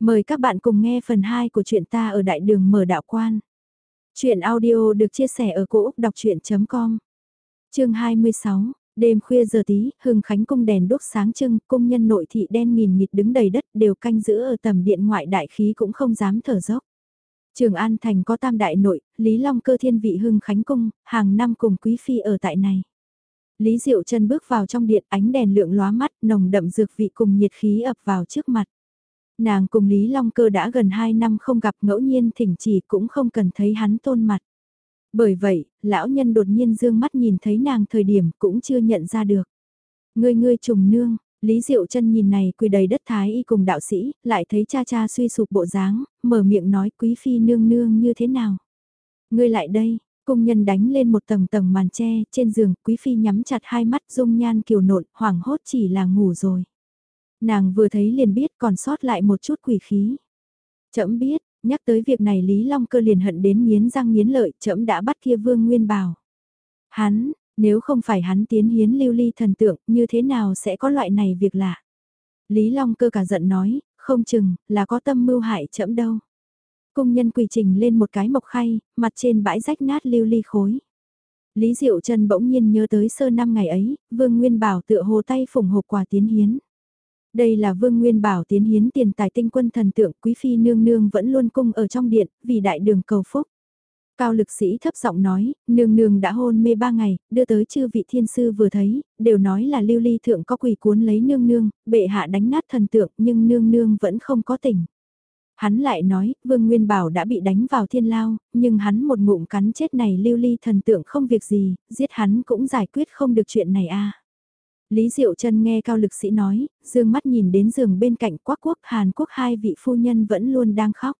Mời các bạn cùng nghe phần 2 của chuyện ta ở đại đường mở đạo quan. Chuyện audio được chia sẻ ở cỗ đọc chuyện.com Chương 26, đêm khuya giờ tí, Hưng Khánh cung đèn đốt sáng trưng, cung nhân nội thị đen nghìn nghịt đứng đầy đất đều canh giữ ở tầm điện ngoại đại khí cũng không dám thở dốc. Trường An Thành có tam đại nội, Lý Long cơ thiên vị Hưng Khánh cung, hàng năm cùng quý phi ở tại này. Lý Diệu chân bước vào trong điện ánh đèn lượng lóa mắt, nồng đậm dược vị cùng nhiệt khí ập vào trước mặt. Nàng cùng Lý Long Cơ đã gần 2 năm không gặp ngẫu nhiên thỉnh chỉ cũng không cần thấy hắn tôn mặt. Bởi vậy, lão nhân đột nhiên dương mắt nhìn thấy nàng thời điểm cũng chưa nhận ra được. Ngươi ngươi trùng nương, Lý Diệu chân nhìn này quỳ đầy đất thái y cùng đạo sĩ, lại thấy cha cha suy sụp bộ dáng, mở miệng nói quý phi nương nương như thế nào. Ngươi lại đây, cung nhân đánh lên một tầng tầng màn tre, trên giường, quý phi nhắm chặt hai mắt dung nhan kiều nộn, hoảng hốt chỉ là ngủ rồi. Nàng vừa thấy liền biết còn sót lại một chút quỷ khí. Chậm biết, nhắc tới việc này Lý Long cơ liền hận đến miến răng miến lợi, chậm đã bắt kia vương nguyên bảo. Hắn, nếu không phải hắn tiến hiến lưu ly thần tượng, như thế nào sẽ có loại này việc lạ? Lý Long cơ cả giận nói, không chừng, là có tâm mưu hại chậm đâu. Cung nhân quỳ trình lên một cái mộc khay, mặt trên bãi rách nát lưu ly khối. Lý Diệu Trần bỗng nhiên nhớ tới sơ năm ngày ấy, Vương Nguyên Bảo tựa hồ tay phủng hộp quà tiến hiến. Đây là Vương Nguyên Bảo tiến hiến tiền tài tinh quân thần tượng quý phi nương nương vẫn luôn cung ở trong điện, vì đại đường cầu phúc. Cao lực sĩ thấp giọng nói, nương nương đã hôn mê ba ngày, đưa tới chư vị thiên sư vừa thấy, đều nói là lưu ly thượng có quỷ cuốn lấy nương nương, bệ hạ đánh nát thần tượng nhưng nương nương vẫn không có tỉnh. Hắn lại nói, Vương Nguyên Bảo đã bị đánh vào thiên lao, nhưng hắn một ngụm cắn chết này lưu ly thần tượng không việc gì, giết hắn cũng giải quyết không được chuyện này a Lý Diệu Trân nghe cao lực sĩ nói, dương mắt nhìn đến giường bên cạnh quắc quốc Hàn Quốc hai vị phu nhân vẫn luôn đang khóc.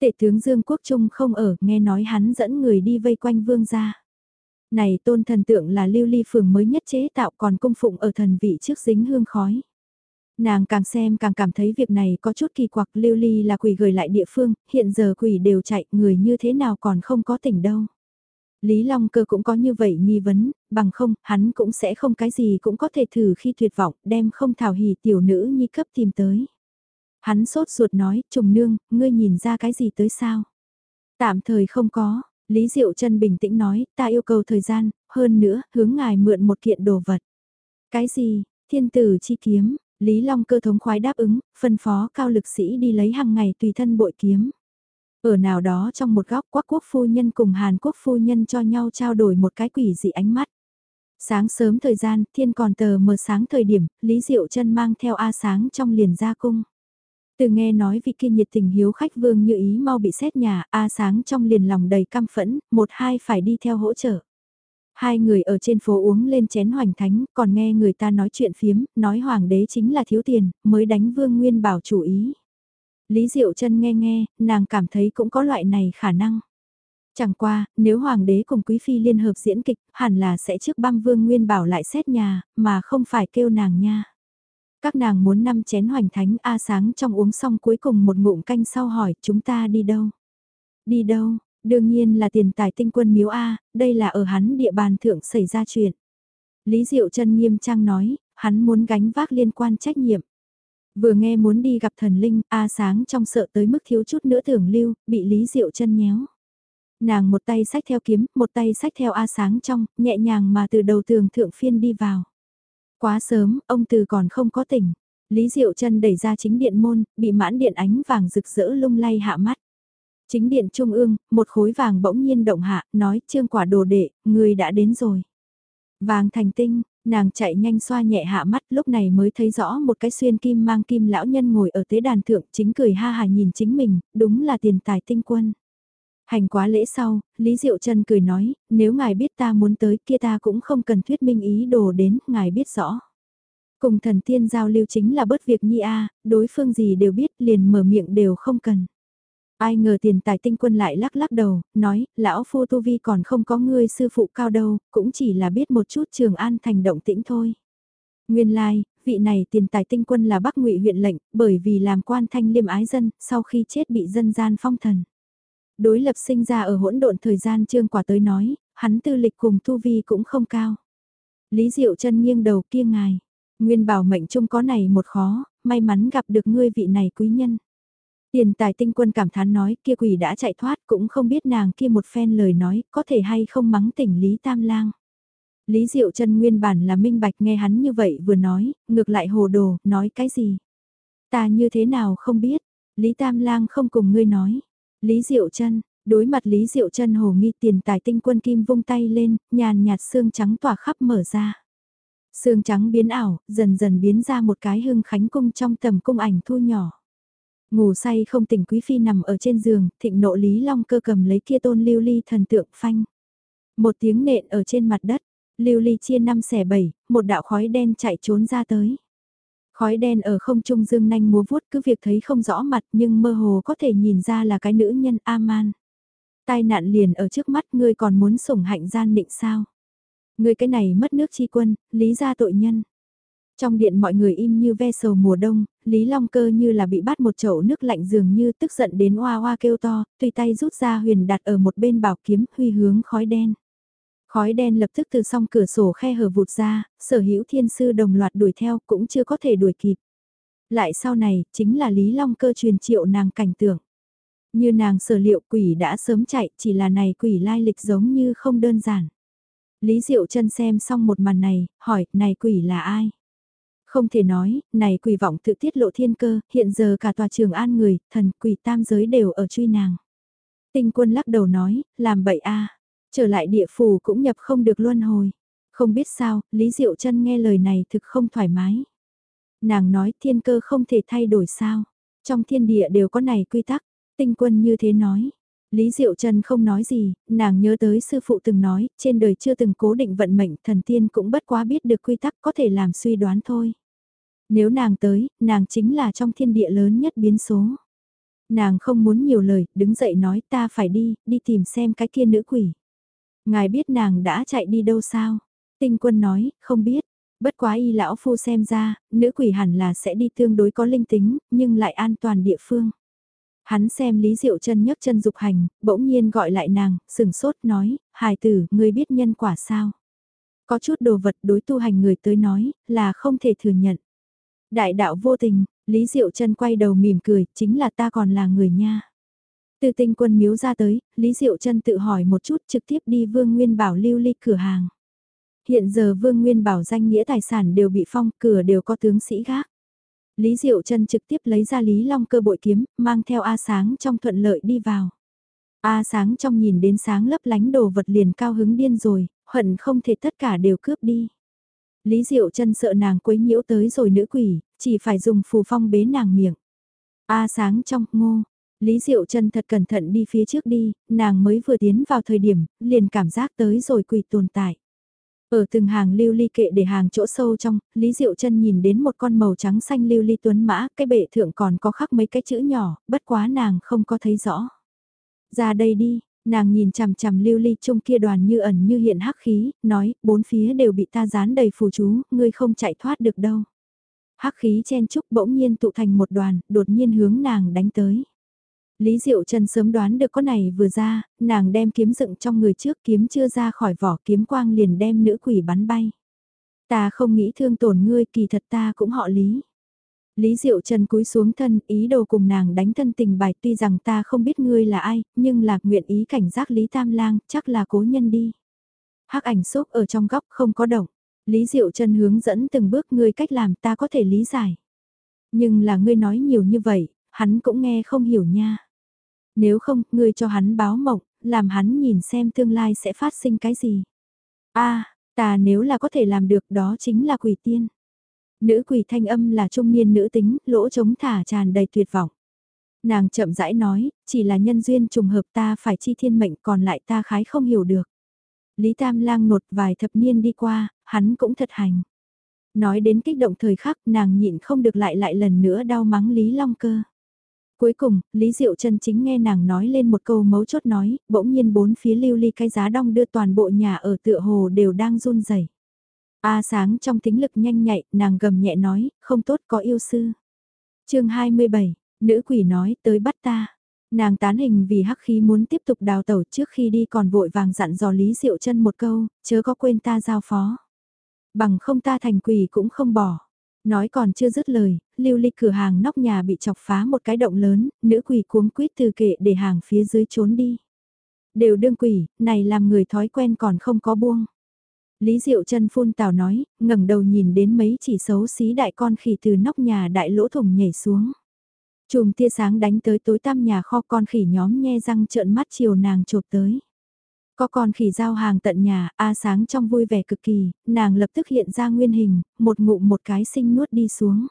Tệ tướng Dương Quốc Trung không ở, nghe nói hắn dẫn người đi vây quanh vương gia. Này tôn thần tượng là lưu ly phường mới nhất chế tạo còn cung phụng ở thần vị trước dính hương khói. Nàng càng xem càng cảm thấy việc này có chút kỳ quặc lưu ly là quỷ gửi lại địa phương, hiện giờ quỷ đều chạy, người như thế nào còn không có tỉnh đâu. Lý Long Cơ cũng có như vậy nghi vấn, bằng không, hắn cũng sẽ không cái gì cũng có thể thử khi tuyệt vọng, đem không thảo hỉ tiểu nữ nhi cấp tìm tới. Hắn sốt ruột nói, trùng nương, ngươi nhìn ra cái gì tới sao? Tạm thời không có, Lý Diệu Trân bình tĩnh nói, ta yêu cầu thời gian, hơn nữa, hướng ngài mượn một kiện đồ vật. Cái gì, thiên tử chi kiếm, Lý Long cơ thống khoái đáp ứng, phân phó cao lực sĩ đi lấy hàng ngày tùy thân bội kiếm. Ở nào đó trong một góc quắc quốc phu nhân cùng Hàn Quốc phu nhân cho nhau trao đổi một cái quỷ dị ánh mắt. Sáng sớm thời gian, thiên còn tờ mờ sáng thời điểm, Lý Diệu chân mang theo A sáng trong liền ra cung. Từ nghe nói vị kia nhiệt tình hiếu khách vương như ý mau bị xét nhà, A sáng trong liền lòng đầy căm phẫn, một hai phải đi theo hỗ trợ. Hai người ở trên phố uống lên chén hoành thánh, còn nghe người ta nói chuyện phiếm, nói hoàng đế chính là thiếu tiền, mới đánh vương nguyên bảo chủ ý. Lý Diệu Trân nghe nghe, nàng cảm thấy cũng có loại này khả năng. Chẳng qua, nếu hoàng đế cùng quý phi liên hợp diễn kịch, hẳn là sẽ trước băm vương nguyên bảo lại xét nhà, mà không phải kêu nàng nha. Các nàng muốn năm chén hoành thánh A sáng trong uống xong cuối cùng một ngụm canh sau hỏi chúng ta đi đâu? Đi đâu? Đương nhiên là tiền tài tinh quân miếu A, đây là ở hắn địa bàn thượng xảy ra chuyện. Lý Diệu Trân nghiêm trang nói, hắn muốn gánh vác liên quan trách nhiệm. Vừa nghe muốn đi gặp thần linh, A sáng trong sợ tới mức thiếu chút nữa tưởng lưu, bị Lý Diệu chân nhéo. Nàng một tay sách theo kiếm, một tay sách theo A sáng trong, nhẹ nhàng mà từ đầu tường thượng phiên đi vào. Quá sớm, ông từ còn không có tỉnh. Lý Diệu chân đẩy ra chính điện môn, bị mãn điện ánh vàng rực rỡ lung lay hạ mắt. Chính điện trung ương, một khối vàng bỗng nhiên động hạ, nói trương quả đồ đệ, người đã đến rồi. Vàng thành tinh, Nàng chạy nhanh xoa nhẹ hạ mắt lúc này mới thấy rõ một cái xuyên kim mang kim lão nhân ngồi ở tế đàn thượng chính cười ha hà nhìn chính mình, đúng là tiền tài tinh quân. Hành quá lễ sau, Lý Diệu Trân cười nói, nếu ngài biết ta muốn tới kia ta cũng không cần thuyết minh ý đồ đến, ngài biết rõ. Cùng thần tiên giao lưu chính là bớt việc nhi a đối phương gì đều biết liền mở miệng đều không cần. Ai ngờ tiền tài tinh quân lại lắc lắc đầu, nói, lão phu tu vi còn không có ngươi sư phụ cao đâu, cũng chỉ là biết một chút trường an thành động tĩnh thôi. Nguyên lai, like, vị này tiền tài tinh quân là bắc ngụy huyện lệnh, bởi vì làm quan thanh liêm ái dân, sau khi chết bị dân gian phong thần. Đối lập sinh ra ở hỗn độn thời gian trương quả tới nói, hắn tư lịch cùng tu vi cũng không cao. Lý Diệu chân nghiêng đầu kia ngài, nguyên bảo mệnh chung có này một khó, may mắn gặp được ngươi vị này quý nhân. Tiền tài tinh quân cảm thán nói kia quỷ đã chạy thoát cũng không biết nàng kia một phen lời nói có thể hay không mắng tỉnh Lý Tam Lang. Lý Diệu chân nguyên bản là minh bạch nghe hắn như vậy vừa nói, ngược lại hồ đồ, nói cái gì? Ta như thế nào không biết, Lý Tam Lang không cùng ngươi nói. Lý Diệu chân đối mặt Lý Diệu chân hồ nghi tiền tài tinh quân kim vung tay lên, nhàn nhạt xương trắng tỏa khắp mở ra. Xương trắng biến ảo, dần dần biến ra một cái hưng khánh cung trong tầm cung ảnh thu nhỏ. Ngủ say không tỉnh quý phi nằm ở trên giường, thịnh nộ Lý Long cơ cầm lấy kia tôn lưu ly thần tượng phanh. Một tiếng nện ở trên mặt đất, lưu ly chia năm xẻ bảy, một đạo khói đen chạy trốn ra tới. Khói đen ở không trung dương nanh múa vuốt cứ việc thấy không rõ mặt nhưng mơ hồ có thể nhìn ra là cái nữ nhân A-man. Tai nạn liền ở trước mắt ngươi còn muốn sủng hạnh gian định sao? Ngươi cái này mất nước chi quân, lý ra tội nhân. Trong điện mọi người im như ve sầu mùa đông, Lý Long cơ như là bị bắt một chậu nước lạnh dường như tức giận đến hoa hoa kêu to, tùy tay rút ra huyền đặt ở một bên bảo kiếm huy hướng khói đen. Khói đen lập tức từ song cửa sổ khe hở vụt ra, sở hữu thiên sư đồng loạt đuổi theo cũng chưa có thể đuổi kịp. Lại sau này, chính là Lý Long cơ truyền triệu nàng cảnh tượng. Như nàng sở liệu quỷ đã sớm chạy, chỉ là này quỷ lai lịch giống như không đơn giản. Lý Diệu chân xem xong một màn này, hỏi, này quỷ là ai? Không thể nói, này quỷ vọng tự tiết lộ thiên cơ, hiện giờ cả tòa trường an người, thần quỷ tam giới đều ở truy nàng. Tinh quân lắc đầu nói, làm bậy a trở lại địa phủ cũng nhập không được luân hồi. Không biết sao, Lý Diệu chân nghe lời này thực không thoải mái. Nàng nói thiên cơ không thể thay đổi sao. Trong thiên địa đều có này quy tắc, tinh quân như thế nói. Lý Diệu Trần không nói gì, nàng nhớ tới sư phụ từng nói, trên đời chưa từng cố định vận mệnh, thần tiên cũng bất quá biết được quy tắc có thể làm suy đoán thôi. Nếu nàng tới, nàng chính là trong thiên địa lớn nhất biến số. Nàng không muốn nhiều lời, đứng dậy nói ta phải đi, đi tìm xem cái kia nữ quỷ. Ngài biết nàng đã chạy đi đâu sao? Tinh quân nói, không biết. Bất quá y lão phu xem ra, nữ quỷ hẳn là sẽ đi tương đối có linh tính, nhưng lại an toàn địa phương. Hắn xem Lý Diệu chân nhấc chân dục hành, bỗng nhiên gọi lại nàng, sừng sốt nói, hài tử, ngươi biết nhân quả sao? Có chút đồ vật đối tu hành người tới nói, là không thể thừa nhận. Đại đạo vô tình, Lý Diệu chân quay đầu mỉm cười, chính là ta còn là người nha. Từ tinh quân miếu ra tới, Lý Diệu chân tự hỏi một chút trực tiếp đi Vương Nguyên Bảo lưu ly cửa hàng. Hiện giờ Vương Nguyên Bảo danh nghĩa tài sản đều bị phong, cửa đều có tướng sĩ gác. Lý Diệu Trân trực tiếp lấy ra Lý Long cơ bội kiếm, mang theo A Sáng trong thuận lợi đi vào. A Sáng trong nhìn đến sáng lấp lánh đồ vật liền cao hứng điên rồi, hận không thể tất cả đều cướp đi. Lý Diệu Trân sợ nàng quấy nhiễu tới rồi nữ quỷ, chỉ phải dùng phù phong bế nàng miệng. A Sáng trong ngô, Lý Diệu Trân thật cẩn thận đi phía trước đi, nàng mới vừa tiến vào thời điểm, liền cảm giác tới rồi quỷ tồn tại. Ở từng hàng lưu ly kệ để hàng chỗ sâu trong, Lý Diệu chân nhìn đến một con màu trắng xanh lưu ly tuấn mã, cái bệ thượng còn có khắc mấy cái chữ nhỏ, bất quá nàng không có thấy rõ. Ra đây đi, nàng nhìn chằm chằm lưu ly chung kia đoàn như ẩn như hiện hắc khí, nói, bốn phía đều bị ta dán đầy phù chú, ngươi không chạy thoát được đâu. Hắc khí chen chúc bỗng nhiên tụ thành một đoàn, đột nhiên hướng nàng đánh tới. Lý Diệu Trần sớm đoán được có này vừa ra, nàng đem kiếm dựng trong người trước kiếm chưa ra khỏi vỏ kiếm quang liền đem nữ quỷ bắn bay. Ta không nghĩ thương tổn ngươi kỳ thật ta cũng họ Lý. Lý Diệu Trần cúi xuống thân ý đồ cùng nàng đánh thân tình bài tuy rằng ta không biết ngươi là ai, nhưng lạc nguyện ý cảnh giác Lý Tam Lang chắc là cố nhân đi. hắc ảnh xốp ở trong góc không có động. Lý Diệu Trần hướng dẫn từng bước ngươi cách làm ta có thể lý giải. Nhưng là ngươi nói nhiều như vậy, hắn cũng nghe không hiểu nha. Nếu không, ngươi cho hắn báo mộng, làm hắn nhìn xem tương lai sẽ phát sinh cái gì. a ta nếu là có thể làm được đó chính là quỷ tiên. Nữ quỷ thanh âm là trung niên nữ tính, lỗ trống thả tràn đầy tuyệt vọng. Nàng chậm rãi nói, chỉ là nhân duyên trùng hợp ta phải chi thiên mệnh còn lại ta khái không hiểu được. Lý Tam lang nột vài thập niên đi qua, hắn cũng thật hành. Nói đến kích động thời khắc nàng nhịn không được lại lại lần nữa đau mắng Lý Long cơ. Cuối cùng, Lý Diệu chân chính nghe nàng nói lên một câu mấu chốt nói, bỗng nhiên bốn phía lưu ly cái giá đong đưa toàn bộ nhà ở tựa hồ đều đang run rẩy. A sáng trong tính lực nhanh nhạy, nàng gầm nhẹ nói, không tốt có yêu sư. chương 27, nữ quỷ nói tới bắt ta. Nàng tán hình vì hắc khí muốn tiếp tục đào tẩu trước khi đi còn vội vàng dặn dò Lý Diệu chân một câu, chớ có quên ta giao phó. Bằng không ta thành quỷ cũng không bỏ. Nói còn chưa dứt lời, lưu ly cửa hàng nóc nhà bị chọc phá một cái động lớn, nữ quỷ cuống quýt từ kệ để hàng phía dưới trốn đi. Đều đương quỷ, này làm người thói quen còn không có buông. Lý Diệu chân phun tào nói, ngẩng đầu nhìn đến mấy chỉ xấu xí đại con khỉ từ nóc nhà đại lỗ thủng nhảy xuống. Chùm tia sáng đánh tới tối tăm nhà kho con khỉ nhóm nhe răng trợn mắt chiều nàng chộp tới. Có con khỉ giao hàng tận nhà, A sáng trong vui vẻ cực kỳ, nàng lập tức hiện ra nguyên hình, một ngụm một cái sinh nuốt đi xuống.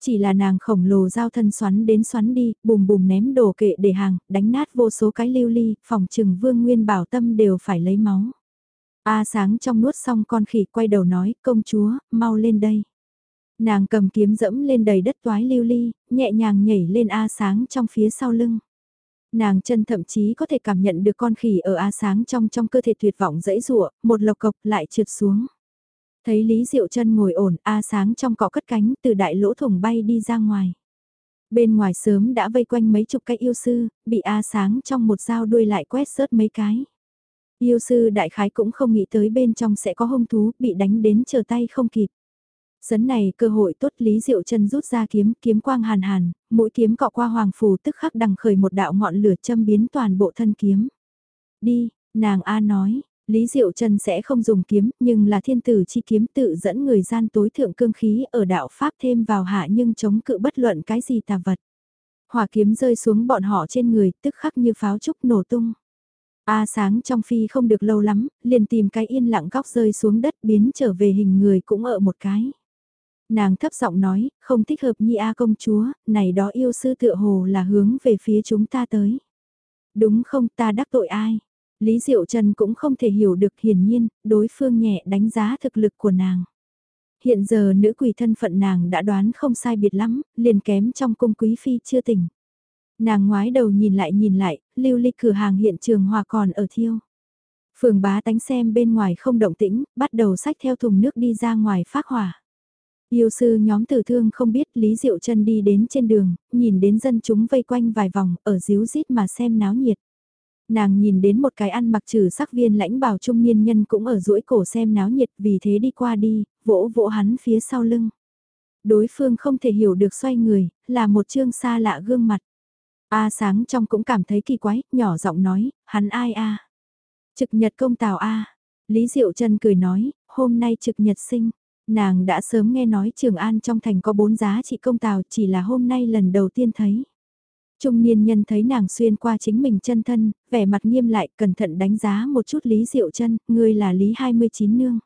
Chỉ là nàng khổng lồ giao thân xoắn đến xoắn đi, bùm bùm ném đồ kệ để hàng, đánh nát vô số cái lưu ly, phòng trừng vương nguyên bảo tâm đều phải lấy máu. A sáng trong nuốt xong con khỉ quay đầu nói, công chúa, mau lên đây. Nàng cầm kiếm dẫm lên đầy đất toái lưu ly, nhẹ nhàng nhảy lên A sáng trong phía sau lưng. Nàng chân thậm chí có thể cảm nhận được con khỉ ở A sáng trong trong cơ thể tuyệt vọng dẫy rụa, một lộc cộc lại trượt xuống. Thấy Lý Diệu chân ngồi ổn, A sáng trong cọ cất cánh từ đại lỗ thủng bay đi ra ngoài. Bên ngoài sớm đã vây quanh mấy chục cái yêu sư, bị A sáng trong một dao đuôi lại quét sớt mấy cái. Yêu sư đại khái cũng không nghĩ tới bên trong sẽ có hung thú, bị đánh đến chờ tay không kịp. Sấn này cơ hội tốt Lý Diệu chân rút ra kiếm, kiếm quang hàn hàn, mũi kiếm cọ qua hoàng phù tức khắc đằng khởi một đạo ngọn lửa châm biến toàn bộ thân kiếm. Đi, nàng A nói, Lý Diệu chân sẽ không dùng kiếm, nhưng là thiên tử chi kiếm tự dẫn người gian tối thượng cương khí ở đạo Pháp thêm vào hạ nhưng chống cự bất luận cái gì tà vật. Hỏa kiếm rơi xuống bọn họ trên người, tức khắc như pháo trúc nổ tung. A sáng trong phi không được lâu lắm, liền tìm cái yên lặng góc rơi xuống đất biến trở về hình người cũng ở một cái. Nàng thấp giọng nói, không thích hợp nhi A công chúa, này đó yêu sư tựa hồ là hướng về phía chúng ta tới. Đúng không ta đắc tội ai? Lý Diệu Trần cũng không thể hiểu được hiển nhiên, đối phương nhẹ đánh giá thực lực của nàng. Hiện giờ nữ quỷ thân phận nàng đã đoán không sai biệt lắm, liền kém trong cung quý phi chưa tỉnh. Nàng ngoái đầu nhìn lại nhìn lại, lưu ly cửa hàng hiện trường hòa còn ở thiêu. Phường bá tánh xem bên ngoài không động tĩnh, bắt đầu sách theo thùng nước đi ra ngoài phát hỏa. Yêu sư nhóm tử thương không biết Lý Diệu chân đi đến trên đường, nhìn đến dân chúng vây quanh vài vòng, ở díu rít mà xem náo nhiệt. Nàng nhìn đến một cái ăn mặc trừ sắc viên lãnh bào trung niên nhân cũng ở duỗi cổ xem náo nhiệt vì thế đi qua đi, vỗ vỗ hắn phía sau lưng. Đối phương không thể hiểu được xoay người, là một chương xa lạ gương mặt. A sáng trong cũng cảm thấy kỳ quái, nhỏ giọng nói, hắn ai a? Trực nhật công tào a. Lý Diệu Trân cười nói, hôm nay trực nhật sinh. Nàng đã sớm nghe nói Trường An trong thành có bốn giá trị công tào chỉ là hôm nay lần đầu tiên thấy. Trung niên nhân thấy nàng xuyên qua chính mình chân thân, vẻ mặt nghiêm lại cẩn thận đánh giá một chút Lý Diệu Trân, ngươi là Lý 29 nương.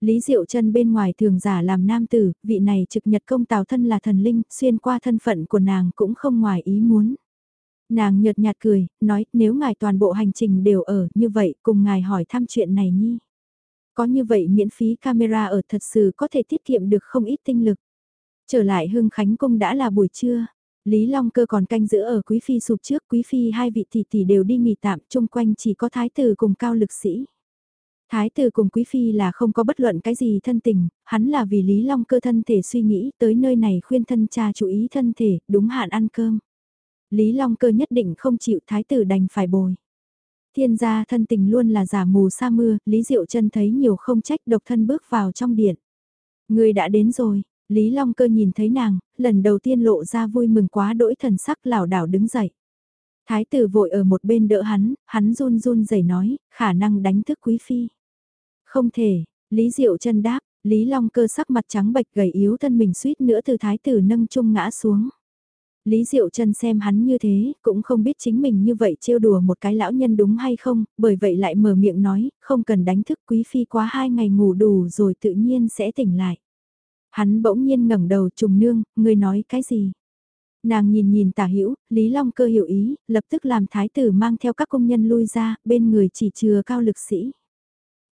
Lý Diệu Trân bên ngoài thường giả làm nam tử, vị này trực nhật công tào thân là thần linh, xuyên qua thân phận của nàng cũng không ngoài ý muốn. Nàng nhợt nhạt cười, nói nếu ngài toàn bộ hành trình đều ở như vậy cùng ngài hỏi thăm chuyện này nhi. Có như vậy miễn phí camera ở thật sự có thể tiết kiệm được không ít tinh lực. Trở lại Hưng Khánh Cung đã là buổi trưa. Lý Long Cơ còn canh giữ ở Quý Phi sụp trước, Quý Phi hai vị tỷ tỷ đều đi nghỉ tạm, chung quanh chỉ có Thái Tử cùng Cao Lực Sĩ. Thái tử cùng Quý Phi là không có bất luận cái gì thân tình, hắn là vì Lý Long cơ thân thể suy nghĩ tới nơi này khuyên thân cha chú ý thân thể, đúng hạn ăn cơm. Lý Long cơ nhất định không chịu thái tử đành phải bồi. Thiên gia thân tình luôn là giả mù sa mưa, Lý Diệu chân thấy nhiều không trách độc thân bước vào trong điện. Người đã đến rồi, Lý Long cơ nhìn thấy nàng, lần đầu tiên lộ ra vui mừng quá đỗi thần sắc lảo đảo đứng dậy. Thái tử vội ở một bên đỡ hắn, hắn run run rẩy nói, khả năng đánh thức quý phi. Không thể, Lý Diệu chân đáp, Lý Long cơ sắc mặt trắng bệch gầy yếu thân mình suýt nữa từ thái tử nâng chung ngã xuống. Lý Diệu Trân xem hắn như thế, cũng không biết chính mình như vậy trêu đùa một cái lão nhân đúng hay không, bởi vậy lại mở miệng nói, không cần đánh thức quý phi quá hai ngày ngủ đủ rồi tự nhiên sẽ tỉnh lại. Hắn bỗng nhiên ngẩng đầu trùng nương, người nói cái gì? Nàng nhìn nhìn tả hữu Lý Long cơ hiểu ý, lập tức làm thái tử mang theo các công nhân lui ra, bên người chỉ chừa cao lực sĩ.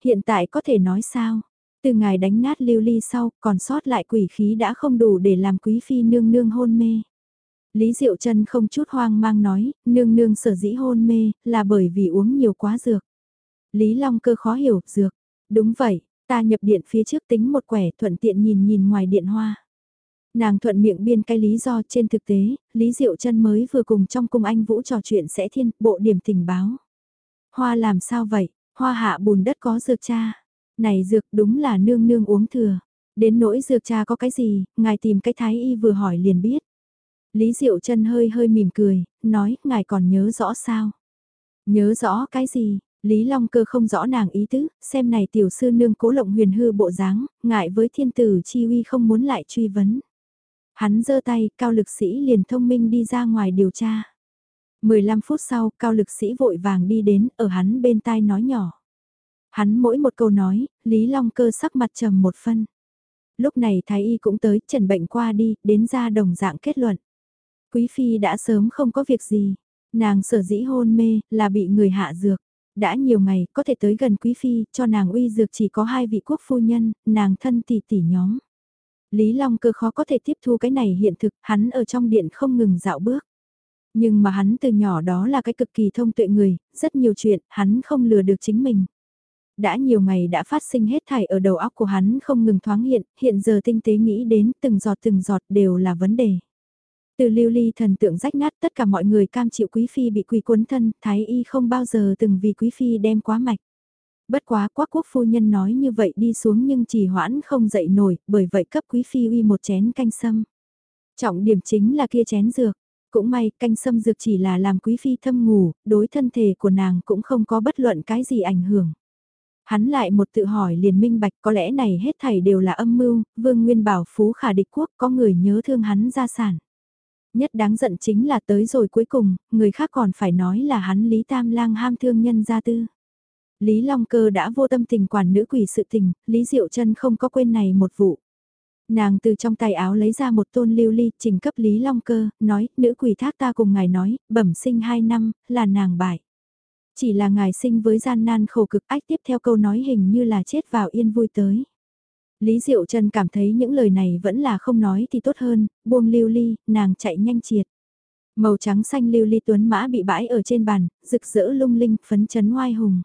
Hiện tại có thể nói sao? Từ ngài đánh nát lưu ly sau, còn sót lại quỷ khí đã không đủ để làm quý phi nương nương hôn mê. Lý Diệu Trân không chút hoang mang nói, nương nương sở dĩ hôn mê, là bởi vì uống nhiều quá dược. Lý Long cơ khó hiểu, dược. Đúng vậy, ta nhập điện phía trước tính một quẻ thuận tiện nhìn nhìn ngoài điện hoa. Nàng thuận miệng biên cái lý do trên thực tế, Lý Diệu Trân mới vừa cùng trong cung anh Vũ trò chuyện sẽ thiên, bộ điểm tình báo. Hoa làm sao vậy, hoa hạ bùn đất có dược cha. Này dược đúng là nương nương uống thừa. Đến nỗi dược cha có cái gì, ngài tìm cái thái y vừa hỏi liền biết. Lý Diệu chân hơi hơi mỉm cười, nói, ngài còn nhớ rõ sao? Nhớ rõ cái gì? Lý Long Cơ không rõ nàng ý tứ, xem này tiểu sư nương cố lộng huyền hư bộ dáng, ngại với thiên tử chi uy không muốn lại truy vấn. Hắn giơ tay, cao lực sĩ liền thông minh đi ra ngoài điều tra. 15 phút sau, cao lực sĩ vội vàng đi đến, ở hắn bên tai nói nhỏ. Hắn mỗi một câu nói, Lý Long Cơ sắc mặt trầm một phân. Lúc này Thái Y cũng tới, trần bệnh qua đi, đến ra đồng dạng kết luận. Quý Phi đã sớm không có việc gì, nàng sở dĩ hôn mê, là bị người hạ dược. Đã nhiều ngày, có thể tới gần Quý Phi, cho nàng uy dược chỉ có hai vị quốc phu nhân, nàng thân tỷ tỷ nhóm. Lý Long cơ khó có thể tiếp thu cái này hiện thực, hắn ở trong điện không ngừng dạo bước. Nhưng mà hắn từ nhỏ đó là cái cực kỳ thông tuệ người, rất nhiều chuyện, hắn không lừa được chính mình. Đã nhiều ngày đã phát sinh hết thảy ở đầu óc của hắn không ngừng thoáng hiện, hiện giờ tinh tế nghĩ đến từng giọt từng giọt đều là vấn đề. Từ lưu ly thần tượng rách nát tất cả mọi người cam chịu quý phi bị quỳ cuốn thân, thái y không bao giờ từng vì quý phi đem quá mạch. Bất quá quắc quốc phu nhân nói như vậy đi xuống nhưng chỉ hoãn không dậy nổi, bởi vậy cấp quý phi uy một chén canh sâm. Trọng điểm chính là kia chén dược. Cũng may canh sâm dược chỉ là làm quý phi thâm ngủ, đối thân thể của nàng cũng không có bất luận cái gì ảnh hưởng. Hắn lại một tự hỏi liền minh bạch có lẽ này hết thảy đều là âm mưu, vương nguyên bảo phú khả địch quốc có người nhớ thương hắn gia sản. Nhất đáng giận chính là tới rồi cuối cùng, người khác còn phải nói là hắn Lý Tam Lang ham thương nhân gia tư. Lý Long Cơ đã vô tâm tình quản nữ quỷ sự tình, Lý Diệu Trân không có quên này một vụ. Nàng từ trong tay áo lấy ra một tôn lưu ly, trình cấp Lý Long Cơ, nói, nữ quỷ thác ta cùng ngài nói, bẩm sinh hai năm, là nàng bại. Chỉ là ngài sinh với gian nan khổ cực ách tiếp theo câu nói hình như là chết vào yên vui tới. Lý Diệu Trân cảm thấy những lời này vẫn là không nói thì tốt hơn, buông lưu ly, nàng chạy nhanh triệt. Màu trắng xanh lưu ly tuấn mã bị bãi ở trên bàn, rực rỡ lung linh, phấn chấn oai hùng.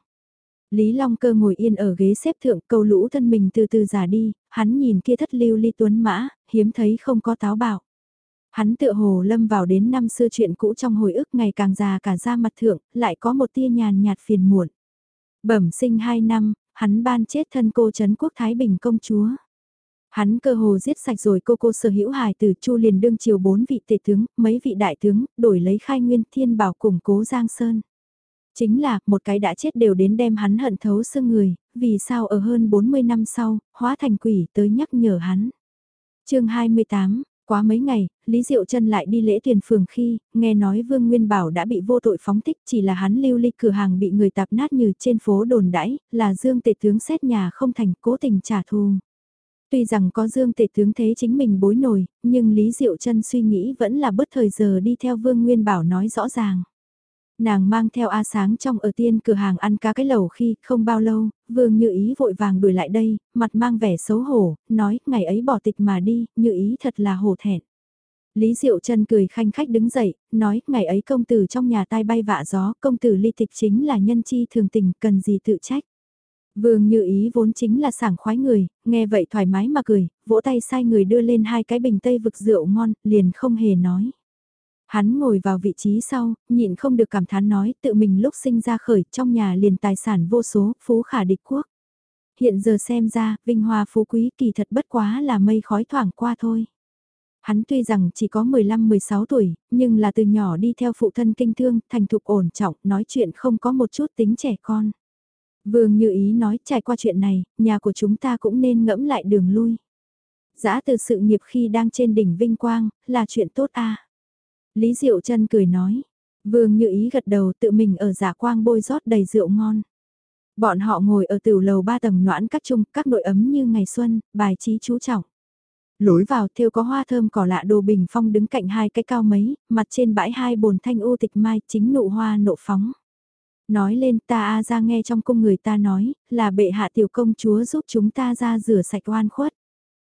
Lý Long Cơ ngồi yên ở ghế xếp thượng cầu lũ thân mình từ từ giả đi, hắn nhìn kia thất lưu ly tuấn mã, hiếm thấy không có táo bạo. Hắn tựa hồ lâm vào đến năm xưa chuyện cũ trong hồi ức ngày càng già cả ra mặt thượng, lại có một tia nhàn nhạt phiền muộn. Bẩm sinh hai năm, hắn ban chết thân cô Trấn Quốc Thái Bình công chúa. Hắn cơ hồ giết sạch rồi cô cô sở hữu hài từ Chu liền đương chiều bốn vị tể tướng, mấy vị đại tướng, đổi lấy khai nguyên thiên bảo củng cố Giang Sơn. Chính là, một cái đã chết đều đến đem hắn hận thấu xương người, vì sao ở hơn 40 năm sau, hóa thành quỷ tới nhắc nhở hắn. chương 28, quá mấy ngày, Lý Diệu Trân lại đi lễ tuyển phường khi, nghe nói Vương Nguyên Bảo đã bị vô tội phóng thích chỉ là hắn lưu ly cửa hàng bị người tạp nát như trên phố đồn đãi, là Dương Tệ Tướng xét nhà không thành cố tình trả thù. Tuy rằng có Dương Tệ Tướng thế chính mình bối nổi, nhưng Lý Diệu Trân suy nghĩ vẫn là bất thời giờ đi theo Vương Nguyên Bảo nói rõ ràng. Nàng mang theo A Sáng trong ở tiên cửa hàng ăn cá cái lẩu khi không bao lâu, Vương Như Ý vội vàng đuổi lại đây, mặt mang vẻ xấu hổ, nói ngày ấy bỏ tịch mà đi, Như Ý thật là hổ thẹn. Lý Diệu Trân cười khanh khách đứng dậy, nói ngày ấy công tử trong nhà tai bay vạ gió, công tử ly tịch chính là nhân chi thường tình, cần gì tự trách. Vương Như Ý vốn chính là sảng khoái người, nghe vậy thoải mái mà cười, vỗ tay sai người đưa lên hai cái bình tây vực rượu ngon, liền không hề nói. Hắn ngồi vào vị trí sau, nhịn không được cảm thán nói tự mình lúc sinh ra khởi trong nhà liền tài sản vô số, phú khả địch quốc. Hiện giờ xem ra, vinh hoa phú quý kỳ thật bất quá là mây khói thoảng qua thôi. Hắn tuy rằng chỉ có 15-16 tuổi, nhưng là từ nhỏ đi theo phụ thân kinh thương, thành thục ổn trọng, nói chuyện không có một chút tính trẻ con. Vương như ý nói trải qua chuyện này, nhà của chúng ta cũng nên ngẫm lại đường lui. Giã từ sự nghiệp khi đang trên đỉnh vinh quang, là chuyện tốt a Lý Diệu Trân cười nói. Vương như ý gật đầu tự mình ở giả quang bôi rót đầy rượu ngon. Bọn họ ngồi ở tiểu lầu ba tầng noãn các chung, các nội ấm như ngày xuân, bài trí chú trọng. Lối vào theo có hoa thơm cỏ lạ đồ bình phong đứng cạnh hai cái cao mấy, mặt trên bãi hai bồn thanh u tịch mai chính nụ hoa nộ phóng. Nói lên ta a ra nghe trong cung người ta nói, là bệ hạ tiểu công chúa giúp chúng ta ra rửa sạch oan khuất.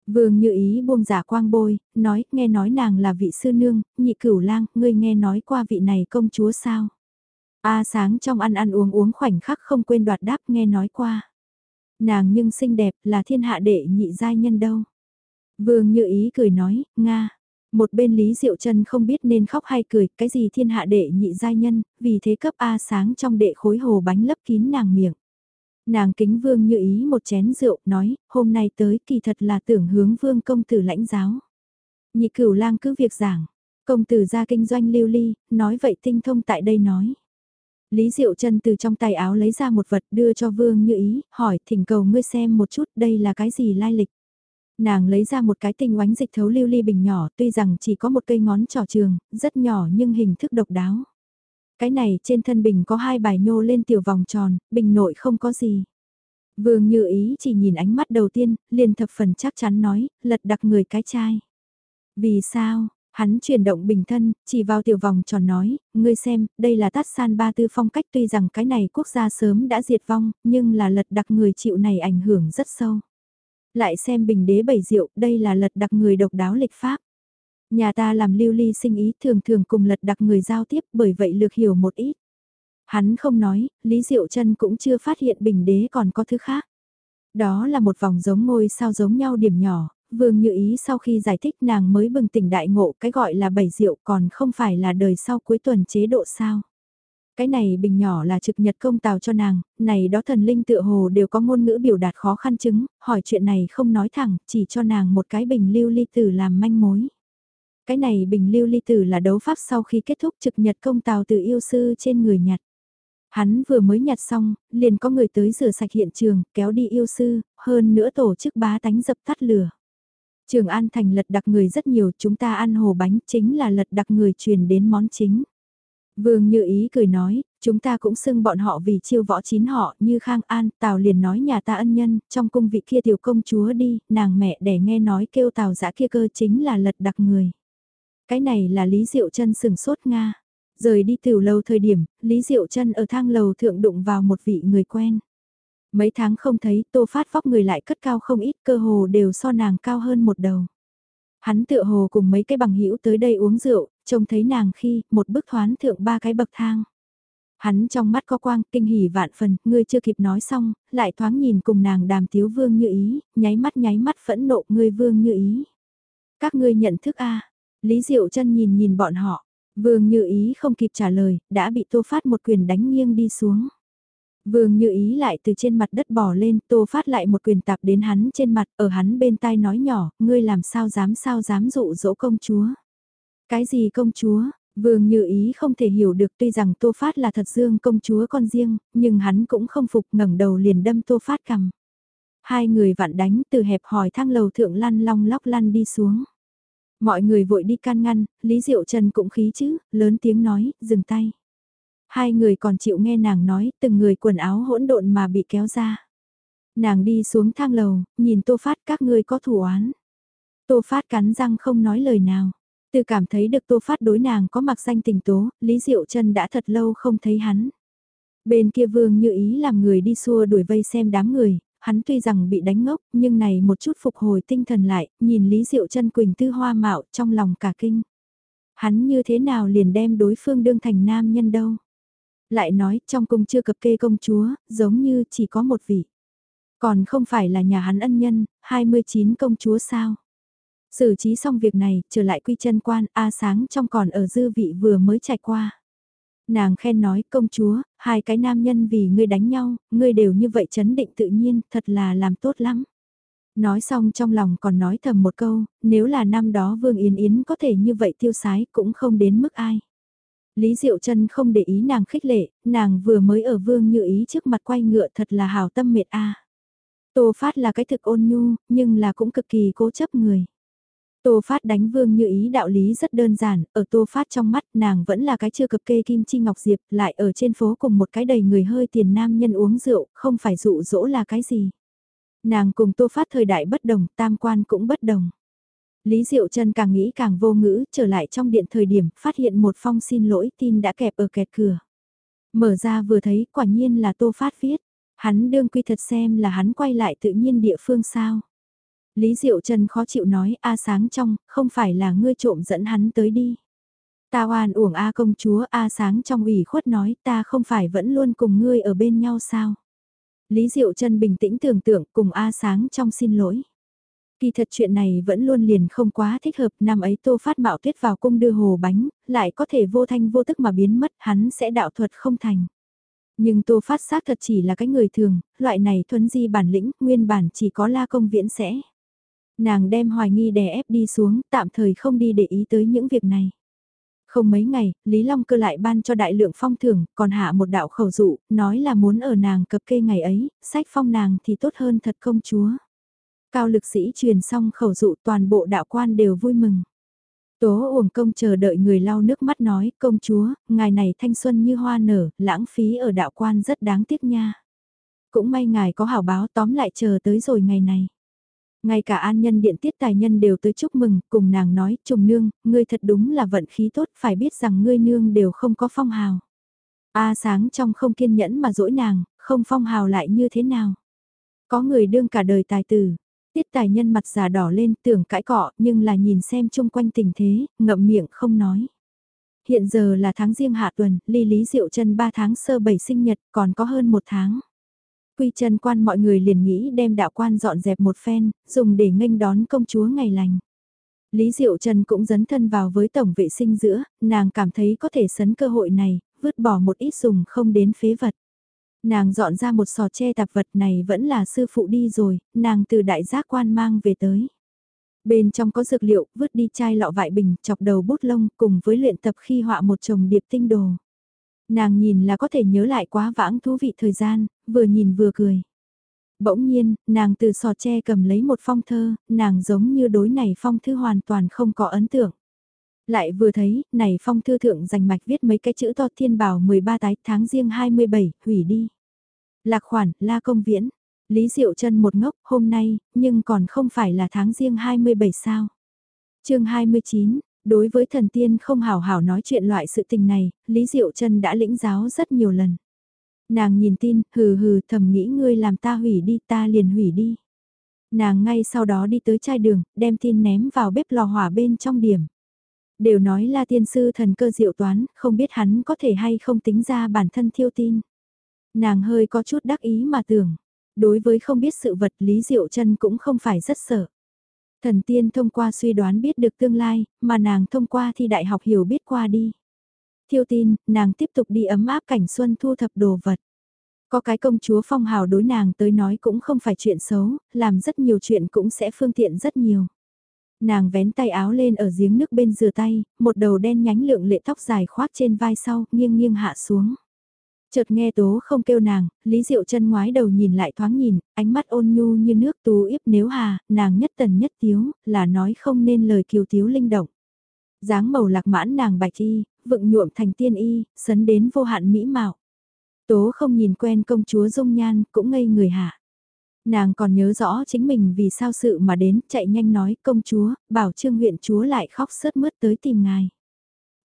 Vương như ý buông giả quang bôi, nói, nghe nói nàng là vị sư nương, nhị cửu lang, ngươi nghe nói qua vị này công chúa sao? A sáng trong ăn ăn uống uống khoảnh khắc không quên đoạt đáp nghe nói qua. Nàng nhưng xinh đẹp là thiên hạ đệ nhị giai nhân đâu. Vương như ý cười nói, Nga. Một bên Lý Diệu Trân không biết nên khóc hay cười, cái gì thiên hạ đệ nhị giai nhân, vì thế cấp A sáng trong đệ khối hồ bánh lấp kín nàng miệng. Nàng kính vương như ý một chén rượu, nói, hôm nay tới kỳ thật là tưởng hướng vương công tử lãnh giáo. Nhị cửu lang cứ việc giảng, công tử ra kinh doanh lưu ly, nói vậy tinh thông tại đây nói. Lý Diệu Trân từ trong tay áo lấy ra một vật đưa cho Vương Như Ý, hỏi thỉnh cầu ngươi xem một chút đây là cái gì lai lịch. Nàng lấy ra một cái tinh oánh dịch thấu lưu ly bình nhỏ tuy rằng chỉ có một cây ngón trỏ trường, rất nhỏ nhưng hình thức độc đáo. Cái này trên thân bình có hai bài nhô lên tiểu vòng tròn, bình nội không có gì. Vương Như Ý chỉ nhìn ánh mắt đầu tiên, liền thập phần chắc chắn nói, lật đặc người cái chai. Vì sao, Hắn chuyển động bình thân, chỉ vào tiểu vòng tròn nói, ngươi xem, đây là tát san ba tư phong cách tuy rằng cái này quốc gia sớm đã diệt vong, nhưng là lật đặc người chịu này ảnh hưởng rất sâu. Lại xem bình đế bảy diệu, đây là lật đặc người độc đáo lịch pháp. Nhà ta làm lưu ly sinh ý thường thường cùng lật đặc người giao tiếp bởi vậy lược hiểu một ít. Hắn không nói, Lý Diệu chân cũng chưa phát hiện bình đế còn có thứ khác. Đó là một vòng giống ngôi sao giống nhau điểm nhỏ, Vương Như Ý sau khi giải thích nàng mới bừng tỉnh đại ngộ cái gọi là bảy rượu còn không phải là đời sau cuối tuần chế độ sao. Cái này bình nhỏ là trực nhật công tào cho nàng, này đó thần linh tựa hồ đều có ngôn ngữ biểu đạt khó khăn chứng, hỏi chuyện này không nói thẳng, chỉ cho nàng một cái bình lưu ly tử làm manh mối. Cái này bình lưu ly tử là đấu pháp sau khi kết thúc trực nhật công tào từ yêu sư trên người nhặt. Hắn vừa mới nhặt xong, liền có người tới rửa sạch hiện trường, kéo đi yêu sư, hơn nữa tổ chức bá tánh dập tắt lửa. Trường An Thành lật đặc người rất nhiều, chúng ta ăn hồ bánh chính là lật đặc người truyền đến món chính. Vương Như Ý cười nói, chúng ta cũng xưng bọn họ vì chiêu võ chín họ như Khang An, Tào liền nói nhà ta ân nhân, trong cung vị kia tiểu công chúa đi, nàng mẹ để nghe nói kêu Tào giã kia cơ chính là lật đặc người. Cái này là Lý Diệu chân sừng sốt Nga. Rời đi tiểu lâu thời điểm, Lý Diệu chân ở thang lầu thượng đụng vào một vị người quen. Mấy tháng không thấy tô phát vóc người lại cất cao không ít cơ hồ đều so nàng cao hơn một đầu. Hắn tựa hồ cùng mấy cái bằng hữu tới đây uống rượu, trông thấy nàng khi một bước thoán thượng ba cái bậc thang. Hắn trong mắt có quang, kinh hỉ vạn phần, ngươi chưa kịp nói xong, lại thoáng nhìn cùng nàng đàm tiếu vương như ý, nháy mắt nháy mắt phẫn nộ ngươi vương như ý. Các ngươi nhận thức a Lý Diệu chân nhìn nhìn bọn họ, vương như ý không kịp trả lời, đã bị tô phát một quyền đánh nghiêng đi xuống. Vương như ý lại từ trên mặt đất bò lên, tô phát lại một quyền tạp đến hắn trên mặt, ở hắn bên tai nói nhỏ, ngươi làm sao dám sao dám dụ dỗ công chúa. Cái gì công chúa, Vương Như Ý không thể hiểu được tuy rằng Tô Phát là thật dương công chúa con riêng, nhưng hắn cũng không phục ngẩng đầu liền đâm Tô Phát cầm. Hai người vặn đánh từ hẹp hỏi thang lầu thượng lăn long lóc lăn đi xuống. Mọi người vội đi can ngăn, Lý Diệu Trần cũng khí chứ, lớn tiếng nói, dừng tay. Hai người còn chịu nghe nàng nói, từng người quần áo hỗn độn mà bị kéo ra. Nàng đi xuống thang lầu, nhìn Tô Phát các ngươi có thủ án. Tô Phát cắn răng không nói lời nào. Từ cảm thấy được Tô Phát đối nàng có mặc danh tình tố, Lý Diệu Trần đã thật lâu không thấy hắn. Bên kia vương như ý làm người đi xua đuổi vây xem đám người, hắn tuy rằng bị đánh ngốc, nhưng này một chút phục hồi tinh thần lại, nhìn Lý Diệu chân Quỳnh tư hoa mạo trong lòng cả kinh. Hắn như thế nào liền đem đối phương đương thành nam nhân đâu. Lại nói trong cung chưa cập kê công chúa, giống như chỉ có một vị. Còn không phải là nhà hắn ân nhân, 29 công chúa sao. Xử trí xong việc này, trở lại quy chân quan, A sáng trong còn ở dư vị vừa mới trải qua. Nàng khen nói công chúa, hai cái nam nhân vì ngươi đánh nhau, ngươi đều như vậy chấn định tự nhiên, thật là làm tốt lắm. Nói xong trong lòng còn nói thầm một câu, nếu là năm đó Vương Yến Yến có thể như vậy tiêu sái cũng không đến mức ai. Lý Diệu Trân không để ý nàng khích lệ, nàng vừa mới ở vương như ý trước mặt quay ngựa thật là hào tâm mệt a. Tô Phát là cái thực ôn nhu, nhưng là cũng cực kỳ cố chấp người. Tô Phát đánh vương như ý đạo lý rất đơn giản, ở Tô Phát trong mắt nàng vẫn là cái chưa cập kê kim chi ngọc diệp, lại ở trên phố cùng một cái đầy người hơi tiền nam nhân uống rượu, không phải dụ dỗ là cái gì. Nàng cùng Tô Phát thời đại bất đồng, tam quan cũng bất đồng. Lý Diệu Trân càng nghĩ càng vô ngữ, trở lại trong điện thời điểm, phát hiện một phong xin lỗi tin đã kẹp ở kẹt cửa. Mở ra vừa thấy, quả nhiên là Tô Phát viết. Hắn đương quy thật xem là hắn quay lại tự nhiên địa phương sao. Lý Diệu Trần khó chịu nói, A sáng trong, không phải là ngươi trộm dẫn hắn tới đi. Ta oan uổng A công chúa, A sáng trong ủy khuất nói, ta không phải vẫn luôn cùng ngươi ở bên nhau sao. Lý Diệu Trần bình tĩnh tưởng tượng cùng A sáng trong xin lỗi. Kỳ thật chuyện này vẫn luôn liền không quá thích hợp, năm ấy tô phát mạo tuyết vào cung đưa hồ bánh, lại có thể vô thanh vô tức mà biến mất, hắn sẽ đạo thuật không thành. Nhưng Tô Phát xác thật chỉ là cái người thường, loại này thuấn di bản lĩnh, nguyên bản chỉ có la công viễn sẽ. Nàng đem hoài nghi đè ép đi xuống, tạm thời không đi để ý tới những việc này. Không mấy ngày, Lý Long cơ lại ban cho đại lượng phong thưởng, còn hạ một đạo khẩu dụ, nói là muốn ở nàng cập kê ngày ấy, sách phong nàng thì tốt hơn thật công chúa. Cao lực sĩ truyền xong khẩu dụ toàn bộ đạo quan đều vui mừng. Tố uổng công chờ đợi người lau nước mắt nói, công chúa, ngài này thanh xuân như hoa nở, lãng phí ở đạo quan rất đáng tiếc nha. Cũng may ngài có hảo báo tóm lại chờ tới rồi ngày này. Ngay cả an nhân điện tiết tài nhân đều tới chúc mừng, cùng nàng nói, trùng nương, ngươi thật đúng là vận khí tốt, phải biết rằng ngươi nương đều không có phong hào. A à, sáng trong không kiên nhẫn mà dỗi nàng, không phong hào lại như thế nào. Có người đương cả đời tài tử, tiết tài nhân mặt già đỏ lên tưởng cãi cọ nhưng là nhìn xem chung quanh tình thế, ngậm miệng không nói. Hiện giờ là tháng riêng hạ tuần, ly lý diệu chân 3 tháng sơ bảy sinh nhật còn có hơn một tháng. Quy chân quan mọi người liền nghĩ đem đạo quan dọn dẹp một phen, dùng để nghênh đón công chúa ngày lành. Lý Diệu Trần cũng dấn thân vào với tổng vệ sinh giữa, nàng cảm thấy có thể sấn cơ hội này, vứt bỏ một ít dùng không đến phế vật. Nàng dọn ra một sò che tạp vật này vẫn là sư phụ đi rồi, nàng từ đại giác quan mang về tới. Bên trong có dược liệu, vứt đi chai lọ vại bình, chọc đầu bút lông cùng với luyện tập khi họa một chồng điệp tinh đồ. Nàng nhìn là có thể nhớ lại quá vãng thú vị thời gian, vừa nhìn vừa cười. Bỗng nhiên, nàng từ sọt tre cầm lấy một phong thơ, nàng giống như đối này phong thư hoàn toàn không có ấn tượng. Lại vừa thấy, này phong thư thượng dành mạch viết mấy cái chữ to thiên bảo 13 tái tháng riêng 27, hủy đi. Lạc khoản, la công viễn. Lý Diệu chân một ngốc, hôm nay, nhưng còn không phải là tháng riêng 27 sao. chương 29, đối với thần tiên không hảo hảo nói chuyện loại sự tình này, Lý Diệu Trân đã lĩnh giáo rất nhiều lần. Nàng nhìn tin, hừ hừ thầm nghĩ ngươi làm ta hủy đi ta liền hủy đi. Nàng ngay sau đó đi tới chai đường, đem tin ném vào bếp lò hỏa bên trong điểm. Đều nói là tiên sư thần cơ diệu toán, không biết hắn có thể hay không tính ra bản thân thiêu tin. Nàng hơi có chút đắc ý mà tưởng. Đối với không biết sự vật Lý Diệu chân cũng không phải rất sợ. Thần tiên thông qua suy đoán biết được tương lai, mà nàng thông qua thi đại học hiểu biết qua đi. Thiêu tin, nàng tiếp tục đi ấm áp cảnh xuân thu thập đồ vật. Có cái công chúa phong hào đối nàng tới nói cũng không phải chuyện xấu, làm rất nhiều chuyện cũng sẽ phương tiện rất nhiều. Nàng vén tay áo lên ở giếng nước bên rửa tay, một đầu đen nhánh lượng lệ tóc dài khoác trên vai sau, nghiêng nghiêng hạ xuống. Chợt nghe tố không kêu nàng, Lý Diệu chân ngoái đầu nhìn lại thoáng nhìn, ánh mắt ôn nhu như nước tú yếp nếu hà, nàng nhất tần nhất tiếu, là nói không nên lời kiều tiếu linh động. dáng màu lạc mãn nàng bạch y, vựng nhuộm thành tiên y, sấn đến vô hạn mỹ mạo. Tố không nhìn quen công chúa dung nhan, cũng ngây người hạ. Nàng còn nhớ rõ chính mình vì sao sự mà đến, chạy nhanh nói công chúa, bảo trương huyện chúa lại khóc sớt mướt tới tìm ngài.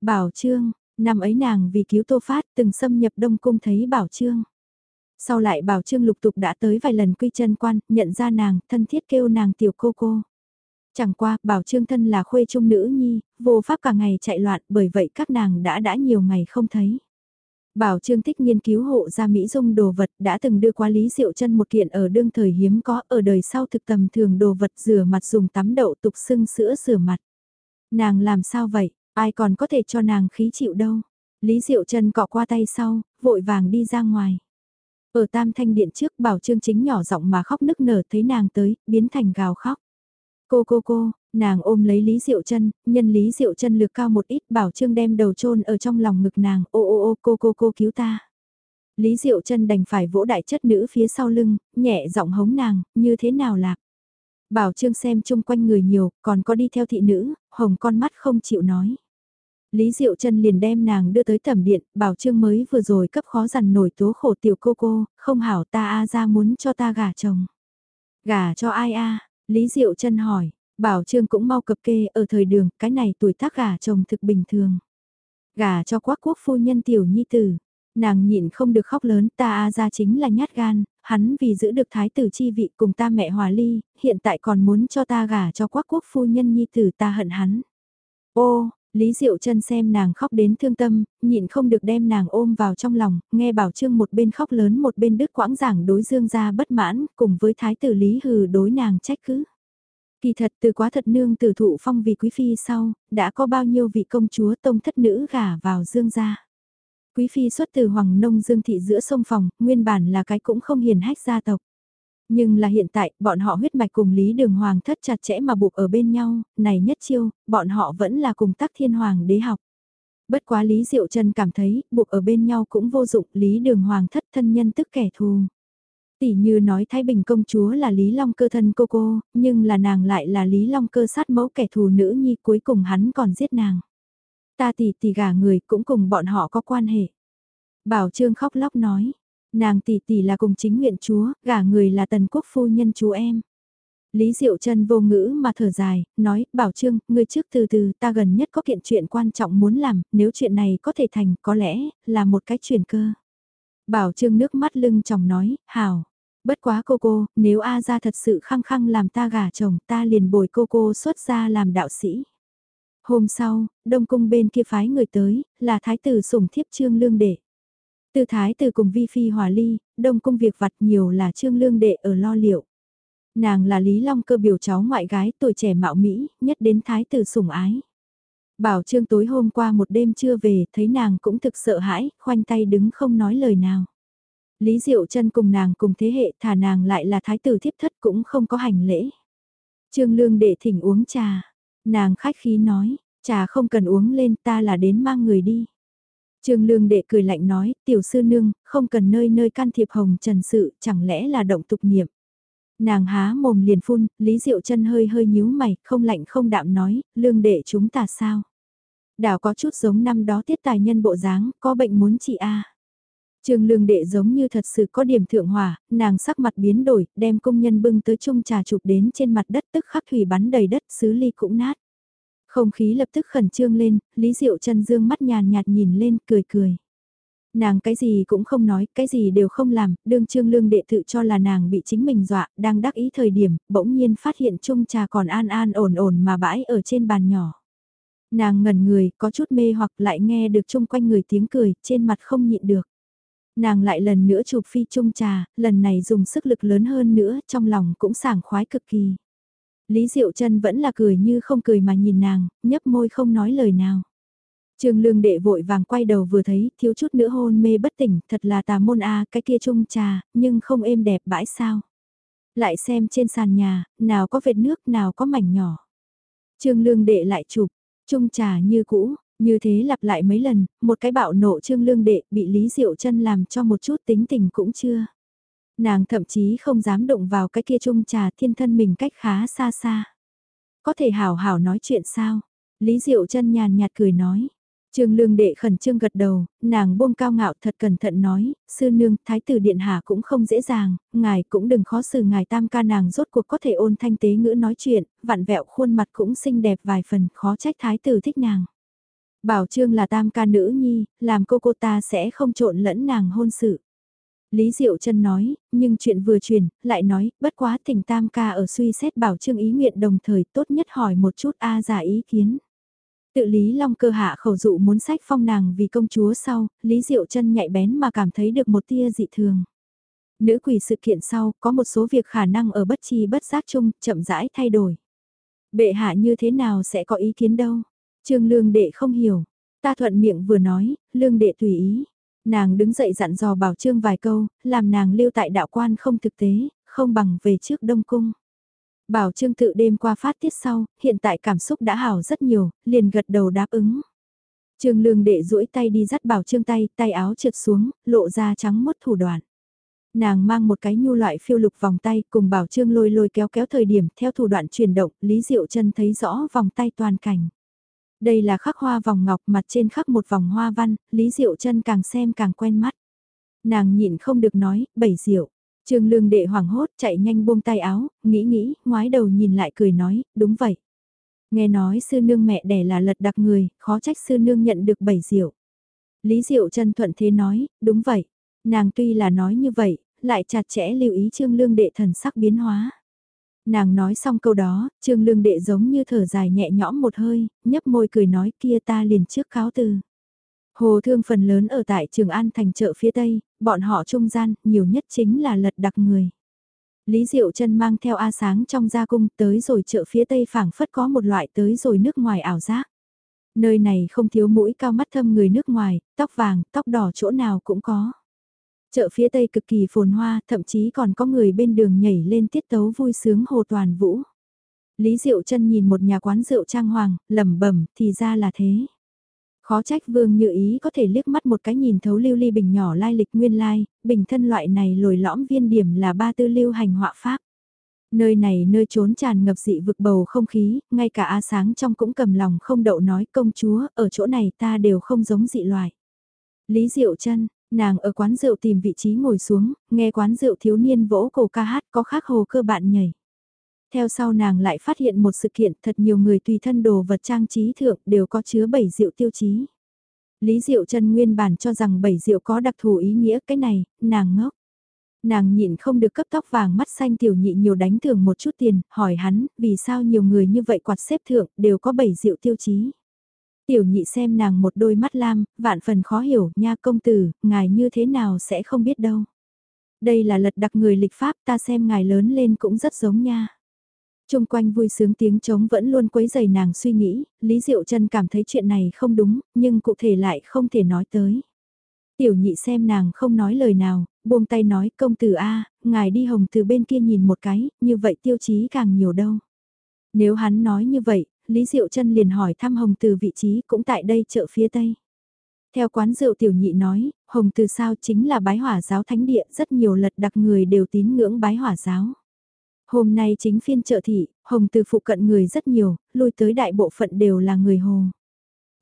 Bảo trương, Năm ấy nàng vì cứu Tô Phát từng xâm nhập Đông Cung thấy Bảo Trương. Sau lại Bảo Trương lục tục đã tới vài lần quy chân quan, nhận ra nàng, thân thiết kêu nàng tiểu cô cô. Chẳng qua, Bảo Trương thân là khuê trung nữ nhi, vô pháp cả ngày chạy loạn, bởi vậy các nàng đã đã nhiều ngày không thấy. Bảo Trương thích nghiên cứu hộ gia Mỹ Dung đồ vật đã từng đưa qua Lý Diệu chân một kiện ở đương thời hiếm có ở đời sau thực tầm thường đồ vật rửa mặt dùng tắm đậu tục sưng sữa rửa mặt. Nàng làm sao vậy? Ai còn có thể cho nàng khí chịu đâu. Lý Diệu Trần cọ qua tay sau, vội vàng đi ra ngoài. Ở tam thanh điện trước bảo trương chính nhỏ giọng mà khóc nức nở thấy nàng tới, biến thành gào khóc. Cô cô cô, nàng ôm lấy Lý Diệu Trân, nhân Lý Diệu Trân lược cao một ít bảo trương đem đầu chôn ở trong lòng ngực nàng, ô ô ô cô cô cô cứu ta. Lý Diệu Trân đành phải vỗ đại chất nữ phía sau lưng, nhẹ giọng hống nàng, như thế nào lạc. Bảo Trương xem chung quanh người nhiều, còn có đi theo thị nữ, hồng con mắt không chịu nói. Lý Diệu Trân liền đem nàng đưa tới tầm điện, bảo Trương mới vừa rồi cấp khó dằn nổi tố khổ tiểu cô cô, không hảo ta a ra muốn cho ta gả chồng. Gả cho ai a? Lý Diệu Trân hỏi, bảo Trương cũng mau cập kê ở thời đường, cái này tuổi tác gả chồng thực bình thường. Gả cho quắc quốc phu nhân tiểu nhi tử, nàng nhịn không được khóc lớn ta a ra chính là nhát gan, hắn vì giữ được thái tử chi vị cùng ta mẹ hòa ly, hiện tại còn muốn cho ta gả cho quắc quốc phu nhân nhi tử ta hận hắn. Ô, Lý Diệu Trân xem nàng khóc đến thương tâm, nhịn không được đem nàng ôm vào trong lòng, nghe bảo trương một bên khóc lớn một bên đứt quãng giảng đối dương ra bất mãn, cùng với thái tử Lý Hừ đối nàng trách cứ. Kỳ thật từ quá thật nương tử thụ phong vì quý phi sau, đã có bao nhiêu vị công chúa tông thất nữ gả vào dương gia. Quý phi xuất từ Hoàng Nông Dương Thị giữa sông phòng, nguyên bản là cái cũng không hiền hách gia tộc. Nhưng là hiện tại, bọn họ huyết mạch cùng Lý Đường Hoàng thất chặt chẽ mà buộc ở bên nhau, này nhất chiêu, bọn họ vẫn là cùng tắc thiên hoàng đế học. Bất quá Lý Diệu trần cảm thấy, buộc ở bên nhau cũng vô dụng, Lý Đường Hoàng thất thân nhân tức kẻ thù. Tỷ như nói Thái Bình công chúa là Lý Long cơ thân cô cô, nhưng là nàng lại là Lý Long cơ sát mẫu kẻ thù nữ nhi cuối cùng hắn còn giết nàng. Ta tỷ tỷ gả người cũng cùng bọn họ có quan hệ. Bảo Trương khóc lóc nói, nàng tỷ tỷ là cùng chính nguyện chúa, gả người là tần quốc phu nhân chú em. Lý Diệu Trân vô ngữ mà thở dài, nói, Bảo Trương, ngươi trước từ từ, ta gần nhất có kiện chuyện quan trọng muốn làm, nếu chuyện này có thể thành, có lẽ, là một cái chuyển cơ. Bảo Trương nước mắt lưng chồng nói, hào bất quá cô cô, nếu A ra thật sự khăng khăng làm ta gả chồng, ta liền bồi cô cô xuất ra làm đạo sĩ. Hôm sau, Đông Cung bên kia phái người tới, là Thái tử sủng thiếp Trương Lương Đệ. Từ Thái tử cùng Vi Phi hòa ly, Đông công việc vặt nhiều là Trương Lương Đệ ở lo liệu. Nàng là Lý Long cơ biểu cháu ngoại gái tuổi trẻ mạo Mỹ, nhất đến Thái tử sủng ái. Bảo Trương tối hôm qua một đêm chưa về, thấy nàng cũng thực sợ hãi, khoanh tay đứng không nói lời nào. Lý Diệu chân cùng nàng cùng thế hệ thả nàng lại là thái tử thiếp thất cũng không có hành lễ. Trương Lương đệ thỉnh uống trà, nàng khách khí nói, trà không cần uống lên ta là đến mang người đi. Trương Lương đệ cười lạnh nói, tiểu sư nương, không cần nơi nơi can thiệp hồng trần sự, chẳng lẽ là động tục niệm. Nàng há mồm liền phun, Lý Diệu chân hơi hơi nhíu mày, không lạnh không đạm nói, lương đệ chúng ta sao? Đảo có chút giống năm đó tiết tài nhân bộ dáng, có bệnh muốn trị a. Trương lương đệ giống như thật sự có điểm thượng hỏa, nàng sắc mặt biến đổi, đem công nhân bưng tới chung trà chụp đến trên mặt đất tức khắc thủy bắn đầy đất, xứ ly cũng nát. Không khí lập tức khẩn trương lên, Lý Diệu chân dương mắt nhàn nhạt nhìn lên, cười cười. Nàng cái gì cũng không nói, cái gì đều không làm, đương trương lương đệ tự cho là nàng bị chính mình dọa, đang đắc ý thời điểm, bỗng nhiên phát hiện chung trà còn an an ổn ổn mà bãi ở trên bàn nhỏ. Nàng ngẩn người, có chút mê hoặc lại nghe được chung quanh người tiếng cười, trên mặt không nhịn được. Nàng lại lần nữa chụp phi chung trà, lần này dùng sức lực lớn hơn nữa, trong lòng cũng sảng khoái cực kỳ. Lý Diệu Trân vẫn là cười như không cười mà nhìn nàng, nhấp môi không nói lời nào. Trường lương đệ vội vàng quay đầu vừa thấy, thiếu chút nữa hôn mê bất tỉnh, thật là tà môn a cái kia chung trà, nhưng không êm đẹp bãi sao. Lại xem trên sàn nhà, nào có vệt nước, nào có mảnh nhỏ. Trương lương đệ lại chụp, chung trà như cũ, như thế lặp lại mấy lần, một cái bạo nộ trương lương đệ bị Lý Diệu chân làm cho một chút tính tình cũng chưa. Nàng thậm chí không dám động vào cái kia chung trà thiên thân mình cách khá xa xa. Có thể hảo hảo nói chuyện sao? Lý Diệu chân nhàn nhạt cười nói. Trương Lương Đệ khẩn trương gật đầu, nàng buông cao ngạo thật cẩn thận nói, sư nương, thái tử điện hạ cũng không dễ dàng, ngài cũng đừng khó xử ngài tam ca nàng rốt cuộc có thể ôn thanh tế ngữ nói chuyện, vặn vẹo khuôn mặt cũng xinh đẹp vài phần, khó trách thái tử thích nàng. Bảo Trương là tam ca nữ nhi, làm cô cô ta sẽ không trộn lẫn nàng hôn sự. Lý Diệu Trân nói, nhưng chuyện vừa truyền, lại nói, bất quá thỉnh tam ca ở suy xét Bảo Trương ý nguyện đồng thời tốt nhất hỏi một chút A giả ý kiến. Tự Lý Long cơ hạ khẩu dụ muốn sách phong nàng vì công chúa sau, Lý Diệu Trân nhạy bén mà cảm thấy được một tia dị thường. Nữ quỷ sự kiện sau, có một số việc khả năng ở bất chi bất giác chung, chậm rãi thay đổi. Bệ hạ như thế nào sẽ có ý kiến đâu? Trương Lương Đệ không hiểu. Ta thuận miệng vừa nói, Lương Đệ tùy ý. Nàng đứng dậy dặn dò bảo Trương vài câu, làm nàng lưu tại đạo quan không thực tế, không bằng về trước Đông Cung. Bảo Trương tự đêm qua phát tiết sau, hiện tại cảm xúc đã hảo rất nhiều, liền gật đầu đáp ứng. Trương Lương Đệ duỗi tay đi dắt Bảo Trương tay, tay áo trượt xuống, lộ ra trắng mốt thủ đoạn. Nàng mang một cái nhu loại phiêu lục vòng tay cùng Bảo Trương lôi lôi kéo kéo thời điểm theo thủ đoạn chuyển động, Lý Diệu chân thấy rõ vòng tay toàn cảnh. Đây là khắc hoa vòng ngọc mặt trên khắc một vòng hoa văn, Lý Diệu chân càng xem càng quen mắt. Nàng nhịn không được nói, bảy diệu. Trương lương đệ hoảng hốt chạy nhanh buông tay áo, nghĩ nghĩ, ngoái đầu nhìn lại cười nói, đúng vậy. Nghe nói sư nương mẹ đẻ là lật đặc người, khó trách sư nương nhận được bảy diệu. Lý Diệu chân thuận thế nói, đúng vậy. Nàng tuy là nói như vậy, lại chặt chẽ lưu ý trương lương đệ thần sắc biến hóa. Nàng nói xong câu đó, trương lương đệ giống như thở dài nhẹ nhõm một hơi, nhấp môi cười nói kia ta liền trước cáo từ. Hồ thương phần lớn ở tại Trường An thành chợ phía Tây, bọn họ trung gian, nhiều nhất chính là lật đặc người. Lý Diệu chân mang theo A Sáng trong gia cung tới rồi chợ phía Tây phảng phất có một loại tới rồi nước ngoài ảo giác. Nơi này không thiếu mũi cao mắt thâm người nước ngoài, tóc vàng, tóc đỏ chỗ nào cũng có. Chợ phía tây cực kỳ phồn hoa, thậm chí còn có người bên đường nhảy lên tiết tấu vui sướng hồ toàn vũ. Lý Diệu chân nhìn một nhà quán rượu trang hoàng, lẩm bẩm, thì ra là thế. Khó trách Vương Như Ý có thể liếc mắt một cái nhìn thấu lưu ly bình nhỏ lai lịch nguyên lai, bình thân loại này lồi lõm viên điểm là ba tư lưu hành họa pháp. Nơi này nơi trốn tràn ngập dị vực bầu không khí, ngay cả A Sáng trong cũng cầm lòng không đậu nói công chúa, ở chỗ này ta đều không giống dị loại. Lý Diệu chân nàng ở quán rượu tìm vị trí ngồi xuống, nghe quán rượu thiếu niên vỗ cổ ca hát có khác hồ cơ bạn nhảy. Theo sau nàng lại phát hiện một sự kiện thật nhiều người tùy thân đồ vật trang trí thượng đều có chứa bảy rượu tiêu chí. Lý Diệu chân nguyên bản cho rằng bảy rượu có đặc thù ý nghĩa cái này, nàng ngốc. Nàng nhịn không được cấp tóc vàng mắt xanh tiểu nhị nhiều đánh thưởng một chút tiền, hỏi hắn, vì sao nhiều người như vậy quạt xếp thượng, đều có bảy rượu tiêu chí. Tiểu nhị xem nàng một đôi mắt lam, vạn phần khó hiểu, nha công tử, ngài như thế nào sẽ không biết đâu. Đây là lật đặc người lịch pháp ta xem ngài lớn lên cũng rất giống nha. Trung quanh vui sướng tiếng trống vẫn luôn quấy dày nàng suy nghĩ, Lý Diệu Trân cảm thấy chuyện này không đúng, nhưng cụ thể lại không thể nói tới. Tiểu nhị xem nàng không nói lời nào, buông tay nói công tử A, ngài đi hồng từ bên kia nhìn một cái, như vậy tiêu chí càng nhiều đâu. Nếu hắn nói như vậy, Lý Diệu Trân liền hỏi thăm hồng từ vị trí cũng tại đây chợ phía tây. Theo quán rượu tiểu nhị nói, hồng từ sao chính là bái hỏa giáo thánh địa, rất nhiều lật đặc người đều tín ngưỡng bái hỏa giáo. Hôm nay chính phiên chợ thị, hồng từ phụ cận người rất nhiều, lui tới đại bộ phận đều là người hồ.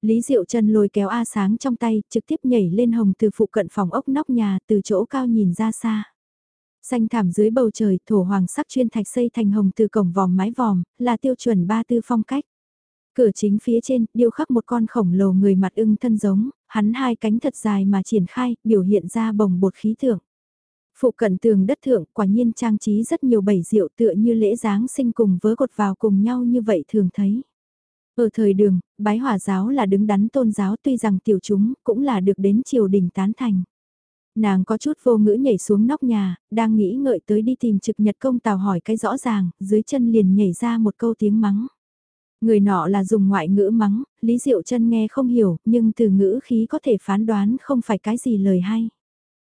Lý Diệu Trần lôi kéo A Sáng trong tay, trực tiếp nhảy lên hồng từ phụ cận phòng ốc nóc nhà từ chỗ cao nhìn ra xa. Xanh thảm dưới bầu trời, thổ hoàng sắc chuyên thạch xây thành hồng từ cổng vòm mái vòm, là tiêu chuẩn ba tư phong cách. Cửa chính phía trên, điêu khắc một con khổng lồ người mặt ưng thân giống, hắn hai cánh thật dài mà triển khai, biểu hiện ra bồng bột khí thượng. Phụ cận tường đất thượng quả nhiên trang trí rất nhiều bảy rượu tựa như lễ Giáng sinh cùng vớ cột vào cùng nhau như vậy thường thấy. Ở thời đường, bái hỏa giáo là đứng đắn tôn giáo tuy rằng tiểu chúng cũng là được đến triều đình tán thành. Nàng có chút vô ngữ nhảy xuống nóc nhà, đang nghĩ ngợi tới đi tìm trực nhật công tào hỏi cái rõ ràng, dưới chân liền nhảy ra một câu tiếng mắng. Người nọ là dùng ngoại ngữ mắng, Lý Diệu chân nghe không hiểu, nhưng từ ngữ khí có thể phán đoán không phải cái gì lời hay.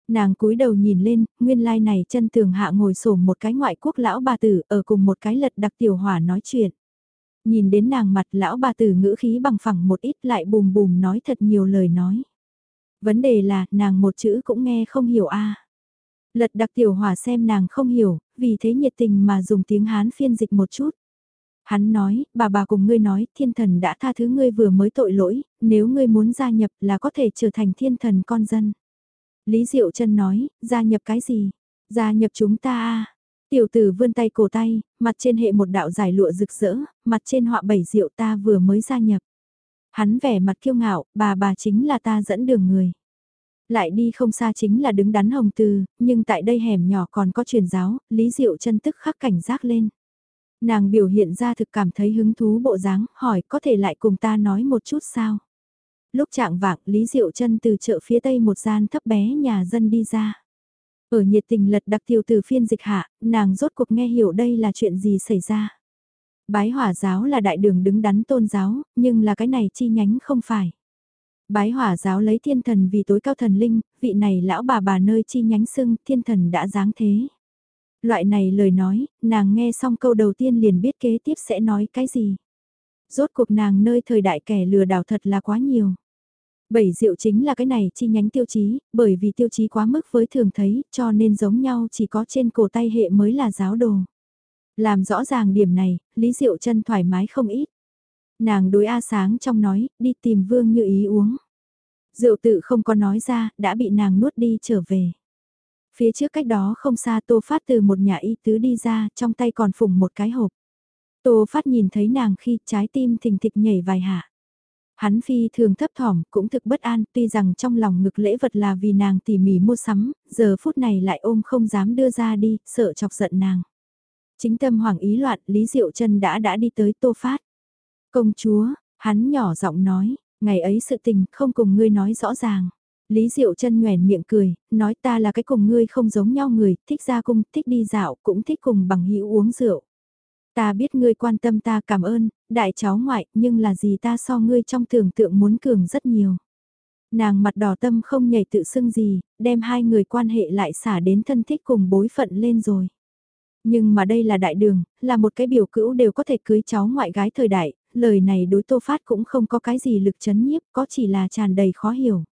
Nàng cúi đầu nhìn lên, nguyên lai này chân tường hạ ngồi sổ một cái ngoại quốc lão bà tử ở cùng một cái lật đặc tiểu hỏa nói chuyện. Nhìn đến nàng mặt lão bà tử ngữ khí bằng phẳng một ít lại bùm bùm nói thật nhiều lời nói. Vấn đề là nàng một chữ cũng nghe không hiểu a Lật đặc tiểu hỏa xem nàng không hiểu, vì thế nhiệt tình mà dùng tiếng Hán phiên dịch một chút. Hắn nói, bà bà cùng ngươi nói, thiên thần đã tha thứ ngươi vừa mới tội lỗi, nếu ngươi muốn gia nhập là có thể trở thành thiên thần con dân. Lý Diệu Trân nói, gia nhập cái gì? Gia nhập chúng ta à? Tiểu tử vươn tay cổ tay, mặt trên hệ một đạo giải lụa rực rỡ, mặt trên họa bảy diệu ta vừa mới gia nhập. Hắn vẻ mặt kiêu ngạo, bà bà chính là ta dẫn đường người. Lại đi không xa chính là đứng đắn hồng từ, nhưng tại đây hẻm nhỏ còn có truyền giáo, Lý Diệu chân tức khắc cảnh giác lên. Nàng biểu hiện ra thực cảm thấy hứng thú bộ dáng, hỏi có thể lại cùng ta nói một chút sao? Lúc trạng vạng Lý Diệu chân từ chợ phía tây một gian thấp bé nhà dân đi ra. Ở nhiệt tình lật đặc tiêu từ phiên dịch hạ, nàng rốt cuộc nghe hiểu đây là chuyện gì xảy ra. Bái hỏa giáo là đại đường đứng đắn tôn giáo, nhưng là cái này chi nhánh không phải. Bái hỏa giáo lấy thiên thần vì tối cao thần linh, vị này lão bà bà nơi chi nhánh xưng thiên thần đã giáng thế. Loại này lời nói, nàng nghe xong câu đầu tiên liền biết kế tiếp sẽ nói cái gì. Rốt cuộc nàng nơi thời đại kẻ lừa đảo thật là quá nhiều. Bảy rượu chính là cái này chi nhánh tiêu chí, bởi vì tiêu chí quá mức với thường thấy, cho nên giống nhau chỉ có trên cổ tay hệ mới là giáo đồ. Làm rõ ràng điểm này, Lý Diệu chân thoải mái không ít. Nàng đối A sáng trong nói, đi tìm vương như ý uống. rượu tự không có nói ra, đã bị nàng nuốt đi trở về. Phía trước cách đó không xa Tô Phát từ một nhà y tứ đi ra, trong tay còn phủng một cái hộp. Tô Phát nhìn thấy nàng khi trái tim thình thịch nhảy vài hạ. Hắn phi thường thấp thỏm, cũng thực bất an, tuy rằng trong lòng ngực lễ vật là vì nàng tỉ mỉ mua sắm, giờ phút này lại ôm không dám đưa ra đi, sợ chọc giận nàng. Chính tâm hoàng ý loạn, Lý Diệu chân đã đã đi tới Tô Phát. Công chúa, hắn nhỏ giọng nói, ngày ấy sự tình không cùng ngươi nói rõ ràng. Lý Diệu chân nhoèn miệng cười, nói ta là cái cùng ngươi không giống nhau người, thích ra cung, thích đi dạo, cũng thích cùng bằng hữu uống rượu. Ta biết ngươi quan tâm ta cảm ơn, đại cháu ngoại, nhưng là gì ta so ngươi trong tưởng tượng muốn cường rất nhiều. Nàng mặt đỏ tâm không nhảy tự xưng gì, đem hai người quan hệ lại xả đến thân thích cùng bối phận lên rồi. Nhưng mà đây là đại đường, là một cái biểu cữu đều có thể cưới cháu ngoại gái thời đại, lời này đối tô phát cũng không có cái gì lực chấn nhiếp, có chỉ là tràn đầy khó hiểu.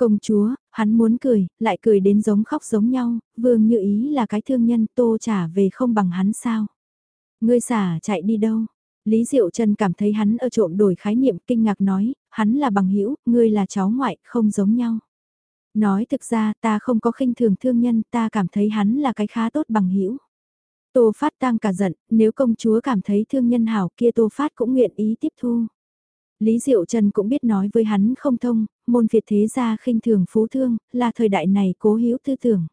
Công chúa, hắn muốn cười, lại cười đến giống khóc giống nhau, vương như ý là cái thương nhân tô trả về không bằng hắn sao. Ngươi xả chạy đi đâu? Lý Diệu Trần cảm thấy hắn ở trộm đổi khái niệm kinh ngạc nói, hắn là bằng hữu ngươi là cháu ngoại, không giống nhau. Nói thực ra ta không có khinh thường thương nhân, ta cảm thấy hắn là cái khá tốt bằng hữu Tô Phát tăng cả giận, nếu công chúa cảm thấy thương nhân hảo kia Tô Phát cũng nguyện ý tiếp thu. Lý Diệu Trần cũng biết nói với hắn không thông, môn Việt thế gia khinh thường phú thương, là thời đại này cố hữu tư tưởng.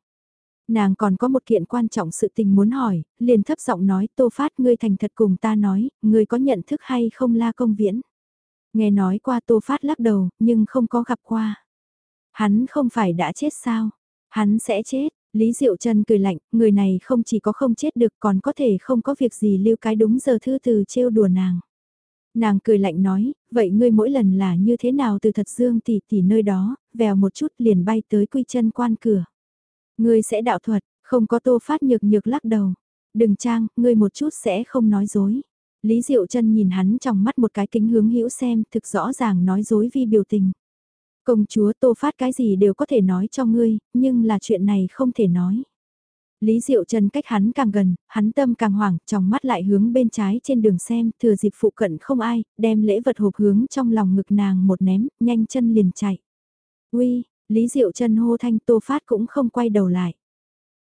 Nàng còn có một kiện quan trọng sự tình muốn hỏi, liền thấp giọng nói Tô Phát ngươi thành thật cùng ta nói, ngươi có nhận thức hay không la công viễn. Nghe nói qua Tô Phát lắc đầu, nhưng không có gặp qua. Hắn không phải đã chết sao? Hắn sẽ chết, Lý Diệu Trần cười lạnh, người này không chỉ có không chết được còn có thể không có việc gì lưu cái đúng giờ thư từ trêu đùa nàng. Nàng cười lạnh nói, vậy ngươi mỗi lần là như thế nào từ thật dương tỷ tỷ nơi đó, vèo một chút liền bay tới quy chân quan cửa. Ngươi sẽ đạo thuật, không có tô phát nhược nhược lắc đầu. Đừng trang, ngươi một chút sẽ không nói dối. Lý Diệu chân nhìn hắn trong mắt một cái kính hướng hữu xem, thực rõ ràng nói dối vì biểu tình. Công chúa tô phát cái gì đều có thể nói cho ngươi, nhưng là chuyện này không thể nói. Lý Diệu Trần cách hắn càng gần, hắn tâm càng hoảng, trong mắt lại hướng bên trái trên đường xem, thừa dịp phụ cận không ai, đem lễ vật hộp hướng trong lòng ngực nàng một ném, nhanh chân liền chạy. Uy, Lý Diệu Trần hô thanh Tô Phát cũng không quay đầu lại.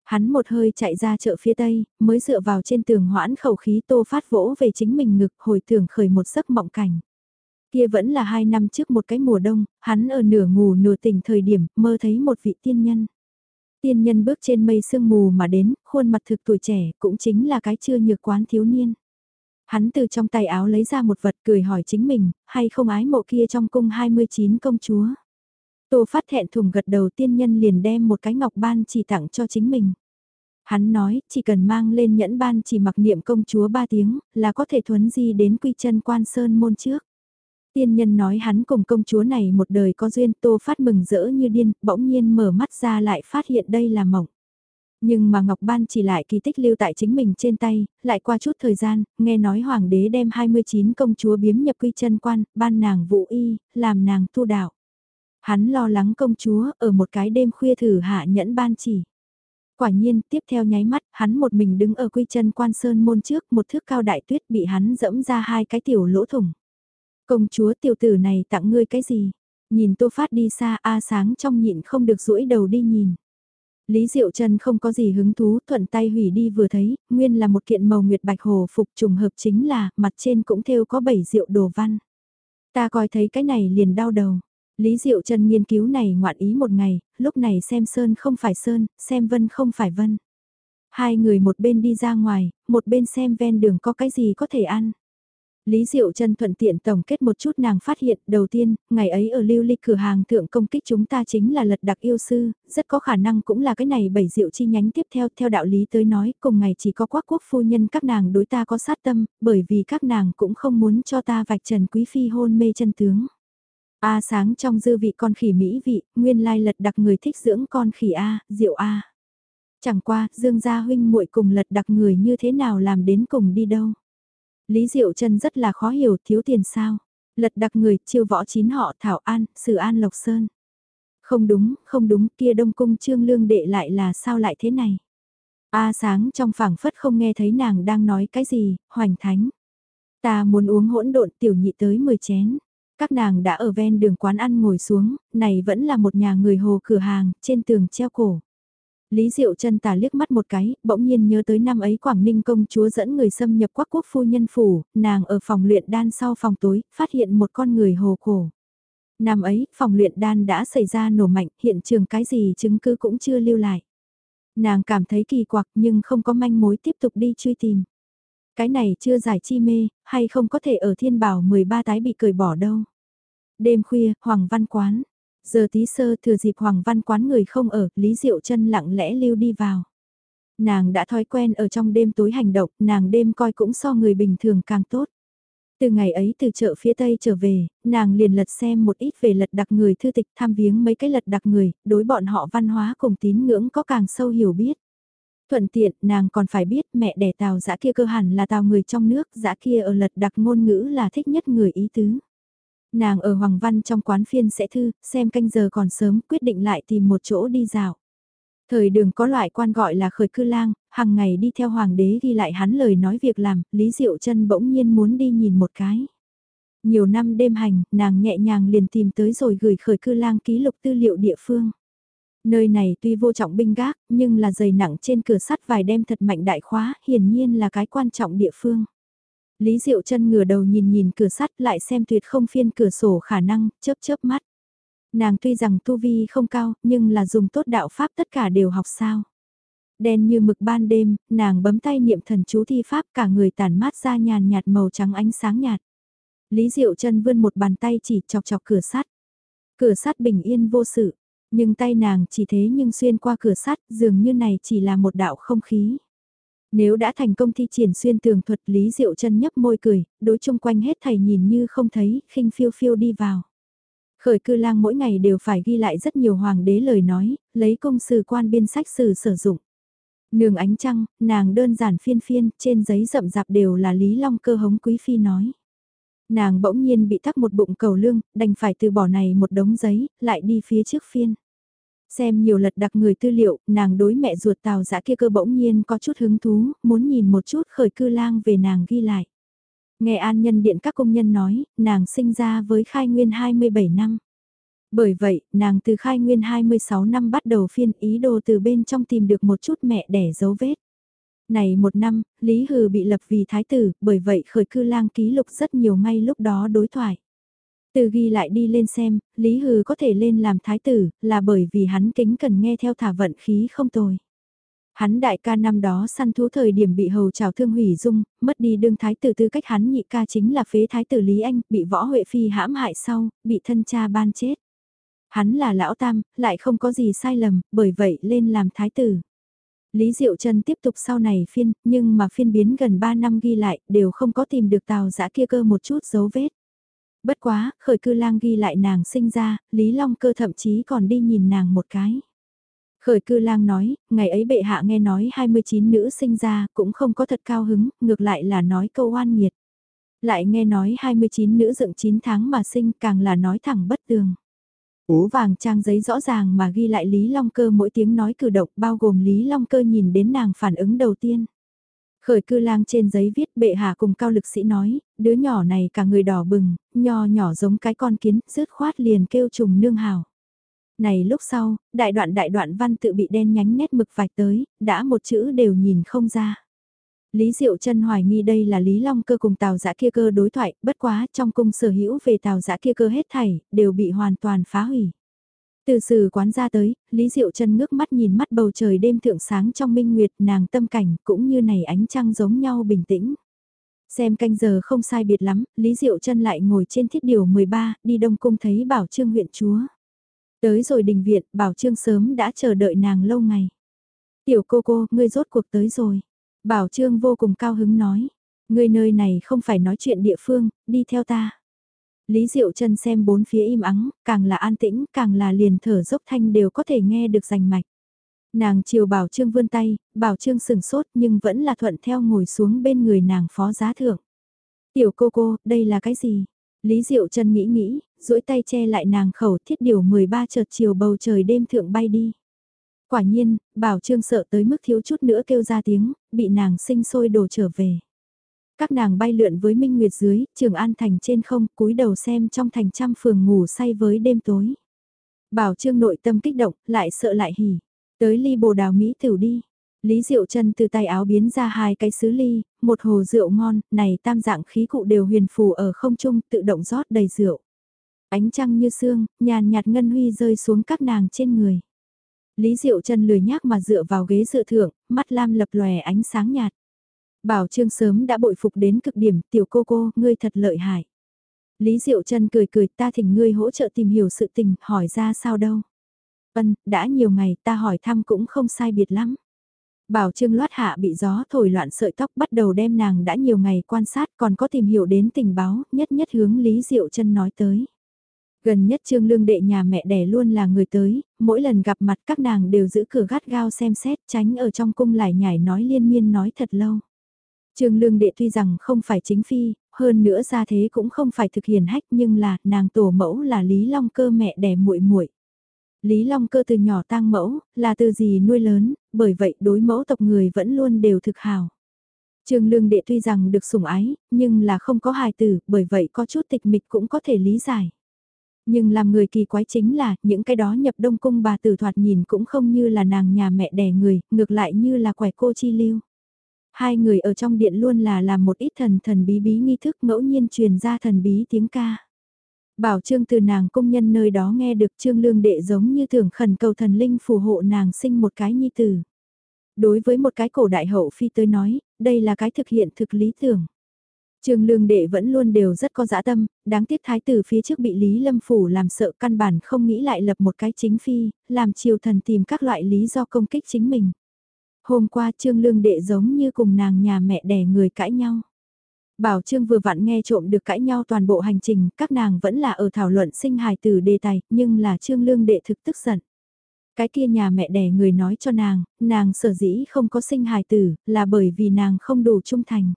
Hắn một hơi chạy ra chợ phía tây, mới dựa vào trên tường hoãn khẩu khí Tô Phát vỗ về chính mình ngực hồi tưởng khởi một giấc mộng cảnh. Kia vẫn là hai năm trước một cái mùa đông, hắn ở nửa ngủ nửa tỉnh thời điểm mơ thấy một vị tiên nhân. Tiên nhân bước trên mây sương mù mà đến, khuôn mặt thực tuổi trẻ cũng chính là cái chưa nhược quán thiếu niên. Hắn từ trong tay áo lấy ra một vật cười hỏi chính mình, hay không ái mộ kia trong cung 29 công chúa. Tô phát thẹn thùng gật đầu tiên nhân liền đem một cái ngọc ban chỉ tặng cho chính mình. Hắn nói, chỉ cần mang lên nhẫn ban chỉ mặc niệm công chúa ba tiếng, là có thể thuấn di đến quy chân quan sơn môn trước. Tiên nhân nói hắn cùng công chúa này một đời có duyên tô phát mừng rỡ như điên, bỗng nhiên mở mắt ra lại phát hiện đây là mộng. Nhưng mà Ngọc Ban chỉ lại kỳ tích lưu tại chính mình trên tay, lại qua chút thời gian, nghe nói hoàng đế đem 29 công chúa biếm nhập quy chân quan, ban nàng vũ y, làm nàng tu đạo. Hắn lo lắng công chúa ở một cái đêm khuya thử hạ nhẫn ban chỉ. Quả nhiên, tiếp theo nháy mắt, hắn một mình đứng ở quy chân quan sơn môn trước một thước cao đại tuyết bị hắn dẫm ra hai cái tiểu lỗ thủng. Công chúa tiểu tử này tặng ngươi cái gì? Nhìn Tô Phát đi xa A sáng trong nhịn không được rũi đầu đi nhìn. Lý Diệu Trần không có gì hứng thú, thuận tay hủy đi vừa thấy, nguyên là một kiện màu nguyệt bạch hồ phục trùng hợp chính là, mặt trên cũng thêu có bảy rượu đồ văn. Ta coi thấy cái này liền đau đầu. Lý Diệu Trần nghiên cứu này ngoạn ý một ngày, lúc này xem sơn không phải sơn, xem vân không phải vân. Hai người một bên đi ra ngoài, một bên xem ven đường có cái gì có thể ăn. Lý Diệu Trân thuận tiện tổng kết một chút nàng phát hiện, đầu tiên, ngày ấy ở lưu ly cửa hàng thượng công kích chúng ta chính là lật đặc yêu sư, rất có khả năng cũng là cái này bảy diệu chi nhánh tiếp theo, theo đạo lý tới nói, cùng ngày chỉ có quắc quốc phu nhân các nàng đối ta có sát tâm, bởi vì các nàng cũng không muốn cho ta vạch trần quý phi hôn mê chân tướng. A sáng trong dư vị con khỉ mỹ vị, nguyên lai lật đặc người thích dưỡng con khỉ A, diệu A. Chẳng qua, Dương gia huynh muội cùng lật đặc người như thế nào làm đến cùng đi đâu. Lý Diệu Trân rất là khó hiểu thiếu tiền sao. Lật đặc người chiêu võ chín họ Thảo An, Sử An Lộc Sơn. Không đúng, không đúng, kia Đông Cung Trương Lương đệ lại là sao lại thế này. A sáng trong phảng phất không nghe thấy nàng đang nói cái gì, hoành thánh. Ta muốn uống hỗn độn tiểu nhị tới 10 chén. Các nàng đã ở ven đường quán ăn ngồi xuống, này vẫn là một nhà người hồ cửa hàng, trên tường treo cổ. Lý Diệu chân tà liếc mắt một cái, bỗng nhiên nhớ tới năm ấy Quảng Ninh công chúa dẫn người xâm nhập quắc quốc phu nhân phủ, nàng ở phòng luyện đan sau phòng tối, phát hiện một con người hồ cổ. Năm ấy, phòng luyện đan đã xảy ra nổ mạnh, hiện trường cái gì chứng cứ cũng chưa lưu lại. Nàng cảm thấy kỳ quặc nhưng không có manh mối tiếp tục đi truy tìm. Cái này chưa giải chi mê, hay không có thể ở thiên bảo 13 tái bị cởi bỏ đâu. Đêm khuya, Hoàng Văn Quán, Giờ tí sơ thừa dịp Hoàng Văn quán người không ở, Lý Diệu chân lặng lẽ lưu đi vào. Nàng đã thói quen ở trong đêm tối hành động, nàng đêm coi cũng so người bình thường càng tốt. Từ ngày ấy từ chợ phía Tây trở về, nàng liền lật xem một ít về lật đặc người thư tịch tham viếng mấy cái lật đặc người, đối bọn họ văn hóa cùng tín ngưỡng có càng sâu hiểu biết. Thuận tiện, nàng còn phải biết mẹ đẻ tàu dã kia cơ hẳn là tàu người trong nước, dã kia ở lật đặc ngôn ngữ là thích nhất người ý tứ. Nàng ở Hoàng Văn trong quán phiên sẽ thư, xem canh giờ còn sớm, quyết định lại tìm một chỗ đi dạo. Thời đường có loại quan gọi là khởi cư lang, hàng ngày đi theo hoàng đế ghi lại hắn lời nói việc làm, Lý Diệu chân bỗng nhiên muốn đi nhìn một cái. Nhiều năm đêm hành, nàng nhẹ nhàng liền tìm tới rồi gửi khởi cư lang ký lục tư liệu địa phương. Nơi này tuy vô trọng binh gác, nhưng là dày nặng trên cửa sắt vài đem thật mạnh đại khóa, hiển nhiên là cái quan trọng địa phương. Lý Diệu chân ngửa đầu nhìn nhìn cửa sắt lại xem tuyệt không phiên cửa sổ khả năng, chớp chớp mắt. Nàng tuy rằng tu vi không cao, nhưng là dùng tốt đạo pháp tất cả đều học sao. Đen như mực ban đêm, nàng bấm tay niệm thần chú thi pháp cả người tản mát ra nhàn nhạt màu trắng ánh sáng nhạt. Lý Diệu chân vươn một bàn tay chỉ chọc chọc cửa sắt. Cửa sắt bình yên vô sự, nhưng tay nàng chỉ thế nhưng xuyên qua cửa sắt dường như này chỉ là một đạo không khí. Nếu đã thành công thi triển xuyên tường thuật Lý Diệu chân nhấp môi cười, đối chung quanh hết thầy nhìn như không thấy, khinh phiêu phiêu đi vào. Khởi cư lang mỗi ngày đều phải ghi lại rất nhiều hoàng đế lời nói, lấy công sử quan biên sách sử sử dụng. Nương ánh trăng, nàng đơn giản phiên phiên, trên giấy rậm rạp đều là Lý Long cơ hống quý phi nói. Nàng bỗng nhiên bị tắc một bụng cầu lương, đành phải từ bỏ này một đống giấy, lại đi phía trước phiên. Xem nhiều lật đặc người tư liệu, nàng đối mẹ ruột tào giã kia cơ bỗng nhiên có chút hứng thú, muốn nhìn một chút khởi cư lang về nàng ghi lại. Nghe an nhân điện các công nhân nói, nàng sinh ra với khai nguyên 27 năm. Bởi vậy, nàng từ khai nguyên 26 năm bắt đầu phiên ý đồ từ bên trong tìm được một chút mẹ đẻ dấu vết. Này một năm, Lý Hừ bị lập vì thái tử, bởi vậy khởi cư lang ký lục rất nhiều ngay lúc đó đối thoại. Từ ghi lại đi lên xem, Lý Hừ có thể lên làm thái tử, là bởi vì hắn kính cần nghe theo thả vận khí không tồi. Hắn đại ca năm đó săn thú thời điểm bị hầu trào thương hủy dung, mất đi đương thái tử tư cách hắn nhị ca chính là phế thái tử Lý Anh, bị võ Huệ Phi hãm hại sau, bị thân cha ban chết. Hắn là lão tam, lại không có gì sai lầm, bởi vậy lên làm thái tử. Lý Diệu Trân tiếp tục sau này phiên, nhưng mà phiên biến gần 3 năm ghi lại, đều không có tìm được tàu giã kia cơ một chút dấu vết. Bất quá, khởi cư lang ghi lại nàng sinh ra, Lý Long cơ thậm chí còn đi nhìn nàng một cái. Khởi cư lang nói, ngày ấy bệ hạ nghe nói 29 nữ sinh ra, cũng không có thật cao hứng, ngược lại là nói câu oan nghiệt. Lại nghe nói 29 nữ dựng 9 tháng mà sinh càng là nói thẳng bất tường. Ú vàng trang giấy rõ ràng mà ghi lại Lý Long Cơ mỗi tiếng nói cử động bao gồm Lý Long Cơ nhìn đến nàng phản ứng đầu tiên. Khởi cư lang trên giấy viết bệ hạ cùng cao lực sĩ nói, đứa nhỏ này cả người đỏ bừng, nho nhỏ giống cái con kiến, rớt khoát liền kêu trùng nương hào. Này lúc sau, đại đoạn đại đoạn văn tự bị đen nhánh nét mực vạch tới, đã một chữ đều nhìn không ra. Lý Diệu chân hoài nghi đây là Lý Long cơ cùng Tào Giã kia cơ đối thoại, bất quá trong cung sở hữu về Tào Giã kia cơ hết thảy, đều bị hoàn toàn phá hủy. Từ sử quán ra tới, Lý Diệu chân ngước mắt nhìn mắt bầu trời đêm thượng sáng trong minh nguyệt nàng tâm cảnh cũng như này ánh trăng giống nhau bình tĩnh. Xem canh giờ không sai biệt lắm, Lý Diệu chân lại ngồi trên thiết điều 13, đi đông cung thấy bảo trương huyện chúa. Tới rồi đình viện, Bảo Trương sớm đã chờ đợi nàng lâu ngày. Tiểu cô cô, ngươi rốt cuộc tới rồi. Bảo Trương vô cùng cao hứng nói. Ngươi nơi này không phải nói chuyện địa phương, đi theo ta. Lý Diệu Trân xem bốn phía im ắng, càng là an tĩnh, càng là liền thở dốc thanh đều có thể nghe được rành mạch. Nàng chiều Bảo Trương vươn tay, Bảo Trương sừng sốt nhưng vẫn là thuận theo ngồi xuống bên người nàng phó giá thượng. Tiểu cô cô, đây là cái gì? Lý Diệu Trân nghĩ nghĩ, duỗi tay che lại nàng khẩu thiết điều 13 chợt chiều bầu trời đêm thượng bay đi. Quả nhiên, bảo trương sợ tới mức thiếu chút nữa kêu ra tiếng, bị nàng sinh sôi đổ trở về. Các nàng bay lượn với minh nguyệt dưới, trường an thành trên không, cúi đầu xem trong thành trăm phường ngủ say với đêm tối. Bảo trương nội tâm kích động, lại sợ lại hỉ. Tới ly bồ đào Mỹ tiểu đi. Lý Diệu chân từ tay áo biến ra hai cái sứ ly, một hồ rượu ngon, này tam dạng khí cụ đều huyền phù ở không trung tự động rót đầy rượu. Ánh trăng như sương, nhàn nhạt ngân huy rơi xuống các nàng trên người. Lý Diệu chân lười nhác mà dựa vào ghế dựa thượng, mắt lam lập lòe ánh sáng nhạt. Bảo Trương sớm đã bội phục đến cực điểm, tiểu cô cô, ngươi thật lợi hại. Lý Diệu Trân cười cười ta thỉnh ngươi hỗ trợ tìm hiểu sự tình, hỏi ra sao đâu. Vân, đã nhiều ngày ta hỏi thăm cũng không sai biệt lắm. Bảo Trương loát hạ bị gió thổi loạn sợi tóc bắt đầu đem nàng đã nhiều ngày quan sát còn có tìm hiểu đến tình báo, nhất nhất hướng Lý Diệu Trân nói tới. Gần nhất Trương Lương đệ nhà mẹ đẻ luôn là người tới, mỗi lần gặp mặt các nàng đều giữ cửa gắt gao xem xét tránh ở trong cung lại nhảy nói liên miên nói thật lâu. Trương Lương đệ tuy rằng không phải chính phi, hơn nữa ra thế cũng không phải thực hiển hách nhưng là nàng tổ mẫu là Lý Long cơ mẹ đẻ muội muội. Lý Long cơ từ nhỏ tang mẫu, là từ gì nuôi lớn, bởi vậy đối mẫu tộc người vẫn luôn đều thực hào. Trương Lương đệ tuy rằng được sủng ái, nhưng là không có hài tử, bởi vậy có chút tịch mịch cũng có thể lý giải. Nhưng làm người kỳ quái chính là, những cái đó nhập đông cung bà tử thoạt nhìn cũng không như là nàng nhà mẹ đẻ người, ngược lại như là quẻ cô chi lưu. Hai người ở trong điện luôn là làm một ít thần thần bí bí nghi thức ngẫu nhiên truyền ra thần bí tiếng ca. Bảo Trương từ nàng công nhân nơi đó nghe được Trương Lương đệ giống như thường khẩn cầu thần linh phù hộ nàng sinh một cái nhi tử. Đối với một cái cổ đại hậu phi tới nói, đây là cái thực hiện thực lý tưởng. Trương Lương Đệ vẫn luôn đều rất có dã tâm, đáng tiếc thái tử phía trước bị Lý Lâm Phủ làm sợ căn bản không nghĩ lại lập một cái chính phi, làm triều thần tìm các loại lý do công kích chính mình. Hôm qua Trương Lương Đệ giống như cùng nàng nhà mẹ đẻ người cãi nhau. Bảo Trương vừa vặn nghe trộm được cãi nhau toàn bộ hành trình, các nàng vẫn là ở thảo luận sinh hài tử đề tài, nhưng là Trương Lương Đệ thực tức giận. Cái kia nhà mẹ đẻ người nói cho nàng, nàng sở dĩ không có sinh hài tử, là bởi vì nàng không đủ trung thành.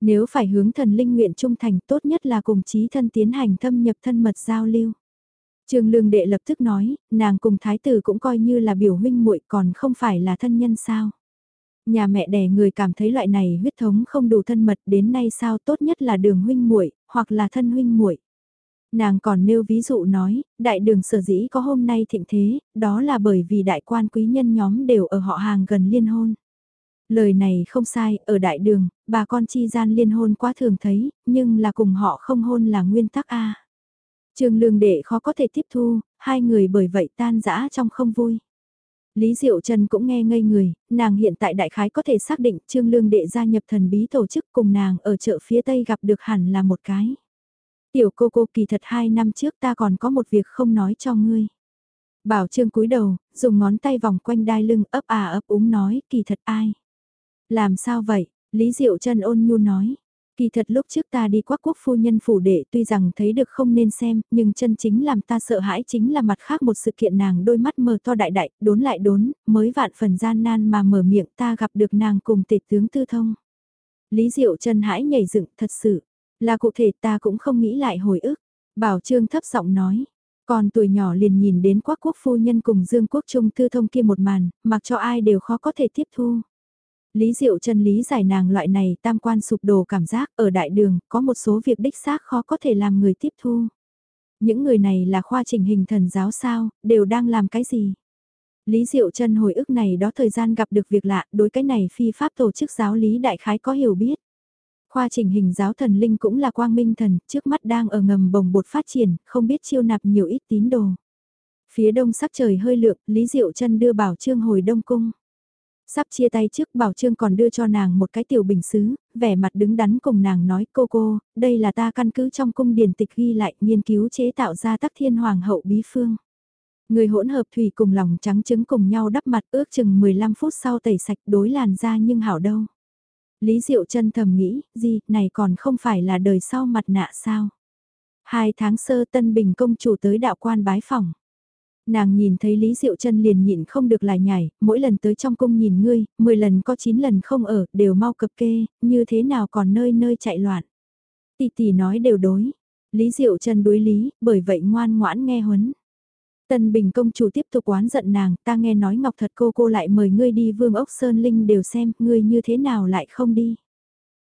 Nếu phải hướng thần linh nguyện trung thành tốt nhất là cùng chí thân tiến hành thâm nhập thân mật giao lưu. Trương Lương Đệ lập tức nói, nàng cùng thái tử cũng coi như là biểu huynh muội còn không phải là thân nhân sao. Nhà mẹ đẻ người cảm thấy loại này huyết thống không đủ thân mật đến nay sao tốt nhất là đường huynh muội hoặc là thân huynh muội Nàng còn nêu ví dụ nói, đại đường sở dĩ có hôm nay thịnh thế, đó là bởi vì đại quan quý nhân nhóm đều ở họ hàng gần liên hôn. Lời này không sai, ở đại đường, bà con chi gian liên hôn quá thường thấy, nhưng là cùng họ không hôn là nguyên tắc A. Trương lương đệ khó có thể tiếp thu, hai người bởi vậy tan rã trong không vui. Lý Diệu Trần cũng nghe ngây người, nàng hiện tại đại khái có thể xác định Trương Lương Đệ gia nhập thần bí tổ chức cùng nàng ở chợ phía Tây gặp được hẳn là một cái. Tiểu cô cô kỳ thật hai năm trước ta còn có một việc không nói cho ngươi. Bảo Trương cúi đầu, dùng ngón tay vòng quanh đai lưng ấp à ấp úng nói kỳ thật ai. Làm sao vậy? Lý Diệu Trần ôn nhu nói. Kỳ thật lúc trước ta đi quắc quốc phu nhân phủ đệ tuy rằng thấy được không nên xem, nhưng chân chính làm ta sợ hãi chính là mặt khác một sự kiện nàng đôi mắt mờ to đại đại, đốn lại đốn, mới vạn phần gian nan mà mở miệng ta gặp được nàng cùng tịch tướng tư thông. Lý Diệu chân hãi nhảy dựng thật sự, là cụ thể ta cũng không nghĩ lại hồi ức. Bảo Trương thấp giọng nói, còn tuổi nhỏ liền nhìn đến quắc quốc phu nhân cùng Dương Quốc Trung tư thông kia một màn, mặc cho ai đều khó có thể tiếp thu. Lý Diệu chân lý giải nàng loại này tam quan sụp đổ cảm giác ở đại đường, có một số việc đích xác khó có thể làm người tiếp thu. Những người này là khoa trình hình thần giáo sao, đều đang làm cái gì? Lý Diệu chân hồi ức này đó thời gian gặp được việc lạ, đối cái này phi pháp tổ chức giáo lý đại khái có hiểu biết. Khoa trình hình giáo thần linh cũng là quang minh thần, trước mắt đang ở ngầm bồng bột phát triển, không biết chiêu nạp nhiều ít tín đồ. Phía đông sắc trời hơi lượng, Lý Diệu chân đưa bảo trương hồi đông cung. Sắp chia tay trước Bảo Trương còn đưa cho nàng một cái tiểu bình xứ, vẻ mặt đứng đắn cùng nàng nói cô cô, đây là ta căn cứ trong cung điển tịch ghi lại nghiên cứu chế tạo ra tắc thiên hoàng hậu bí phương. Người hỗn hợp thủy cùng lòng trắng trứng cùng nhau đắp mặt ước chừng 15 phút sau tẩy sạch đối làn da nhưng hảo đâu. Lý Diệu chân thầm nghĩ, gì, này còn không phải là đời sau mặt nạ sao? Hai tháng sơ Tân Bình công chủ tới đạo quan bái phòng. Nàng nhìn thấy Lý Diệu chân liền nhịn không được lại nhảy, mỗi lần tới trong cung nhìn ngươi, 10 lần có 9 lần không ở, đều mau cập kê, như thế nào còn nơi nơi chạy loạn. Tỷ tỷ nói đều đối. Lý Diệu chân đối lý, bởi vậy ngoan ngoãn nghe huấn. Tân Bình công chủ tiếp tục oán giận nàng, ta nghe nói Ngọc Thật cô cô lại mời ngươi đi Vương Ốc Sơn Linh đều xem, ngươi như thế nào lại không đi.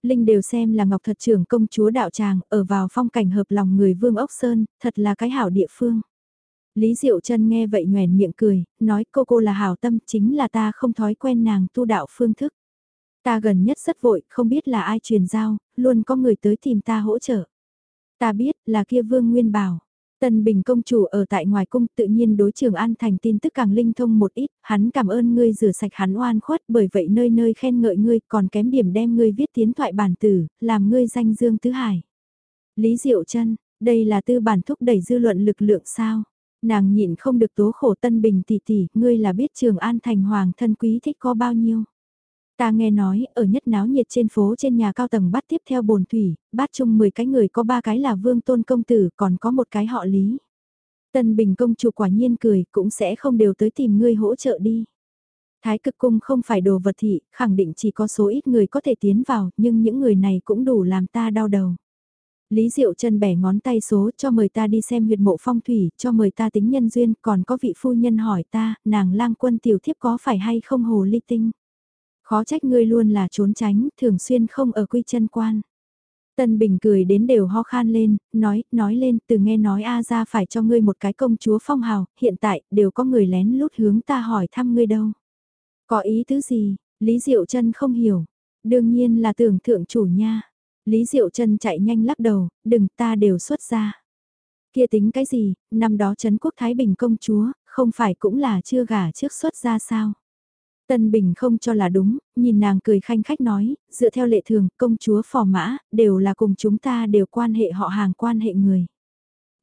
Linh đều xem là Ngọc Thật trưởng công chúa đạo tràng, ở vào phong cảnh hợp lòng người Vương Ốc Sơn, thật là cái hảo địa phương. Lý Diệu Trân nghe vậy nhoèn miệng cười, nói cô cô là hảo tâm, chính là ta không thói quen nàng tu đạo phương thức. Ta gần nhất rất vội, không biết là ai truyền giao, luôn có người tới tìm ta hỗ trợ. Ta biết là kia Vương Nguyên Bảo. Tần Bình công chủ ở tại ngoài cung tự nhiên đối trường An Thành tin tức càng linh thông một ít, hắn cảm ơn ngươi rửa sạch hắn oan khuất bởi vậy nơi nơi khen ngợi ngươi còn kém điểm đem ngươi viết tiến thoại bản tử, làm ngươi danh dương tứ hải. Lý Diệu Trân, đây là tư bản thúc đẩy dư luận lực lượng sao? Nàng nhịn không được tố khổ tân bình tỷ tỷ, ngươi là biết trường an thành hoàng thân quý thích có bao nhiêu. Ta nghe nói, ở nhất náo nhiệt trên phố trên nhà cao tầng bắt tiếp theo bồn thủy, bắt chung 10 cái người có ba cái là vương tôn công tử, còn có một cái họ lý. Tân Bình công chủ quả nhiên cười, cũng sẽ không đều tới tìm ngươi hỗ trợ đi. Thái cực cung không phải đồ vật thị, khẳng định chỉ có số ít người có thể tiến vào, nhưng những người này cũng đủ làm ta đau đầu. Lý Diệu chân bẻ ngón tay số cho mời ta đi xem huyệt mộ phong thủy, cho mời ta tính nhân duyên, còn có vị phu nhân hỏi ta, nàng lang quân tiểu thiếp có phải hay không hồ ly tinh. Khó trách ngươi luôn là trốn tránh, thường xuyên không ở quy chân quan. Tân Bình cười đến đều ho khan lên, nói, nói lên, từ nghe nói A ra phải cho ngươi một cái công chúa phong hào, hiện tại, đều có người lén lút hướng ta hỏi thăm ngươi đâu. Có ý tứ gì, Lý Diệu chân không hiểu. Đương nhiên là tưởng thượng chủ nha. Lý Diệu Trân chạy nhanh lắc đầu, đừng ta đều xuất ra. Kia tính cái gì, năm đó Trấn Quốc Thái Bình công chúa, không phải cũng là chưa gả trước xuất ra sao. Tân Bình không cho là đúng, nhìn nàng cười khanh khách nói, dựa theo lệ thường, công chúa phò mã, đều là cùng chúng ta đều quan hệ họ hàng quan hệ người.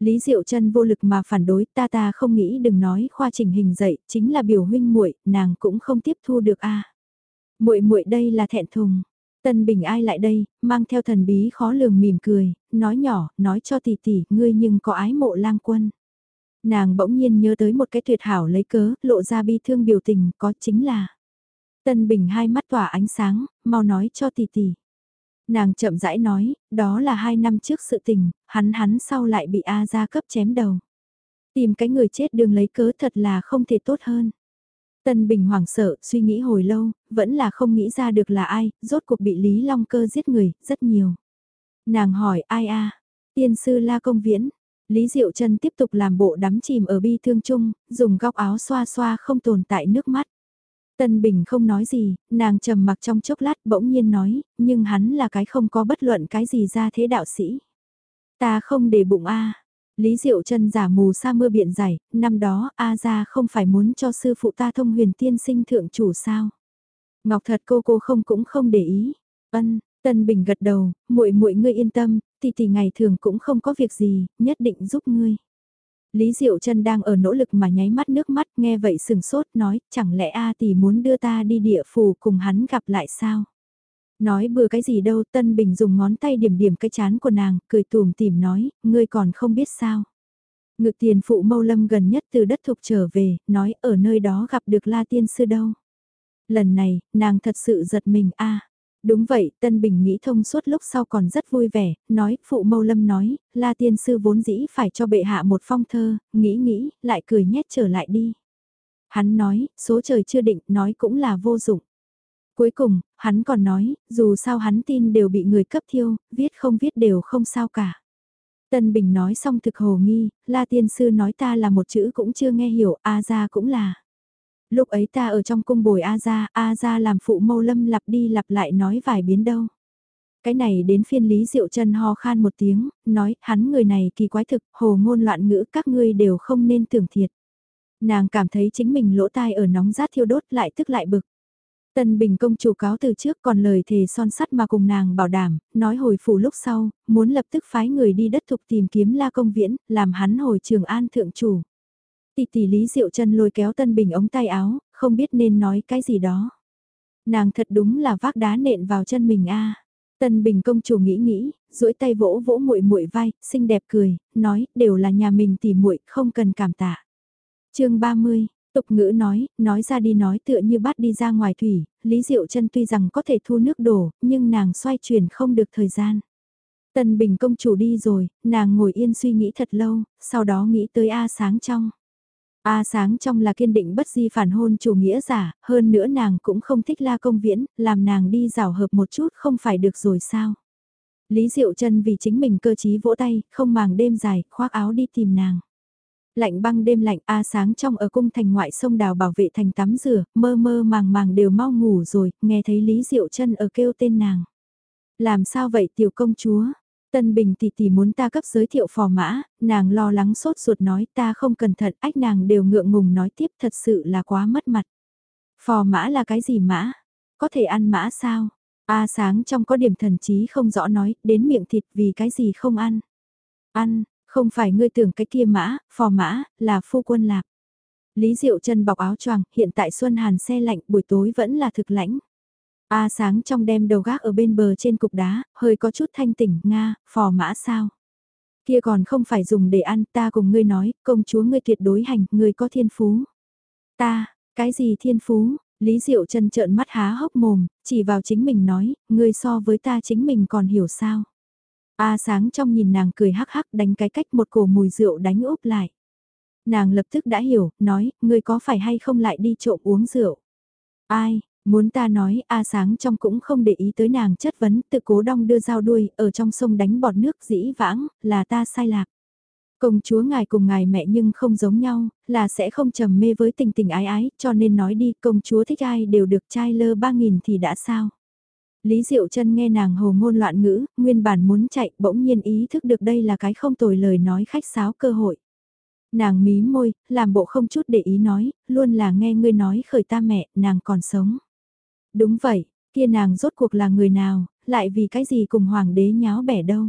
Lý Diệu Trân vô lực mà phản đối, ta ta không nghĩ đừng nói khoa trình hình dậy, chính là biểu huynh muội, nàng cũng không tiếp thu được a. Muội muội đây là thẹn thùng. Tân Bình ai lại đây, mang theo thần bí khó lường mỉm cười, nói nhỏ, nói cho tỷ tỷ, ngươi nhưng có ái mộ lang quân. Nàng bỗng nhiên nhớ tới một cái tuyệt hảo lấy cớ, lộ ra bi thương biểu tình, có chính là. Tân Bình hai mắt tỏa ánh sáng, mau nói cho tỷ tỷ. Nàng chậm rãi nói, đó là hai năm trước sự tình, hắn hắn sau lại bị A gia cấp chém đầu. Tìm cái người chết đường lấy cớ thật là không thể tốt hơn. Tân Bình hoảng sợ, suy nghĩ hồi lâu, vẫn là không nghĩ ra được là ai, rốt cuộc bị Lý Long Cơ giết người, rất nhiều. Nàng hỏi ai a Tiên sư La Công Viễn. Lý Diệu Trân tiếp tục làm bộ đắm chìm ở bi thương chung, dùng góc áo xoa xoa không tồn tại nước mắt. Tân Bình không nói gì, nàng trầm mặc trong chốc lát bỗng nhiên nói, nhưng hắn là cái không có bất luận cái gì ra thế đạo sĩ. Ta không để bụng A. Lý Diệu chân giả mù sa mưa biển giải, năm đó A ra không phải muốn cho sư phụ ta thông huyền tiên sinh thượng chủ sao. Ngọc thật cô cô không cũng không để ý. Ân, Tân Bình gật đầu, muội muội ngươi yên tâm, tỷ tỷ ngày thường cũng không có việc gì, nhất định giúp ngươi. Lý Diệu Trân đang ở nỗ lực mà nháy mắt nước mắt nghe vậy sừng sốt nói chẳng lẽ A tỷ muốn đưa ta đi địa phủ cùng hắn gặp lại sao? Nói bừa cái gì đâu Tân Bình dùng ngón tay điểm điểm cái chán của nàng cười tùm tìm nói ngươi còn không biết sao. Ngự tiền phụ mâu lâm gần nhất từ đất thục trở về nói ở nơi đó gặp được La Tiên Sư đâu. Lần này nàng thật sự giật mình a Đúng vậy, Tân Bình nghĩ thông suốt lúc sau còn rất vui vẻ, nói, phụ mâu lâm nói, la tiên sư vốn dĩ phải cho bệ hạ một phong thơ, nghĩ nghĩ, lại cười nhét trở lại đi. Hắn nói, số trời chưa định, nói cũng là vô dụng. Cuối cùng, hắn còn nói, dù sao hắn tin đều bị người cấp thiêu, viết không viết đều không sao cả. Tân Bình nói xong thực hồ nghi, La Tiên Sư nói ta là một chữ cũng chưa nghe hiểu, A gia cũng là. Lúc ấy ta ở trong cung bồi A gia, A gia làm phụ mâu lâm lặp đi lặp lại nói vài biến đâu. Cái này đến phiên Lý Diệu chân ho khan một tiếng, nói hắn người này kỳ quái thực, hồ ngôn loạn ngữ các ngươi đều không nên tưởng thiệt. Nàng cảm thấy chính mình lỗ tai ở nóng rát thiêu đốt lại tức lại bực. Tân Bình công chủ cáo từ trước còn lời thề son sắt mà cùng nàng bảo đảm, nói hồi phủ lúc sau, muốn lập tức phái người đi đất thục tìm kiếm la công viễn, làm hắn hồi trường an thượng chủ. Tỷ tỷ Lý Diệu chân lôi kéo Tân Bình ống tay áo, không biết nên nói cái gì đó. Nàng thật đúng là vác đá nện vào chân mình a. Tân Bình công chủ nghĩ nghĩ, duỗi tay vỗ vỗ muội muội vai, xinh đẹp cười, nói, đều là nhà mình tỷ muội, không cần cảm tạ. Chương 30 Tục ngữ nói, nói ra đi nói tựa như bắt đi ra ngoài thủy, Lý Diệu chân tuy rằng có thể thu nước đổ, nhưng nàng xoay chuyển không được thời gian. tần Bình công chủ đi rồi, nàng ngồi yên suy nghĩ thật lâu, sau đó nghĩ tới A sáng trong. A sáng trong là kiên định bất di phản hôn chủ nghĩa giả, hơn nữa nàng cũng không thích la công viễn, làm nàng đi rào hợp một chút không phải được rồi sao. Lý Diệu chân vì chính mình cơ trí vỗ tay, không màng đêm dài, khoác áo đi tìm nàng. Lạnh băng đêm lạnh A sáng trong ở cung thành ngoại sông đào bảo vệ thành tắm rửa, mơ mơ màng màng đều mau ngủ rồi, nghe thấy Lý Diệu chân ở kêu tên nàng. Làm sao vậy tiểu công chúa, Tân Bình tỷ tỷ muốn ta cấp giới thiệu phò mã, nàng lo lắng sốt ruột nói ta không cẩn thận ách nàng đều ngượng ngùng nói tiếp thật sự là quá mất mặt. Phò mã là cái gì mã? Có thể ăn mã sao? A sáng trong có điểm thần trí không rõ nói, đến miệng thịt vì cái gì không ăn. Ăn, không phải ngươi tưởng cái kia mã, phò mã, là phu quân lạc. Lý Diệu chân bọc áo choàng, hiện tại xuân hàn xe lạnh buổi tối vẫn là thực lãnh. A sáng trong đêm đầu gác ở bên bờ trên cục đá, hơi có chút thanh tỉnh, Nga, phò mã sao? Kia còn không phải dùng để ăn, ta cùng ngươi nói, công chúa ngươi tuyệt đối hành, ngươi có thiên phú. Ta, cái gì thiên phú? Lý Diệu chân trợn mắt há hốc mồm, chỉ vào chính mình nói, ngươi so với ta chính mình còn hiểu sao? A sáng trong nhìn nàng cười hắc hắc đánh cái cách một cổ mùi rượu đánh úp lại. Nàng lập tức đã hiểu, nói, ngươi có phải hay không lại đi trộm uống rượu? Ai, muốn ta nói, A sáng trong cũng không để ý tới nàng chất vấn, tự cố đong đưa dao đuôi, ở trong sông đánh bọt nước dĩ vãng, là ta sai lạc. Công chúa ngài cùng ngài mẹ nhưng không giống nhau, là sẽ không trầm mê với tình tình ái ái, cho nên nói đi công chúa thích ai đều được trai lơ ba nghìn thì đã sao. Lý Diệu Trân nghe nàng hồ ngôn loạn ngữ, nguyên bản muốn chạy, bỗng nhiên ý thức được đây là cái không tồi lời nói khách sáo cơ hội. Nàng mí môi, làm bộ không chút để ý nói, luôn là nghe ngươi nói khởi ta mẹ, nàng còn sống. Đúng vậy, kia nàng rốt cuộc là người nào, lại vì cái gì cùng hoàng đế nháo bẻ đâu.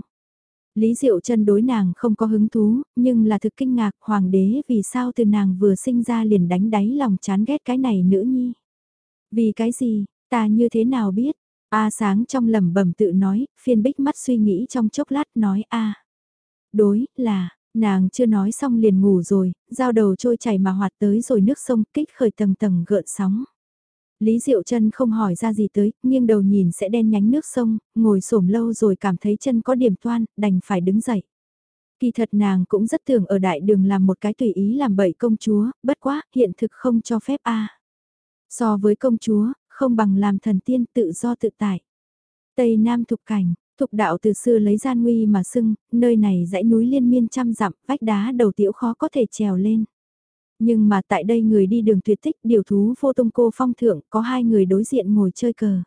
Lý Diệu Trân đối nàng không có hứng thú, nhưng là thực kinh ngạc hoàng đế vì sao từ nàng vừa sinh ra liền đánh đáy lòng chán ghét cái này nữ nhi. Vì cái gì, ta như thế nào biết, A sáng trong lầm bẩm tự nói, phiên bích mắt suy nghĩ trong chốc lát nói A. Đối, là, nàng chưa nói xong liền ngủ rồi, dao đầu trôi chảy mà hoạt tới rồi nước sông kích khởi tầng tầng gợn sóng. Lý Diệu chân không hỏi ra gì tới, nghiêng đầu nhìn sẽ đen nhánh nước sông, ngồi xổm lâu rồi cảm thấy chân có điểm toan, đành phải đứng dậy. Kỳ thật nàng cũng rất thường ở đại đường làm một cái tùy ý làm bậy công chúa, bất quá, hiện thực không cho phép a. So với công chúa, không bằng làm thần tiên tự do tự tại. Tây Nam thục cảnh, thục đạo từ xưa lấy gian nguy mà xưng, nơi này dãy núi liên miên trăm dặm, vách đá đầu tiểu khó có thể trèo lên. Nhưng mà tại đây người đi đường tuyệt tích điều thú vô tung cô phong thượng có hai người đối diện ngồi chơi cờ.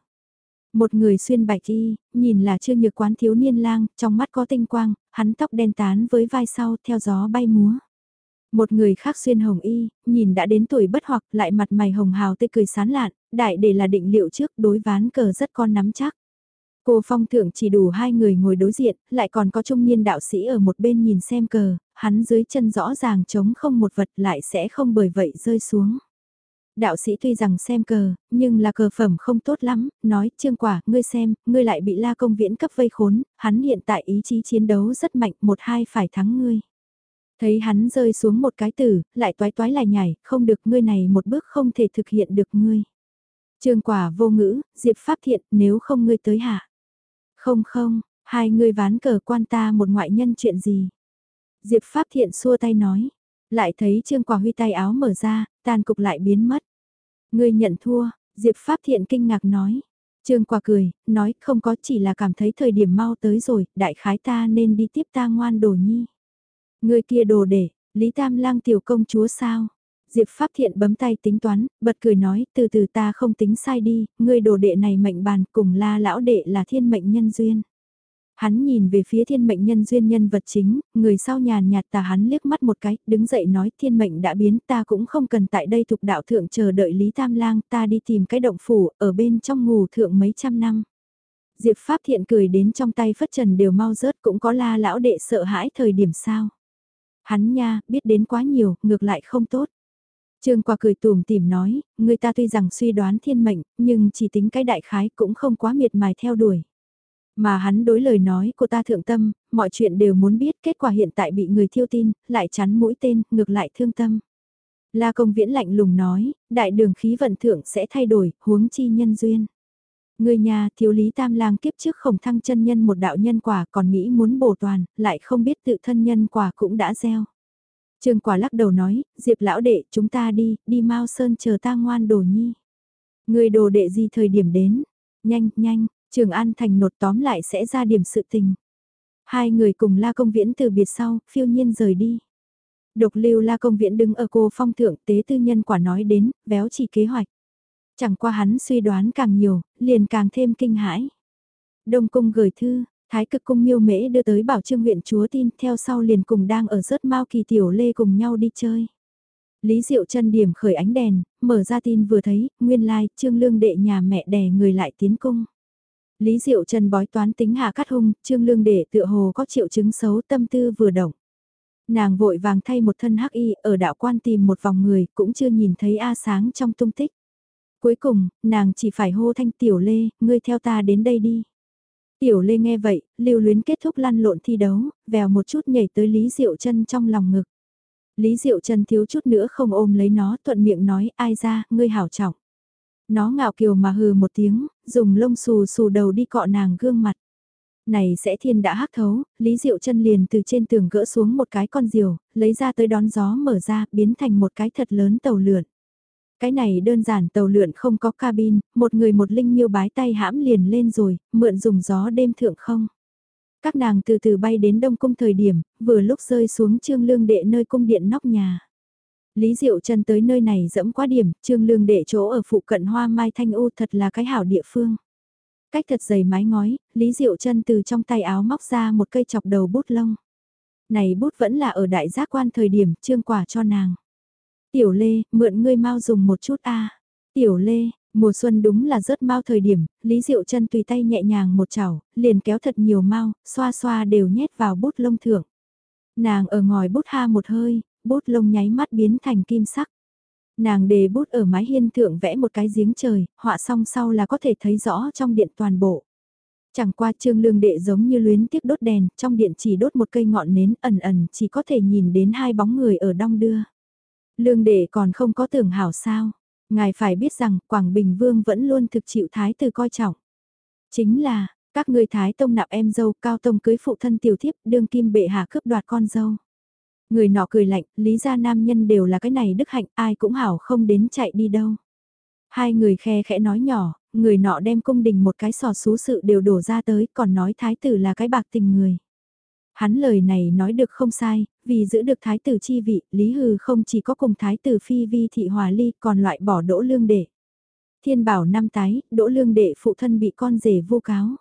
Một người xuyên bạch y, nhìn là chưa nhược quán thiếu niên lang, trong mắt có tinh quang, hắn tóc đen tán với vai sau theo gió bay múa. Một người khác xuyên hồng y, nhìn đã đến tuổi bất hoặc lại mặt mày hồng hào tươi cười sán lạn, đại để là định liệu trước đối ván cờ rất con nắm chắc. Cô phong thượng chỉ đủ hai người ngồi đối diện, lại còn có trung niên đạo sĩ ở một bên nhìn xem cờ, hắn dưới chân rõ ràng chống không một vật lại sẽ không bởi vậy rơi xuống. Đạo sĩ tuy rằng xem cờ, nhưng là cờ phẩm không tốt lắm, nói, trương quả, ngươi xem, ngươi lại bị la công viễn cấp vây khốn, hắn hiện tại ý chí chiến đấu rất mạnh, một hai phải thắng ngươi. Thấy hắn rơi xuống một cái tử, lại toái toái lại nhảy, không được ngươi này một bước không thể thực hiện được ngươi. Trương quả vô ngữ, Diệp Pháp Thiện, nếu không ngươi tới hạ. Không không, hai ngươi ván cờ quan ta một ngoại nhân chuyện gì. Diệp Pháp Thiện xua tay nói, lại thấy Trương quả huy tay áo mở ra, tàn cục lại biến mất. Ngươi nhận thua, Diệp Pháp Thiện kinh ngạc nói. Trương quả cười, nói không có chỉ là cảm thấy thời điểm mau tới rồi, đại khái ta nên đi tiếp ta ngoan đồ nhi. Người kia đồ để, Lý Tam lang tiểu công chúa sao? Diệp Pháp Thiện bấm tay tính toán, bật cười nói, từ từ ta không tính sai đi, người đồ đệ này mệnh bàn cùng la lão đệ là thiên mệnh nhân duyên. Hắn nhìn về phía thiên mệnh nhân duyên nhân vật chính, người sau nhàn nhạt tà hắn liếc mắt một cái, đứng dậy nói thiên mệnh đã biến ta cũng không cần tại đây thuộc đạo thượng chờ đợi Lý Tam Lang ta đi tìm cái động phủ ở bên trong ngủ thượng mấy trăm năm. Diệp Pháp Thiện cười đến trong tay phất trần đều mau rớt cũng có la lão đệ sợ hãi thời điểm sao. Hắn nha, biết đến quá nhiều, ngược lại không tốt. Trương Quả cười tùm tìm nói, người ta tuy rằng suy đoán thiên mệnh, nhưng chỉ tính cái đại khái cũng không quá miệt mài theo đuổi. Mà hắn đối lời nói của ta thượng tâm, mọi chuyện đều muốn biết kết quả hiện tại bị người thiêu tin, lại chắn mũi tên, ngược lại thương tâm. La công viễn lạnh lùng nói, đại đường khí vận thượng sẽ thay đổi, huống chi nhân duyên. Người nhà thiếu lý tam lang kiếp trước khổng thăng chân nhân một đạo nhân quả còn nghĩ muốn bổ toàn, lại không biết tự thân nhân quả cũng đã gieo. trường quả lắc đầu nói, Diệp lão đệ, chúng ta đi, đi mau Sơn chờ ta ngoan đồ nhi. Người đồ đệ gì thời điểm đến? Nhanh, nhanh, Trường An thành nột tóm lại sẽ ra điểm sự tình. Hai người cùng la công viễn từ biệt sau, phiêu nhiên rời đi. Độc lưu la công viễn đứng ở cô phong thượng tế tư nhân quả nói đến, véo chỉ kế hoạch. Chẳng qua hắn suy đoán càng nhiều, liền càng thêm kinh hãi. Đông cung gửi thư, Thái cực cung miêu mễ đưa tới bảo trương huyện chúa tin theo sau liền cùng đang ở rớt mau kỳ tiểu lê cùng nhau đi chơi. Lý Diệu chân điểm khởi ánh đèn, mở ra tin vừa thấy, nguyên lai, like, trương lương đệ nhà mẹ đẻ người lại tiến cung. Lý Diệu Trần bói toán tính hạ cắt hung, trương lương đệ tựa hồ có triệu chứng xấu tâm tư vừa động. Nàng vội vàng thay một thân hắc y ở đạo quan tìm một vòng người cũng chưa nhìn thấy A sáng trong tung tích. Cuối cùng, nàng chỉ phải hô thanh tiểu lê, ngươi theo ta đến đây đi. Tiểu lê nghe vậy, lưu luyến kết thúc lăn lộn thi đấu, vèo một chút nhảy tới Lý Diệu chân trong lòng ngực. Lý Diệu chân thiếu chút nữa không ôm lấy nó thuận miệng nói ai ra, ngươi hảo trọng. Nó ngạo kiều mà hừ một tiếng, dùng lông xù xù đầu đi cọ nàng gương mặt. Này sẽ thiên đã hắc thấu, Lý Diệu chân liền từ trên tường gỡ xuống một cái con diều, lấy ra tới đón gió mở ra, biến thành một cái thật lớn tàu lượn. Cái này đơn giản tàu lượn không có cabin, một người một linh miêu bái tay hãm liền lên rồi, mượn dùng gió đêm thượng không. Các nàng từ từ bay đến đông cung thời điểm, vừa lúc rơi xuống trương lương đệ nơi cung điện nóc nhà. Lý Diệu chân tới nơi này dẫm quá điểm, trương lương đệ chỗ ở phụ cận hoa mai thanh u thật là cái hảo địa phương. Cách thật dày mái ngói, Lý Diệu chân từ trong tay áo móc ra một cây chọc đầu bút lông. Này bút vẫn là ở đại giác quan thời điểm trương quả cho nàng. Tiểu Lê, mượn ngươi mau dùng một chút a. Tiểu Lê, mùa xuân đúng là rớt mau thời điểm, Lý Diệu chân tùy tay nhẹ nhàng một chảo, liền kéo thật nhiều mau, xoa xoa đều nhét vào bút lông thượng. Nàng ở ngòi bút ha một hơi, bút lông nháy mắt biến thành kim sắc. Nàng đề bút ở mái hiên thượng vẽ một cái giếng trời, họa xong sau là có thể thấy rõ trong điện toàn bộ. Chẳng qua trương lương đệ giống như luyến tiếc đốt đèn, trong điện chỉ đốt một cây ngọn nến ẩn ẩn chỉ có thể nhìn đến hai bóng người ở đong đưa. Lương đệ còn không có tưởng hảo sao. Ngài phải biết rằng Quảng Bình Vương vẫn luôn thực chịu thái tử coi trọng. Chính là, các người thái tông nạp em dâu cao tông cưới phụ thân tiểu thiếp đương kim bệ hạ cướp đoạt con dâu. Người nọ cười lạnh, lý ra nam nhân đều là cái này đức hạnh ai cũng hảo không đến chạy đi đâu. Hai người khe khẽ nói nhỏ, người nọ đem cung đình một cái sò xú sự đều đổ ra tới còn nói thái tử là cái bạc tình người. Hắn lời này nói được không sai, vì giữ được thái tử chi vị, Lý hừ không chỉ có cùng thái tử phi vi thị hòa ly còn loại bỏ đỗ lương đệ. Thiên bảo năm tái, đỗ lương đệ phụ thân bị con rể vu cáo.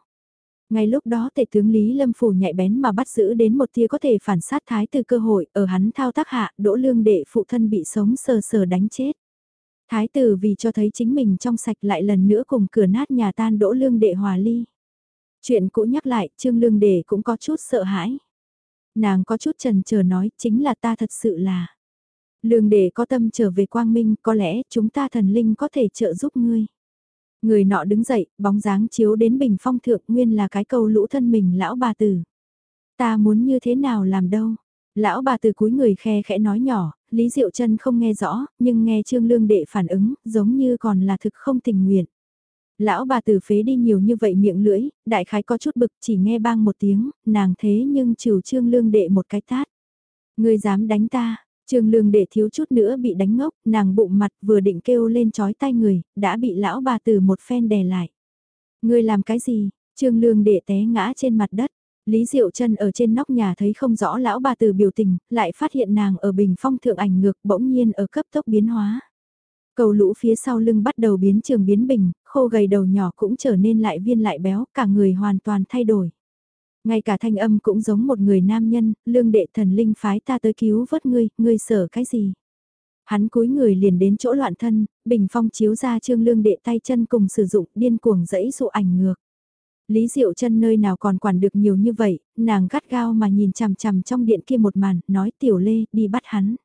Ngay lúc đó tể tướng Lý Lâm Phủ nhạy bén mà bắt giữ đến một tia có thể phản sát thái tử cơ hội, ở hắn thao tác hạ, đỗ lương đệ phụ thân bị sống sờ sờ đánh chết. Thái tử vì cho thấy chính mình trong sạch lại lần nữa cùng cửa nát nhà tan đỗ lương đệ hòa ly. Chuyện cũ nhắc lại, trương lương đệ cũng có chút sợ hãi. Nàng có chút trần chờ nói, chính là ta thật sự là. Lương đệ có tâm trở về quang minh, có lẽ chúng ta thần linh có thể trợ giúp ngươi. Người nọ đứng dậy, bóng dáng chiếu đến bình phong thượng nguyên là cái câu lũ thân mình lão bà tử. Ta muốn như thế nào làm đâu. Lão bà tử cúi người khe khẽ nói nhỏ, Lý Diệu chân không nghe rõ, nhưng nghe Trương Lương Đệ phản ứng, giống như còn là thực không tình nguyện. Lão bà tử phế đi nhiều như vậy miệng lưỡi, đại khái có chút bực chỉ nghe bang một tiếng, nàng thế nhưng trừ Trương Lương Đệ một cái tát. Người dám đánh ta, Trương Lương Đệ thiếu chút nữa bị đánh ngốc, nàng bụng mặt vừa định kêu lên chói tay người, đã bị lão bà tử một phen đè lại. Người làm cái gì? Trương Lương Đệ té ngã trên mặt đất. Lý Diệu Trân ở trên nóc nhà thấy không rõ lão bà tử biểu tình, lại phát hiện nàng ở bình phong thượng ảnh ngược bỗng nhiên ở cấp tốc biến hóa. Cầu lũ phía sau lưng bắt đầu biến trường biến bình, khô gầy đầu nhỏ cũng trở nên lại viên lại béo, cả người hoàn toàn thay đổi. Ngay cả thanh âm cũng giống một người nam nhân, lương đệ thần linh phái ta tới cứu vớt ngươi, ngươi sợ cái gì? Hắn cúi người liền đến chỗ loạn thân, bình phong chiếu ra trương lương đệ tay chân cùng sử dụng điên cuồng dẫy dụ ảnh ngược. Lý Diệu chân nơi nào còn quản được nhiều như vậy, nàng gắt gao mà nhìn chằm chằm trong điện kia một màn, nói tiểu lê đi bắt hắn.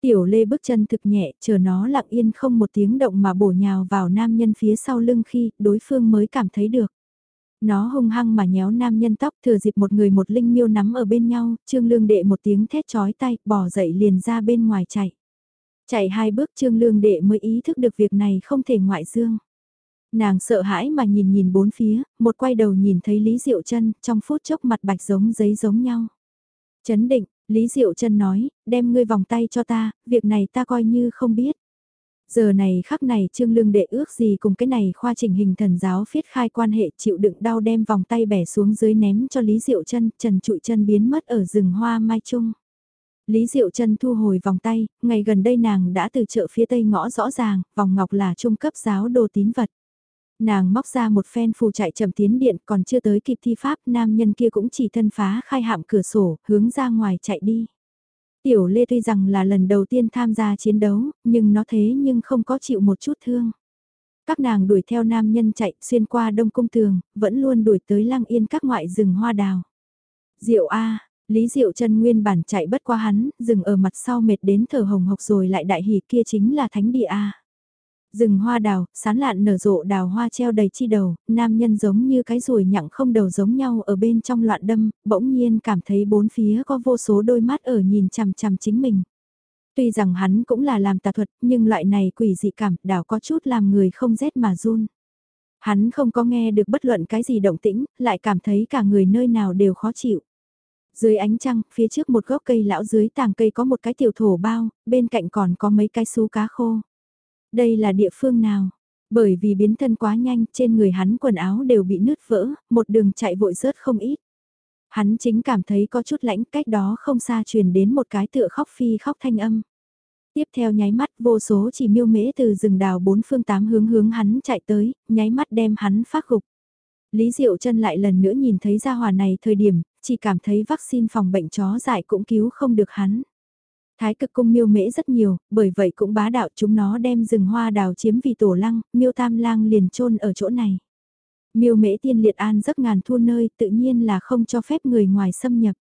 Tiểu lê bước chân thực nhẹ, chờ nó lặng yên không một tiếng động mà bổ nhào vào nam nhân phía sau lưng khi đối phương mới cảm thấy được. Nó hung hăng mà nhéo nam nhân tóc thừa dịp một người một linh miêu nắm ở bên nhau, trương lương đệ một tiếng thét chói tay, bỏ dậy liền ra bên ngoài chạy. Chạy hai bước trương lương đệ mới ý thức được việc này không thể ngoại dương. Nàng sợ hãi mà nhìn nhìn bốn phía, một quay đầu nhìn thấy Lý Diệu chân trong phút chốc mặt bạch giống giấy giống nhau. Chấn định, Lý Diệu Trân nói, đem ngươi vòng tay cho ta, việc này ta coi như không biết. Giờ này khắc này Trương Lương đệ ước gì cùng cái này khoa trình hình thần giáo phiết khai quan hệ chịu đựng đau đem vòng tay bẻ xuống dưới ném cho Lý Diệu Trân, trần trụi chân biến mất ở rừng hoa mai trung. Lý Diệu Trân thu hồi vòng tay, ngày gần đây nàng đã từ chợ phía tây ngõ rõ ràng, vòng ngọc là trung cấp giáo đồ tín vật. Nàng móc ra một phen phù chạy chậm tiến điện còn chưa tới kịp thi pháp nam nhân kia cũng chỉ thân phá khai hạm cửa sổ, hướng ra ngoài chạy đi. Tiểu Lê tuy rằng là lần đầu tiên tham gia chiến đấu, nhưng nó thế nhưng không có chịu một chút thương. Các nàng đuổi theo nam nhân chạy xuyên qua đông cung tường, vẫn luôn đuổi tới lăng yên các ngoại rừng hoa đào. Diệu A, Lý Diệu chân nguyên bản chạy bất qua hắn, dừng ở mặt sau mệt đến thở hồng hộc rồi lại đại hỉ kia chính là thánh địa A. Rừng hoa đào, sán lạn nở rộ đào hoa treo đầy chi đầu, nam nhân giống như cái ruồi nhặng không đầu giống nhau ở bên trong loạn đâm, bỗng nhiên cảm thấy bốn phía có vô số đôi mắt ở nhìn chằm chằm chính mình. Tuy rằng hắn cũng là làm tà thuật, nhưng loại này quỷ dị cảm đảo có chút làm người không rét mà run. Hắn không có nghe được bất luận cái gì động tĩnh, lại cảm thấy cả người nơi nào đều khó chịu. Dưới ánh trăng, phía trước một gốc cây lão dưới tàng cây có một cái tiểu thổ bao, bên cạnh còn có mấy cái sú cá khô. Đây là địa phương nào? Bởi vì biến thân quá nhanh, trên người hắn quần áo đều bị nứt vỡ, một đường chạy vội rớt không ít. Hắn chính cảm thấy có chút lãnh cách đó không xa truyền đến một cái tựa khóc phi khóc thanh âm. Tiếp theo nháy mắt vô số chỉ miêu mễ từ rừng đào bốn phương tám hướng hướng hắn chạy tới, nháy mắt đem hắn phát gục. Lý Diệu chân lại lần nữa nhìn thấy gia hòa này thời điểm, chỉ cảm thấy vaccine phòng bệnh chó dại cũng cứu không được hắn. Thái cực cung miêu mễ rất nhiều, bởi vậy cũng bá đạo chúng nó đem rừng hoa đào chiếm vì tổ lăng, miêu tam lang liền chôn ở chỗ này. Miêu mễ tiên liệt an giấc ngàn thu nơi tự nhiên là không cho phép người ngoài xâm nhập.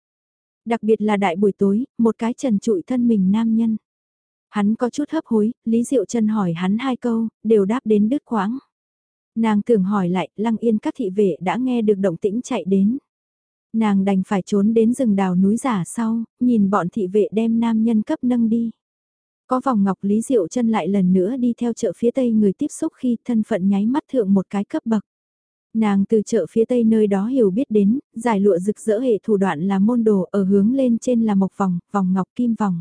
Đặc biệt là đại buổi tối, một cái trần trụi thân mình nam nhân. Hắn có chút hấp hối, Lý Diệu chân hỏi hắn hai câu, đều đáp đến đứt quãng. Nàng tưởng hỏi lại, lăng yên các thị vệ đã nghe được động tĩnh chạy đến. Nàng đành phải trốn đến rừng đào núi giả sau, nhìn bọn thị vệ đem nam nhân cấp nâng đi. Có vòng ngọc Lý Diệu chân lại lần nữa đi theo chợ phía tây người tiếp xúc khi thân phận nháy mắt thượng một cái cấp bậc. Nàng từ chợ phía tây nơi đó hiểu biết đến, giải lụa rực rỡ hệ thủ đoạn là môn đồ ở hướng lên trên là mộc vòng, vòng ngọc kim vòng.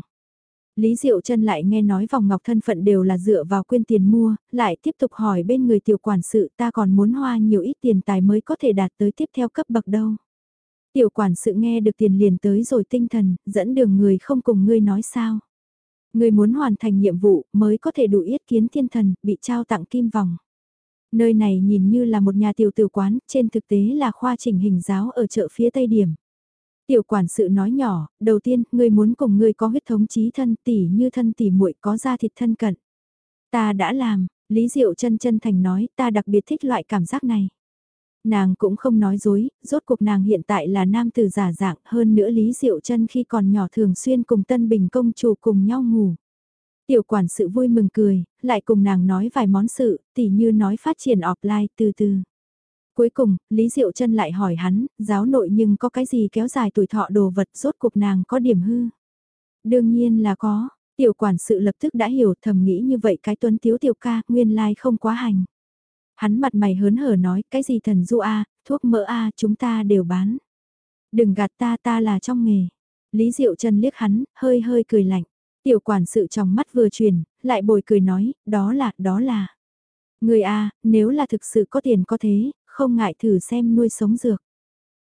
Lý Diệu chân lại nghe nói vòng ngọc thân phận đều là dựa vào quyên tiền mua, lại tiếp tục hỏi bên người tiểu quản sự ta còn muốn hoa nhiều ít tiền tài mới có thể đạt tới tiếp theo cấp bậc đâu. Tiểu quản sự nghe được tiền liền tới rồi tinh thần, dẫn đường người không cùng ngươi nói sao. Ngươi muốn hoàn thành nhiệm vụ mới có thể đủ yết kiến thiên thần, bị trao tặng kim vòng. Nơi này nhìn như là một nhà tiểu tử quán, trên thực tế là khoa chỉnh hình giáo ở chợ phía Tây Điểm. Tiểu quản sự nói nhỏ, đầu tiên, ngươi muốn cùng ngươi có huyết thống trí thân tỷ như thân tỷ muội có da thịt thân cận. Ta đã làm, Lý Diệu chân chân thành nói, ta đặc biệt thích loại cảm giác này. Nàng cũng không nói dối, rốt cuộc nàng hiện tại là nam tử giả dạng hơn nữa Lý Diệu chân khi còn nhỏ thường xuyên cùng Tân Bình công chủ cùng nhau ngủ. Tiểu quản sự vui mừng cười, lại cùng nàng nói vài món sự, tỉ như nói phát triển offline từ từ. Cuối cùng, Lý Diệu chân lại hỏi hắn, giáo nội nhưng có cái gì kéo dài tuổi thọ đồ vật rốt cuộc nàng có điểm hư. Đương nhiên là có, tiểu quản sự lập tức đã hiểu thầm nghĩ như vậy cái tuấn tiếu tiểu ca nguyên lai không quá hành. Hắn mặt mày hớn hở nói cái gì thần du a thuốc mỡ a chúng ta đều bán. Đừng gạt ta ta là trong nghề. Lý Diệu chân liếc hắn, hơi hơi cười lạnh. Tiểu quản sự trong mắt vừa truyền, lại bồi cười nói, đó là, đó là. Người a nếu là thực sự có tiền có thế, không ngại thử xem nuôi sống dược.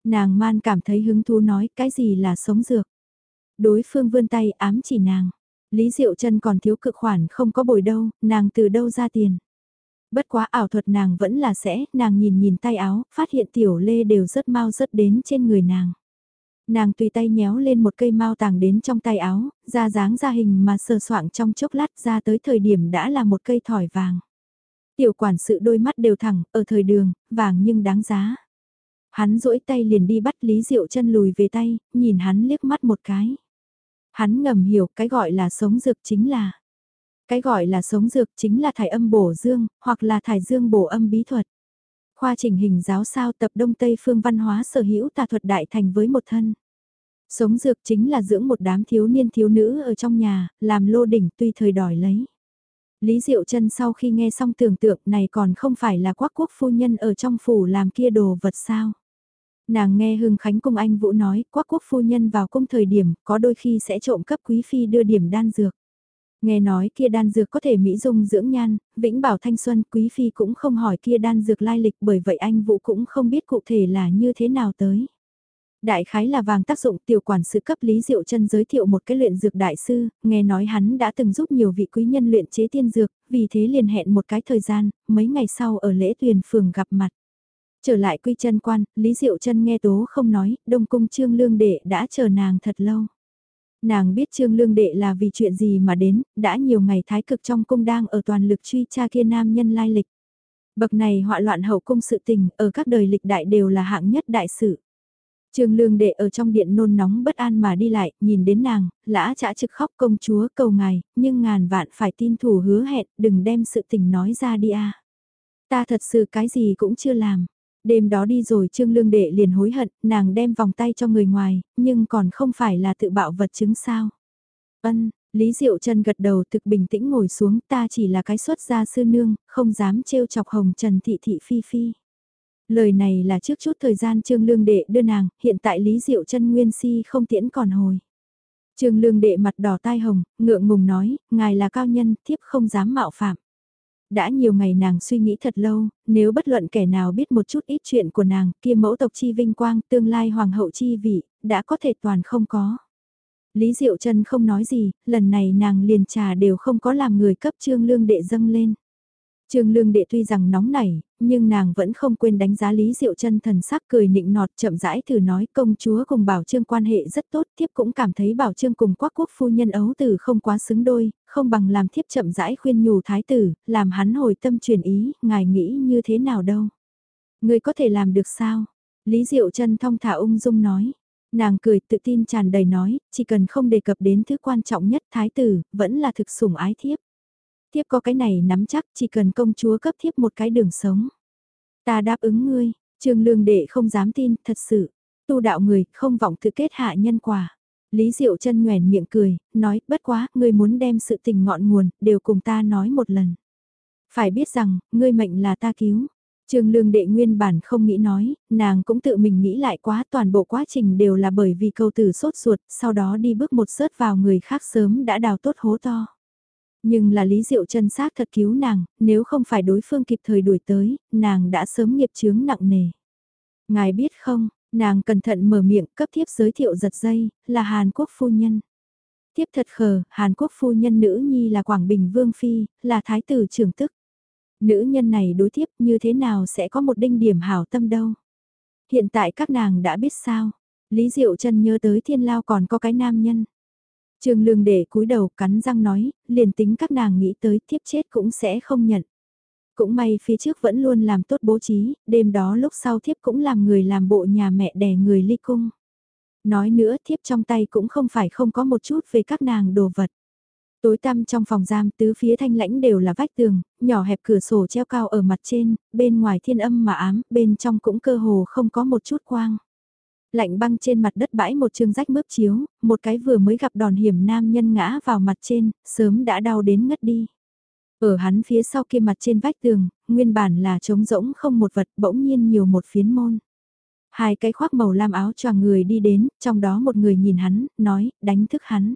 Nàng man cảm thấy hứng thú nói cái gì là sống dược. Đối phương vươn tay ám chỉ nàng. Lý Diệu chân còn thiếu cực khoản không có bồi đâu, nàng từ đâu ra tiền. Bất quá ảo thuật nàng vẫn là sẽ, nàng nhìn nhìn tay áo, phát hiện tiểu lê đều rất mau rất đến trên người nàng. Nàng tùy tay nhéo lên một cây mau tàng đến trong tay áo, ra dáng ra hình mà sờ soạng trong chốc lát ra tới thời điểm đã là một cây thỏi vàng. Tiểu quản sự đôi mắt đều thẳng, ở thời đường, vàng nhưng đáng giá. Hắn duỗi tay liền đi bắt Lý Diệu chân lùi về tay, nhìn hắn liếc mắt một cái. Hắn ngầm hiểu cái gọi là sống dược chính là. Cái gọi là sống dược chính là thải âm bổ dương, hoặc là thải dương bổ âm bí thuật. Khoa trình hình giáo sao tập đông tây phương văn hóa sở hữu tà thuật đại thành với một thân. Sống dược chính là dưỡng một đám thiếu niên thiếu nữ ở trong nhà, làm lô đỉnh tuy thời đòi lấy. Lý Diệu Trân sau khi nghe xong tưởng tượng này còn không phải là quắc quốc phu nhân ở trong phủ làm kia đồ vật sao. Nàng nghe Hưng Khánh Cung Anh Vũ nói, quắc quốc phu nhân vào cung thời điểm, có đôi khi sẽ trộm cấp quý phi đưa điểm đan dược. Nghe nói kia đan dược có thể mỹ dung dưỡng nhan, vĩnh bảo thanh xuân, quý phi cũng không hỏi kia đan dược lai lịch bởi vậy anh Vũ cũng không biết cụ thể là như thế nào tới. Đại khái là vàng tác dụng tiểu quản sự cấp Lý Diệu chân giới thiệu một cái luyện dược đại sư, nghe nói hắn đã từng giúp nhiều vị quý nhân luyện chế tiên dược, vì thế liền hẹn một cái thời gian, mấy ngày sau ở lễ tuyển phường gặp mặt. Trở lại quy chân quan, Lý Diệu chân nghe tố không nói, đông cung trương lương đệ đã chờ nàng thật lâu. Nàng biết trương lương đệ là vì chuyện gì mà đến, đã nhiều ngày thái cực trong cung đang ở toàn lực truy tra kia nam nhân lai lịch. Bậc này họa loạn hậu cung sự tình, ở các đời lịch đại đều là hạng nhất đại sự. Trương Lương Đệ ở trong điện nôn nóng bất an mà đi lại, nhìn đến nàng, lã chả trực khóc công chúa cầu ngài, nhưng ngàn vạn phải tin thủ hứa hẹn, đừng đem sự tình nói ra đi a. Ta thật sự cái gì cũng chưa làm. Đêm đó đi rồi Trương Lương Đệ liền hối hận, nàng đem vòng tay cho người ngoài, nhưng còn không phải là tự bạo vật chứng sao. Ân, Lý Diệu Trần gật đầu thực bình tĩnh ngồi xuống ta chỉ là cái xuất gia sư nương, không dám trêu chọc hồng Trần Thị Thị Phi Phi. Lời này là trước chút thời gian Trương Lương Đệ đưa nàng, hiện tại Lý Diệu chân Nguyên Si không tiễn còn hồi. Trương Lương Đệ mặt đỏ tai hồng, ngượng ngùng nói, ngài là cao nhân, thiếp không dám mạo phạm. Đã nhiều ngày nàng suy nghĩ thật lâu, nếu bất luận kẻ nào biết một chút ít chuyện của nàng, kia mẫu tộc chi vinh quang, tương lai hoàng hậu chi vị, đã có thể toàn không có. Lý Diệu Trân không nói gì, lần này nàng liền trà đều không có làm người cấp Trương Lương Đệ dâng lên. Trương Lương Đệ tuy rằng nóng nảy, nhưng nàng vẫn không quên đánh giá Lý Diệu Trân thần sắc cười nịnh nọt chậm rãi thử nói công chúa cùng Bảo Trương quan hệ rất tốt, thiếp cũng cảm thấy Bảo Trương cùng quốc quốc phu nhân ấu tử không quá xứng đôi, không bằng làm thiếp chậm rãi khuyên nhủ thái tử, làm hắn hồi tâm chuyển ý, ngài nghĩ như thế nào đâu. Người có thể làm được sao? Lý Diệu Trân thong thả ung dung nói. Nàng cười tự tin tràn đầy nói, chỉ cần không đề cập đến thứ quan trọng nhất thái tử, vẫn là thực sủng ái thiếp. Thiếp có cái này nắm chắc chỉ cần công chúa cấp thiếp một cái đường sống. Ta đáp ứng ngươi, trương lương đệ không dám tin, thật sự. Tu đạo người, không vọng tự kết hạ nhân quả. Lý Diệu chân nhoèn miệng cười, nói, bất quá, ngươi muốn đem sự tình ngọn nguồn, đều cùng ta nói một lần. Phải biết rằng, ngươi mệnh là ta cứu. Trương Lương Đệ nguyên bản không nghĩ nói, nàng cũng tự mình nghĩ lại quá toàn bộ quá trình đều là bởi vì câu tử sốt ruột, sau đó đi bước một sớt vào người khác sớm đã đào tốt hố to. Nhưng là Lý Diệu chân xác thật cứu nàng, nếu không phải đối phương kịp thời đuổi tới, nàng đã sớm nghiệp chướng nặng nề. Ngài biết không, nàng cẩn thận mở miệng cấp thiếp giới thiệu giật dây, là Hàn Quốc phu nhân. Tiếp thật khờ, Hàn Quốc phu nhân nữ nhi là Quảng Bình Vương Phi, là Thái tử trưởng tức. Nữ nhân này đối tiếp như thế nào sẽ có một đinh điểm hảo tâm đâu. Hiện tại các nàng đã biết sao. Lý Diệu chân nhớ tới thiên lao còn có cái nam nhân. Trương Lương để cúi đầu cắn răng nói, liền tính các nàng nghĩ tới thiếp chết cũng sẽ không nhận. Cũng may phía trước vẫn luôn làm tốt bố trí, đêm đó lúc sau thiếp cũng làm người làm bộ nhà mẹ đẻ người ly cung. Nói nữa thiếp trong tay cũng không phải không có một chút về các nàng đồ vật. Tối tăm trong phòng giam tứ phía thanh lãnh đều là vách tường, nhỏ hẹp cửa sổ treo cao ở mặt trên, bên ngoài thiên âm mà ám, bên trong cũng cơ hồ không có một chút quang. Lạnh băng trên mặt đất bãi một chương rách mướp chiếu, một cái vừa mới gặp đòn hiểm nam nhân ngã vào mặt trên, sớm đã đau đến ngất đi. Ở hắn phía sau kia mặt trên vách tường, nguyên bản là trống rỗng không một vật bỗng nhiên nhiều một phiến môn. Hai cái khoác màu lam áo choàng người đi đến, trong đó một người nhìn hắn, nói, đánh thức hắn.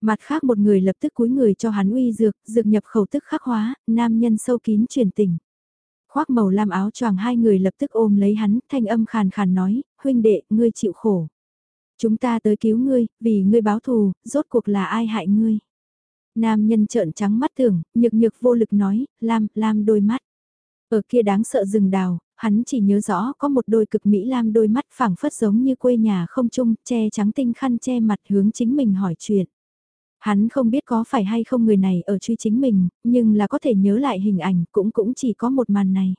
Mặt khác một người lập tức cúi người cho hắn uy dược, dược nhập khẩu tức khắc hóa, nam nhân sâu kín truyền tình. Khoác màu lam áo choàng hai người lập tức ôm lấy hắn, thanh âm khàn khàn nói, huynh đệ, ngươi chịu khổ. Chúng ta tới cứu ngươi, vì ngươi báo thù, rốt cuộc là ai hại ngươi. Nam nhân trợn trắng mắt tưởng, nhược nhược vô lực nói, lam, lam đôi mắt. Ở kia đáng sợ rừng đào, hắn chỉ nhớ rõ có một đôi cực mỹ lam đôi mắt phẳng phất giống như quê nhà không chung, che trắng tinh khăn che mặt hướng chính mình hỏi chuyện. Hắn không biết có phải hay không người này ở truy chính mình, nhưng là có thể nhớ lại hình ảnh cũng cũng chỉ có một màn này.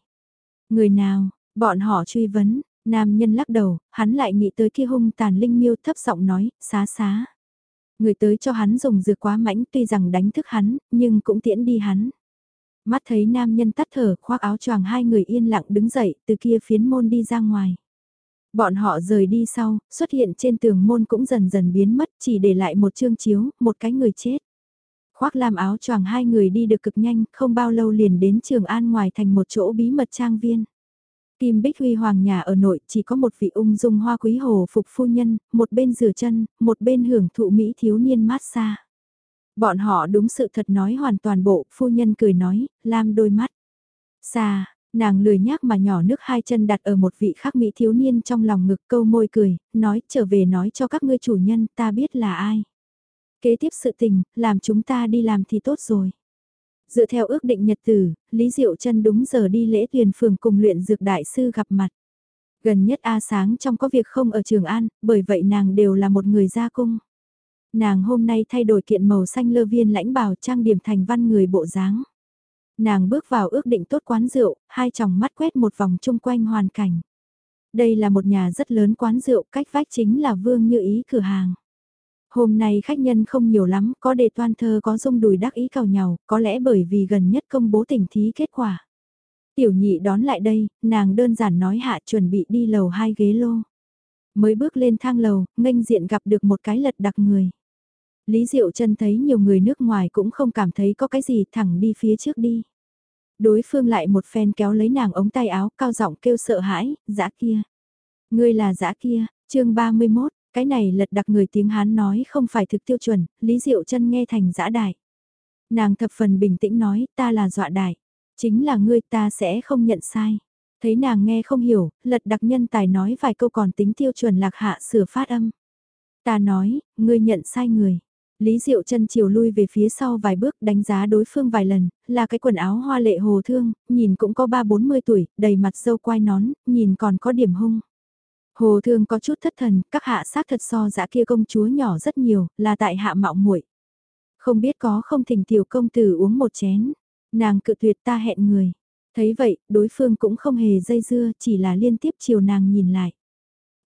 Người nào, bọn họ truy vấn, nam nhân lắc đầu, hắn lại nghĩ tới kia hung tàn linh miêu thấp giọng nói, xá xá. Người tới cho hắn dùng dược quá mãnh tuy rằng đánh thức hắn, nhưng cũng tiễn đi hắn. Mắt thấy nam nhân tắt thở, khoác áo choàng hai người yên lặng đứng dậy, từ kia phiến môn đi ra ngoài. Bọn họ rời đi sau, xuất hiện trên tường môn cũng dần dần biến mất, chỉ để lại một chương chiếu, một cái người chết. Khoác làm áo choàng hai người đi được cực nhanh, không bao lâu liền đến Trường An ngoài thành một chỗ bí mật trang viên. Kim Bích Huy Hoàng nhà ở nội chỉ có một vị ung dung hoa quý hồ phục phu nhân, một bên rửa chân, một bên hưởng thụ Mỹ thiếu niên mát xa. Bọn họ đúng sự thật nói hoàn toàn bộ, phu nhân cười nói, lam đôi mắt. Xa, Nàng lười nhác mà nhỏ nước hai chân đặt ở một vị khắc mỹ thiếu niên trong lòng ngực câu môi cười, nói trở về nói cho các ngươi chủ nhân ta biết là ai. Kế tiếp sự tình, làm chúng ta đi làm thì tốt rồi. Dựa theo ước định nhật tử, Lý Diệu chân đúng giờ đi lễ tuyển phường cùng luyện dược đại sư gặp mặt. Gần nhất A sáng trong có việc không ở Trường An, bởi vậy nàng đều là một người gia cung. Nàng hôm nay thay đổi kiện màu xanh lơ viên lãnh bào trang điểm thành văn người bộ dáng. Nàng bước vào ước định tốt quán rượu, hai tròng mắt quét một vòng chung quanh hoàn cảnh. Đây là một nhà rất lớn quán rượu, cách vách chính là Vương Như Ý cửa hàng. Hôm nay khách nhân không nhiều lắm, có đề toan thơ có dung đùi đắc ý cào nhau, có lẽ bởi vì gần nhất công bố tỉnh thí kết quả. Tiểu nhị đón lại đây, nàng đơn giản nói hạ chuẩn bị đi lầu hai ghế lô. Mới bước lên thang lầu, nghênh diện gặp được một cái lật đặc người. Lý Diệu chân thấy nhiều người nước ngoài cũng không cảm thấy có cái gì thẳng đi phía trước đi. Đối phương lại một phen kéo lấy nàng ống tay áo cao giọng kêu sợ hãi, dã kia. Ngươi là dã kia, chương 31, cái này lật đặc người tiếng Hán nói không phải thực tiêu chuẩn, Lý Diệu chân nghe thành dã đại. Nàng thập phần bình tĩnh nói ta là dọa đại, chính là ngươi ta sẽ không nhận sai. Thấy nàng nghe không hiểu, lật đặc nhân tài nói vài câu còn tính tiêu chuẩn lạc hạ sửa phát âm. Ta nói, ngươi nhận sai người. Lý Diệu chân chiều lui về phía sau vài bước đánh giá đối phương vài lần, là cái quần áo hoa lệ hồ thương, nhìn cũng có ba bốn mươi tuổi, đầy mặt dâu quai nón, nhìn còn có điểm hung. Hồ thương có chút thất thần, các hạ xác thật so dã kia công chúa nhỏ rất nhiều, là tại hạ mạo muội. Không biết có không thỉnh tiểu công tử uống một chén, nàng cự tuyệt ta hẹn người. Thấy vậy, đối phương cũng không hề dây dưa, chỉ là liên tiếp chiều nàng nhìn lại.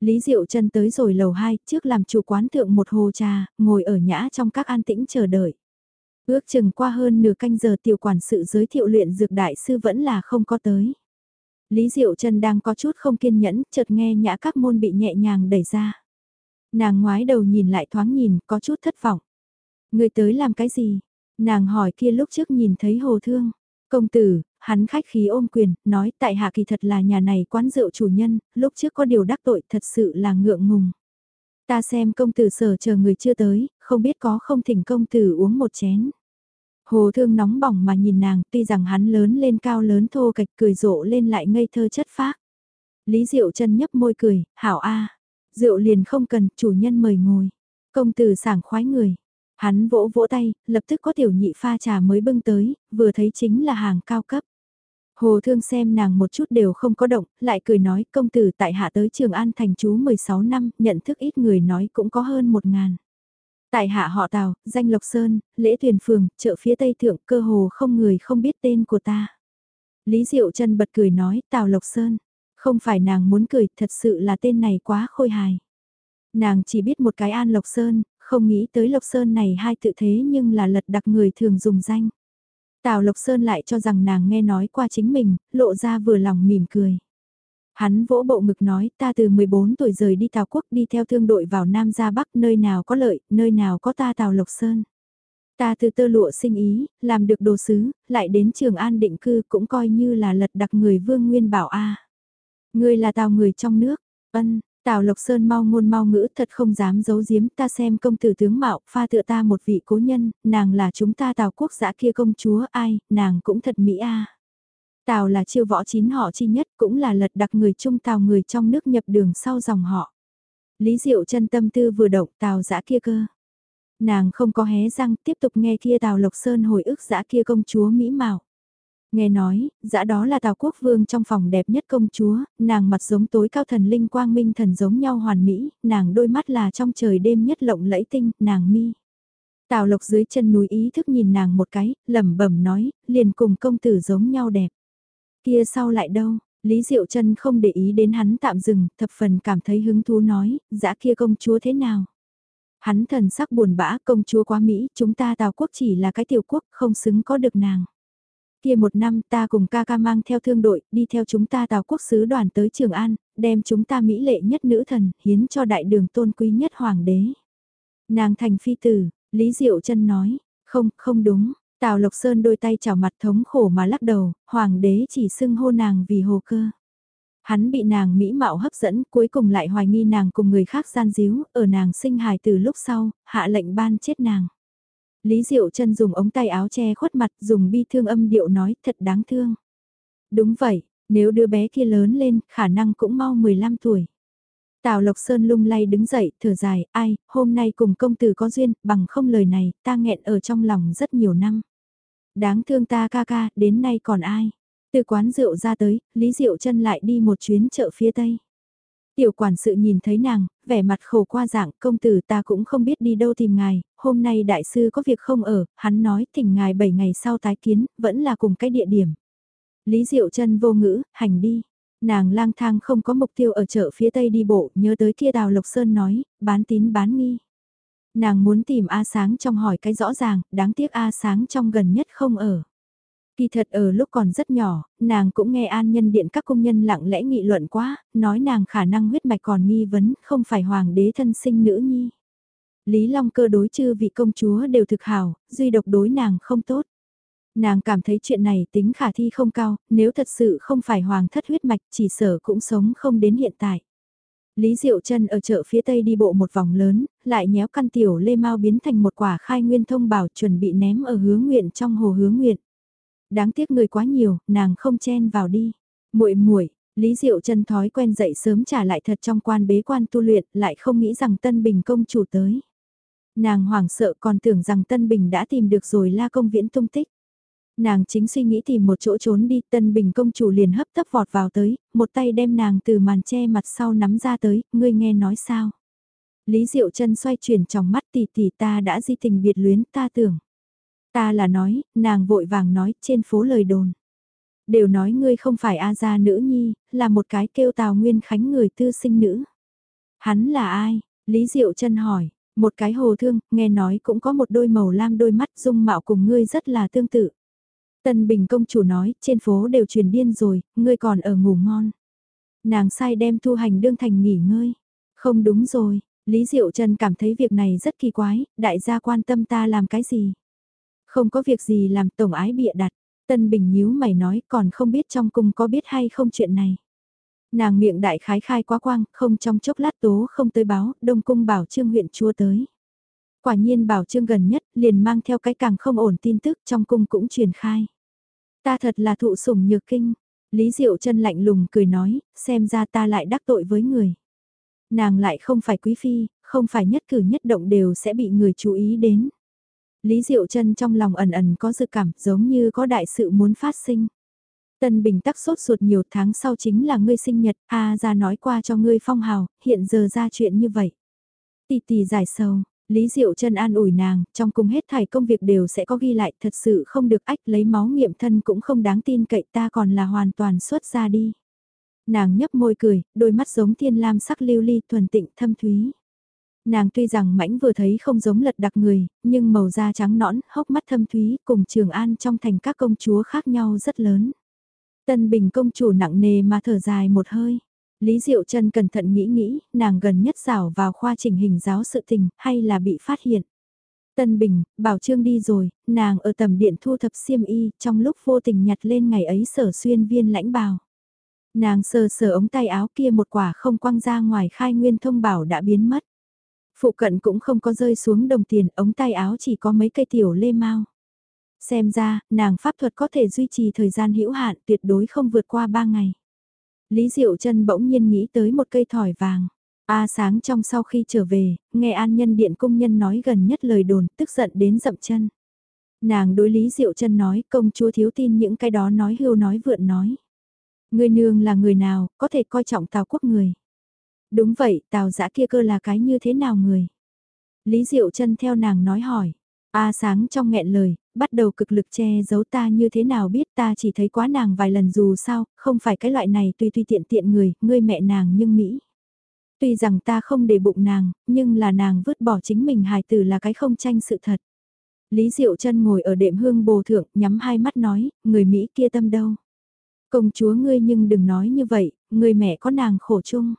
Lý Diệu chân tới rồi lầu 2, trước làm chủ quán thượng một hồ trà, ngồi ở nhã trong các an tĩnh chờ đợi. Ước chừng qua hơn nửa canh giờ tiểu quản sự giới thiệu luyện dược đại sư vẫn là không có tới. Lý Diệu Trân đang có chút không kiên nhẫn, chợt nghe nhã các môn bị nhẹ nhàng đẩy ra. Nàng ngoái đầu nhìn lại thoáng nhìn, có chút thất vọng. Người tới làm cái gì? Nàng hỏi kia lúc trước nhìn thấy hồ thương. Công tử, hắn khách khí ôm quyền, nói tại hạ kỳ thật là nhà này quán rượu chủ nhân, lúc trước có điều đắc tội thật sự là ngượng ngùng. Ta xem công tử sở chờ người chưa tới, không biết có không thỉnh công tử uống một chén. Hồ thương nóng bỏng mà nhìn nàng, tuy rằng hắn lớn lên cao lớn thô cạch cười rộ lên lại ngây thơ chất phác. Lý Diệu chân nhấp môi cười, hảo a, rượu liền không cần, chủ nhân mời ngồi. Công tử sảng khoái người, Hắn vỗ vỗ tay, lập tức có tiểu nhị pha trà mới bưng tới, vừa thấy chính là hàng cao cấp. Hồ Thương xem nàng một chút đều không có động, lại cười nói công tử tại hạ tới Trường An thành chú 16 năm, nhận thức ít người nói cũng có hơn một ngàn. Tại hạ họ Tào, danh Lộc Sơn, lễ thuyền phường, chợ phía Tây Thượng cơ hồ không người không biết tên của ta. Lý Diệu chân bật cười nói Tào Lộc Sơn, không phải nàng muốn cười, thật sự là tên này quá khôi hài. Nàng chỉ biết một cái An Lộc Sơn, không nghĩ tới Lộc Sơn này hai tự thế nhưng là lật đặc người thường dùng danh. Tào Lộc Sơn lại cho rằng nàng nghe nói qua chính mình, lộ ra vừa lòng mỉm cười. Hắn vỗ bộ ngực nói ta từ 14 tuổi rời đi Tào Quốc đi theo thương đội vào Nam ra Bắc nơi nào có lợi, nơi nào có ta Tào Lộc Sơn. Ta từ tơ lụa sinh ý, làm được đồ sứ, lại đến Trường An định cư cũng coi như là lật đặc người vương nguyên bảo A. Người là Tào người trong nước, ân, Tào Lộc Sơn mau ngôn mau ngữ thật không dám giấu giếm ta xem công tử tướng mạo pha tựa ta một vị cố nhân, nàng là chúng ta Tào quốc giã kia công chúa ai, nàng cũng thật mỹ a. Tào là chiêu võ chín họ chi nhất cũng là lật đặc người trung Tào người trong nước nhập đường sau dòng họ. Lý Diệu chân tâm tư vừa động Tào giã kia cơ. Nàng không có hé răng tiếp tục nghe kia Tào Lộc Sơn hồi ức giã kia công chúa mỹ mạo. Nghe nói, dã đó là Tào Quốc Vương trong phòng đẹp nhất công chúa, nàng mặt giống tối cao thần linh quang minh thần giống nhau hoàn mỹ, nàng đôi mắt là trong trời đêm nhất lộng lẫy tinh, nàng mi. Tào Lộc dưới chân núi ý thức nhìn nàng một cái, lẩm bẩm nói, liền cùng công tử giống nhau đẹp. Kia sau lại đâu, Lý Diệu chân không để ý đến hắn tạm dừng, thập phần cảm thấy hứng thú nói, dã kia công chúa thế nào? Hắn thần sắc buồn bã công chúa quá Mỹ, chúng ta Tào Quốc chỉ là cái tiểu quốc, không xứng có được nàng. Kia một năm ta cùng ca ca mang theo thương đội, đi theo chúng ta tào quốc sứ đoàn tới Trường An, đem chúng ta mỹ lệ nhất nữ thần, hiến cho đại đường tôn quý nhất hoàng đế. Nàng thành phi tử, Lý Diệu chân nói, không, không đúng, Tào Lộc Sơn đôi tay chảo mặt thống khổ mà lắc đầu, hoàng đế chỉ xưng hô nàng vì hồ cơ. Hắn bị nàng mỹ mạo hấp dẫn, cuối cùng lại hoài nghi nàng cùng người khác gian díu, ở nàng sinh hài từ lúc sau, hạ lệnh ban chết nàng. Lý Diệu chân dùng ống tay áo che khuất mặt dùng bi thương âm điệu nói thật đáng thương. Đúng vậy, nếu đứa bé kia lớn lên khả năng cũng mau 15 tuổi. Tào Lộc Sơn lung lay đứng dậy, thở dài, ai, hôm nay cùng công tử có duyên, bằng không lời này, ta nghẹn ở trong lòng rất nhiều năm. Đáng thương ta ca ca, đến nay còn ai? Từ quán rượu ra tới, Lý Diệu chân lại đi một chuyến chợ phía Tây. Tiểu quản sự nhìn thấy nàng, vẻ mặt khổ qua dạng công tử ta cũng không biết đi đâu tìm ngài, hôm nay đại sư có việc không ở, hắn nói thỉnh ngài 7 ngày sau tái kiến, vẫn là cùng cái địa điểm. Lý Diệu chân vô ngữ, hành đi. Nàng lang thang không có mục tiêu ở chợ phía tây đi bộ, nhớ tới kia Đào Lộc Sơn nói, bán tín bán nghi. Nàng muốn tìm A Sáng trong hỏi cái rõ ràng, đáng tiếc A Sáng trong gần nhất không ở. Kỳ thật ở lúc còn rất nhỏ, nàng cũng nghe an nhân điện các công nhân lặng lẽ nghị luận quá, nói nàng khả năng huyết mạch còn nghi vấn, không phải hoàng đế thân sinh nữ nhi. Lý Long cơ đối chư vị công chúa đều thực hảo, duy độc đối nàng không tốt. Nàng cảm thấy chuyện này tính khả thi không cao, nếu thật sự không phải hoàng thất huyết mạch chỉ sở cũng sống không đến hiện tại. Lý Diệu Trân ở chợ phía tây đi bộ một vòng lớn, lại nhéo căn tiểu lê mau biến thành một quả khai nguyên thông bảo chuẩn bị ném ở hướng nguyện trong hồ hướng nguyện. Đáng tiếc người quá nhiều, nàng không chen vào đi. muội muội Lý Diệu Trân thói quen dậy sớm trả lại thật trong quan bế quan tu luyện, lại không nghĩ rằng Tân Bình công chủ tới. Nàng hoảng sợ còn tưởng rằng Tân Bình đã tìm được rồi la công viễn tung tích. Nàng chính suy nghĩ tìm một chỗ trốn đi, Tân Bình công chủ liền hấp tấp vọt vào tới, một tay đem nàng từ màn che mặt sau nắm ra tới, ngươi nghe nói sao. Lý Diệu chân xoay chuyển trong mắt tỷ tỷ ta đã di tình biệt luyến ta tưởng. Ta là nói, nàng vội vàng nói trên phố lời đồn. Đều nói ngươi không phải A gia nữ nhi, là một cái kêu tào nguyên khánh người tư sinh nữ. Hắn là ai? Lý Diệu chân hỏi, một cái hồ thương, nghe nói cũng có một đôi màu lam đôi mắt dung mạo cùng ngươi rất là tương tự. Tân Bình công chủ nói, trên phố đều truyền điên rồi, ngươi còn ở ngủ ngon. Nàng sai đem thu hành đương thành nghỉ ngơi. Không đúng rồi, Lý Diệu Trần cảm thấy việc này rất kỳ quái, đại gia quan tâm ta làm cái gì. Không có việc gì làm tổng ái bịa đặt, Tân Bình nhíu mày nói còn không biết trong cung có biết hay không chuyện này. Nàng miệng đại khái khai quá quang, không trong chốc lát tố không tới báo, đông cung bảo trương huyện chua tới. Quả nhiên bảo trương gần nhất liền mang theo cái càng không ổn tin tức trong cung cũng truyền khai. Ta thật là thụ sủng nhược kinh. Lý Diệu chân lạnh lùng cười nói, xem ra ta lại đắc tội với người. Nàng lại không phải quý phi, không phải nhất cử nhất động đều sẽ bị người chú ý đến. Lý Diệu Trân trong lòng ẩn ẩn có dự cảm giống như có đại sự muốn phát sinh. Tân Bình tắc sốt ruột nhiều tháng sau chính là ngươi sinh nhật, a ra nói qua cho ngươi phong hào, hiện giờ ra chuyện như vậy. Tì tì giải sầu, Lý Diệu Trân an ủi nàng, trong cùng hết thảy công việc đều sẽ có ghi lại, thật sự không được ách lấy máu nghiệm thân cũng không đáng tin cậy ta còn là hoàn toàn xuất ra đi. Nàng nhấp môi cười, đôi mắt giống thiên lam sắc lưu ly thuần tịnh thâm thúy. Nàng tuy rằng mãnh vừa thấy không giống lật đặc người, nhưng màu da trắng nõn, hốc mắt thâm thúy cùng trường an trong thành các công chúa khác nhau rất lớn. Tân Bình công chủ nặng nề mà thở dài một hơi. Lý Diệu Trân cẩn thận nghĩ nghĩ, nàng gần nhất rảo vào khoa chỉnh hình giáo sự tình, hay là bị phát hiện. Tân Bình, bảo Trương đi rồi, nàng ở tầm điện thu thập xiêm y, trong lúc vô tình nhặt lên ngày ấy sở xuyên viên lãnh bào. Nàng sờ sờ ống tay áo kia một quả không quăng ra ngoài khai nguyên thông bảo đã biến mất. Phụ cận cũng không có rơi xuống đồng tiền, ống tay áo chỉ có mấy cây tiểu lê mau. Xem ra, nàng pháp thuật có thể duy trì thời gian hữu hạn tuyệt đối không vượt qua ba ngày. Lý Diệu Trân bỗng nhiên nghĩ tới một cây thỏi vàng. A sáng trong sau khi trở về, nghe an nhân điện công nhân nói gần nhất lời đồn, tức giận đến dậm chân. Nàng đối Lý Diệu Trân nói công chúa thiếu tin những cái đó nói hưu nói vượn nói. Người nương là người nào, có thể coi trọng tào quốc người. Đúng vậy, tào giã kia cơ là cái như thế nào người? Lý Diệu chân theo nàng nói hỏi. A sáng trong nghẹn lời, bắt đầu cực lực che giấu ta như thế nào biết ta chỉ thấy quá nàng vài lần dù sao, không phải cái loại này tùy tùy tiện tiện người, ngươi mẹ nàng nhưng Mỹ. Tuy rằng ta không để bụng nàng, nhưng là nàng vứt bỏ chính mình hài tử là cái không tranh sự thật. Lý Diệu chân ngồi ở đệm hương bồ thượng, nhắm hai mắt nói, người Mỹ kia tâm đâu. Công chúa ngươi nhưng đừng nói như vậy, người mẹ có nàng khổ chung.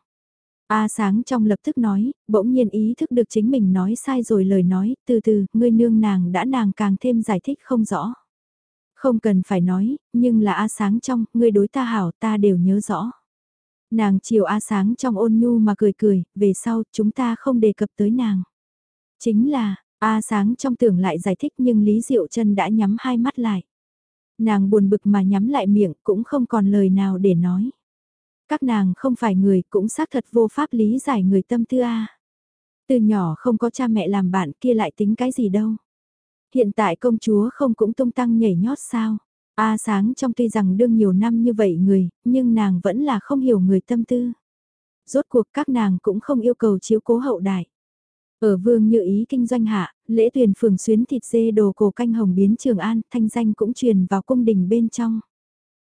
A sáng trong lập tức nói, bỗng nhiên ý thức được chính mình nói sai rồi lời nói, từ từ, ngươi nương nàng đã nàng càng thêm giải thích không rõ. Không cần phải nói, nhưng là A sáng trong, ngươi đối ta hảo ta đều nhớ rõ. Nàng chiều A sáng trong ôn nhu mà cười cười, về sau chúng ta không đề cập tới nàng. Chính là, A sáng trong tưởng lại giải thích nhưng Lý Diệu chân đã nhắm hai mắt lại. Nàng buồn bực mà nhắm lại miệng cũng không còn lời nào để nói. Các nàng không phải người cũng xác thật vô pháp lý giải người tâm tư a. Từ nhỏ không có cha mẹ làm bạn kia lại tính cái gì đâu. Hiện tại công chúa không cũng tung tăng nhảy nhót sao. A sáng trong tuy rằng đương nhiều năm như vậy người, nhưng nàng vẫn là không hiểu người tâm tư. Rốt cuộc các nàng cũng không yêu cầu chiếu cố hậu đại. Ở vương như ý kinh doanh hạ, lễ tuyển phường xuyến thịt dê đồ cổ canh hồng biến trường an, thanh danh cũng truyền vào cung đình bên trong.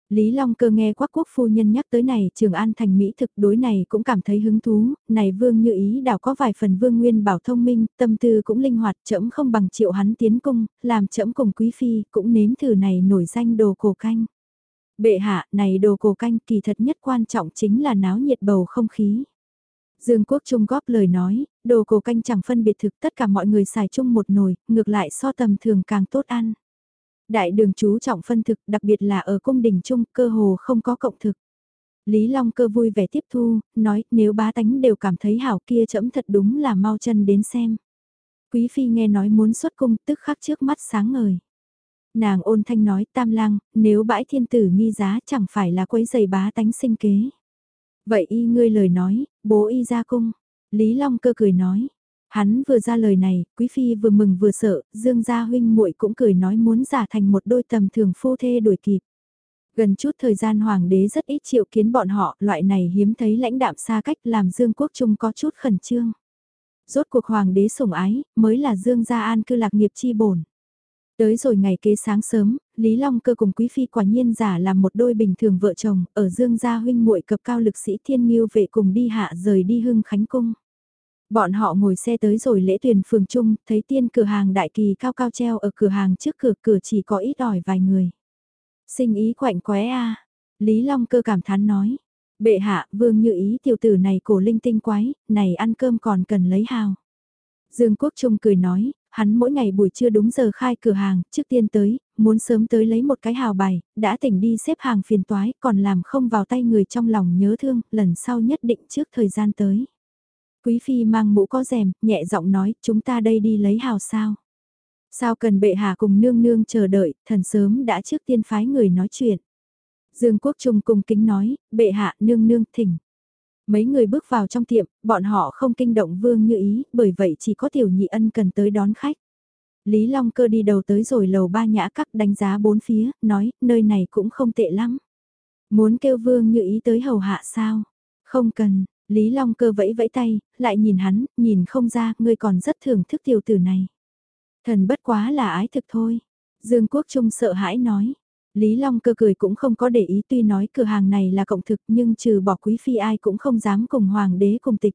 Lý Long cơ nghe quắc quốc phu nhân nhắc tới này Trường An thành Mỹ thực đối này cũng cảm thấy hứng thú, này vương như ý đảo có vài phần vương nguyên bảo thông minh, tâm tư cũng linh hoạt chậm không bằng triệu hắn tiến cung, làm chậm cùng quý phi cũng nếm thử này nổi danh đồ cổ canh. Bệ hạ, này đồ cổ canh kỳ thật nhất quan trọng chính là náo nhiệt bầu không khí. Dương Quốc Trung góp lời nói, đồ cổ canh chẳng phân biệt thực tất cả mọi người xài chung một nồi, ngược lại so tầm thường càng tốt ăn. Đại đường chú trọng phân thực, đặc biệt là ở cung đình trung, cơ hồ không có cộng thực. Lý Long cơ vui vẻ tiếp thu, nói nếu bá tánh đều cảm thấy hảo kia chậm thật đúng là mau chân đến xem. Quý phi nghe nói muốn xuất cung tức khắc trước mắt sáng ngời. Nàng ôn thanh nói tam lang, nếu bãi thiên tử nghi giá chẳng phải là quấy giày bá tánh sinh kế. Vậy y ngươi lời nói, bố y ra cung. Lý Long cơ cười nói, Hắn vừa ra lời này, Quý Phi vừa mừng vừa sợ, Dương gia huynh muội cũng cười nói muốn giả thành một đôi tầm thường phu thê đuổi kịp. Gần chút thời gian hoàng đế rất ít chịu kiến bọn họ, loại này hiếm thấy lãnh đạm xa cách làm Dương quốc trung có chút khẩn trương. Rốt cuộc hoàng đế sủng ái, mới là Dương gia an cư lạc nghiệp chi bổn. Tới rồi ngày kế sáng sớm, Lý Long cơ cùng Quý Phi quả nhiên giả làm một đôi bình thường vợ chồng, ở Dương gia huynh muội cập cao lực sĩ thiên nghiêu vệ cùng đi hạ rời đi hưng khánh cung. Bọn họ ngồi xe tới rồi lễ tuyển phường trung, thấy tiên cửa hàng đại kỳ cao cao treo ở cửa hàng trước cửa cửa chỉ có ít ỏi vài người. Sinh ý quạnh quẽ a Lý Long cơ cảm thán nói. Bệ hạ, vương như ý tiểu tử này cổ linh tinh quái, này ăn cơm còn cần lấy hào. Dương Quốc Trung cười nói, hắn mỗi ngày buổi trưa đúng giờ khai cửa hàng, trước tiên tới, muốn sớm tới lấy một cái hào bài, đã tỉnh đi xếp hàng phiền toái, còn làm không vào tay người trong lòng nhớ thương, lần sau nhất định trước thời gian tới. Quý phi mang mũ có rèm, nhẹ giọng nói, chúng ta đây đi lấy hào sao. Sao cần bệ hạ cùng nương nương chờ đợi, thần sớm đã trước tiên phái người nói chuyện. Dương Quốc Trung cùng kính nói, bệ hạ nương nương thỉnh. Mấy người bước vào trong tiệm, bọn họ không kinh động vương như ý, bởi vậy chỉ có tiểu nhị ân cần tới đón khách. Lý Long cơ đi đầu tới rồi lầu ba nhã các đánh giá bốn phía, nói, nơi này cũng không tệ lắm. Muốn kêu vương như ý tới hầu hạ sao? Không cần, Lý Long cơ vẫy vẫy tay, lại nhìn hắn, nhìn không ra, ngươi còn rất thưởng thức tiểu tử này. Thần bất quá là ái thực thôi. Dương Quốc Trung sợ hãi nói. Lý Long cơ cười cũng không có để ý tuy nói cửa hàng này là cộng thực nhưng trừ bỏ quý phi ai cũng không dám cùng hoàng đế cùng tịch.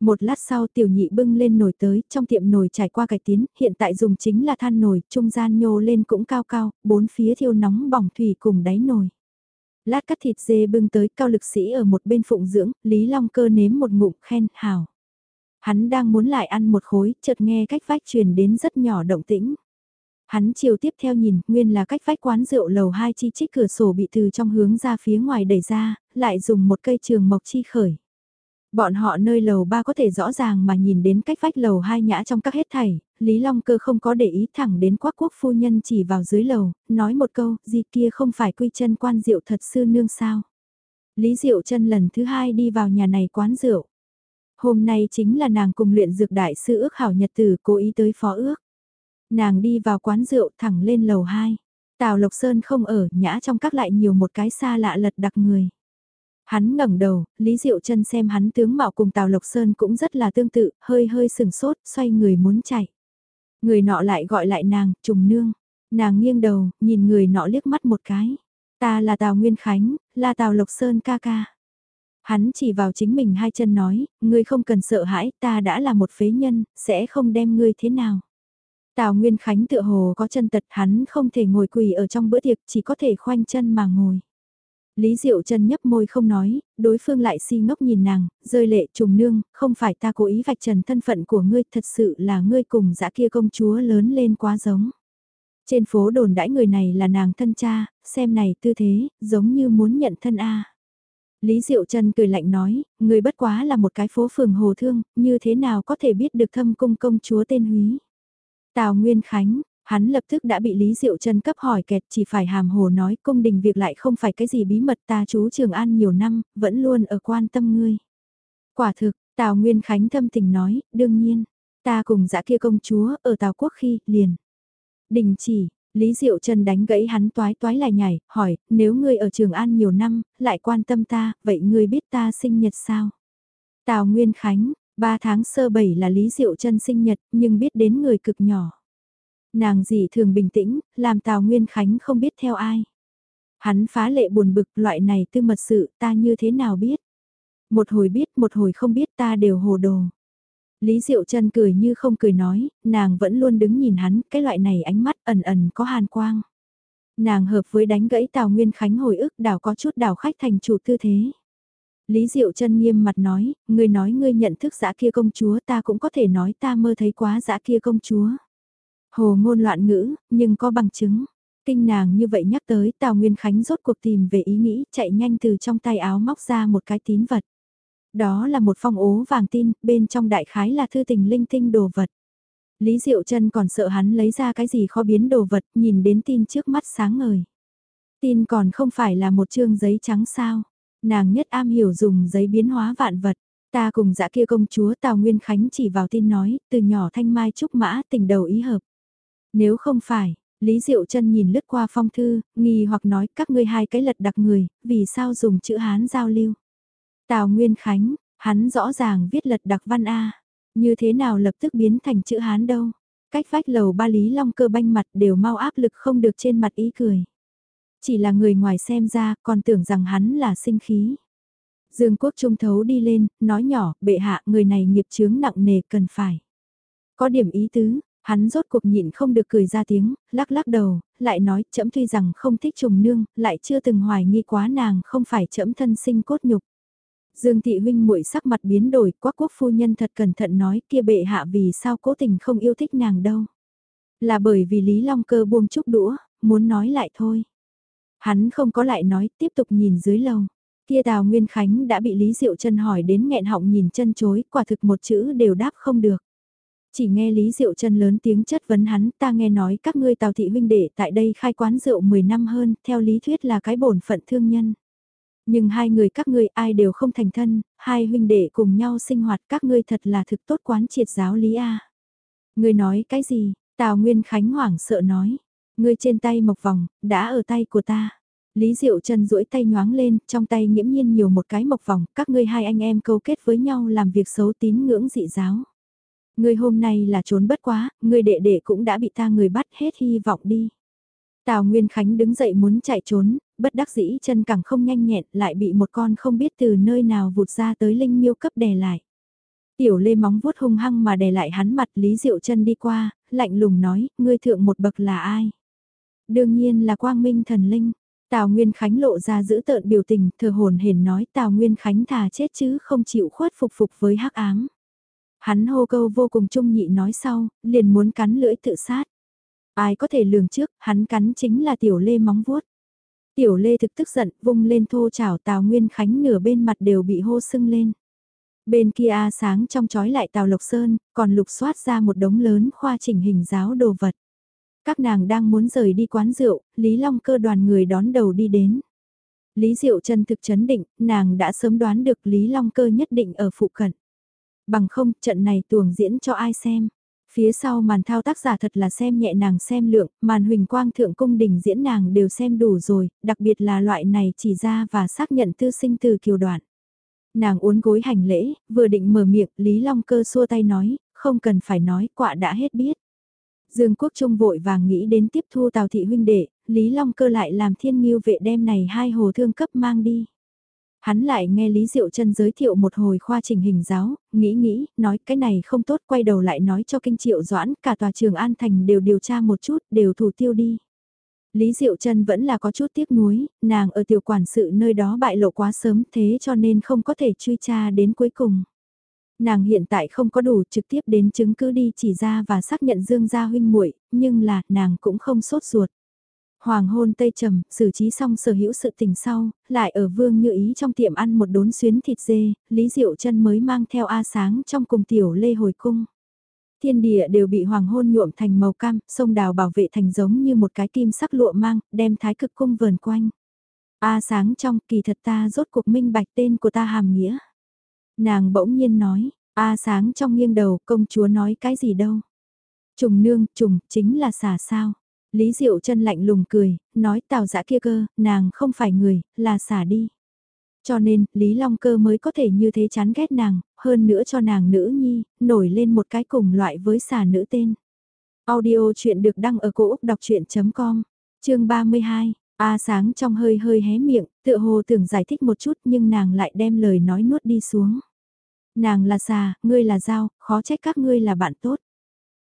Một lát sau tiểu nhị bưng lên nồi tới, trong tiệm nồi trải qua cải tiến, hiện tại dùng chính là than nồi, trung gian nhô lên cũng cao cao, bốn phía thiêu nóng bỏng thủy cùng đáy nồi. Lát cắt thịt dê bưng tới cao lực sĩ ở một bên phụng dưỡng, Lý Long cơ nếm một ngụm khen, hào. Hắn đang muốn lại ăn một khối, chợt nghe cách vách truyền đến rất nhỏ động tĩnh. Hắn chiều tiếp theo nhìn, nguyên là cách vách quán rượu lầu hai chi chích cửa sổ bị từ trong hướng ra phía ngoài đẩy ra, lại dùng một cây trường mộc chi khởi. Bọn họ nơi lầu ba có thể rõ ràng mà nhìn đến cách vách lầu hai nhã trong các hết thảy, Lý Long Cơ không có để ý thẳng đến quắc quốc phu nhân chỉ vào dưới lầu, nói một câu, gì kia không phải quy chân quan rượu thật sư nương sao. Lý Diệu chân lần thứ hai đi vào nhà này quán rượu. Hôm nay chính là nàng cùng luyện dược đại sư ước hảo nhật tử cố ý tới phó ước. Nàng đi vào quán rượu thẳng lên lầu 2. Tào Lộc Sơn không ở, nhã trong các lại nhiều một cái xa lạ lật đặc người. Hắn ngẩng đầu, Lý Diệu chân xem hắn tướng mạo cùng Tào Lộc Sơn cũng rất là tương tự, hơi hơi sừng sốt, xoay người muốn chạy. Người nọ lại gọi lại nàng, trùng nương. Nàng nghiêng đầu, nhìn người nọ liếc mắt một cái. Ta là Tào Nguyên Khánh, là Tào Lộc Sơn ca ca. Hắn chỉ vào chính mình hai chân nói, ngươi không cần sợ hãi, ta đã là một phế nhân, sẽ không đem ngươi thế nào. Tào Nguyên Khánh tựa hồ có chân tật hắn không thể ngồi quỳ ở trong bữa tiệc, chỉ có thể khoanh chân mà ngồi. Lý Diệu chân nhấp môi không nói, đối phương lại si ngốc nhìn nàng, rơi lệ trùng nương, không phải ta cố ý vạch trần thân phận của ngươi, thật sự là ngươi cùng dã kia công chúa lớn lên quá giống. Trên phố đồn đãi người này là nàng thân cha, xem này tư thế, giống như muốn nhận thân A. Lý Diệu Trân cười lạnh nói, người bất quá là một cái phố phường hồ thương, như thế nào có thể biết được thâm cung công chúa tên húy. Tào Nguyên Khánh, Hắn lập tức đã bị Lý Diệu Trân cấp hỏi kẹt chỉ phải hàm hồ nói công đình việc lại không phải cái gì bí mật ta chú Trường An nhiều năm, vẫn luôn ở quan tâm ngươi. Quả thực, Tào Nguyên Khánh thâm tình nói, đương nhiên, ta cùng dã kia công chúa ở Tào Quốc khi, liền. Đình chỉ, Lý Diệu Trân đánh gãy hắn toái toái lại nhảy, hỏi, nếu ngươi ở Trường An nhiều năm, lại quan tâm ta, vậy ngươi biết ta sinh nhật sao? Tào Nguyên Khánh, ba tháng sơ bảy là Lý Diệu Trân sinh nhật, nhưng biết đến người cực nhỏ. Nàng dị thường bình tĩnh, làm Tào Nguyên Khánh không biết theo ai. Hắn phá lệ buồn bực loại này tư mật sự ta như thế nào biết. Một hồi biết một hồi không biết ta đều hồ đồ. Lý Diệu Trân cười như không cười nói, nàng vẫn luôn đứng nhìn hắn, cái loại này ánh mắt ẩn ẩn có hàn quang. Nàng hợp với đánh gãy Tào Nguyên Khánh hồi ức đảo có chút đảo khách thành chủ tư thế. Lý Diệu Trân nghiêm mặt nói, ngươi nói ngươi nhận thức dã kia công chúa ta cũng có thể nói ta mơ thấy quá dã kia công chúa. Hồ ngôn loạn ngữ, nhưng có bằng chứng. Kinh nàng như vậy nhắc tới Tào Nguyên Khánh rốt cuộc tìm về ý nghĩ chạy nhanh từ trong tay áo móc ra một cái tín vật. Đó là một phong ố vàng tin, bên trong đại khái là thư tình linh tinh đồ vật. Lý Diệu Trân còn sợ hắn lấy ra cái gì khó biến đồ vật, nhìn đến tin trước mắt sáng ngời. Tin còn không phải là một chương giấy trắng sao. Nàng nhất am hiểu dùng giấy biến hóa vạn vật. Ta cùng dã kia công chúa Tào Nguyên Khánh chỉ vào tin nói, từ nhỏ thanh mai trúc mã tình đầu ý hợp. Nếu không phải, Lý Diệu chân nhìn lướt qua phong thư, nghi hoặc nói các ngươi hai cái lật đặc người, vì sao dùng chữ Hán giao lưu. Tào Nguyên Khánh, hắn rõ ràng viết lật đặc văn A, như thế nào lập tức biến thành chữ Hán đâu. Cách vách lầu ba Lý Long cơ banh mặt đều mau áp lực không được trên mặt ý cười. Chỉ là người ngoài xem ra còn tưởng rằng hắn là sinh khí. Dương Quốc Trung thấu đi lên, nói nhỏ, bệ hạ người này nghiệp chướng nặng nề cần phải. Có điểm ý tứ, hắn rốt cuộc nhịn không được cười ra tiếng, lắc lắc đầu, lại nói trẫm tuy rằng không thích trùng nương, lại chưa từng hoài nghi quá nàng không phải trẫm thân sinh cốt nhục. Dương thị huynh muội sắc mặt biến đổi, quá quốc phu nhân thật cẩn thận nói kia bệ hạ vì sao cố tình không yêu thích nàng đâu. Là bởi vì Lý Long cơ buông chút đũa, muốn nói lại thôi. Hắn không có lại nói, tiếp tục nhìn dưới lầu. Kia Tào Nguyên Khánh đã bị Lý Diệu Trân hỏi đến nghẹn họng nhìn chân chối, quả thực một chữ đều đáp không được. Chỉ nghe Lý Diệu Trân lớn tiếng chất vấn hắn, ta nghe nói các ngươi Tào thị huynh đệ tại đây khai quán rượu 10 năm hơn, theo lý thuyết là cái bổn phận thương nhân. Nhưng hai người các ngươi ai đều không thành thân, hai huynh đệ cùng nhau sinh hoạt các ngươi thật là thực tốt quán triệt giáo lý A. Ngươi nói cái gì? Tào Nguyên Khánh hoảng sợ nói. Ngươi trên tay mộc vòng, đã ở tay của ta. Lý Diệu Trần duỗi tay nhoáng lên, trong tay nghiễm nhiên nhiều một cái mộc vòng, các ngươi hai anh em câu kết với nhau làm việc xấu tín ngưỡng dị giáo. Ngươi hôm nay là trốn bất quá, ngươi đệ đệ cũng đã bị ta người bắt hết hy vọng đi. Tào Nguyên Khánh đứng dậy muốn chạy trốn, bất đắc dĩ chân cẳng không nhanh nhẹn lại bị một con không biết từ nơi nào vụt ra tới linh miêu cấp đè lại. Tiểu lê móng vuốt hung hăng mà đè lại hắn mặt Lý Diệu chân đi qua, lạnh lùng nói, ngươi thượng một bậc là ai? Đương nhiên là quang minh thần linh. Tào Nguyên Khánh lộ ra giữ tợn biểu tình, thờ hồn hển nói Tào Nguyên Khánh thà chết chứ không chịu khuất phục phục với hắc ám. Hắn hô câu vô cùng trung nhị nói sau, liền muốn cắn lưỡi tự sát. Ai có thể lường trước, hắn cắn chính là tiểu lê móng vuốt. Tiểu lê thực tức giận, vung lên thô chảo Tào Nguyên Khánh nửa bên mặt đều bị hô sưng lên. Bên kia A sáng trong chói lại Tào Lộc Sơn, còn lục soát ra một đống lớn khoa chỉnh hình giáo đồ vật. Các nàng đang muốn rời đi quán rượu, Lý Long cơ đoàn người đón đầu đi đến. Lý Diệu chân thực chấn định, nàng đã sớm đoán được Lý Long cơ nhất định ở phụ cận. Bằng không, trận này tuồng diễn cho ai xem. Phía sau màn thao tác giả thật là xem nhẹ nàng xem lượng, màn huỳnh quang thượng cung đình diễn nàng đều xem đủ rồi, đặc biệt là loại này chỉ ra và xác nhận tư sinh từ kiều đoạn. Nàng uốn gối hành lễ, vừa định mở miệng, Lý Long cơ xua tay nói, không cần phải nói, quạ đã hết biết. Dương Quốc Trung vội vàng nghĩ đến tiếp thu Tào Thị huynh đệ, Lý Long cơ lại làm thiên nghiêu vệ đem này hai hồ thương cấp mang đi. Hắn lại nghe Lý Diệu Trân giới thiệu một hồi khoa trình hình giáo, nghĩ nghĩ, nói cái này không tốt quay đầu lại nói cho kinh triệu doãn, cả tòa trường An Thành đều điều tra một chút, đều thủ tiêu đi. Lý Diệu Trân vẫn là có chút tiếc nuối, nàng ở tiểu quản sự nơi đó bại lộ quá sớm thế cho nên không có thể truy tra đến cuối cùng. Nàng hiện tại không có đủ trực tiếp đến chứng cứ đi chỉ ra và xác nhận Dương gia huynh muội, nhưng là nàng cũng không sốt ruột. Hoàng hôn tây trầm, xử trí xong sở hữu sự tình sau, lại ở vương như ý trong tiệm ăn một đốn xuyến thịt dê, Lý Diệu chân mới mang theo A sáng trong cùng tiểu lê hồi cung. Thiên địa đều bị hoàng hôn nhuộm thành màu cam, sông đào bảo vệ thành giống như một cái kim sắc lụa mang, đem thái cực cung vờn quanh. A sáng trong kỳ thật ta rốt cuộc minh bạch tên của ta hàm nghĩa. Nàng bỗng nhiên nói, A sáng trong nghiêng đầu công chúa nói cái gì đâu. Trùng nương, trùng, chính là xả sao. Lý Diệu chân lạnh lùng cười, nói tào dã kia cơ, nàng không phải người, là xả đi. Cho nên, Lý Long cơ mới có thể như thế chán ghét nàng, hơn nữa cho nàng nữ nhi, nổi lên một cái cùng loại với xả nữ tên. Audio chuyện được đăng ở cổ Úc đọc chuyện.com, chương 32. A sáng trong hơi hơi hé miệng, tựa hồ tưởng giải thích một chút nhưng nàng lại đem lời nói nuốt đi xuống. Nàng là xà, ngươi là dao, khó trách các ngươi là bạn tốt.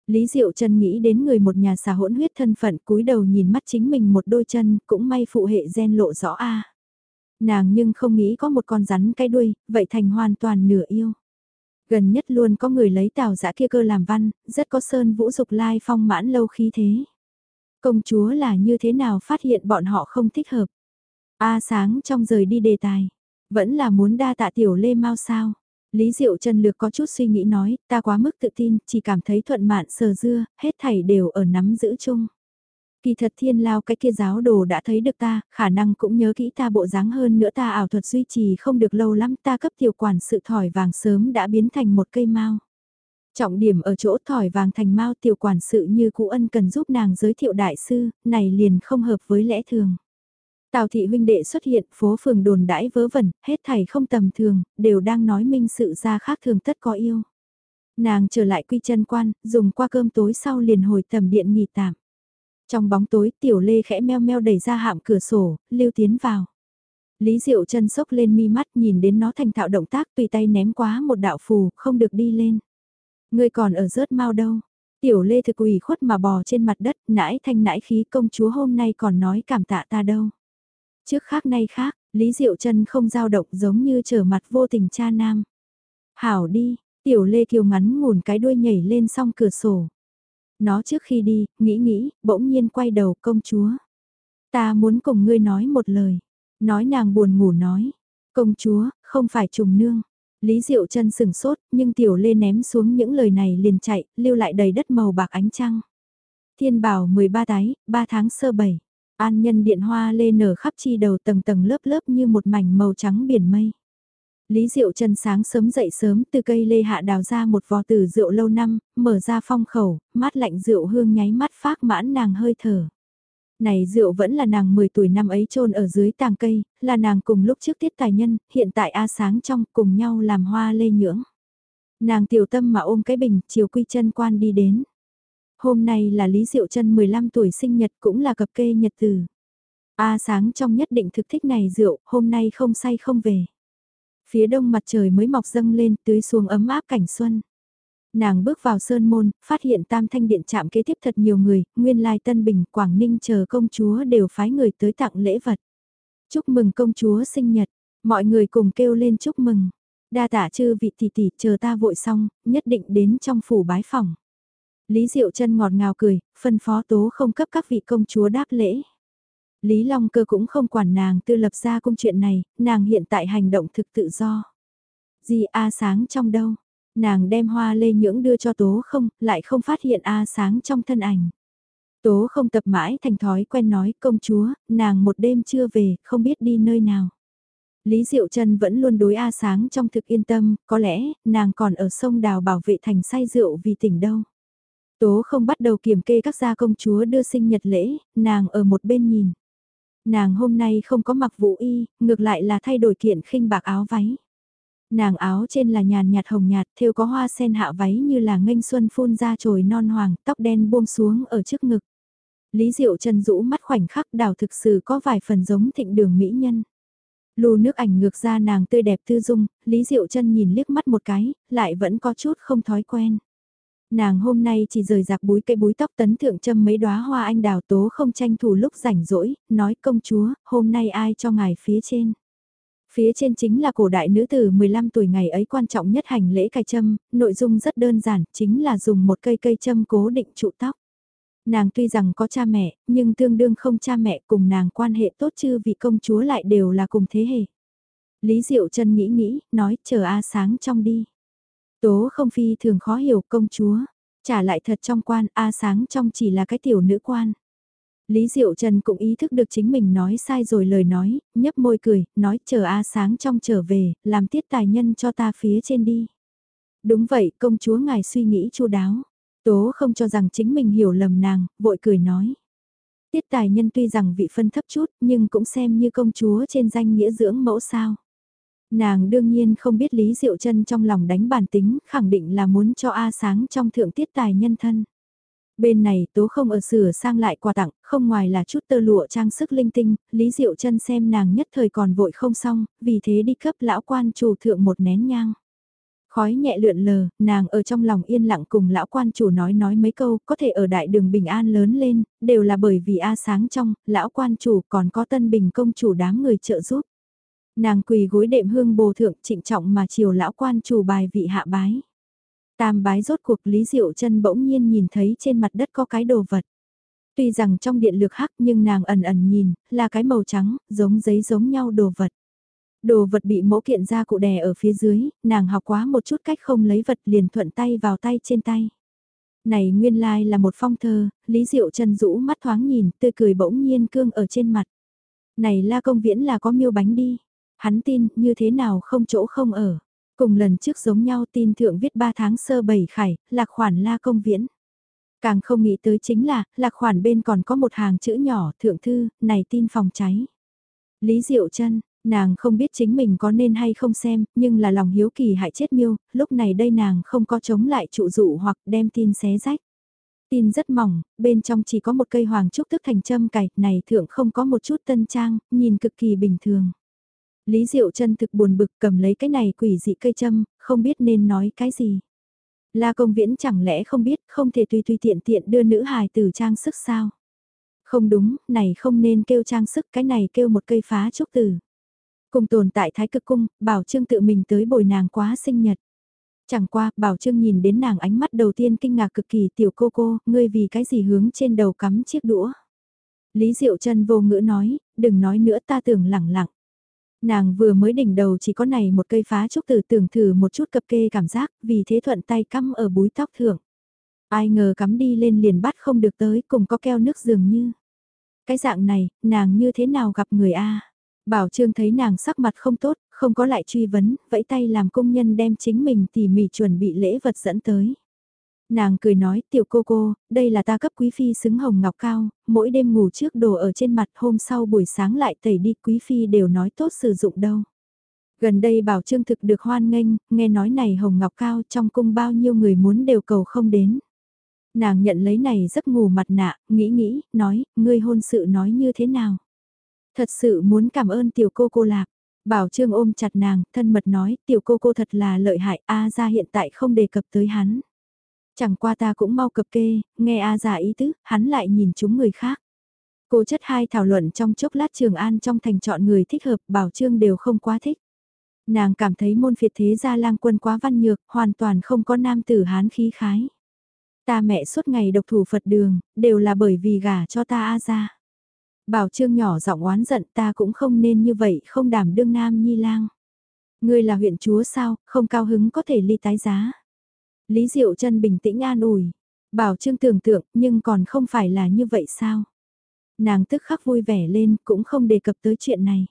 Lý Diệu Trần nghĩ đến người một nhà xà hỗn huyết thân phận cúi đầu nhìn mắt chính mình một đôi chân, cũng may phụ hệ gen lộ rõ a. Nàng nhưng không nghĩ có một con rắn cái đuôi, vậy thành hoàn toàn nửa yêu. Gần nhất luôn có người lấy tào giã kia cơ làm văn, rất có sơn vũ dục lai phong mãn lâu khí thế. Công chúa là như thế nào phát hiện bọn họ không thích hợp. A sáng trong rời đi đề tài, vẫn là muốn đa tạ tiểu lê mau sao. Lý Diệu Trần Lược có chút suy nghĩ nói, ta quá mức tự tin, chỉ cảm thấy thuận mạn sờ dưa, hết thảy đều ở nắm giữ chung. Kỳ thật thiên lao cái kia giáo đồ đã thấy được ta, khả năng cũng nhớ kỹ ta bộ dáng hơn nữa ta ảo thuật duy trì không được lâu lắm ta cấp tiểu quản sự thỏi vàng sớm đã biến thành một cây mau. Trọng điểm ở chỗ thỏi vàng thành mau tiểu quản sự như cũ ân cần giúp nàng giới thiệu đại sư, này liền không hợp với lẽ thường. Tào thị huynh đệ xuất hiện, phố phường đồn đãi vớ vẩn, hết thảy không tầm thường, đều đang nói minh sự ra khác thường tất có yêu. Nàng trở lại quy chân quan, dùng qua cơm tối sau liền hồi tầm điện nghỉ tạm. Trong bóng tối tiểu lê khẽ meo meo đẩy ra hạm cửa sổ, lưu tiến vào. Lý Diệu chân sốc lên mi mắt nhìn đến nó thành thạo động tác tùy tay ném quá một đạo phù, không được đi lên. Người còn ở rớt mau đâu. Tiểu lê thực ủy khuất mà bò trên mặt đất, nãi thanh nãi khí công chúa hôm nay còn nói cảm tạ ta đâu. Trước khác nay khác, Lý Diệu chân không dao động giống như trở mặt vô tình cha nam. Hảo đi, tiểu lê kiều ngắn ngủn cái đuôi nhảy lên song cửa sổ. Nó trước khi đi, nghĩ nghĩ, bỗng nhiên quay đầu công chúa. Ta muốn cùng ngươi nói một lời. Nói nàng buồn ngủ nói. Công chúa, không phải trùng nương. Lý Diệu chân sừng sốt, nhưng tiểu lê ném xuống những lời này liền chạy, lưu lại đầy đất màu bạc ánh trăng. Thiên bảo 13 tái, 3 tháng sơ bảy. An nhân điện hoa lê nở khắp chi đầu tầng tầng lớp lớp như một mảnh màu trắng biển mây. Lý Diệu chân sáng sớm dậy sớm từ cây lê hạ đào ra một vò tử rượu lâu năm, mở ra phong khẩu, mát lạnh rượu hương nháy mắt phát mãn nàng hơi thở. Này rượu vẫn là nàng 10 tuổi năm ấy trôn ở dưới tàng cây, là nàng cùng lúc trước tiết tài nhân, hiện tại A sáng trong cùng nhau làm hoa lê nhưỡng. Nàng tiểu tâm mà ôm cái bình, chiều quy chân quan đi đến. Hôm nay là Lý Diệu chân 15 tuổi sinh nhật cũng là cập kê nhật từ. A sáng trong nhất định thực thích này rượu, hôm nay không say không về. Phía đông mặt trời mới mọc dâng lên tưới xuống ấm áp cảnh xuân. Nàng bước vào sơn môn, phát hiện tam thanh điện chạm kế tiếp thật nhiều người, nguyên lai Tân Bình, Quảng Ninh chờ công chúa đều phái người tới tặng lễ vật. Chúc mừng công chúa sinh nhật, mọi người cùng kêu lên chúc mừng. Đa tả chư vị tỷ tỷ chờ ta vội xong, nhất định đến trong phủ bái phòng. Lý Diệu chân ngọt ngào cười, phân phó tố không cấp các vị công chúa đáp lễ. Lý Long Cơ cũng không quản nàng tư lập ra cung chuyện này, nàng hiện tại hành động thực tự do. Gì A sáng trong đâu? Nàng đem hoa lê nhưỡng đưa cho Tố không, lại không phát hiện A sáng trong thân ảnh. Tố không tập mãi thành thói quen nói công chúa, nàng một đêm chưa về, không biết đi nơi nào. Lý Diệu Trân vẫn luôn đối A sáng trong thực yên tâm, có lẽ, nàng còn ở sông đào bảo vệ thành say rượu vì tỉnh đâu. Tố không bắt đầu kiểm kê các gia công chúa đưa sinh nhật lễ, nàng ở một bên nhìn. Nàng hôm nay không có mặc vũ y, ngược lại là thay đổi kiện khinh bạc áo váy. Nàng áo trên là nhàn nhạt hồng nhạt, thêu có hoa sen hạ váy như là nghênh xuân phun ra trồi non hoàng, tóc đen buông xuống ở trước ngực. Lý Diệu Trần rũ mắt khoảnh khắc đào thực sự có vài phần giống thịnh đường mỹ nhân. Lù nước ảnh ngược ra nàng tươi đẹp tư dung, Lý Diệu Trân nhìn liếc mắt một cái, lại vẫn có chút không thói quen. Nàng hôm nay chỉ rời giặc búi cây búi tóc tấn thượng châm mấy đóa hoa anh đào tố không tranh thủ lúc rảnh rỗi, nói công chúa, hôm nay ai cho ngài phía trên. Phía trên chính là cổ đại nữ tử 15 tuổi ngày ấy quan trọng nhất hành lễ cài châm, nội dung rất đơn giản, chính là dùng một cây cây châm cố định trụ tóc. Nàng tuy rằng có cha mẹ, nhưng tương đương không cha mẹ cùng nàng quan hệ tốt chứ vì công chúa lại đều là cùng thế hệ. Lý Diệu Trân nghĩ nghĩ, nói chờ A sáng trong đi. Tố không phi thường khó hiểu công chúa, trả lại thật trong quan A sáng trong chỉ là cái tiểu nữ quan. Lý Diệu Trần cũng ý thức được chính mình nói sai rồi lời nói, nhấp môi cười, nói chờ A sáng trong trở về, làm tiết tài nhân cho ta phía trên đi. Đúng vậy, công chúa ngài suy nghĩ chu đáo. Tố không cho rằng chính mình hiểu lầm nàng, vội cười nói. Tiết tài nhân tuy rằng vị phân thấp chút, nhưng cũng xem như công chúa trên danh nghĩa dưỡng mẫu sao. Nàng đương nhiên không biết Lý Diệu Trân trong lòng đánh bản tính, khẳng định là muốn cho A sáng trong thượng tiết tài nhân thân. Bên này tố không ở sửa sang lại quà tặng, không ngoài là chút tơ lụa trang sức linh tinh, Lý Diệu chân xem nàng nhất thời còn vội không xong, vì thế đi cấp lão quan chủ thượng một nén nhang. Khói nhẹ lượn lờ, nàng ở trong lòng yên lặng cùng lão quan chủ nói nói mấy câu, có thể ở đại đường bình an lớn lên, đều là bởi vì A sáng trong, lão quan chủ còn có tân bình công chủ đám người trợ giúp. Nàng quỳ gối đệm hương bồ thượng trịnh trọng mà chiều lão quan chủ bài vị hạ bái. Tam bái rốt cuộc Lý Diệu chân bỗng nhiên nhìn thấy trên mặt đất có cái đồ vật. Tuy rằng trong điện lược hắc nhưng nàng ẩn ẩn nhìn, là cái màu trắng, giống giấy giống nhau đồ vật. Đồ vật bị mẫu kiện ra cụ đè ở phía dưới, nàng học quá một chút cách không lấy vật liền thuận tay vào tay trên tay. Này nguyên lai là một phong thơ, Lý Diệu chân rũ mắt thoáng nhìn, tươi cười bỗng nhiên cương ở trên mặt. Này la công viễn là có miêu bánh đi. Hắn tin, như thế nào không chỗ không ở. Cùng lần trước giống nhau tin thượng viết 3 tháng sơ bảy khải, lạc khoản la công viễn. Càng không nghĩ tới chính là, lạc khoản bên còn có một hàng chữ nhỏ thượng thư, này tin phòng cháy. Lý Diệu chân nàng không biết chính mình có nên hay không xem, nhưng là lòng hiếu kỳ hại chết miêu, lúc này đây nàng không có chống lại trụ dụ hoặc đem tin xé rách. Tin rất mỏng, bên trong chỉ có một cây hoàng trúc thức thành châm cài, này thượng không có một chút tân trang, nhìn cực kỳ bình thường. Lý Diệu chân thực buồn bực cầm lấy cái này quỷ dị cây châm, không biết nên nói cái gì. La công viễn chẳng lẽ không biết không thể tùy tùy tiện tiện đưa nữ hài từ trang sức sao? Không đúng, này không nên kêu trang sức cái này kêu một cây phá trúc tử. Cùng tồn tại thái cực cung, bảo trương tự mình tới bồi nàng quá sinh nhật. Chẳng qua, bảo trương nhìn đến nàng ánh mắt đầu tiên kinh ngạc cực kỳ tiểu cô cô, ngươi vì cái gì hướng trên đầu cắm chiếc đũa. Lý Diệu chân vô ngữ nói, đừng nói nữa ta tưởng lẳng lặng. Nàng vừa mới đỉnh đầu chỉ có này một cây phá trúc từ tưởng thử một chút cập kê cảm giác, vì thế thuận tay cắm ở búi tóc thượng. Ai ngờ cắm đi lên liền bắt không được tới cùng có keo nước dường như. Cái dạng này, nàng như thế nào gặp người A? Bảo Trương thấy nàng sắc mặt không tốt, không có lại truy vấn, vẫy tay làm công nhân đem chính mình tỉ mỉ chuẩn bị lễ vật dẫn tới. Nàng cười nói, tiểu cô cô, đây là ta cấp quý phi xứng hồng ngọc cao, mỗi đêm ngủ trước đồ ở trên mặt hôm sau buổi sáng lại tẩy đi quý phi đều nói tốt sử dụng đâu. Gần đây bảo trương thực được hoan nghênh, nghe nói này hồng ngọc cao trong cung bao nhiêu người muốn đều cầu không đến. Nàng nhận lấy này giấc ngủ mặt nạ, nghĩ nghĩ, nói, ngươi hôn sự nói như thế nào. Thật sự muốn cảm ơn tiểu cô cô lạc. Bảo Trương ôm chặt nàng, thân mật nói, tiểu cô cô thật là lợi hại, A ra hiện tại không đề cập tới hắn. Chẳng qua ta cũng mau cập kê, nghe A ra ý tứ, hắn lại nhìn chúng người khác. Cô chất hai thảo luận trong chốc lát Trường An trong thành chọn người thích hợp, Bảo Trương đều không quá thích. Nàng cảm thấy môn phiệt thế gia lang quân quá văn nhược, hoàn toàn không có nam tử hán khí khái. Ta mẹ suốt ngày độc thủ Phật đường, đều là bởi vì gả cho ta A ra. Bảo Trương nhỏ giọng oán giận ta cũng không nên như vậy không đảm đương nam nhi lang. Ngươi là huyện chúa sao, không cao hứng có thể ly tái giá. Lý Diệu chân bình tĩnh an ủi. Bảo Trương tưởng tượng nhưng còn không phải là như vậy sao. Nàng tức khắc vui vẻ lên cũng không đề cập tới chuyện này.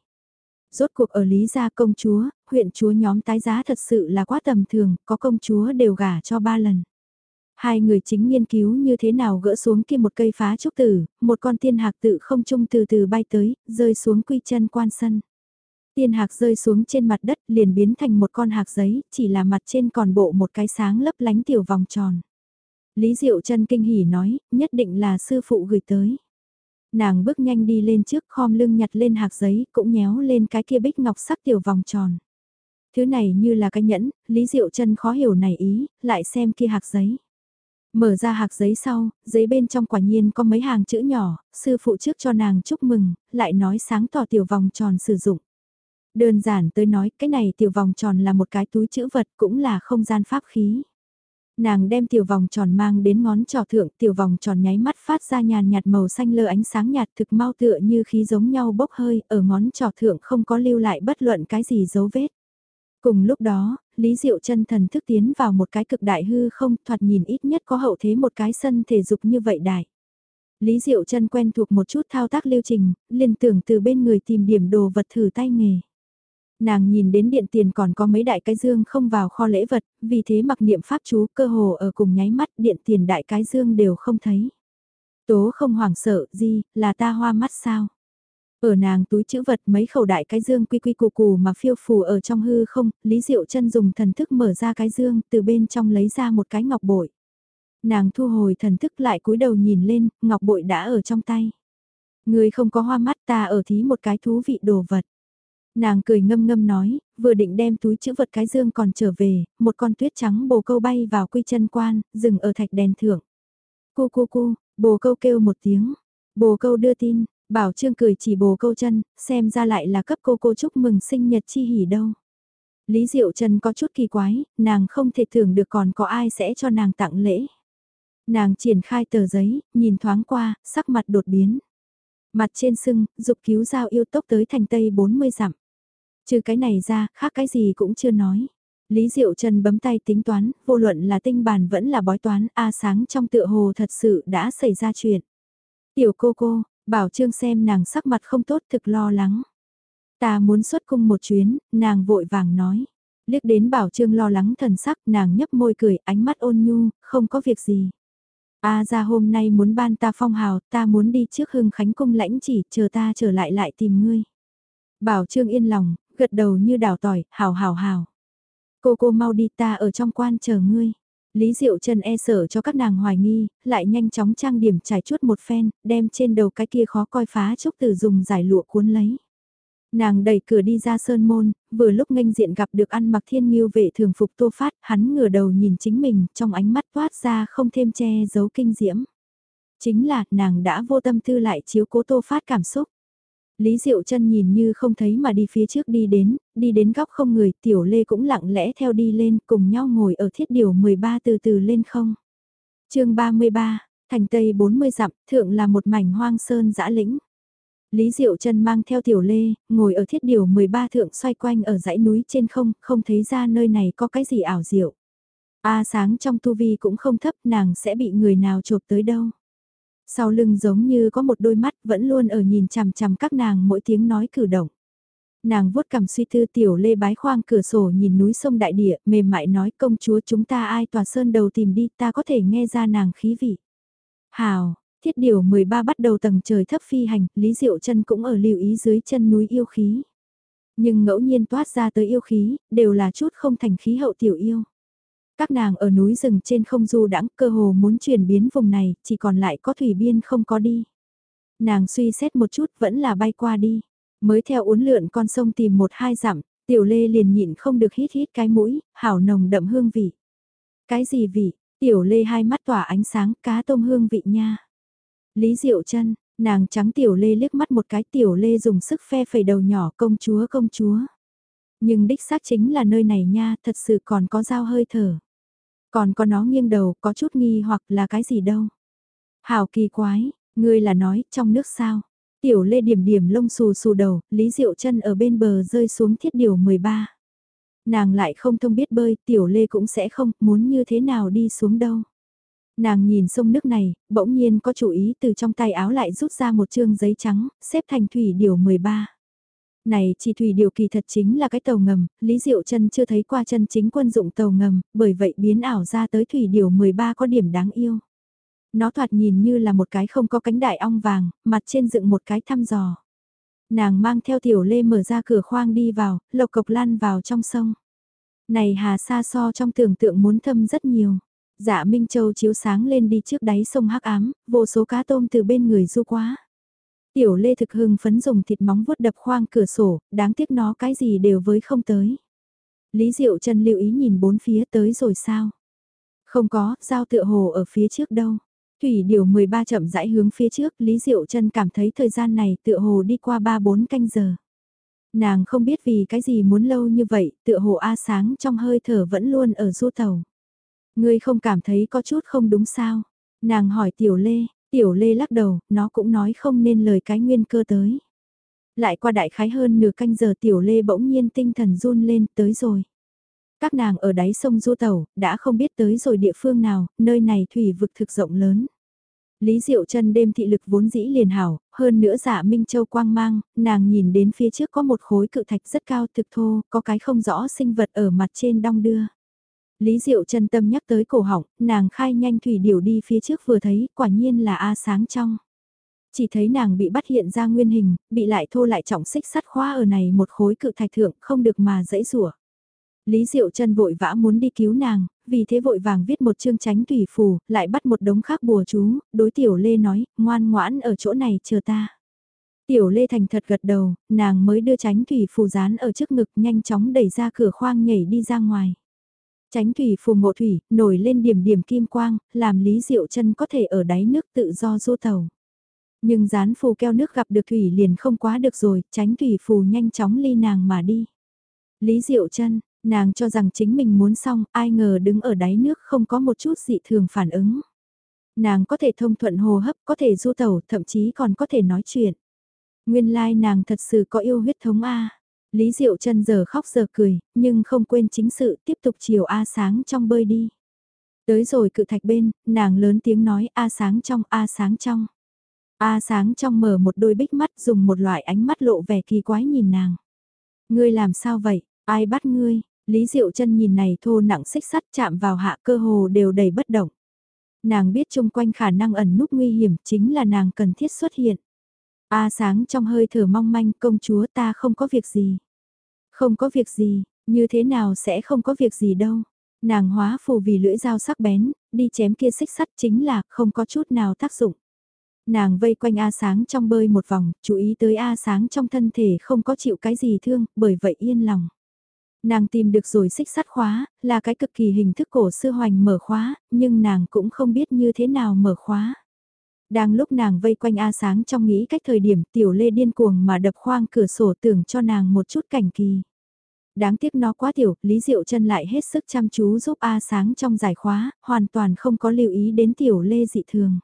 Rốt cuộc ở Lý Gia công chúa, huyện chúa nhóm tái giá thật sự là quá tầm thường, có công chúa đều gả cho ba lần. Hai người chính nghiên cứu như thế nào gỡ xuống kia một cây phá trúc tử, một con tiên hạc tự không trung từ từ bay tới, rơi xuống quy chân quan sân. Tiên hạc rơi xuống trên mặt đất liền biến thành một con hạc giấy, chỉ là mặt trên còn bộ một cái sáng lấp lánh tiểu vòng tròn. Lý Diệu chân kinh hỉ nói, nhất định là sư phụ gửi tới. Nàng bước nhanh đi lên trước khom lưng nhặt lên hạc giấy, cũng nhéo lên cái kia bích ngọc sắc tiểu vòng tròn. Thứ này như là cái nhẫn, Lý Diệu chân khó hiểu này ý, lại xem kia hạc giấy. Mở ra hạc giấy sau, giấy bên trong quả nhiên có mấy hàng chữ nhỏ, sư phụ trước cho nàng chúc mừng, lại nói sáng tỏ tiểu vòng tròn sử dụng. Đơn giản tới nói, cái này tiểu vòng tròn là một cái túi chữ vật cũng là không gian pháp khí. Nàng đem tiểu vòng tròn mang đến ngón trò thượng, tiểu vòng tròn nháy mắt phát ra nhàn nhạt màu xanh lơ ánh sáng nhạt thực mau tựa như khí giống nhau bốc hơi, ở ngón trò thượng không có lưu lại bất luận cái gì dấu vết. Cùng lúc đó, Lý Diệu chân thần thức tiến vào một cái cực đại hư không thoạt nhìn ít nhất có hậu thế một cái sân thể dục như vậy đại. Lý Diệu chân quen thuộc một chút thao tác lưu trình, liền tưởng từ bên người tìm điểm đồ vật thử tay nghề. Nàng nhìn đến điện tiền còn có mấy đại cái dương không vào kho lễ vật, vì thế mặc niệm pháp chú cơ hồ ở cùng nháy mắt điện tiền đại cái dương đều không thấy. Tố không hoảng sợ gì, là ta hoa mắt sao? Ở nàng túi chữ vật mấy khẩu đại cái dương quy quy cù cù mà phiêu phù ở trong hư không, Lý Diệu chân dùng thần thức mở ra cái dương từ bên trong lấy ra một cái ngọc bội. Nàng thu hồi thần thức lại cúi đầu nhìn lên, ngọc bội đã ở trong tay. Người không có hoa mắt ta ở thí một cái thú vị đồ vật. Nàng cười ngâm ngâm nói, vừa định đem túi chữ vật cái dương còn trở về, một con tuyết trắng bồ câu bay vào quy chân quan, dừng ở thạch đèn thượng. Cu cu cu, bồ câu kêu một tiếng. Bồ câu đưa tin, bảo trương cười chỉ bồ câu chân, xem ra lại là cấp cô cô chúc mừng sinh nhật chi hỉ đâu. Lý Diệu Trần có chút kỳ quái, nàng không thể tưởng được còn có ai sẽ cho nàng tặng lễ. Nàng triển khai tờ giấy, nhìn thoáng qua, sắc mặt đột biến. Mặt trên sưng, dục cứu giao yêu tốc tới thành tây 40 dặm. Trừ cái này ra, khác cái gì cũng chưa nói. Lý Diệu Trần bấm tay tính toán, vô luận là tinh bàn vẫn là bói toán, A sáng trong tựa hồ thật sự đã xảy ra chuyện. Tiểu cô cô, bảo trương xem nàng sắc mặt không tốt thực lo lắng. Ta muốn xuất cung một chuyến, nàng vội vàng nói. Liếc đến bảo trương lo lắng thần sắc, nàng nhấp môi cười, ánh mắt ôn nhu, không có việc gì. A ra hôm nay muốn ban ta phong hào, ta muốn đi trước hưng khánh cung lãnh chỉ, chờ ta trở lại lại tìm ngươi. Bảo trương yên lòng, gật đầu như đào tỏi, hào hào hào. Cô cô mau đi ta ở trong quan chờ ngươi. Lý Diệu Trần e sợ cho các nàng hoài nghi, lại nhanh chóng trang điểm trải chuốt một phen, đem trên đầu cái kia khó coi phá trúc tử dùng giải lụa cuốn lấy. Nàng đẩy cửa đi ra sơn môn, vừa lúc nghênh diện gặp được ăn mặc thiên nghiêu vệ thường phục tô phát, hắn ngửa đầu nhìn chính mình, trong ánh mắt toát ra không thêm che giấu kinh diễm. Chính là, nàng đã vô tâm tư lại chiếu cố tô phát cảm xúc. Lý Diệu chân nhìn như không thấy mà đi phía trước đi đến, đi đến góc không người, tiểu lê cũng lặng lẽ theo đi lên, cùng nhau ngồi ở thiết điều 13 từ từ lên không. chương 33, thành tây 40 dặm, thượng là một mảnh hoang sơn dã lĩnh. Lý Diệu Trân mang theo tiểu lê, ngồi ở thiết điều 13 thượng xoay quanh ở dãy núi trên không, không thấy ra nơi này có cái gì ảo diệu. A sáng trong tu vi cũng không thấp nàng sẽ bị người nào chộp tới đâu. Sau lưng giống như có một đôi mắt vẫn luôn ở nhìn chằm chằm các nàng mỗi tiếng nói cử động. Nàng vuốt cầm suy thư tiểu lê bái khoang cửa sổ nhìn núi sông đại địa, mềm mại nói công chúa chúng ta ai tòa sơn đầu tìm đi ta có thể nghe ra nàng khí vị. Hào, thiết điều 13 bắt đầu tầng trời thấp phi hành, Lý Diệu chân cũng ở lưu ý dưới chân núi yêu khí. Nhưng ngẫu nhiên toát ra tới yêu khí, đều là chút không thành khí hậu tiểu yêu. Các nàng ở núi rừng trên không du đãng cơ hồ muốn chuyển biến vùng này, chỉ còn lại có thủy biên không có đi. Nàng suy xét một chút vẫn là bay qua đi. Mới theo uốn lượn con sông tìm một hai dặm, tiểu lê liền nhịn không được hít hít cái mũi, hảo nồng đậm hương vị. Cái gì vị, tiểu lê hai mắt tỏa ánh sáng cá tôm hương vị nha. Lý Diệu chân nàng trắng tiểu lê liếc mắt một cái tiểu lê dùng sức phe phẩy đầu nhỏ công chúa công chúa. Nhưng đích xác chính là nơi này nha, thật sự còn có dao hơi thở. Còn có nó nghiêng đầu, có chút nghi hoặc là cái gì đâu. Hảo kỳ quái, ngươi là nói, trong nước sao? Tiểu lê điểm điểm lông xù xù đầu, Lý Diệu chân ở bên bờ rơi xuống thiết điều 13. Nàng lại không thông biết bơi, tiểu lê cũng sẽ không, muốn như thế nào đi xuống đâu. Nàng nhìn sông nước này, bỗng nhiên có chủ ý từ trong tay áo lại rút ra một chương giấy trắng, xếp thành thủy điều 13. Này chỉ thủy điều kỳ thật chính là cái tàu ngầm, Lý Diệu chân chưa thấy qua chân chính quân dụng tàu ngầm, bởi vậy biến ảo ra tới thủy điều 13 có điểm đáng yêu. Nó thoạt nhìn như là một cái không có cánh đại ong vàng, mặt trên dựng một cái thăm dò. Nàng mang theo tiểu lê mở ra cửa khoang đi vào, lộc cộc lan vào trong sông. Này hà xa so trong tưởng tượng muốn thâm rất nhiều. Dạ Minh Châu chiếu sáng lên đi trước đáy sông hắc ám, vô số cá tôm từ bên người du quá. Tiểu Lê thực hưng phấn dùng thịt móng vuốt đập khoang cửa sổ, đáng tiếc nó cái gì đều với không tới. Lý Diệu Trần lưu ý nhìn bốn phía tới rồi sao? Không có, giao tựa hồ ở phía trước đâu. Thủy điều 13 chậm rãi hướng phía trước, Lý Diệu Trần cảm thấy thời gian này tựa hồ đi qua 3-4 canh giờ. Nàng không biết vì cái gì muốn lâu như vậy, tựa hồ A sáng trong hơi thở vẫn luôn ở du tàu. Ngươi không cảm thấy có chút không đúng sao? Nàng hỏi Tiểu Lê, Tiểu Lê lắc đầu, nó cũng nói không nên lời cái nguyên cơ tới. Lại qua đại khái hơn nửa canh giờ Tiểu Lê bỗng nhiên tinh thần run lên, tới rồi. Các nàng ở đáy sông Du Tàu, đã không biết tới rồi địa phương nào, nơi này thủy vực thực rộng lớn. Lý Diệu chân đêm thị lực vốn dĩ liền hảo, hơn nữa dạ Minh Châu quang mang, nàng nhìn đến phía trước có một khối cự thạch rất cao thực thô, có cái không rõ sinh vật ở mặt trên đong đưa. Lý Diệu chân tâm nhắc tới cổ họng, nàng khai nhanh thủy điều đi phía trước vừa thấy, quả nhiên là A sáng trong. Chỉ thấy nàng bị bắt hiện ra nguyên hình, bị lại thô lại trọng xích sắt khoa ở này một khối cự thạch thượng không được mà dễ rủa. Lý Diệu chân vội vã muốn đi cứu nàng, vì thế vội vàng viết một chương tránh thủy phù, lại bắt một đống khác bùa chú, đối tiểu lê nói, ngoan ngoãn ở chỗ này chờ ta. Tiểu lê thành thật gật đầu, nàng mới đưa tránh thủy phù dán ở trước ngực nhanh chóng đẩy ra cửa khoang nhảy đi ra ngoài. Tránh thủy phù ngộ thủy, nổi lên điểm điểm kim quang, làm Lý Diệu chân có thể ở đáy nước tự do du tàu. Nhưng dán phù keo nước gặp được thủy liền không quá được rồi, tránh thủy phù nhanh chóng ly nàng mà đi. Lý Diệu chân nàng cho rằng chính mình muốn xong, ai ngờ đứng ở đáy nước không có một chút dị thường phản ứng. Nàng có thể thông thuận hồ hấp, có thể du tàu, thậm chí còn có thể nói chuyện. Nguyên lai like nàng thật sự có yêu huyết thống A. Lý Diệu chân giờ khóc giờ cười, nhưng không quên chính sự tiếp tục chiều A sáng trong bơi đi. Tới rồi cự thạch bên, nàng lớn tiếng nói A sáng trong, A sáng trong. A sáng trong mở một đôi bích mắt dùng một loại ánh mắt lộ vẻ kỳ quái nhìn nàng. Ngươi làm sao vậy, ai bắt ngươi, Lý Diệu chân nhìn này thô nặng xích sắt chạm vào hạ cơ hồ đều đầy bất động. Nàng biết chung quanh khả năng ẩn núp nguy hiểm chính là nàng cần thiết xuất hiện. A sáng trong hơi thở mong manh công chúa ta không có việc gì. Không có việc gì, như thế nào sẽ không có việc gì đâu. Nàng hóa phù vì lưỡi dao sắc bén, đi chém kia xích sắt chính là không có chút nào tác dụng. Nàng vây quanh A sáng trong bơi một vòng, chú ý tới A sáng trong thân thể không có chịu cái gì thương, bởi vậy yên lòng. Nàng tìm được rồi xích sắt khóa, là cái cực kỳ hình thức cổ xưa hoành mở khóa, nhưng nàng cũng không biết như thế nào mở khóa. Đang lúc nàng vây quanh A sáng trong nghĩ cách thời điểm tiểu lê điên cuồng mà đập khoang cửa sổ tưởng cho nàng một chút cảnh kỳ. Đáng tiếc nó quá tiểu, Lý Diệu chân lại hết sức chăm chú giúp A sáng trong giải khóa, hoàn toàn không có lưu ý đến tiểu lê dị thường.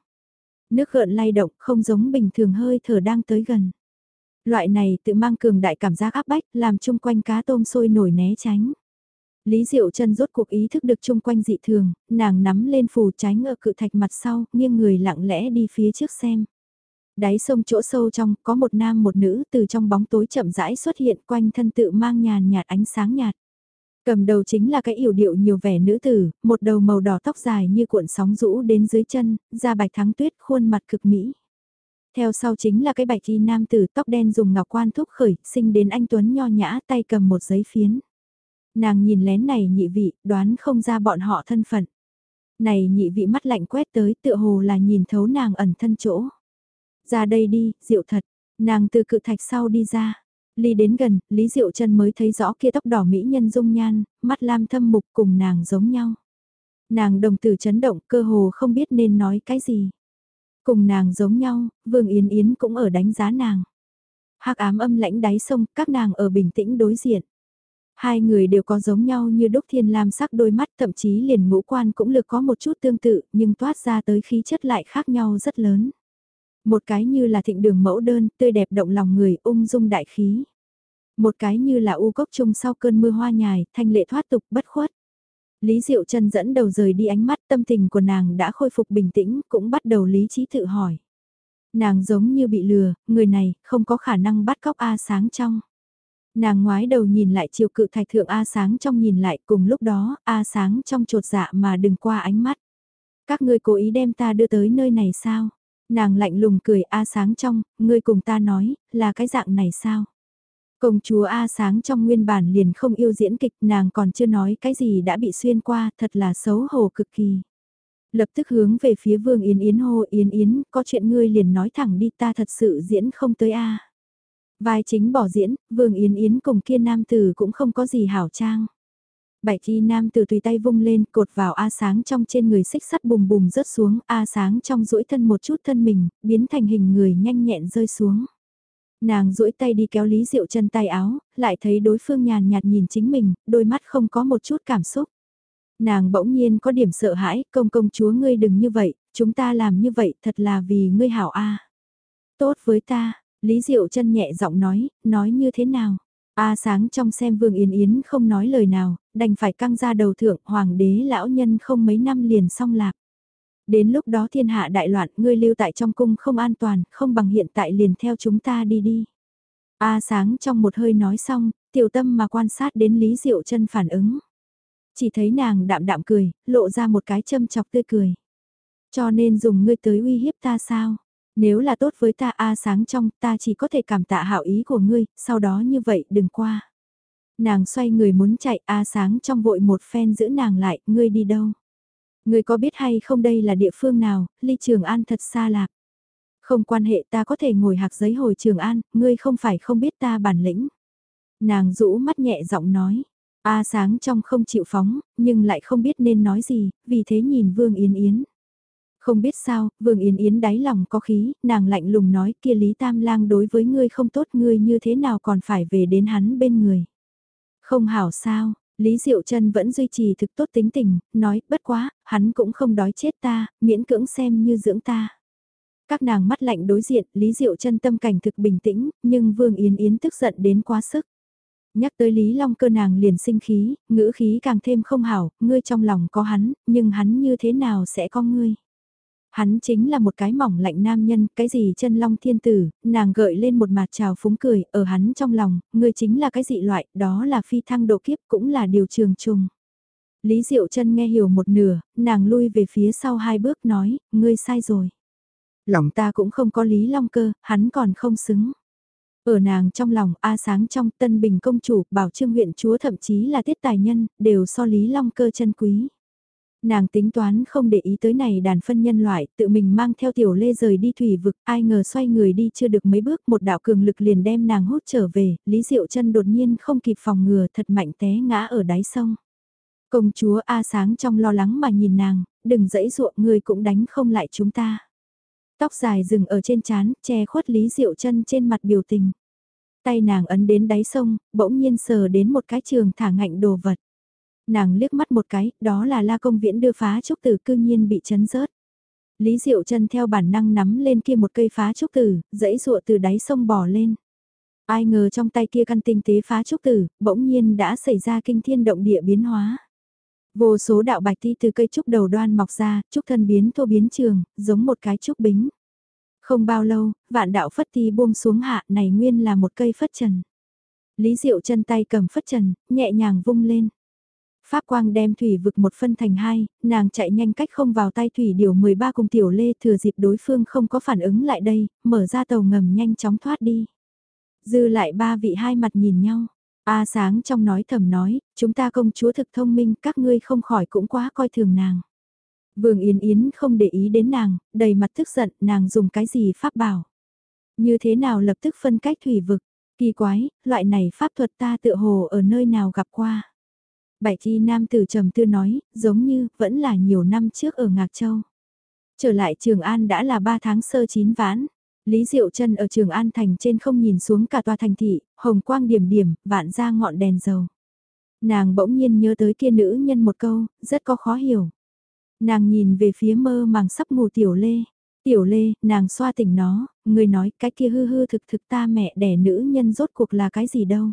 Nước gợn lay động không giống bình thường hơi thở đang tới gần. Loại này tự mang cường đại cảm giác áp bách, làm chung quanh cá tôm sôi nổi né tránh. Lý Diệu chân rốt cuộc ý thức được chung quanh dị thường, nàng nắm lên phù tránh ở cự thạch mặt sau, nghiêng người lặng lẽ đi phía trước xem. Đáy sông chỗ sâu trong, có một nam một nữ từ trong bóng tối chậm rãi xuất hiện quanh thân tự mang nhàn nhạt ánh sáng nhạt. Cầm đầu chính là cái yểu điệu nhiều vẻ nữ tử, một đầu màu đỏ tóc dài như cuộn sóng rũ đến dưới chân, da bạch thắng tuyết khuôn mặt cực mỹ. Theo sau chính là cái bạch y nam tử tóc đen dùng ngọc quan thúc khởi, sinh đến anh Tuấn nho nhã tay cầm một giấy phiến. Nàng nhìn lén này nhị vị, đoán không ra bọn họ thân phận. Này nhị vị mắt lạnh quét tới tựa hồ là nhìn thấu nàng ẩn thân chỗ. Ra đây đi, diệu thật, nàng từ cự thạch sau đi ra. Ly đến gần, Lý Diệu chân mới thấy rõ kia tóc đỏ mỹ nhân dung nhan, mắt lam thâm mục cùng nàng giống nhau. Nàng đồng tử chấn động cơ hồ không biết nên nói cái gì. Cùng nàng giống nhau, Vương Yến Yến cũng ở đánh giá nàng. hắc ám âm lãnh đáy sông, các nàng ở bình tĩnh đối diện. Hai người đều có giống nhau như đúc thiên lam sắc đôi mắt thậm chí liền ngũ quan cũng lực có một chút tương tự nhưng toát ra tới khí chất lại khác nhau rất lớn. Một cái như là thịnh đường mẫu đơn, tươi đẹp động lòng người, ung dung đại khí. Một cái như là u cốc chung sau cơn mưa hoa nhài, thanh lệ thoát tục bất khuất. Lý Diệu Trân dẫn đầu rời đi ánh mắt tâm tình của nàng đã khôi phục bình tĩnh, cũng bắt đầu lý trí tự hỏi. Nàng giống như bị lừa, người này không có khả năng bắt cóc A sáng trong. Nàng ngoái đầu nhìn lại chiều cự thạch thượng A sáng trong nhìn lại cùng lúc đó A sáng trong trột dạ mà đừng qua ánh mắt. Các ngươi cố ý đem ta đưa tới nơi này sao? Nàng lạnh lùng cười A sáng trong, ngươi cùng ta nói, là cái dạng này sao? Công chúa A sáng trong nguyên bản liền không yêu diễn kịch nàng còn chưa nói cái gì đã bị xuyên qua thật là xấu hổ cực kỳ. Lập tức hướng về phía vương Yến Yến hô Yến Yến có chuyện ngươi liền nói thẳng đi ta thật sự diễn không tới A. Vai chính bỏ diễn, vương Yến Yến cùng kia nam tử cũng không có gì hảo trang. Bảy chi nam tử tùy tay vung lên cột vào A sáng trong trên người xích sắt bùm bùm rớt xuống A sáng trong duỗi thân một chút thân mình, biến thành hình người nhanh nhẹn rơi xuống. Nàng duỗi tay đi kéo Lý Diệu chân tay áo, lại thấy đối phương nhàn nhạt nhìn chính mình, đôi mắt không có một chút cảm xúc. Nàng bỗng nhiên có điểm sợ hãi, công công chúa ngươi đừng như vậy, chúng ta làm như vậy thật là vì ngươi hảo a. Tốt với ta, Lý Diệu chân nhẹ giọng nói, nói như thế nào? A sáng trong xem Vương Yến Yến không nói lời nào, đành phải căng ra đầu thượng, hoàng đế lão nhân không mấy năm liền xong lạc. Đến lúc đó thiên hạ đại loạn, ngươi lưu tại trong cung không an toàn, không bằng hiện tại liền theo chúng ta đi đi. A sáng trong một hơi nói xong, tiểu tâm mà quan sát đến Lý Diệu chân phản ứng. Chỉ thấy nàng đạm đạm cười, lộ ra một cái châm chọc tươi cười. Cho nên dùng ngươi tới uy hiếp ta sao? Nếu là tốt với ta A sáng trong, ta chỉ có thể cảm tạ hảo ý của ngươi, sau đó như vậy đừng qua. Nàng xoay người muốn chạy, A sáng trong vội một phen giữ nàng lại, ngươi đi đâu? Ngươi có biết hay không đây là địa phương nào, ly Trường An thật xa lạc. Không quan hệ ta có thể ngồi hạc giấy hồi Trường An, ngươi không phải không biết ta bản lĩnh. Nàng rũ mắt nhẹ giọng nói, A sáng trong không chịu phóng, nhưng lại không biết nên nói gì, vì thế nhìn Vương Yến Yến. Không biết sao, Vương Yến Yến đáy lòng có khí, nàng lạnh lùng nói kia Lý Tam Lang đối với ngươi không tốt ngươi như thế nào còn phải về đến hắn bên người. Không hảo sao, Lý Diệu Trân vẫn duy trì thực tốt tính tình, nói bất quá, hắn cũng không đói chết ta, miễn cưỡng xem như dưỡng ta. Các nàng mắt lạnh đối diện, Lý Diệu Trân tâm cảnh thực bình tĩnh, nhưng Vương Yến Yến tức giận đến quá sức. Nhắc tới Lý Long cơ nàng liền sinh khí, ngữ khí càng thêm không hảo, ngươi trong lòng có hắn, nhưng hắn như thế nào sẽ có ngươi. Hắn chính là một cái mỏng lạnh nam nhân, cái gì chân long thiên tử, nàng gợi lên một mặt trào phúng cười, ở hắn trong lòng, ngươi chính là cái dị loại, đó là phi thăng độ kiếp cũng là điều trường trùng. Lý Diệu chân nghe hiểu một nửa, nàng lui về phía sau hai bước nói, ngươi sai rồi. Lòng ta cũng không có Lý Long cơ, hắn còn không xứng. Ở nàng trong lòng, A sáng trong tân bình công chủ, bảo trương huyện chúa thậm chí là tiết tài nhân, đều so Lý Long cơ chân quý. Nàng tính toán không để ý tới này đàn phân nhân loại, tự mình mang theo tiểu lê rời đi thủy vực, ai ngờ xoay người đi chưa được mấy bước, một đạo cường lực liền đem nàng hút trở về, Lý Diệu chân đột nhiên không kịp phòng ngừa thật mạnh té ngã ở đáy sông. Công chúa A sáng trong lo lắng mà nhìn nàng, đừng dẫy ruộng người cũng đánh không lại chúng ta. Tóc dài dừng ở trên chán, che khuất Lý Diệu chân trên mặt biểu tình. Tay nàng ấn đến đáy sông, bỗng nhiên sờ đến một cái trường thả ngạnh đồ vật nàng liếc mắt một cái, đó là la công viễn đưa phá trúc tử cư nhiên bị chấn rớt. Lý Diệu chân theo bản năng nắm lên kia một cây phá trúc tử, dãy dụa từ đáy sông bò lên. Ai ngờ trong tay kia căn tinh tế phá trúc tử, bỗng nhiên đã xảy ra kinh thiên động địa biến hóa. Vô số đạo bạch ti từ cây trúc đầu đoan mọc ra, trúc thân biến thô biến trường, giống một cái trúc bính. Không bao lâu, vạn đạo phất ti buông xuống hạ này nguyên là một cây phất trần. Lý Diệu chân tay cầm phất trần, nhẹ nhàng vung lên. Pháp quang đem thủy vực một phân thành hai, nàng chạy nhanh cách không vào tay thủy điều 13 cùng tiểu lê thừa dịp đối phương không có phản ứng lại đây, mở ra tàu ngầm nhanh chóng thoát đi. Dư lại ba vị hai mặt nhìn nhau. A sáng trong nói thầm nói, chúng ta công chúa thực thông minh, các ngươi không khỏi cũng quá coi thường nàng. Vương Yến Yến không để ý đến nàng, đầy mặt tức giận, nàng dùng cái gì pháp bảo. Như thế nào lập tức phân cách thủy vực, kỳ quái, loại này pháp thuật ta tự hồ ở nơi nào gặp qua. Bảy thi nam tử trầm tư nói, giống như, vẫn là nhiều năm trước ở Ngạc Châu. Trở lại Trường An đã là 3 tháng sơ chín vãn. Lý Diệu Trân ở Trường An thành trên không nhìn xuống cả tòa thành thị, hồng quang điểm điểm, vạn ra ngọn đèn dầu. Nàng bỗng nhiên nhớ tới kia nữ nhân một câu, rất có khó hiểu. Nàng nhìn về phía mơ màng sắp ngủ tiểu lê. Tiểu lê, nàng xoa tỉnh nó, người nói cái kia hư hư thực thực ta mẹ đẻ nữ nhân rốt cuộc là cái gì đâu.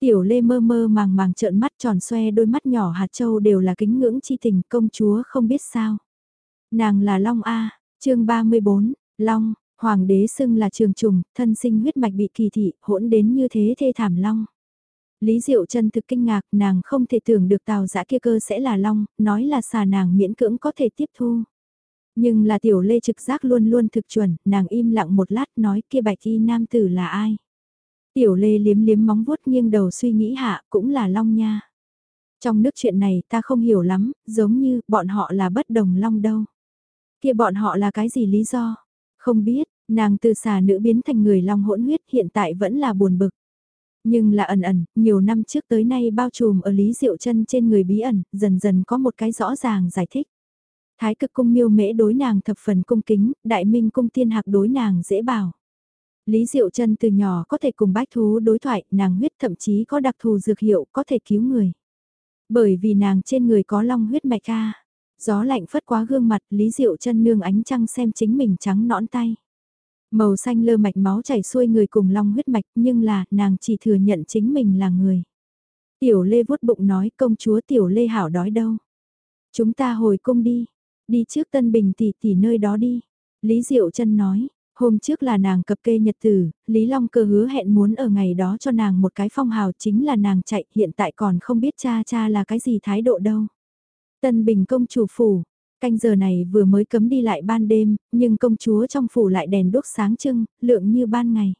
Tiểu lê mơ mơ màng màng trợn mắt tròn xoe đôi mắt nhỏ hạt châu đều là kính ngưỡng chi tình công chúa không biết sao. Nàng là Long A, chương 34, Long, hoàng đế xưng là trường trùng, thân sinh huyết mạch bị kỳ thị, hỗn đến như thế thê thảm Long. Lý Diệu chân thực kinh ngạc, nàng không thể tưởng được tào giã kia cơ sẽ là Long, nói là xà nàng miễn cưỡng có thể tiếp thu. Nhưng là tiểu lê trực giác luôn luôn thực chuẩn, nàng im lặng một lát nói kia bạch y nam tử là ai. Tiểu lê liếm liếm móng vuốt nghiêng đầu suy nghĩ hạ cũng là long nha. Trong nước chuyện này ta không hiểu lắm, giống như bọn họ là bất đồng long đâu. kia bọn họ là cái gì lý do? Không biết, nàng từ xà nữ biến thành người long hỗn huyết hiện tại vẫn là buồn bực. Nhưng là ẩn ẩn, nhiều năm trước tới nay bao trùm ở Lý Diệu chân trên người bí ẩn, dần dần có một cái rõ ràng giải thích. Thái cực cung miêu mễ đối nàng thập phần cung kính, đại minh cung tiên hạc đối nàng dễ bảo. Lý Diệu Trân từ nhỏ có thể cùng bách thú đối thoại, nàng huyết thậm chí có đặc thù dược hiệu có thể cứu người. Bởi vì nàng trên người có long huyết mạch ca. Gió lạnh phất quá gương mặt, Lý Diệu Trân nương ánh trăng xem chính mình trắng nõn tay. Màu xanh lơ mạch máu chảy xuôi người cùng long huyết mạch, nhưng là, nàng chỉ thừa nhận chính mình là người. Tiểu Lê vuốt bụng nói công chúa Tiểu Lê hảo đói đâu. Chúng ta hồi cung đi, đi trước Tân Bình tỷ tỷ nơi đó đi. Lý Diệu Trân nói, Hôm trước là nàng cập kê nhật tử, Lý Long cơ hứa hẹn muốn ở ngày đó cho nàng một cái phong hào chính là nàng chạy hiện tại còn không biết cha cha là cái gì thái độ đâu. Tân Bình công chủ phủ, canh giờ này vừa mới cấm đi lại ban đêm, nhưng công chúa trong phủ lại đèn đốt sáng trưng, lượng như ban ngày.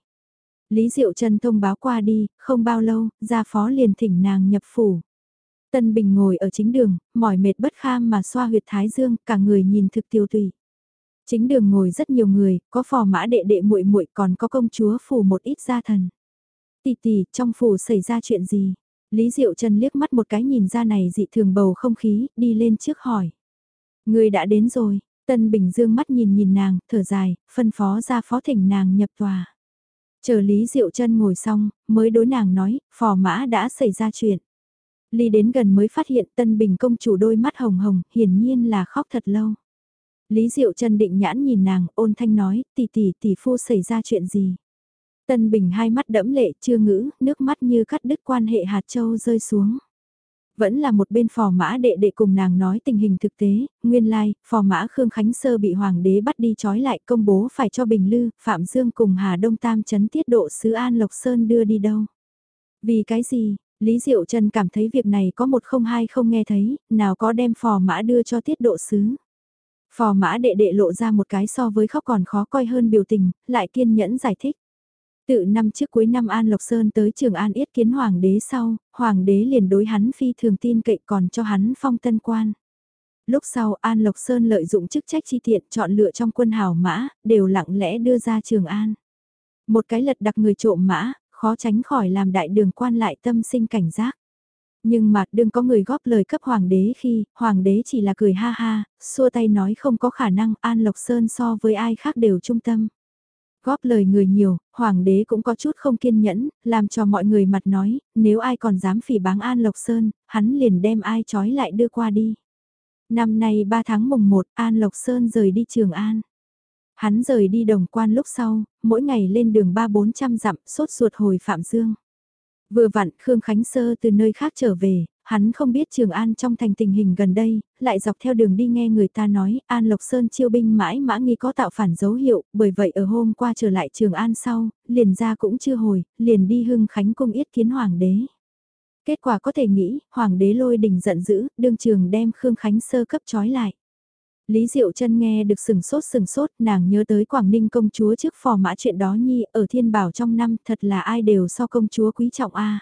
Lý Diệu Trân thông báo qua đi, không bao lâu, gia phó liền thỉnh nàng nhập phủ. Tân Bình ngồi ở chính đường, mỏi mệt bất kham mà xoa huyệt thái dương, cả người nhìn thực tiêu tùy. Chính đường ngồi rất nhiều người, có phò mã đệ đệ muội muội còn có công chúa phủ một ít gia thần. tì tì trong phủ xảy ra chuyện gì? Lý Diệu trần liếc mắt một cái nhìn ra này dị thường bầu không khí, đi lên trước hỏi. Người đã đến rồi, Tân Bình dương mắt nhìn nhìn nàng, thở dài, phân phó ra phó thỉnh nàng nhập tòa. Chờ Lý Diệu Trân ngồi xong, mới đối nàng nói, phò mã đã xảy ra chuyện. Ly đến gần mới phát hiện Tân Bình công chủ đôi mắt hồng hồng, hiển nhiên là khóc thật lâu. Lý Diệu Trân định nhãn nhìn nàng, ôn thanh nói, tỷ tỷ tỷ phu xảy ra chuyện gì. Tân Bình hai mắt đẫm lệ, chưa ngữ, nước mắt như cắt đứt quan hệ hạt châu rơi xuống. Vẫn là một bên phò mã đệ đệ cùng nàng nói tình hình thực tế, nguyên lai, phò mã Khương Khánh Sơ bị hoàng đế bắt đi trói lại công bố phải cho Bình Lư, Phạm Dương cùng Hà Đông Tam chấn tiết độ sứ An Lộc Sơn đưa đi đâu. Vì cái gì, Lý Diệu Trần cảm thấy việc này có một không hai không nghe thấy, nào có đem phò mã đưa cho tiết độ sứ. Phò mã đệ đệ lộ ra một cái so với khóc còn khó coi hơn biểu tình, lại kiên nhẫn giải thích. Tự năm trước cuối năm An Lộc Sơn tới Trường An yết kiến Hoàng đế sau, Hoàng đế liền đối hắn phi thường tin cậy còn cho hắn phong tân quan. Lúc sau An Lộc Sơn lợi dụng chức trách chi tiện chọn lựa trong quân hào mã, đều lặng lẽ đưa ra Trường An. Một cái lật đặc người trộm mã, khó tránh khỏi làm đại đường quan lại tâm sinh cảnh giác. Nhưng mà đừng có người góp lời cấp hoàng đế khi, hoàng đế chỉ là cười ha ha, xua tay nói không có khả năng An Lộc Sơn so với ai khác đều trung tâm. Góp lời người nhiều, hoàng đế cũng có chút không kiên nhẫn, làm cho mọi người mặt nói, nếu ai còn dám phỉ báng An Lộc Sơn, hắn liền đem ai trói lại đưa qua đi. Năm nay 3 tháng mùng 1, An Lộc Sơn rời đi Trường An. Hắn rời đi đồng quan lúc sau, mỗi ngày lên đường 3-400 dặm, sốt ruột hồi Phạm Dương. Vừa vặn, Khương Khánh Sơ từ nơi khác trở về, hắn không biết Trường An trong thành tình hình gần đây, lại dọc theo đường đi nghe người ta nói An Lộc Sơn chiêu binh mãi mã nghi có tạo phản dấu hiệu, bởi vậy ở hôm qua trở lại Trường An sau, liền ra cũng chưa hồi, liền đi hưng khánh cung yết kiến Hoàng đế. Kết quả có thể nghĩ, Hoàng đế lôi đình giận dữ, đương trường đem Khương Khánh Sơ cấp trói lại. Lý Diệu chân nghe được sừng sốt sừng sốt, nàng nhớ tới Quảng Ninh công chúa trước phò mã chuyện đó nhi, ở thiên bảo trong năm thật là ai đều so công chúa quý trọng a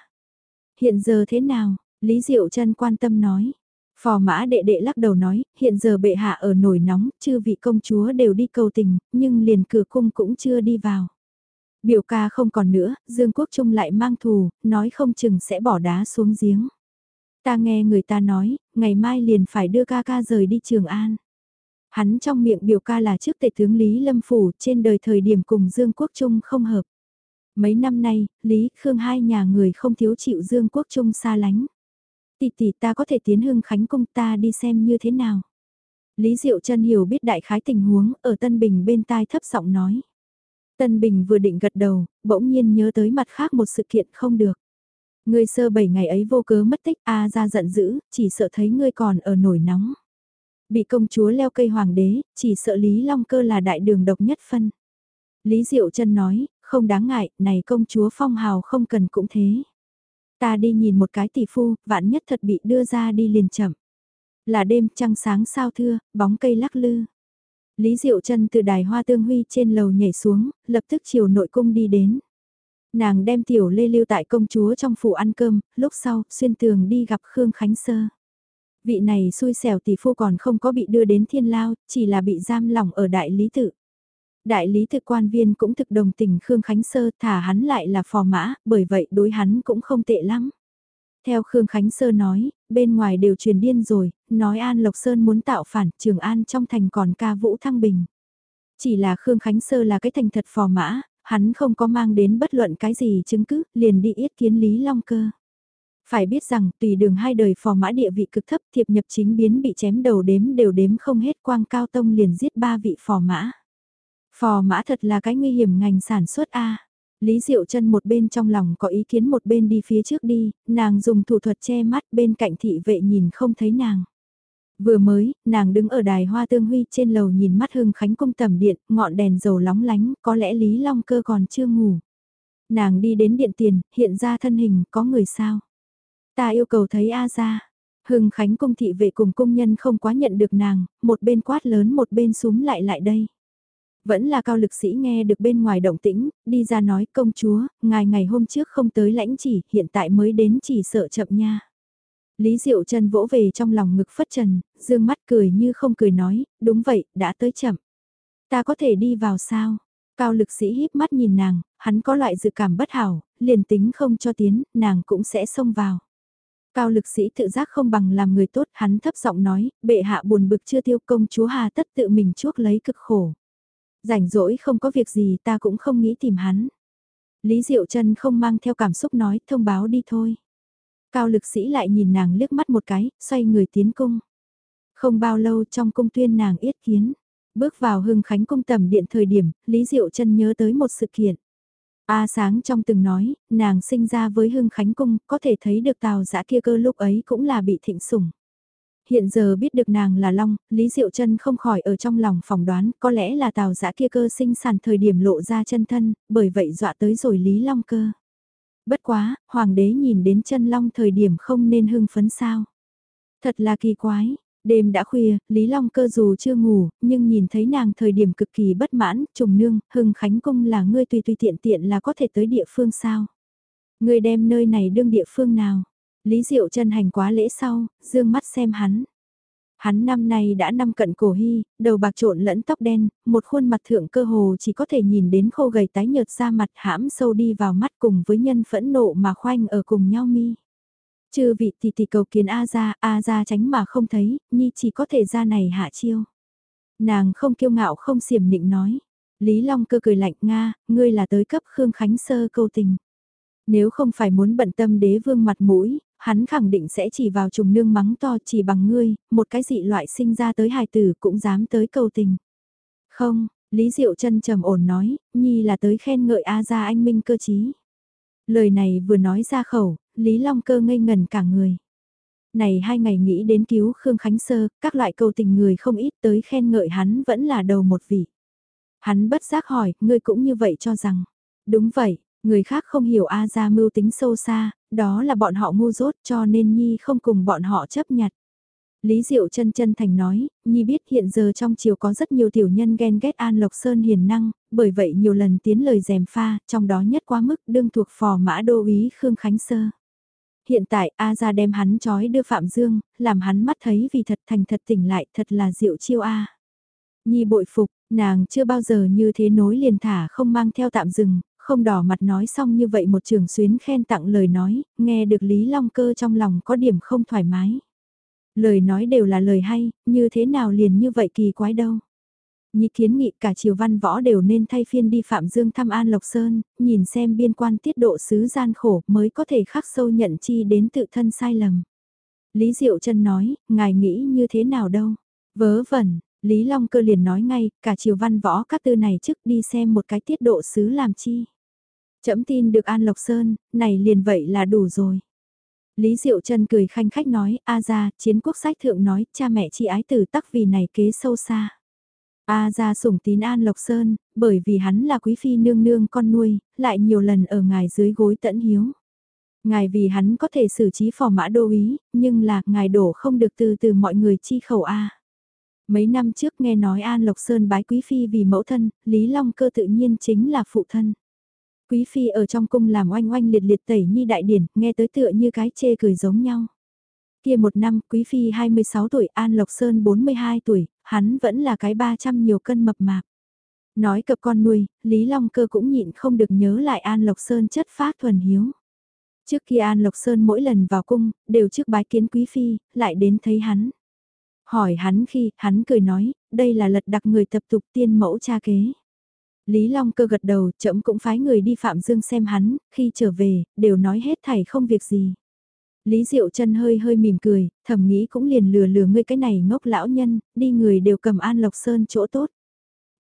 Hiện giờ thế nào? Lý Diệu chân quan tâm nói. Phò mã đệ đệ lắc đầu nói, hiện giờ bệ hạ ở nổi nóng, chư vị công chúa đều đi cầu tình, nhưng liền cửa cung cũng chưa đi vào. Biểu ca không còn nữa, Dương Quốc Trung lại mang thù, nói không chừng sẽ bỏ đá xuống giếng. Ta nghe người ta nói, ngày mai liền phải đưa ca ca rời đi Trường An. Hắn trong miệng biểu ca là trước tể tướng Lý Lâm Phủ trên đời thời điểm cùng Dương Quốc Trung không hợp. Mấy năm nay, Lý Khương hai nhà người không thiếu chịu Dương Quốc Trung xa lánh. Tỷ tỷ ta có thể tiến hương khánh cung ta đi xem như thế nào. Lý Diệu chân hiểu biết đại khái tình huống ở Tân Bình bên tai thấp giọng nói. Tân Bình vừa định gật đầu, bỗng nhiên nhớ tới mặt khác một sự kiện không được. Ngươi sơ bảy ngày ấy vô cớ mất tích A ra giận dữ, chỉ sợ thấy ngươi còn ở nổi nóng. Bị công chúa leo cây hoàng đế, chỉ sợ Lý Long Cơ là đại đường độc nhất phân. Lý Diệu chân nói, không đáng ngại, này công chúa phong hào không cần cũng thế. Ta đi nhìn một cái tỷ phu, vạn nhất thật bị đưa ra đi liền chậm. Là đêm trăng sáng sao thưa, bóng cây lắc lư. Lý Diệu chân từ đài hoa tương huy trên lầu nhảy xuống, lập tức chiều nội cung đi đến. Nàng đem tiểu lê lưu tại công chúa trong phủ ăn cơm, lúc sau, xuyên tường đi gặp Khương Khánh Sơ. Vị này xui xẻo tỷ phu còn không có bị đưa đến thiên lao, chỉ là bị giam lỏng ở đại lý tự. Đại lý tự quan viên cũng thực đồng tình Khương Khánh Sơ thả hắn lại là phò mã, bởi vậy đối hắn cũng không tệ lắm. Theo Khương Khánh Sơ nói, bên ngoài đều truyền điên rồi, nói An Lộc Sơn muốn tạo phản, Trường An trong thành còn ca vũ thăng bình. Chỉ là Khương Khánh Sơ là cái thành thật phò mã, hắn không có mang đến bất luận cái gì chứng cứ, liền đi yết kiến Lý Long Cơ. Phải biết rằng tùy đường hai đời phò mã địa vị cực thấp thiệp nhập chính biến bị chém đầu đếm đều đếm không hết quang cao tông liền giết ba vị phò mã. Phò mã thật là cái nguy hiểm ngành sản xuất A. Lý Diệu chân một bên trong lòng có ý kiến một bên đi phía trước đi, nàng dùng thủ thuật che mắt bên cạnh thị vệ nhìn không thấy nàng. Vừa mới, nàng đứng ở đài hoa tương huy trên lầu nhìn mắt hưng khánh cung tầm điện, ngọn đèn dầu lóng lánh, có lẽ Lý Long cơ còn chưa ngủ. Nàng đi đến điện tiền, hiện ra thân hình, có người sao? Ta yêu cầu thấy A ra. Hưng Khánh cung thị vệ cùng công nhân không quá nhận được nàng, một bên quát lớn một bên súng lại lại đây. Vẫn là cao lực sĩ nghe được bên ngoài động tĩnh, đi ra nói công chúa, ngài ngày hôm trước không tới lãnh chỉ, hiện tại mới đến chỉ sợ chậm nha. Lý Diệu Trần vỗ về trong lòng ngực phất trần, dương mắt cười như không cười nói, đúng vậy, đã tới chậm. Ta có thể đi vào sao? Cao lực sĩ híp mắt nhìn nàng, hắn có loại dự cảm bất hảo, liền tính không cho tiến, nàng cũng sẽ xông vào. Cao lực sĩ tự giác không bằng làm người tốt, hắn thấp giọng nói, bệ hạ buồn bực chưa tiêu công chúa Hà tất tự mình chuốc lấy cực khổ. Rảnh rỗi không có việc gì ta cũng không nghĩ tìm hắn. Lý Diệu Trân không mang theo cảm xúc nói, thông báo đi thôi. Cao lực sĩ lại nhìn nàng liếc mắt một cái, xoay người tiến cung. Không bao lâu trong cung tuyên nàng yết kiến. Bước vào hưng khánh cung tầm điện thời điểm, Lý Diệu Trân nhớ tới một sự kiện. A sáng trong từng nói, nàng sinh ra với hưng khánh cung, có thể thấy được tào giã kia cơ lúc ấy cũng là bị thịnh sủng. Hiện giờ biết được nàng là Long, Lý Diệu chân không khỏi ở trong lòng phỏng đoán có lẽ là tào giã kia cơ sinh sản thời điểm lộ ra chân thân, bởi vậy dọa tới rồi Lý Long cơ. Bất quá, hoàng đế nhìn đến chân long thời điểm không nên hưng phấn sao. Thật là kỳ quái, đêm đã khuya, Lý Long cơ dù chưa ngủ, nhưng nhìn thấy nàng thời điểm cực kỳ bất mãn, trùng nương, hưng khánh cung là ngươi tùy tùy tiện tiện là có thể tới địa phương sao. Ngươi đem nơi này đương địa phương nào. Lý Diệu chân hành quá lễ sau, dương mắt xem hắn. Hắn năm nay đã năm cận cổ hy, đầu bạc trộn lẫn tóc đen, một khuôn mặt thượng cơ hồ chỉ có thể nhìn đến khô gầy tái nhợt ra mặt hãm sâu đi vào mắt cùng với nhân phẫn nộ mà khoanh ở cùng nhau mi. Chư vị tỷ tỷ cầu kiến A ra, A ra tránh mà không thấy, Nhi chỉ có thể ra này hạ chiêu. Nàng không kiêu ngạo không xiểm nịnh nói. Lý Long cơ cười lạnh Nga, ngươi là tới cấp Khương Khánh Sơ câu tình. Nếu không phải muốn bận tâm đế vương mặt mũi, hắn khẳng định sẽ chỉ vào trùng nương mắng to chỉ bằng ngươi, một cái dị loại sinh ra tới hài tử cũng dám tới cầu tình. Không, Lý Diệu chân trầm ổn nói, Nhi là tới khen ngợi A gia anh minh cơ chí. Lời này vừa nói ra khẩu, Lý Long cơ ngây ngần cả người. Này hai ngày nghĩ đến cứu Khương Khánh Sơ, các loại cầu tình người không ít tới khen ngợi hắn vẫn là đầu một vị. Hắn bất giác hỏi, ngươi cũng như vậy cho rằng. Đúng vậy, người khác không hiểu A gia mưu tính sâu xa, đó là bọn họ ngu dốt cho nên Nhi không cùng bọn họ chấp nhặt. Lý Diệu chân chân thành nói, Nhi biết hiện giờ trong triều có rất nhiều tiểu nhân ghen ghét An Lộc Sơn hiền năng, bởi vậy nhiều lần tiến lời dèm pha, trong đó nhất quá mức đương thuộc phò mã đô úy Khương Khánh Sơ. Hiện tại A ra đem hắn trói đưa Phạm Dương, làm hắn mắt thấy vì thật thành thật tỉnh lại thật là diệu chiêu A. Nhi bội phục, nàng chưa bao giờ như thế nối liền thả không mang theo tạm dừng, không đỏ mặt nói xong như vậy một trường xuyến khen tặng lời nói, nghe được Lý Long Cơ trong lòng có điểm không thoải mái. Lời nói đều là lời hay, như thế nào liền như vậy kỳ quái đâu. Nhị kiến nghị cả triều văn võ đều nên thay phiên đi Phạm Dương thăm An Lộc Sơn, nhìn xem biên quan tiết độ sứ gian khổ mới có thể khắc sâu nhận chi đến tự thân sai lầm. Lý Diệu Trân nói, ngài nghĩ như thế nào đâu? Vớ vẩn, Lý Long cơ liền nói ngay, cả triều văn võ các tư này trước đi xem một cái tiết độ sứ làm chi. Chậm tin được An Lộc Sơn, này liền vậy là đủ rồi. Lý Diệu Trân cười khanh khách nói, A ra, chiến quốc sách thượng nói, cha mẹ chi ái tử tắc vì này kế sâu xa. A ra sủng tín An Lộc Sơn, bởi vì hắn là quý phi nương nương con nuôi, lại nhiều lần ở ngài dưới gối tận hiếu. Ngài vì hắn có thể xử trí phò mã đô ý, nhưng là ngài đổ không được từ từ mọi người chi khẩu A. Mấy năm trước nghe nói An Lộc Sơn bái quý phi vì mẫu thân, Lý Long cơ tự nhiên chính là phụ thân. Quý phi ở trong cung làm oanh oanh liệt liệt tẩy nhi đại điển, nghe tới tựa như cái chê cười giống nhau. Kia một năm, Quý phi 26 tuổi, An Lộc Sơn 42 tuổi, hắn vẫn là cái 300 nhiều cân mập mạp. Nói cập con nuôi, Lý Long Cơ cũng nhịn không được nhớ lại An Lộc Sơn chất phát thuần hiếu. Trước khi An Lộc Sơn mỗi lần vào cung, đều trước bái kiến Quý Phi, lại đến thấy hắn. Hỏi hắn khi, hắn cười nói, đây là lật đặc người tập tục tiên mẫu cha kế. Lý Long cơ gật đầu, chậm cũng phái người đi Phạm Dương xem hắn, khi trở về, đều nói hết thảy không việc gì. Lý Diệu chân hơi hơi mỉm cười, thầm nghĩ cũng liền lừa lừa ngươi cái này ngốc lão nhân, đi người đều cầm An Lộc Sơn chỗ tốt.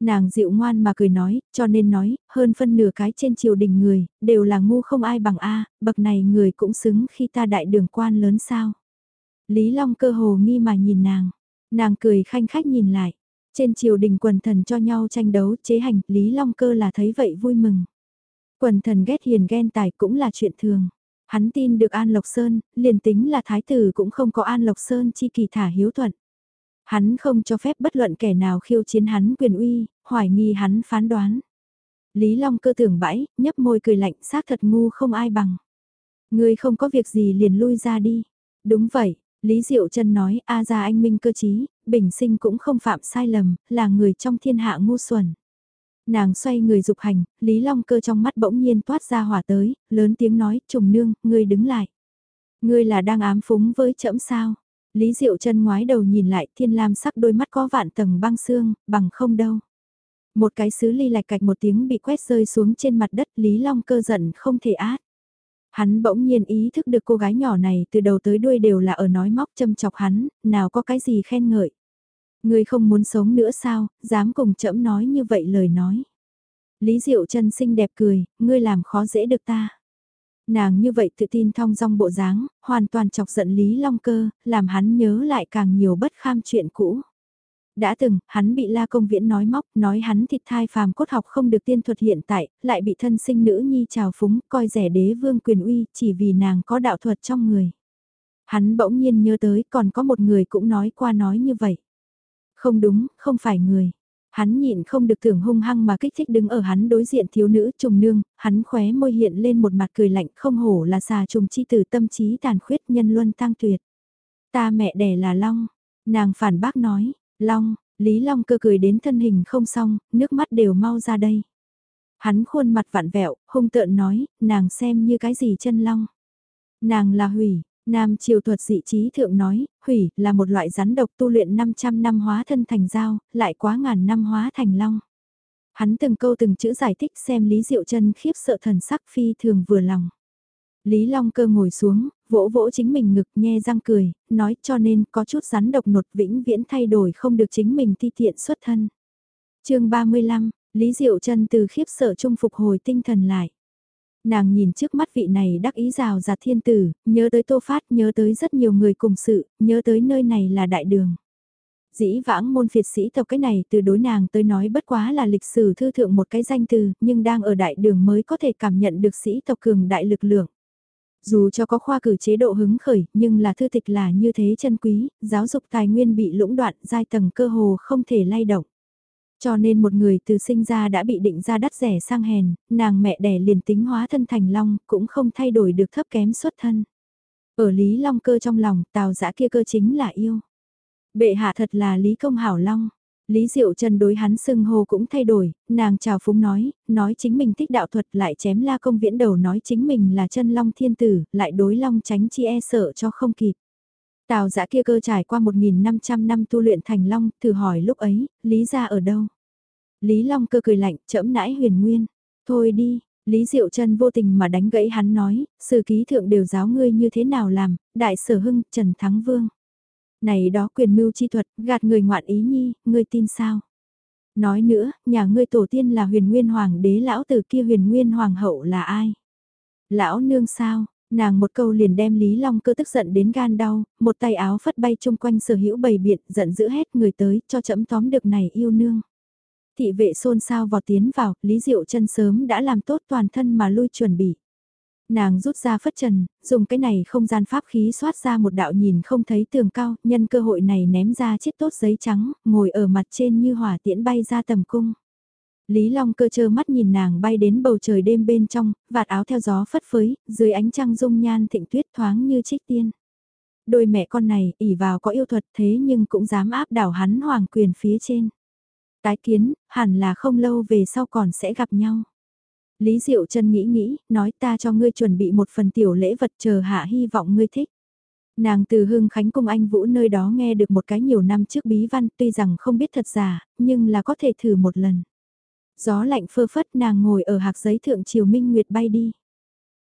Nàng dịu ngoan mà cười nói, cho nên nói, hơn phân nửa cái trên triều đình người, đều là ngu không ai bằng A, bậc này người cũng xứng khi ta đại đường quan lớn sao. Lý Long cơ hồ nghi mà nhìn nàng, nàng cười khanh khách nhìn lại, trên triều đình quần thần cho nhau tranh đấu chế hành, Lý Long cơ là thấy vậy vui mừng. Quần thần ghét hiền ghen tài cũng là chuyện thường. Hắn tin được An Lộc Sơn, liền tính là thái tử cũng không có An Lộc Sơn chi kỳ thả hiếu thuận. Hắn không cho phép bất luận kẻ nào khiêu chiến hắn quyền uy, hoài nghi hắn phán đoán. Lý Long cơ tưởng bãi, nhấp môi cười lạnh xác thật ngu không ai bằng. Ngươi không có việc gì liền lui ra đi. Đúng vậy, Lý Diệu Trân nói, a ra anh minh cơ chí, bình sinh cũng không phạm sai lầm, là người trong thiên hạ ngu xuẩn. Nàng xoay người dục hành, Lý Long cơ trong mắt bỗng nhiên toát ra hỏa tới, lớn tiếng nói, trùng nương, ngươi đứng lại. Ngươi là đang ám phúng với trẫm sao? Lý Diệu chân ngoái đầu nhìn lại, thiên lam sắc đôi mắt có vạn tầng băng xương, bằng không đâu. Một cái sứ ly lạch cạch một tiếng bị quét rơi xuống trên mặt đất, Lý Long cơ giận không thể át. Hắn bỗng nhiên ý thức được cô gái nhỏ này từ đầu tới đuôi đều là ở nói móc châm chọc hắn, nào có cái gì khen ngợi. Ngươi không muốn sống nữa sao, dám cùng trẫm nói như vậy lời nói. Lý Diệu chân xinh đẹp cười, ngươi làm khó dễ được ta. Nàng như vậy tự tin thong dong bộ dáng, hoàn toàn chọc giận Lý Long Cơ, làm hắn nhớ lại càng nhiều bất kham chuyện cũ. Đã từng, hắn bị La Công Viễn nói móc, nói hắn thịt thai phàm cốt học không được tiên thuật hiện tại, lại bị thân sinh nữ nhi trào phúng, coi rẻ đế vương quyền uy, chỉ vì nàng có đạo thuật trong người. Hắn bỗng nhiên nhớ tới còn có một người cũng nói qua nói như vậy. Không đúng, không phải người. Hắn nhịn không được tưởng hung hăng mà kích thích đứng ở hắn đối diện thiếu nữ trùng nương, hắn khóe môi hiện lên một mặt cười lạnh không hổ là xà trùng chi tử tâm trí tàn khuyết nhân luân tăng tuyệt. Ta mẹ đẻ là Long, nàng phản bác nói, Long, Lý Long cơ cười đến thân hình không xong, nước mắt đều mau ra đây. Hắn khuôn mặt vặn vẹo, hung tợn nói, nàng xem như cái gì chân long. Nàng là hủy, Nam triều thuật dị trí thượng nói, hủy là một loại rắn độc tu luyện 500 năm hóa thân thành dao, lại quá ngàn năm hóa thành long. Hắn từng câu từng chữ giải thích xem Lý Diệu chân khiếp sợ thần sắc phi thường vừa lòng. Lý Long cơ ngồi xuống, vỗ vỗ chính mình ngực nhe răng cười, nói cho nên có chút rắn độc nột vĩnh viễn thay đổi không được chính mình ti tiện xuất thân. chương 35, Lý Diệu chân từ khiếp sợ trung phục hồi tinh thần lại. Nàng nhìn trước mắt vị này đắc ý rào rạt thiên tử, nhớ tới tô phát, nhớ tới rất nhiều người cùng sự, nhớ tới nơi này là đại đường. Dĩ vãng môn phiệt sĩ tộc cái này từ đối nàng tới nói bất quá là lịch sử thư thượng một cái danh từ, nhưng đang ở đại đường mới có thể cảm nhận được sĩ tộc cường đại lực lượng. Dù cho có khoa cử chế độ hứng khởi, nhưng là thư tịch là như thế chân quý, giáo dục tài nguyên bị lũng đoạn, giai tầng cơ hồ không thể lay động. Cho nên một người từ sinh ra đã bị định ra đắt rẻ sang hèn, nàng mẹ đẻ liền tính hóa thân thành long, cũng không thay đổi được thấp kém xuất thân. Ở Lý Long cơ trong lòng, tào giã kia cơ chính là yêu. Bệ hạ thật là Lý Công Hảo Long. Lý Diệu Trần đối hắn sưng hô cũng thay đổi, nàng chào phúng nói, nói chính mình thích đạo thuật lại chém la công viễn đầu nói chính mình là chân long thiên tử, lại đối long tránh chi e sợ cho không kịp. Tào giã kia cơ trải qua 1.500 năm tu luyện thành long, thử hỏi lúc ấy, Lý ra ở đâu? Lý Long cơ cười lạnh, chẫm nãi huyền nguyên. Thôi đi, Lý Diệu Trân vô tình mà đánh gãy hắn nói, sử ký thượng đều giáo ngươi như thế nào làm, đại sở hưng, Trần Thắng Vương. Này đó quyền mưu chi thuật, gạt người ngoạn ý nhi, ngươi tin sao? Nói nữa, nhà ngươi tổ tiên là huyền nguyên hoàng đế lão tử kia huyền nguyên hoàng hậu là ai? Lão nương sao? Nàng một câu liền đem Lý Long cơ tức giận đến gan đau, một tay áo phất bay chung quanh sở hữu bầy biện, giận dữ hết người tới, cho chậm tóm được này yêu nương. Thị vệ xôn xao vọt tiến vào, Lý Diệu chân sớm đã làm tốt toàn thân mà lui chuẩn bị. Nàng rút ra phất trần, dùng cái này không gian pháp khí xoát ra một đạo nhìn không thấy tường cao, nhân cơ hội này ném ra chiếc tốt giấy trắng, ngồi ở mặt trên như hỏa tiễn bay ra tầm cung. Lý Long cơ chơ mắt nhìn nàng bay đến bầu trời đêm bên trong, vạt áo theo gió phất phới, dưới ánh trăng dung nhan thịnh tuyết thoáng như trích tiên. Đôi mẹ con này, ỉ vào có yêu thuật thế nhưng cũng dám áp đảo hắn hoàng quyền phía trên. Tái kiến, hẳn là không lâu về sau còn sẽ gặp nhau. Lý Diệu Trân nghĩ nghĩ, nói ta cho ngươi chuẩn bị một phần tiểu lễ vật chờ hạ hy vọng ngươi thích. Nàng từ Hưng Khánh Cung Anh Vũ nơi đó nghe được một cái nhiều năm trước bí văn tuy rằng không biết thật giả, nhưng là có thể thử một lần. Gió lạnh phơ phất nàng ngồi ở hạc giấy thượng triều minh nguyệt bay đi.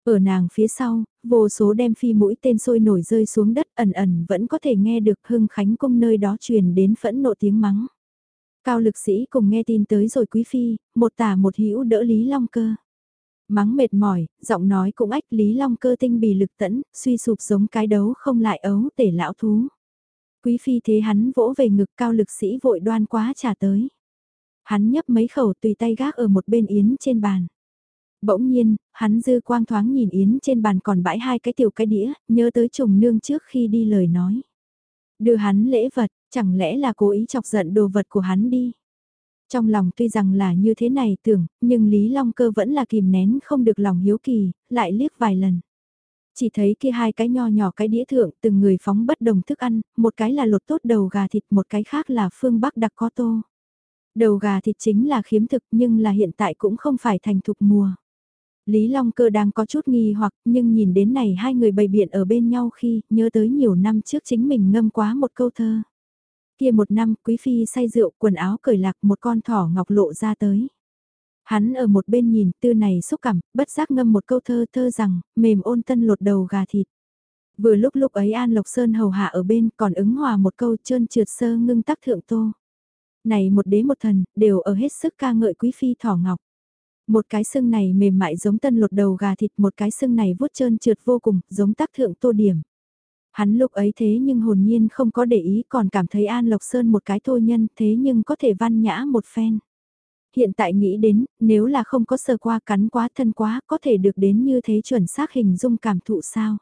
Ở nàng phía sau, vô số đem phi mũi tên sôi nổi rơi xuống đất ẩn ẩn vẫn có thể nghe được Hưng Khánh Cung nơi đó truyền đến phẫn nộ tiếng mắng. Cao lực sĩ cùng nghe tin tới rồi quý phi, một tả một hữu đỡ Lý Long Cơ. Mắng mệt mỏi, giọng nói cũng ách Lý Long Cơ tinh bì lực tẫn, suy sụp giống cái đấu không lại ấu tể lão thú. Quý phi thế hắn vỗ về ngực cao lực sĩ vội đoan quá trả tới. Hắn nhấp mấy khẩu tùy tay gác ở một bên yến trên bàn. Bỗng nhiên, hắn dư quang thoáng nhìn yến trên bàn còn bãi hai cái tiểu cái đĩa, nhớ tới trùng nương trước khi đi lời nói. Đưa hắn lễ vật, chẳng lẽ là cố ý chọc giận đồ vật của hắn đi. Trong lòng tuy rằng là như thế này tưởng, nhưng Lý Long Cơ vẫn là kìm nén không được lòng hiếu kỳ, lại liếc vài lần. Chỉ thấy kia hai cái nho nhỏ cái đĩa thượng từng người phóng bất đồng thức ăn, một cái là lột tốt đầu gà thịt, một cái khác là phương Bắc đặc có tô. Đầu gà thịt chính là khiếm thực nhưng là hiện tại cũng không phải thành thục mùa. Lý Long Cơ đang có chút nghi hoặc nhưng nhìn đến này hai người bày biện ở bên nhau khi nhớ tới nhiều năm trước chính mình ngâm quá một câu thơ. Kia một năm quý phi say rượu quần áo cởi lạc một con thỏ ngọc lộ ra tới. Hắn ở một bên nhìn tư này xúc cảm, bất giác ngâm một câu thơ thơ rằng, mềm ôn tân lột đầu gà thịt. Vừa lúc lúc ấy An Lộc Sơn hầu hạ ở bên còn ứng hòa một câu trơn trượt sơ ngưng tác thượng tô. Này một đế một thần, đều ở hết sức ca ngợi quý phi thỏ ngọc. Một cái xương này mềm mại giống tân lột đầu gà thịt, một cái xương này vuốt trơn trượt vô cùng, giống tác thượng tô điểm. Hắn lúc ấy thế nhưng hồn nhiên không có để ý còn cảm thấy An Lộc Sơn một cái thô nhân thế nhưng có thể văn nhã một phen. Hiện tại nghĩ đến, nếu là không có sờ qua cắn quá thân quá có thể được đến như thế chuẩn xác hình dung cảm thụ sao.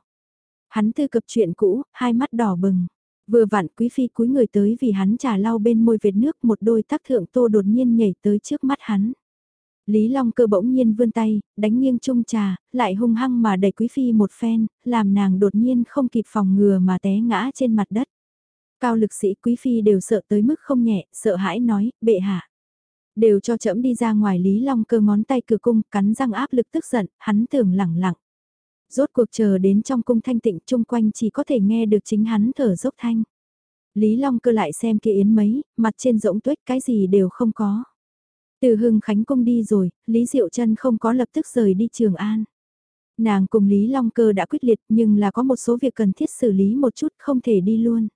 Hắn tư cập chuyện cũ, hai mắt đỏ bừng. Vừa vặn quý phi cúi người tới vì hắn trà lau bên môi vệt nước một đôi tác thượng tô đột nhiên nhảy tới trước mắt hắn. Lý Long cơ bỗng nhiên vươn tay, đánh nghiêng chung trà, lại hung hăng mà đẩy quý phi một phen, làm nàng đột nhiên không kịp phòng ngừa mà té ngã trên mặt đất. Cao lực sĩ quý phi đều sợ tới mức không nhẹ, sợ hãi nói, bệ hạ. Đều cho trẫm đi ra ngoài Lý Long cơ ngón tay cửa cung, cắn răng áp lực tức giận, hắn tưởng lẳng lặng. Rốt cuộc chờ đến trong cung thanh tịnh chung quanh chỉ có thể nghe được chính hắn thở dốc thanh. Lý Long cơ lại xem kia yến mấy, mặt trên rỗng tuếch cái gì đều không có. Từ Hưng Khánh Cung đi rồi, Lý Diệu Trân không có lập tức rời đi Trường An. Nàng cùng Lý Long Cơ đã quyết liệt nhưng là có một số việc cần thiết xử lý một chút không thể đi luôn.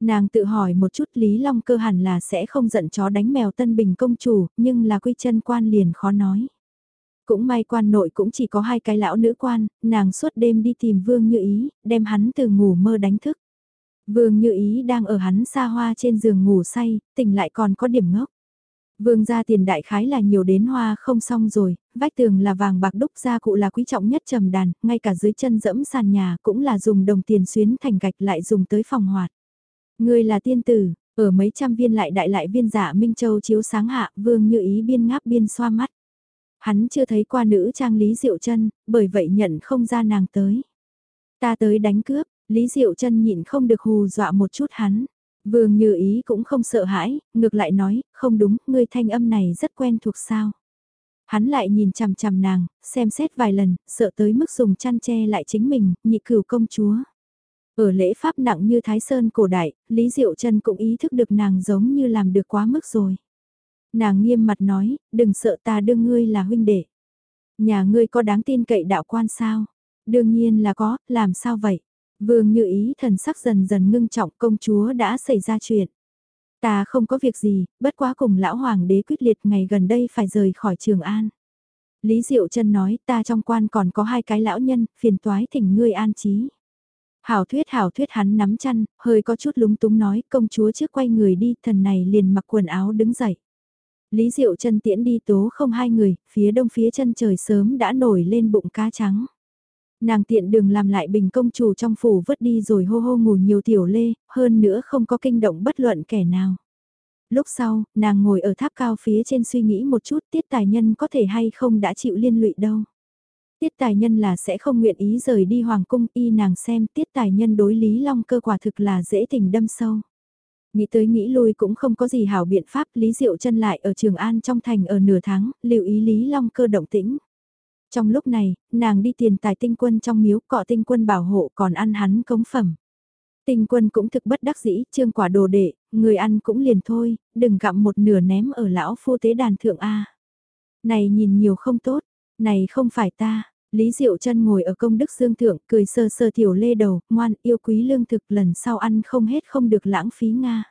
Nàng tự hỏi một chút Lý Long Cơ hẳn là sẽ không giận chó đánh mèo Tân Bình công chủ, nhưng là quy chân quan liền khó nói. Cũng may quan nội cũng chỉ có hai cái lão nữ quan, nàng suốt đêm đi tìm Vương Như Ý, đem hắn từ ngủ mơ đánh thức. Vương Như Ý đang ở hắn xa hoa trên giường ngủ say, tỉnh lại còn có điểm ngốc. Vương gia tiền đại khái là nhiều đến hoa không xong rồi, vách tường là vàng bạc đúc gia cụ là quý trọng nhất trầm đàn, ngay cả dưới chân dẫm sàn nhà cũng là dùng đồng tiền xuyến thành gạch lại dùng tới phòng hoạt. Người là tiên tử, ở mấy trăm viên lại đại lại viên giả Minh Châu chiếu sáng hạ, vương như ý biên ngáp biên xoa mắt. Hắn chưa thấy qua nữ trang Lý Diệu chân bởi vậy nhận không ra nàng tới. Ta tới đánh cướp, Lý Diệu chân nhịn không được hù dọa một chút hắn. Vương Như Ý cũng không sợ hãi, ngược lại nói, không đúng, ngươi thanh âm này rất quen thuộc sao. Hắn lại nhìn chằm chằm nàng, xem xét vài lần, sợ tới mức dùng chăn che lại chính mình, nhị cửu công chúa. Ở lễ pháp nặng như Thái Sơn cổ đại, Lý Diệu Trân cũng ý thức được nàng giống như làm được quá mức rồi. Nàng nghiêm mặt nói, đừng sợ ta đương ngươi là huynh đệ. Nhà ngươi có đáng tin cậy đạo quan sao? Đương nhiên là có, làm sao vậy? Vương như ý thần sắc dần dần ngưng trọng công chúa đã xảy ra chuyện. Ta không có việc gì, bất quá cùng lão hoàng đế quyết liệt ngày gần đây phải rời khỏi Trường An. Lý Diệu Trân nói ta trong quan còn có hai cái lão nhân, phiền toái thỉnh ngươi an trí. Hảo thuyết hảo thuyết hắn nắm chăn, hơi có chút lúng túng nói công chúa trước quay người đi, thần này liền mặc quần áo đứng dậy. Lý Diệu chân tiễn đi tố không hai người, phía đông phía chân trời sớm đã nổi lên bụng cá trắng. Nàng tiện đường làm lại bình công chủ trong phủ vứt đi rồi hô hô ngủ nhiều tiểu lê, hơn nữa không có kinh động bất luận kẻ nào. Lúc sau, nàng ngồi ở tháp cao phía trên suy nghĩ một chút tiết tài nhân có thể hay không đã chịu liên lụy đâu. Tiết tài nhân là sẽ không nguyện ý rời đi hoàng cung y nàng xem tiết tài nhân đối lý long cơ quả thực là dễ tình đâm sâu. Nghĩ tới nghĩ lui cũng không có gì hảo biện pháp Lý Diệu chân lại ở Trường An trong thành ở nửa tháng, lưu ý Lý Long cơ động tĩnh. Trong lúc này, nàng đi tiền tài tinh quân trong miếu cọ tinh quân bảo hộ còn ăn hắn cống phẩm. Tinh quân cũng thực bất đắc dĩ, trương quả đồ đệ, người ăn cũng liền thôi, đừng gặm một nửa ném ở lão phu tế đàn thượng A. Này nhìn nhiều không tốt, này không phải ta, Lý Diệu chân ngồi ở công đức dương thượng, cười sơ sơ tiểu lê đầu, ngoan yêu quý lương thực lần sau ăn không hết không được lãng phí Nga.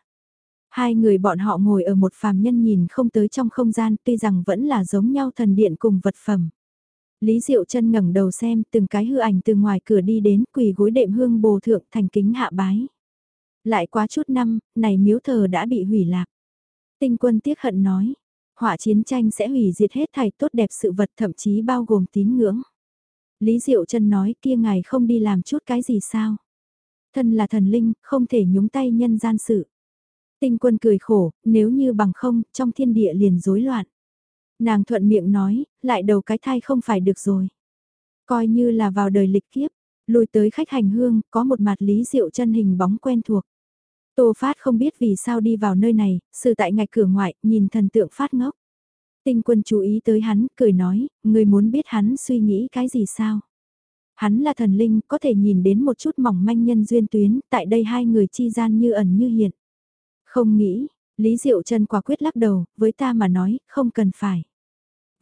Hai người bọn họ ngồi ở một phàm nhân nhìn không tới trong không gian tuy rằng vẫn là giống nhau thần điện cùng vật phẩm. Lý Diệu chân ngẩng đầu xem từng cái hư ảnh từ ngoài cửa đi đến quỳ gối đệm hương bồ thượng thành kính hạ bái. Lại quá chút năm, này miếu thờ đã bị hủy lạc. Tinh quân tiếc hận nói, họa chiến tranh sẽ hủy diệt hết thảy tốt đẹp sự vật thậm chí bao gồm tín ngưỡng. Lý Diệu chân nói kia ngài không đi làm chút cái gì sao? Thân là thần linh, không thể nhúng tay nhân gian sự. Tinh quân cười khổ, nếu như bằng không, trong thiên địa liền rối loạn. Nàng thuận miệng nói, lại đầu cái thai không phải được rồi. Coi như là vào đời lịch kiếp, lùi tới khách hành hương, có một mặt lý diệu chân hình bóng quen thuộc. Tô Phát không biết vì sao đi vào nơi này, sự tại ngạch cửa ngoại, nhìn thần tượng Phát ngốc. Tinh quân chú ý tới hắn, cười nói, người muốn biết hắn suy nghĩ cái gì sao? Hắn là thần linh, có thể nhìn đến một chút mỏng manh nhân duyên tuyến, tại đây hai người chi gian như ẩn như hiện. Không nghĩ, Lý Diệu Trần quả quyết lắc đầu, với ta mà nói, không cần phải.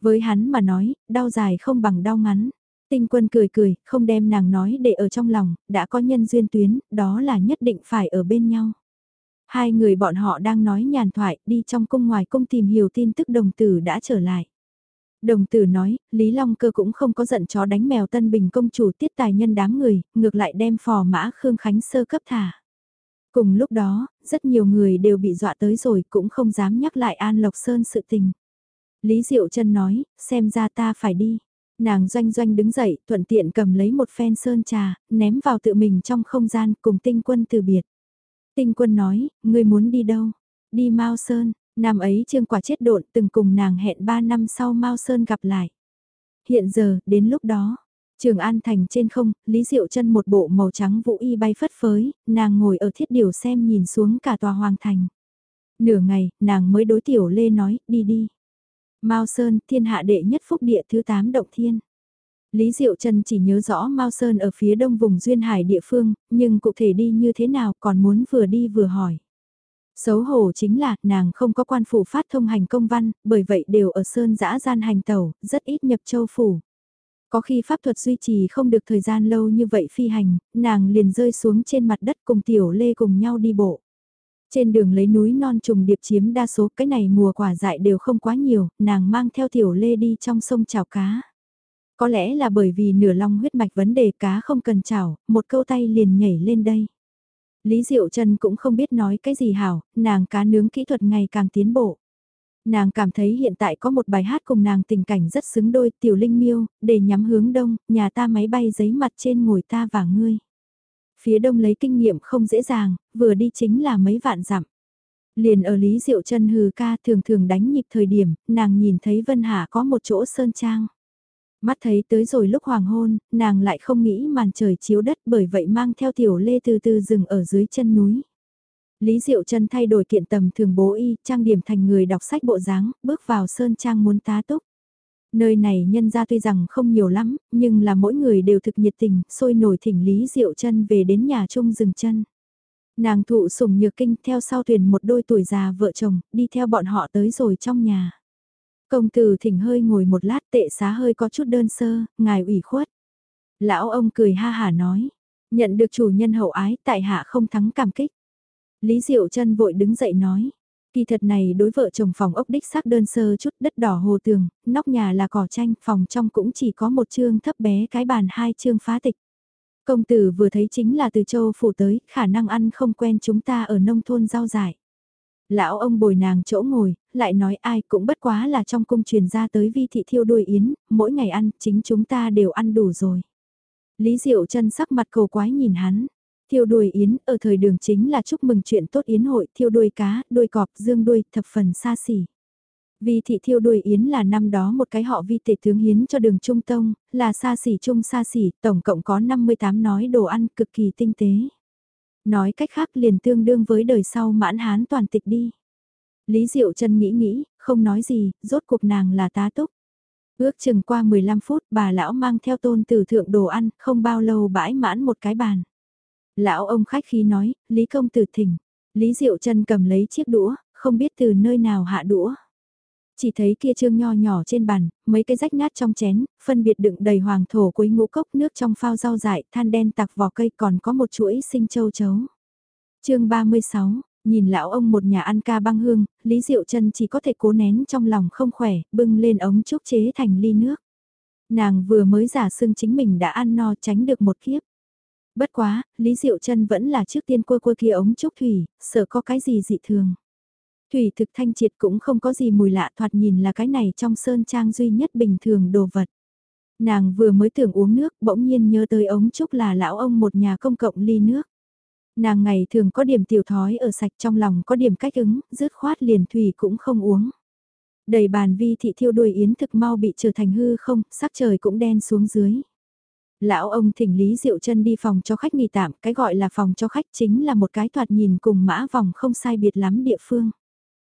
Với hắn mà nói, đau dài không bằng đau ngắn. Tinh quân cười cười, không đem nàng nói để ở trong lòng, đã có nhân duyên tuyến, đó là nhất định phải ở bên nhau. Hai người bọn họ đang nói nhàn thoại, đi trong cung ngoài cung tìm hiểu tin tức đồng tử đã trở lại. Đồng tử nói, Lý Long Cơ cũng không có giận chó đánh mèo Tân Bình công chủ tiết tài nhân đám người, ngược lại đem phò mã Khương Khánh sơ cấp thả. Cùng lúc đó, rất nhiều người đều bị dọa tới rồi cũng không dám nhắc lại An Lộc Sơn sự tình. Lý Diệu Trân nói, xem ra ta phải đi. Nàng doanh doanh đứng dậy, thuận tiện cầm lấy một phen sơn trà, ném vào tự mình trong không gian cùng tinh quân từ biệt. Tinh quân nói, ngươi muốn đi đâu? Đi Mao Sơn, năm ấy trương quả chết độn từng cùng nàng hẹn 3 năm sau Mao Sơn gặp lại. Hiện giờ, đến lúc đó, Trường An Thành trên không, Lý Diệu chân một bộ màu trắng vũ y bay phất phới, nàng ngồi ở thiết điều xem nhìn xuống cả tòa hoàng thành. Nửa ngày, nàng mới đối tiểu Lê nói, đi đi. Mao Sơn, thiên hạ đệ nhất phúc địa thứ 8 động thiên. Lý Diệu Trần chỉ nhớ rõ Mao Sơn ở phía đông vùng Duyên Hải địa phương, nhưng cụ thể đi như thế nào còn muốn vừa đi vừa hỏi. Xấu hổ chính là nàng không có quan phủ phát thông hành công văn, bởi vậy đều ở Sơn dã gian hành tàu, rất ít nhập châu phủ. Có khi pháp thuật duy trì không được thời gian lâu như vậy phi hành, nàng liền rơi xuống trên mặt đất cùng tiểu lê cùng nhau đi bộ. Trên đường lấy núi non trùng điệp chiếm đa số cái này mùa quả dại đều không quá nhiều, nàng mang theo tiểu lê đi trong sông chảo cá. Có lẽ là bởi vì nửa long huyết mạch vấn đề cá không cần chảo, một câu tay liền nhảy lên đây. Lý Diệu Trần cũng không biết nói cái gì hảo, nàng cá nướng kỹ thuật ngày càng tiến bộ. Nàng cảm thấy hiện tại có một bài hát cùng nàng tình cảnh rất xứng đôi tiểu linh miêu, để nhắm hướng đông, nhà ta máy bay giấy mặt trên ngồi ta và ngươi. Phía đông lấy kinh nghiệm không dễ dàng, vừa đi chính là mấy vạn dặm. Liền ở Lý Diệu chân hừ ca thường thường đánh nhịp thời điểm, nàng nhìn thấy Vân Hà có một chỗ sơn trang. Mắt thấy tới rồi lúc hoàng hôn, nàng lại không nghĩ màn trời chiếu đất bởi vậy mang theo tiểu lê từ từ rừng ở dưới chân núi. Lý Diệu Trân thay đổi kiện tầm thường bố y, trang điểm thành người đọc sách bộ dáng, bước vào sơn trang muốn tá túc. Nơi này nhân ra tuy rằng không nhiều lắm, nhưng là mỗi người đều thực nhiệt tình, sôi nổi thỉnh Lý Diệu chân về đến nhà chung dừng chân. Nàng thụ sủng nhược kinh theo sau thuyền một đôi tuổi già vợ chồng, đi theo bọn họ tới rồi trong nhà. Công tử thỉnh hơi ngồi một lát tệ xá hơi có chút đơn sơ, ngài ủy khuất. Lão ông cười ha hà nói, nhận được chủ nhân hậu ái tại hạ không thắng cảm kích. Lý Diệu chân vội đứng dậy nói, kỳ thật này đối vợ chồng phòng ốc đích xác đơn sơ chút đất đỏ hồ tường, nóc nhà là cỏ tranh, phòng trong cũng chỉ có một chương thấp bé cái bàn hai chương phá tịch. Công tử vừa thấy chính là từ châu phủ tới, khả năng ăn không quen chúng ta ở nông thôn giao giải. Lão ông bồi nàng chỗ ngồi, lại nói ai cũng bất quá là trong cung truyền ra tới vi thị thiêu đuôi yến, mỗi ngày ăn, chính chúng ta đều ăn đủ rồi. Lý Diệu chân sắc mặt cầu quái nhìn hắn, thiêu đuôi yến ở thời đường chính là chúc mừng chuyện tốt yến hội thiêu đuôi cá, đuôi cọp, dương đuôi, thập phần xa xỉ. Vi thị thiêu đuôi yến là năm đó một cái họ vi tể tướng hiến cho đường Trung Tông, là xa xỉ trung xa xỉ, tổng cộng có 58 nói đồ ăn cực kỳ tinh tế. Nói cách khác liền tương đương với đời sau mãn hán toàn tịch đi. Lý Diệu Trân nghĩ nghĩ, không nói gì, rốt cuộc nàng là tá túc. Ước chừng qua 15 phút bà lão mang theo tôn tử thượng đồ ăn, không bao lâu bãi mãn một cái bàn. Lão ông khách khí nói, Lý công tử thỉnh. Lý Diệu chân cầm lấy chiếc đũa, không biết từ nơi nào hạ đũa. Chỉ thấy kia trương nho nhỏ trên bàn, mấy cái rách nát trong chén, phân biệt đựng đầy hoàng thổ quấy ngũ cốc nước trong phao rau dại, than đen tặc vỏ cây còn có một chuỗi sinh châu chấu. chương 36, nhìn lão ông một nhà ăn ca băng hương, Lý Diệu chân chỉ có thể cố nén trong lòng không khỏe, bưng lên ống trúc chế thành ly nước. Nàng vừa mới giả xương chính mình đã ăn no tránh được một kiếp. Bất quá, Lý Diệu chân vẫn là trước tiên cua cua kia ống trúc thủy, sợ có cái gì dị thường. Thủy thực thanh triệt cũng không có gì mùi lạ thoạt nhìn là cái này trong sơn trang duy nhất bình thường đồ vật. Nàng vừa mới tưởng uống nước bỗng nhiên nhớ tới ống trúc là lão ông một nhà công cộng ly nước. Nàng ngày thường có điểm tiểu thói ở sạch trong lòng có điểm cách ứng, dứt khoát liền thủy cũng không uống. Đầy bàn vi thị thiêu đuôi yến thực mau bị trở thành hư không, sắc trời cũng đen xuống dưới. Lão ông thỉnh Lý Diệu chân đi phòng cho khách nghỉ tạm, cái gọi là phòng cho khách chính là một cái thoạt nhìn cùng mã vòng không sai biệt lắm địa phương.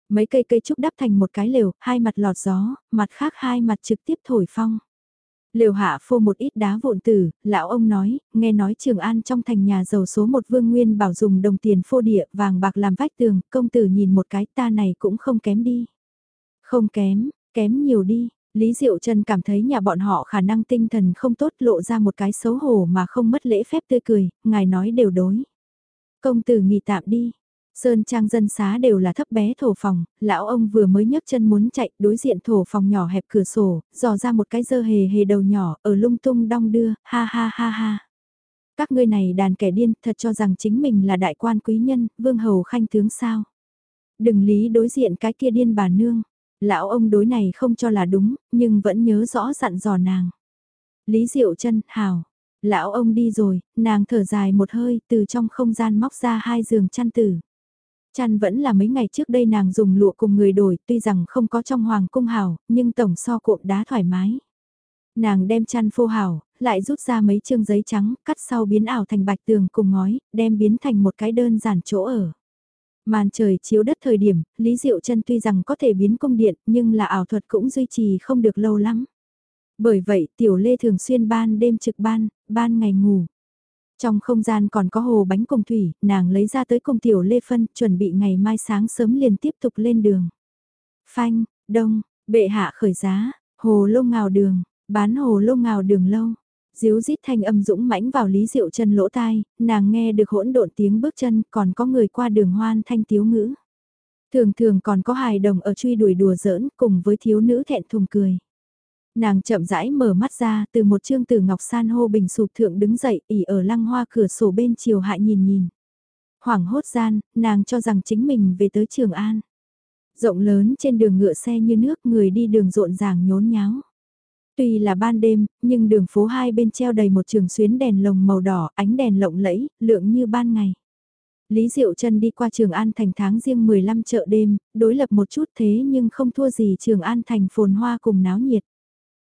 Mấy cây cây trúc đắp thành một cái lều, hai mặt lọt gió, mặt khác hai mặt trực tiếp thổi phong. Liều hạ phô một ít đá vụn tử, lão ông nói, nghe nói Trường An trong thành nhà giàu số một vương nguyên bảo dùng đồng tiền phô địa vàng bạc làm vách tường, công tử nhìn một cái ta này cũng không kém đi. Không kém, kém nhiều đi, Lý Diệu Trân cảm thấy nhà bọn họ khả năng tinh thần không tốt lộ ra một cái xấu hổ mà không mất lễ phép tươi cười, ngài nói đều đối. Công tử nghỉ tạm đi, Sơn trang dân xá đều là thấp bé thổ phòng, lão ông vừa mới nhấc chân muốn chạy, đối diện thổ phòng nhỏ hẹp cửa sổ, dò ra một cái dơ hề hề đầu nhỏ, ở lung tung đong đưa, ha ha ha ha. Các ngươi này đàn kẻ điên, thật cho rằng chính mình là đại quan quý nhân, vương hầu khanh tướng sao. Đừng lý đối diện cái kia điên bà nương, lão ông đối này không cho là đúng, nhưng vẫn nhớ rõ dặn dò nàng. Lý Diệu chân hào, lão ông đi rồi, nàng thở dài một hơi, từ trong không gian móc ra hai giường chăn tử. Chăn vẫn là mấy ngày trước đây nàng dùng lụa cùng người đổi, tuy rằng không có trong hoàng cung hào, nhưng tổng so cộm đá thoải mái. Nàng đem chăn phô hào, lại rút ra mấy chương giấy trắng, cắt sau biến ảo thành bạch tường cùng ngói, đem biến thành một cái đơn giản chỗ ở. Màn trời chiếu đất thời điểm, Lý Diệu chân tuy rằng có thể biến cung điện, nhưng là ảo thuật cũng duy trì không được lâu lắm. Bởi vậy, Tiểu Lê thường xuyên ban đêm trực ban, ban ngày ngủ. Trong không gian còn có hồ bánh cùng thủy, nàng lấy ra tới cùng tiểu lê phân, chuẩn bị ngày mai sáng sớm liền tiếp tục lên đường. Phanh, đông, bệ hạ khởi giá, hồ lô ngào đường, bán hồ lô ngào đường lâu. Díu rít thanh âm dũng mãnh vào Lý Diệu chân lỗ tai, nàng nghe được hỗn độn tiếng bước chân, còn có người qua đường hoan thanh tiếu ngữ. Thường thường còn có hài đồng ở truy đuổi đùa giỡn cùng với thiếu nữ thẹn thùng cười. Nàng chậm rãi mở mắt ra từ một chương từ ngọc san hô bình sụp thượng đứng dậy ỉ ở lăng hoa cửa sổ bên chiều hại nhìn nhìn. Hoảng hốt gian, nàng cho rằng chính mình về tới Trường An. Rộng lớn trên đường ngựa xe như nước người đi đường rộn ràng nhốn nháo. Tuy là ban đêm, nhưng đường phố hai bên treo đầy một trường xuyến đèn lồng màu đỏ, ánh đèn lộng lẫy, lượng như ban ngày. Lý Diệu Trân đi qua Trường An thành tháng riêng 15 chợ đêm, đối lập một chút thế nhưng không thua gì Trường An thành phồn hoa cùng náo nhiệt.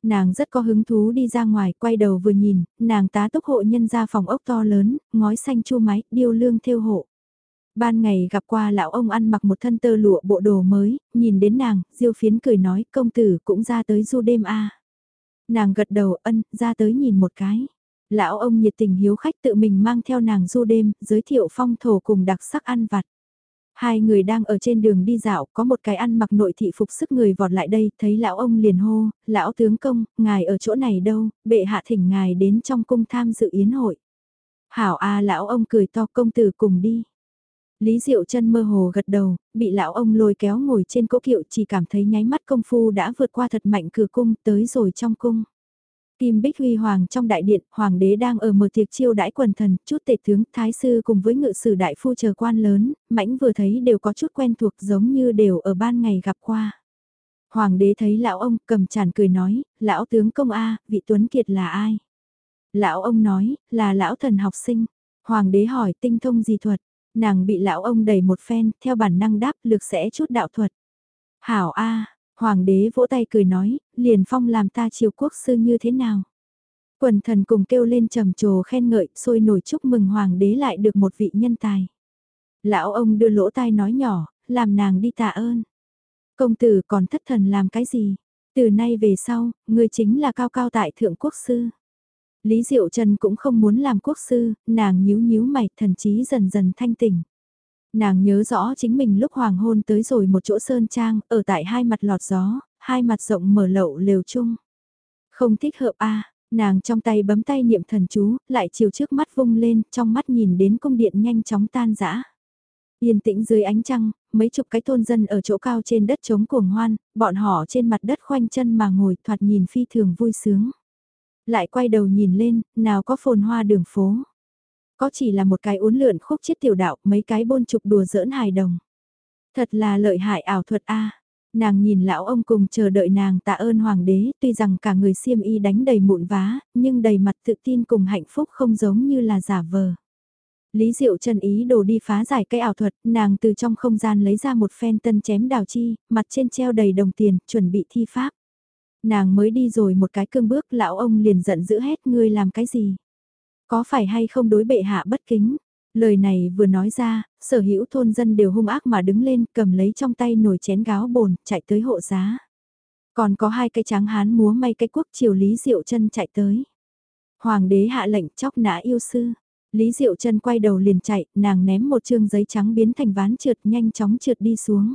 Nàng rất có hứng thú đi ra ngoài, quay đầu vừa nhìn, nàng tá tốc hộ nhân ra phòng ốc to lớn, ngói xanh chu máy, điêu lương theo hộ. Ban ngày gặp qua lão ông ăn mặc một thân tơ lụa bộ đồ mới, nhìn đến nàng, diêu phiến cười nói công tử cũng ra tới du đêm a Nàng gật đầu ân, ra tới nhìn một cái. Lão ông nhiệt tình hiếu khách tự mình mang theo nàng du đêm, giới thiệu phong thổ cùng đặc sắc ăn vặt. Hai người đang ở trên đường đi dạo, có một cái ăn mặc nội thị phục sức người vọt lại đây, thấy lão ông liền hô, lão tướng công, ngài ở chỗ này đâu, bệ hạ thỉnh ngài đến trong cung tham dự yến hội. Hảo a lão ông cười to công tử cùng đi. Lý Diệu chân mơ hồ gật đầu, bị lão ông lôi kéo ngồi trên cỗ kiệu chỉ cảm thấy nháy mắt công phu đã vượt qua thật mạnh cửa cung tới rồi trong cung. Kim Bích Huy Hoàng trong đại điện, Hoàng đế đang ở mở tiệc chiêu đãi quần thần, chút tể tướng, thái sư cùng với ngự sử đại phu chờ quan lớn, mãnh vừa thấy đều có chút quen thuộc giống như đều ở ban ngày gặp qua. Hoàng đế thấy lão ông cầm tràn cười nói, lão tướng công A, vị Tuấn Kiệt là ai? Lão ông nói, là lão thần học sinh. Hoàng đế hỏi tinh thông gì thuật? Nàng bị lão ông đẩy một phen, theo bản năng đáp lược sẽ chút đạo thuật. Hảo A, Hoàng đế vỗ tay cười nói, liền phong làm ta triều quốc sư như thế nào. Quần thần cùng kêu lên trầm trồ khen ngợi, sôi nổi chúc mừng hoàng đế lại được một vị nhân tài. Lão ông đưa lỗ tai nói nhỏ, làm nàng đi tạ ơn. Công tử còn thất thần làm cái gì? Từ nay về sau, người chính là cao cao tại thượng quốc sư. Lý Diệu Trần cũng không muốn làm quốc sư, nàng nhíu nhíu mày, thần trí dần dần thanh tỉnh. Nàng nhớ rõ chính mình lúc hoàng hôn tới rồi một chỗ sơn trang, ở tại hai mặt lọt gió, hai mặt rộng mở lậu lều chung. Không thích hợp a nàng trong tay bấm tay niệm thần chú, lại chiều trước mắt vung lên, trong mắt nhìn đến cung điện nhanh chóng tan rã. Yên tĩnh dưới ánh trăng, mấy chục cái thôn dân ở chỗ cao trên đất trống cuồng hoan, bọn họ trên mặt đất khoanh chân mà ngồi thoạt nhìn phi thường vui sướng. Lại quay đầu nhìn lên, nào có phồn hoa đường phố. Có chỉ là một cái uốn lượn khúc chiết tiểu đạo, mấy cái bôn trục đùa giỡn hài đồng. Thật là lợi hại ảo thuật a. Nàng nhìn lão ông cùng chờ đợi nàng tạ ơn hoàng đế, tuy rằng cả người xiêm y đánh đầy mụn vá, nhưng đầy mặt tự tin cùng hạnh phúc không giống như là giả vờ. Lý Diệu chân ý đồ đi phá giải cây ảo thuật, nàng từ trong không gian lấy ra một phen tân chém đào chi, mặt trên treo đầy đồng tiền, chuẩn bị thi pháp. Nàng mới đi rồi một cái cương bước, lão ông liền giận dữ hết ngươi làm cái gì? Có phải hay không đối bệ hạ bất kính? Lời này vừa nói ra, sở hữu thôn dân đều hung ác mà đứng lên cầm lấy trong tay nồi chén gáo bồn, chạy tới hộ giá. Còn có hai cái tráng hán múa may cái quốc triều Lý Diệu chân chạy tới. Hoàng đế hạ lệnh chóc nã yêu sư. Lý Diệu chân quay đầu liền chạy, nàng ném một chương giấy trắng biến thành ván trượt nhanh chóng trượt đi xuống.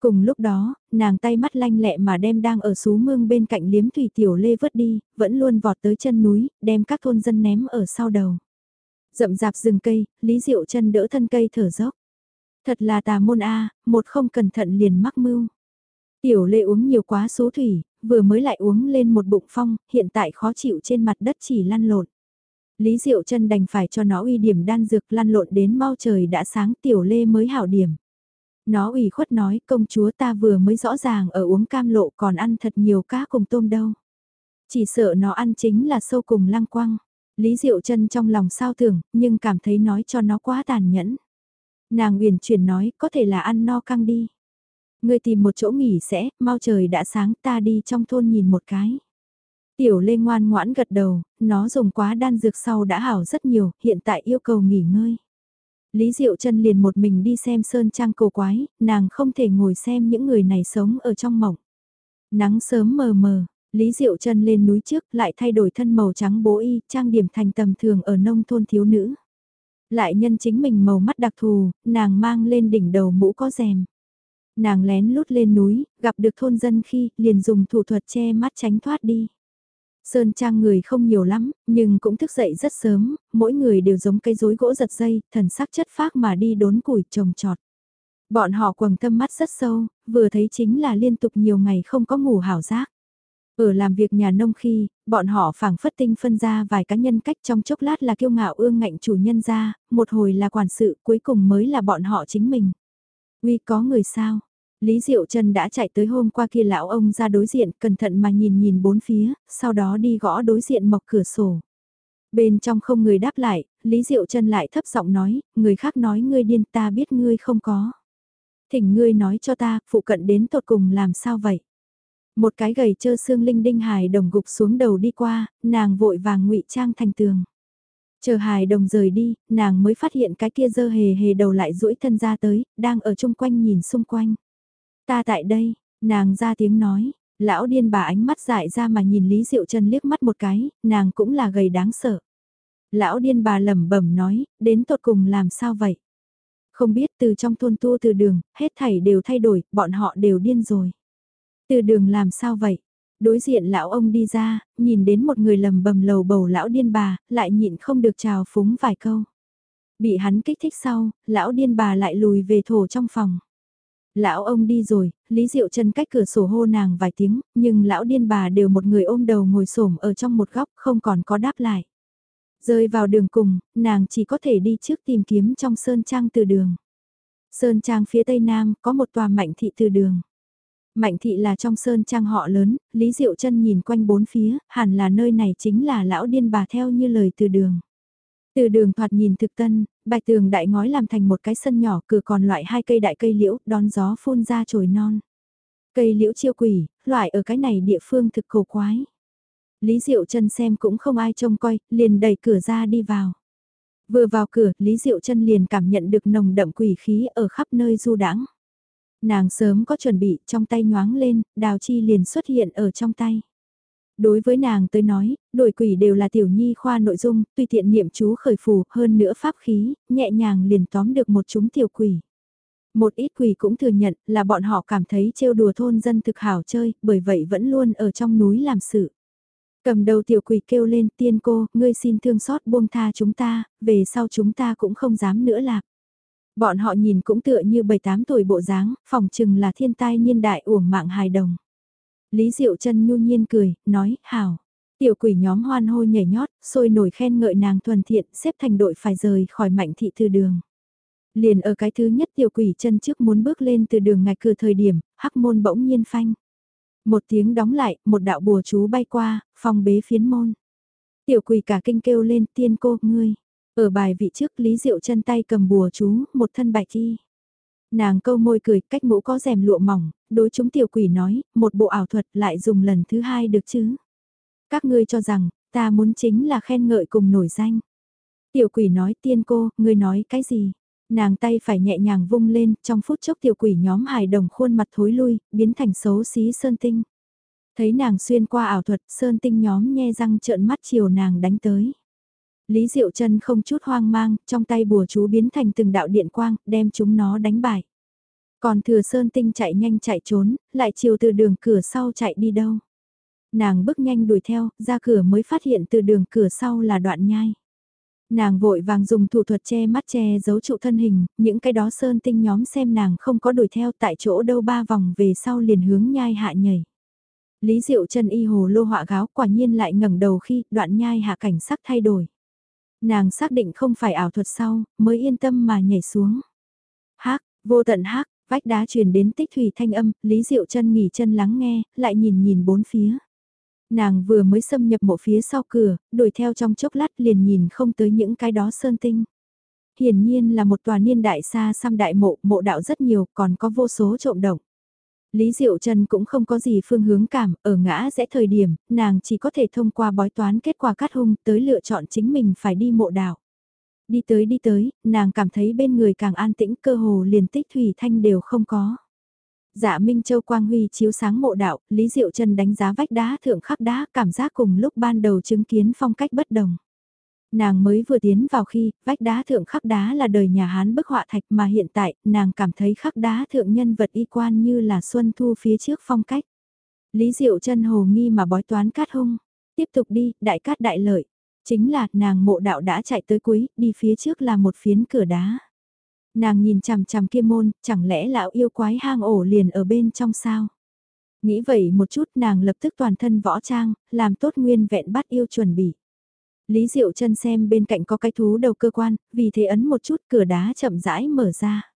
Cùng lúc đó, nàng tay mắt lanh lẹ mà đem đang ở sú mương bên cạnh liếm thủy tiểu lê vớt đi, vẫn luôn vọt tới chân núi, đem các thôn dân ném ở sau đầu. Rậm rạp rừng cây, Lý Diệu chân đỡ thân cây thở dốc. Thật là tà môn A, một không cẩn thận liền mắc mưu. Tiểu lê uống nhiều quá số thủy, vừa mới lại uống lên một bụng phong, hiện tại khó chịu trên mặt đất chỉ lăn lộn. Lý Diệu chân đành phải cho nó uy điểm đan dược lăn lộn đến mau trời đã sáng tiểu lê mới hảo điểm. Nó ủy khuất nói công chúa ta vừa mới rõ ràng ở uống cam lộ còn ăn thật nhiều cá cùng tôm đâu. Chỉ sợ nó ăn chính là sâu cùng lăng quăng. Lý Diệu chân trong lòng sao tưởng, nhưng cảm thấy nói cho nó quá tàn nhẫn. Nàng uyển chuyển nói, có thể là ăn no căng đi. người tìm một chỗ nghỉ sẽ, mau trời đã sáng ta đi trong thôn nhìn một cái. Tiểu Lê ngoan ngoãn gật đầu, nó dùng quá đan dược sau đã hảo rất nhiều, hiện tại yêu cầu nghỉ ngơi. Lý Diệu Trân liền một mình đi xem sơn trang cổ quái, nàng không thể ngồi xem những người này sống ở trong mộng. Nắng sớm mờ mờ, Lý Diệu Trân lên núi trước lại thay đổi thân màu trắng bố y, trang điểm thành tầm thường ở nông thôn thiếu nữ. Lại nhân chính mình màu mắt đặc thù, nàng mang lên đỉnh đầu mũ có rèm. Nàng lén lút lên núi, gặp được thôn dân khi liền dùng thủ thuật che mắt tránh thoát đi. Sơn trang người không nhiều lắm, nhưng cũng thức dậy rất sớm, mỗi người đều giống cây rối gỗ giật dây, thần sắc chất phác mà đi đốn củi trồng trọt. Bọn họ quầng tâm mắt rất sâu, vừa thấy chính là liên tục nhiều ngày không có ngủ hảo giác. Ở làm việc nhà nông khi, bọn họ phảng phất tinh phân ra vài cá nhân cách trong chốc lát là kiêu ngạo ương ngạnh chủ nhân ra, một hồi là quản sự, cuối cùng mới là bọn họ chính mình. Uy có người sao? Lý Diệu Trần đã chạy tới hôm qua kia lão ông ra đối diện, cẩn thận mà nhìn nhìn bốn phía, sau đó đi gõ đối diện mộc cửa sổ. Bên trong không người đáp lại, Lý Diệu Trần lại thấp giọng nói, người khác nói ngươi điên ta biết ngươi không có. Thỉnh ngươi nói cho ta, phụ cận đến tột cùng làm sao vậy? Một cái gầy trơ xương linh đinh hài đồng gục xuống đầu đi qua, nàng vội vàng ngụy trang thành tường. Chờ hài đồng rời đi, nàng mới phát hiện cái kia dơ hề hề đầu lại duỗi thân ra tới, đang ở chung quanh nhìn xung quanh. Ta tại đây, nàng ra tiếng nói, lão điên bà ánh mắt dại ra mà nhìn Lý Diệu Trần liếc mắt một cái, nàng cũng là gầy đáng sợ. Lão điên bà lẩm bẩm nói, đến tột cùng làm sao vậy? Không biết từ trong thôn tu từ đường, hết thảy đều thay đổi, bọn họ đều điên rồi. Từ đường làm sao vậy? Đối diện lão ông đi ra, nhìn đến một người lầm bầm lầu bầu lão điên bà, lại nhịn không được chào phúng vài câu. Bị hắn kích thích sau, lão điên bà lại lùi về thổ trong phòng. Lão ông đi rồi, Lý Diệu chân cách cửa sổ hô nàng vài tiếng, nhưng lão điên bà đều một người ôm đầu ngồi xổm ở trong một góc không còn có đáp lại. Rơi vào đường cùng, nàng chỉ có thể đi trước tìm kiếm trong sơn trang từ đường. Sơn trang phía tây nam có một tòa mạnh thị từ đường. Mạnh thị là trong sơn trang họ lớn, Lý Diệu chân nhìn quanh bốn phía, hẳn là nơi này chính là lão điên bà theo như lời từ đường. Từ đường thoạt nhìn thực tân, bài tường đại ngói làm thành một cái sân nhỏ cửa còn loại hai cây đại cây liễu, đón gió phun ra trồi non. Cây liễu chiêu quỷ, loại ở cái này địa phương thực cổ quái. Lý Diệu chân xem cũng không ai trông coi, liền đẩy cửa ra đi vào. Vừa vào cửa, Lý Diệu chân liền cảm nhận được nồng đậm quỷ khí ở khắp nơi du đãng. Nàng sớm có chuẩn bị, trong tay nhoáng lên, đào chi liền xuất hiện ở trong tay. Đối với nàng tới nói, đổi quỷ đều là tiểu nhi khoa nội dung, tùy tiện niệm chú khởi phù, hơn nữa pháp khí, nhẹ nhàng liền tóm được một chúng tiểu quỷ. Một ít quỷ cũng thừa nhận là bọn họ cảm thấy trêu đùa thôn dân thực hảo chơi, bởi vậy vẫn luôn ở trong núi làm sự. Cầm đầu tiểu quỷ kêu lên tiên cô, ngươi xin thương xót buông tha chúng ta, về sau chúng ta cũng không dám nữa lạc. Bọn họ nhìn cũng tựa như 7-8 tuổi bộ dáng, phòng chừng là thiên tai niên đại uổng mạng hài đồng. Lý Diệu Trân nhu nhiên cười, nói, hảo. Tiểu quỷ nhóm hoan hô nhảy nhót, sôi nổi khen ngợi nàng thuần thiện, xếp thành đội phải rời khỏi mạnh thị từ đường. Liền ở cái thứ nhất tiểu quỷ chân trước muốn bước lên từ đường ngạch cửa thời điểm, hắc môn bỗng nhiên phanh. Một tiếng đóng lại, một đạo bùa chú bay qua, phong bế phiến môn. Tiểu quỷ cả kinh kêu lên tiên cô, ngươi. Ở bài vị trước Lý Diệu chân tay cầm bùa chú, một thân bạch chi. Nàng câu môi cười, cách mũ có rèm lụa mỏng, đối chúng tiểu quỷ nói, một bộ ảo thuật lại dùng lần thứ hai được chứ. Các ngươi cho rằng, ta muốn chính là khen ngợi cùng nổi danh. Tiểu quỷ nói tiên cô, ngươi nói cái gì? Nàng tay phải nhẹ nhàng vung lên, trong phút chốc tiểu quỷ nhóm hài đồng khuôn mặt thối lui, biến thành xấu xí sơn tinh. Thấy nàng xuyên qua ảo thuật, sơn tinh nhóm nhe răng trợn mắt chiều nàng đánh tới. Lý Diệu Trân không chút hoang mang, trong tay bùa chú biến thành từng đạo điện quang, đem chúng nó đánh bại. Còn thừa sơn tinh chạy nhanh chạy trốn, lại chiều từ đường cửa sau chạy đi đâu. Nàng bước nhanh đuổi theo, ra cửa mới phát hiện từ đường cửa sau là đoạn nhai. Nàng vội vàng dùng thủ thuật che mắt che giấu trụ thân hình, những cái đó sơn tinh nhóm xem nàng không có đuổi theo tại chỗ đâu ba vòng về sau liền hướng nhai hạ nhảy. Lý Diệu chân y hồ lô họa gáo quả nhiên lại ngẩng đầu khi đoạn nhai hạ cảnh sắc thay đổi. Nàng xác định không phải ảo thuật sau, mới yên tâm mà nhảy xuống. Hác, vô tận hác, vách đá truyền đến tích thủy thanh âm, Lý Diệu chân nghỉ chân lắng nghe, lại nhìn nhìn bốn phía. Nàng vừa mới xâm nhập mộ phía sau cửa, đuổi theo trong chốc lát liền nhìn không tới những cái đó sơn tinh. Hiển nhiên là một tòa niên đại xa xăm đại mộ, mộ đạo rất nhiều, còn có vô số trộm động. Lý Diệu Trần cũng không có gì phương hướng cảm, ở ngã rẽ thời điểm, nàng chỉ có thể thông qua bói toán kết quả cắt hung tới lựa chọn chính mình phải đi mộ đạo. Đi tới đi tới, nàng cảm thấy bên người càng an tĩnh cơ hồ liền tích thủy thanh đều không có. Dạ Minh Châu Quang Huy chiếu sáng mộ đạo, Lý Diệu Trần đánh giá vách đá thượng khắc đá cảm giác cùng lúc ban đầu chứng kiến phong cách bất đồng. Nàng mới vừa tiến vào khi, vách đá thượng khắc đá là đời nhà Hán bức họa thạch mà hiện tại, nàng cảm thấy khắc đá thượng nhân vật y quan như là Xuân Thu phía trước phong cách. Lý Diệu chân hồ nghi mà bói toán cát hung. Tiếp tục đi, đại cát đại lợi. Chính là, nàng mộ đạo đã chạy tới cuối, đi phía trước là một phiến cửa đá. Nàng nhìn chằm chằm kia môn, chẳng lẽ lão yêu quái hang ổ liền ở bên trong sao? Nghĩ vậy một chút nàng lập tức toàn thân võ trang, làm tốt nguyên vẹn bắt yêu chuẩn bị. Lý Diệu chân xem bên cạnh có cái thú đầu cơ quan, vì thế ấn một chút cửa đá chậm rãi mở ra.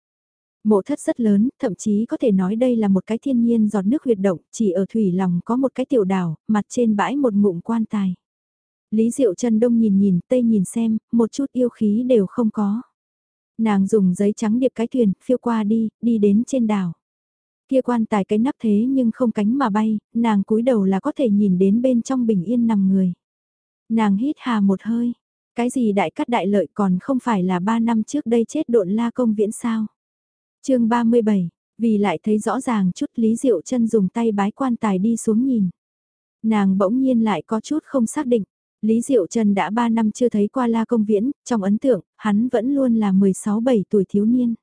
Mộ thất rất lớn, thậm chí có thể nói đây là một cái thiên nhiên giọt nước huyệt động, chỉ ở thủy lòng có một cái tiểu đảo, mặt trên bãi một ngụm quan tài. Lý Diệu chân đông nhìn nhìn, tây nhìn xem, một chút yêu khí đều không có. Nàng dùng giấy trắng điệp cái thuyền, phiêu qua đi, đi đến trên đảo. Kia quan tài cái nắp thế nhưng không cánh mà bay, nàng cúi đầu là có thể nhìn đến bên trong bình yên nằm người. Nàng hít hà một hơi. Cái gì đại cắt đại lợi còn không phải là ba năm trước đây chết độn la công viễn sao. chương 37, vì lại thấy rõ ràng chút Lý Diệu chân dùng tay bái quan tài đi xuống nhìn. Nàng bỗng nhiên lại có chút không xác định. Lý Diệu Trần đã 3 năm chưa thấy qua La Công Viễn, trong ấn tượng, hắn vẫn luôn là 16-17 tuổi thiếu niên.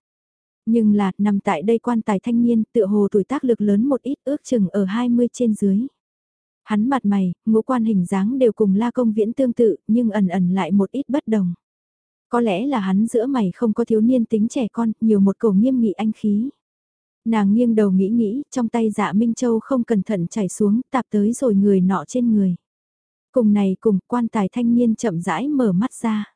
Nhưng là, nằm tại đây quan tài thanh niên, tựa hồ tuổi tác lực lớn một ít ước chừng ở 20 trên dưới. Hắn mặt mày, ngũ quan hình dáng đều cùng La Công Viễn tương tự, nhưng ẩn ẩn lại một ít bất đồng. Có lẽ là hắn giữa mày không có thiếu niên tính trẻ con, nhiều một cổ nghiêm nghị anh khí. Nàng nghiêng đầu nghĩ nghĩ, trong tay dạ Minh Châu không cẩn thận chảy xuống, tạp tới rồi người nọ trên người. Cùng này cùng quan tài thanh niên chậm rãi mở mắt ra.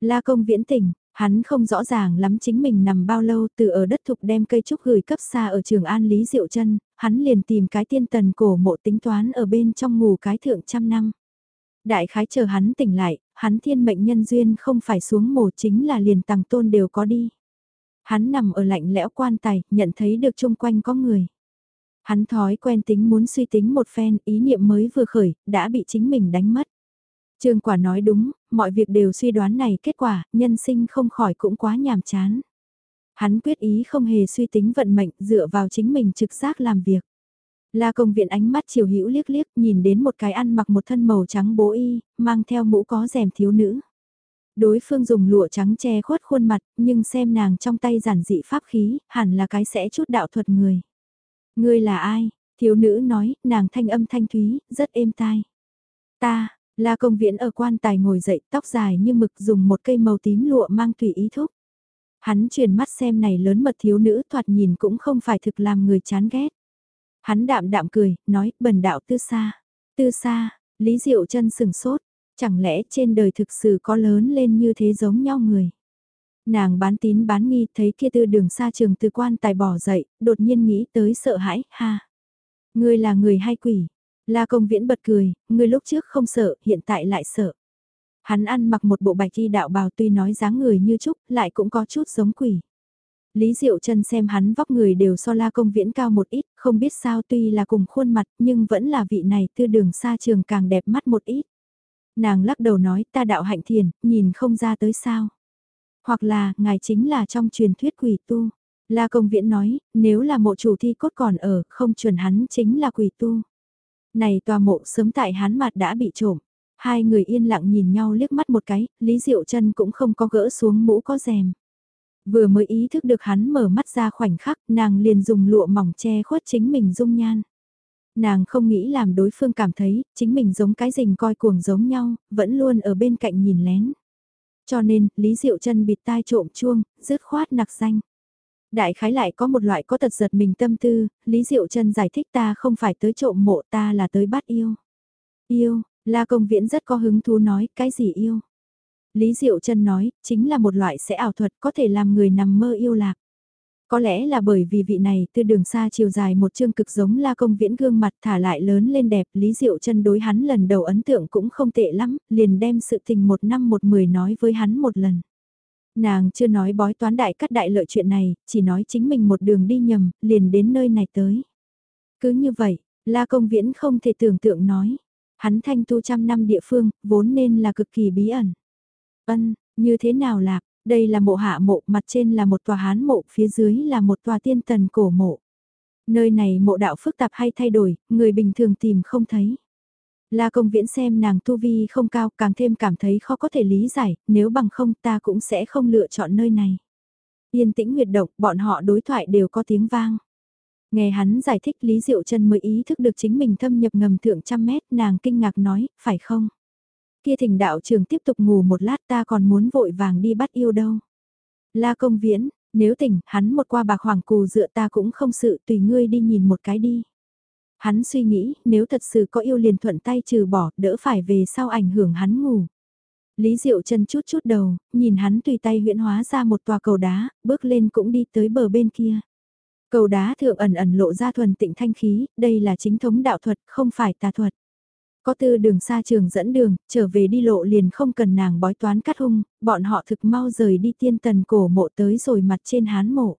La công viễn tỉnh, hắn không rõ ràng lắm chính mình nằm bao lâu từ ở đất thục đem cây trúc gửi cấp xa ở trường An Lý Diệu chân hắn liền tìm cái tiên tần cổ mộ tính toán ở bên trong ngủ cái thượng trăm năm. Đại khái chờ hắn tỉnh lại, hắn thiên mệnh nhân duyên không phải xuống mồ chính là liền tàng tôn đều có đi. Hắn nằm ở lạnh lẽo quan tài, nhận thấy được chung quanh có người. Hắn thói quen tính muốn suy tính một phen, ý niệm mới vừa khởi, đã bị chính mình đánh mất. Trương quả nói đúng, mọi việc đều suy đoán này kết quả, nhân sinh không khỏi cũng quá nhàm chán. Hắn quyết ý không hề suy tính vận mệnh, dựa vào chính mình trực giác làm việc. La công viện ánh mắt chiều hữu liếc liếc nhìn đến một cái ăn mặc một thân màu trắng bố y, mang theo mũ có rèm thiếu nữ. Đối phương dùng lụa trắng che khuất khuôn mặt, nhưng xem nàng trong tay giản dị pháp khí, hẳn là cái sẽ chút đạo thuật người. Ngươi là ai? Thiếu nữ nói, nàng thanh âm thanh thúy, rất êm tai. Ta, La công viễn ở quan tài ngồi dậy tóc dài như mực dùng một cây màu tím lụa mang tùy ý thúc. Hắn chuyển mắt xem này lớn mật thiếu nữ thoạt nhìn cũng không phải thực làm người chán ghét. Hắn đạm đạm cười, nói, bần đạo tư xa. Tư xa, Lý Diệu chân sừng sốt, chẳng lẽ trên đời thực sự có lớn lên như thế giống nhau người. Nàng bán tín bán nghi thấy kia tư đường xa trường từ quan tài bỏ dậy, đột nhiên nghĩ tới sợ hãi, ha. Ngươi là người hay quỷ? La công viễn bật cười, ngươi lúc trước không sợ, hiện tại lại sợ. Hắn ăn mặc một bộ bạch y đạo bào tuy nói dáng người như trúc, lại cũng có chút giống quỷ. Lý Diệu Trân xem hắn vóc người đều so la công viễn cao một ít, không biết sao tuy là cùng khuôn mặt nhưng vẫn là vị này tư đường xa trường càng đẹp mắt một ít. Nàng lắc đầu nói ta đạo hạnh thiền, nhìn không ra tới sao. Hoặc là, ngài chính là trong truyền thuyết quỷ tu. La công viễn nói, nếu là mộ chủ thi cốt còn ở, không chuẩn hắn chính là quỷ tu. Này tòa mộ sớm tại hắn mặt đã bị trộm. Hai người yên lặng nhìn nhau liếc mắt một cái, Lý Diệu chân cũng không có gỡ xuống mũ có rèm. Vừa mới ý thức được hắn mở mắt ra khoảnh khắc, nàng liền dùng lụa mỏng che khuất chính mình dung nhan. Nàng không nghĩ làm đối phương cảm thấy, chính mình giống cái rình coi cuồng giống nhau, vẫn luôn ở bên cạnh nhìn lén. Cho nên, Lý Diệu chân bịt tai trộm chuông, rớt khoát nặc danh. Đại khái lại có một loại có tật giật mình tâm tư, Lý Diệu chân giải thích ta không phải tới trộm mộ ta là tới bắt yêu. Yêu, La Công Viễn rất có hứng thú nói, cái gì yêu? Lý Diệu Trân nói, chính là một loại sẽ ảo thuật có thể làm người nằm mơ yêu lạc. Có lẽ là bởi vì vị này từ đường xa chiều dài một chương cực giống la công viễn gương mặt thả lại lớn lên đẹp, Lý Diệu Trân đối hắn lần đầu ấn tượng cũng không tệ lắm, liền đem sự tình một năm một mười nói với hắn một lần. Nàng chưa nói bói toán đại cắt đại lợi chuyện này, chỉ nói chính mình một đường đi nhầm, liền đến nơi này tới. Cứ như vậy, la công viễn không thể tưởng tượng nói, hắn thanh tu trăm năm địa phương, vốn nên là cực kỳ bí ẩn. Ân, như thế nào lạc, đây là mộ hạ mộ, mặt trên là một tòa hán mộ, phía dưới là một tòa tiên tần cổ mộ. Nơi này mộ đạo phức tạp hay thay đổi, người bình thường tìm không thấy. La công viễn xem nàng tu vi không cao càng thêm cảm thấy khó có thể lý giải, nếu bằng không ta cũng sẽ không lựa chọn nơi này. Yên tĩnh huyệt động, bọn họ đối thoại đều có tiếng vang. Nghe hắn giải thích Lý Diệu Trân mới ý thức được chính mình thâm nhập ngầm thượng trăm mét, nàng kinh ngạc nói, phải không? Kia thỉnh đạo trường tiếp tục ngủ một lát ta còn muốn vội vàng đi bắt yêu đâu. La công viễn, nếu tỉnh, hắn một qua bạc hoàng cù dựa ta cũng không sự tùy ngươi đi nhìn một cái đi. Hắn suy nghĩ, nếu thật sự có yêu liền thuận tay trừ bỏ, đỡ phải về sau ảnh hưởng hắn ngủ. Lý Diệu chân chút chút đầu, nhìn hắn tùy tay huyễn hóa ra một tòa cầu đá, bước lên cũng đi tới bờ bên kia. Cầu đá thượng ẩn ẩn lộ ra thuần tịnh thanh khí, đây là chính thống đạo thuật, không phải tà thuật. Có tư đường xa trường dẫn đường, trở về đi lộ liền không cần nàng bói toán cắt hung, bọn họ thực mau rời đi tiên tần cổ mộ tới rồi mặt trên hán mộ.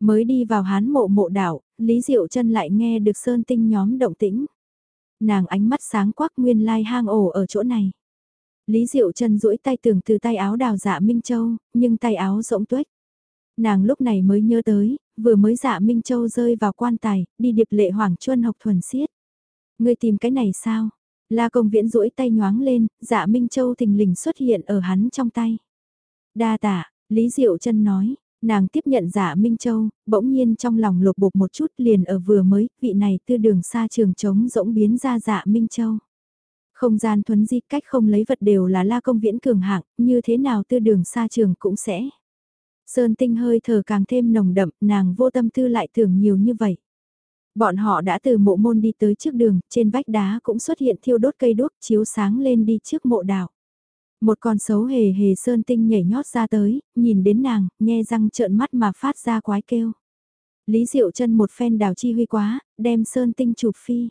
Mới đi vào hán mộ mộ đảo, Lý Diệu chân lại nghe được sơn tinh nhóm động tĩnh. Nàng ánh mắt sáng quắc nguyên lai hang ổ ở chỗ này. Lý Diệu chân duỗi tay tưởng từ tay áo đào dạ Minh Châu, nhưng tay áo rỗng tuếch. Nàng lúc này mới nhớ tới, vừa mới dạ Minh Châu rơi vào quan tài, đi điệp lệ Hoàng Chuân học thuần siết. Người tìm cái này sao? La công viễn duỗi tay nhoáng lên, dạ Minh Châu thình lình xuất hiện ở hắn trong tay. Đa tạ, Lý Diệu chân nói, nàng tiếp nhận dạ Minh Châu, bỗng nhiên trong lòng lột bột một chút liền ở vừa mới, vị này tư đường xa trường trống rỗng biến ra dạ Minh Châu. Không gian thuấn di cách không lấy vật đều là la công viễn cường hạng, như thế nào tư đường xa trường cũng sẽ. Sơn tinh hơi thở càng thêm nồng đậm, nàng vô tâm tư lại tưởng nhiều như vậy. Bọn họ đã từ mộ môn đi tới trước đường, trên vách đá cũng xuất hiện thiêu đốt cây đuốc chiếu sáng lên đi trước mộ đảo. Một con xấu hề hề sơn tinh nhảy nhót ra tới, nhìn đến nàng, nhe răng trợn mắt mà phát ra quái kêu. Lý Diệu chân một phen đào chi huy quá, đem sơn tinh chụp phi.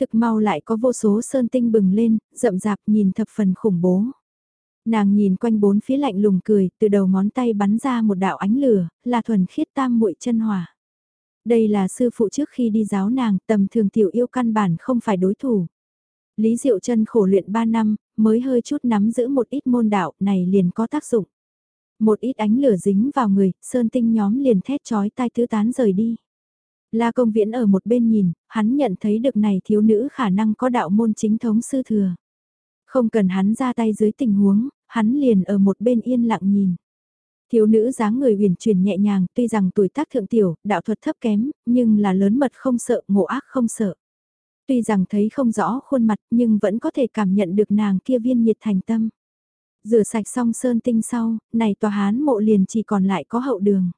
Thực mau lại có vô số sơn tinh bừng lên, rậm rạp nhìn thập phần khủng bố. Nàng nhìn quanh bốn phía lạnh lùng cười, từ đầu ngón tay bắn ra một đạo ánh lửa, là thuần khiết tam muội chân hỏa. Đây là sư phụ trước khi đi giáo nàng, tầm thường tiểu yêu căn bản không phải đối thủ. Lý Diệu chân khổ luyện 3 năm, mới hơi chút nắm giữ một ít môn đạo này liền có tác dụng. Một ít ánh lửa dính vào người, sơn tinh nhóm liền thét chói tai tứ tán rời đi. La công viễn ở một bên nhìn, hắn nhận thấy được này thiếu nữ khả năng có đạo môn chính thống sư thừa. Không cần hắn ra tay dưới tình huống, hắn liền ở một bên yên lặng nhìn. Thiếu nữ dáng người huyền truyền nhẹ nhàng, tuy rằng tuổi tác thượng tiểu, đạo thuật thấp kém, nhưng là lớn mật không sợ, ngộ ác không sợ. Tuy rằng thấy không rõ khuôn mặt nhưng vẫn có thể cảm nhận được nàng kia viên nhiệt thành tâm. Rửa sạch xong sơn tinh sau, này tòa hán mộ liền chỉ còn lại có hậu đường.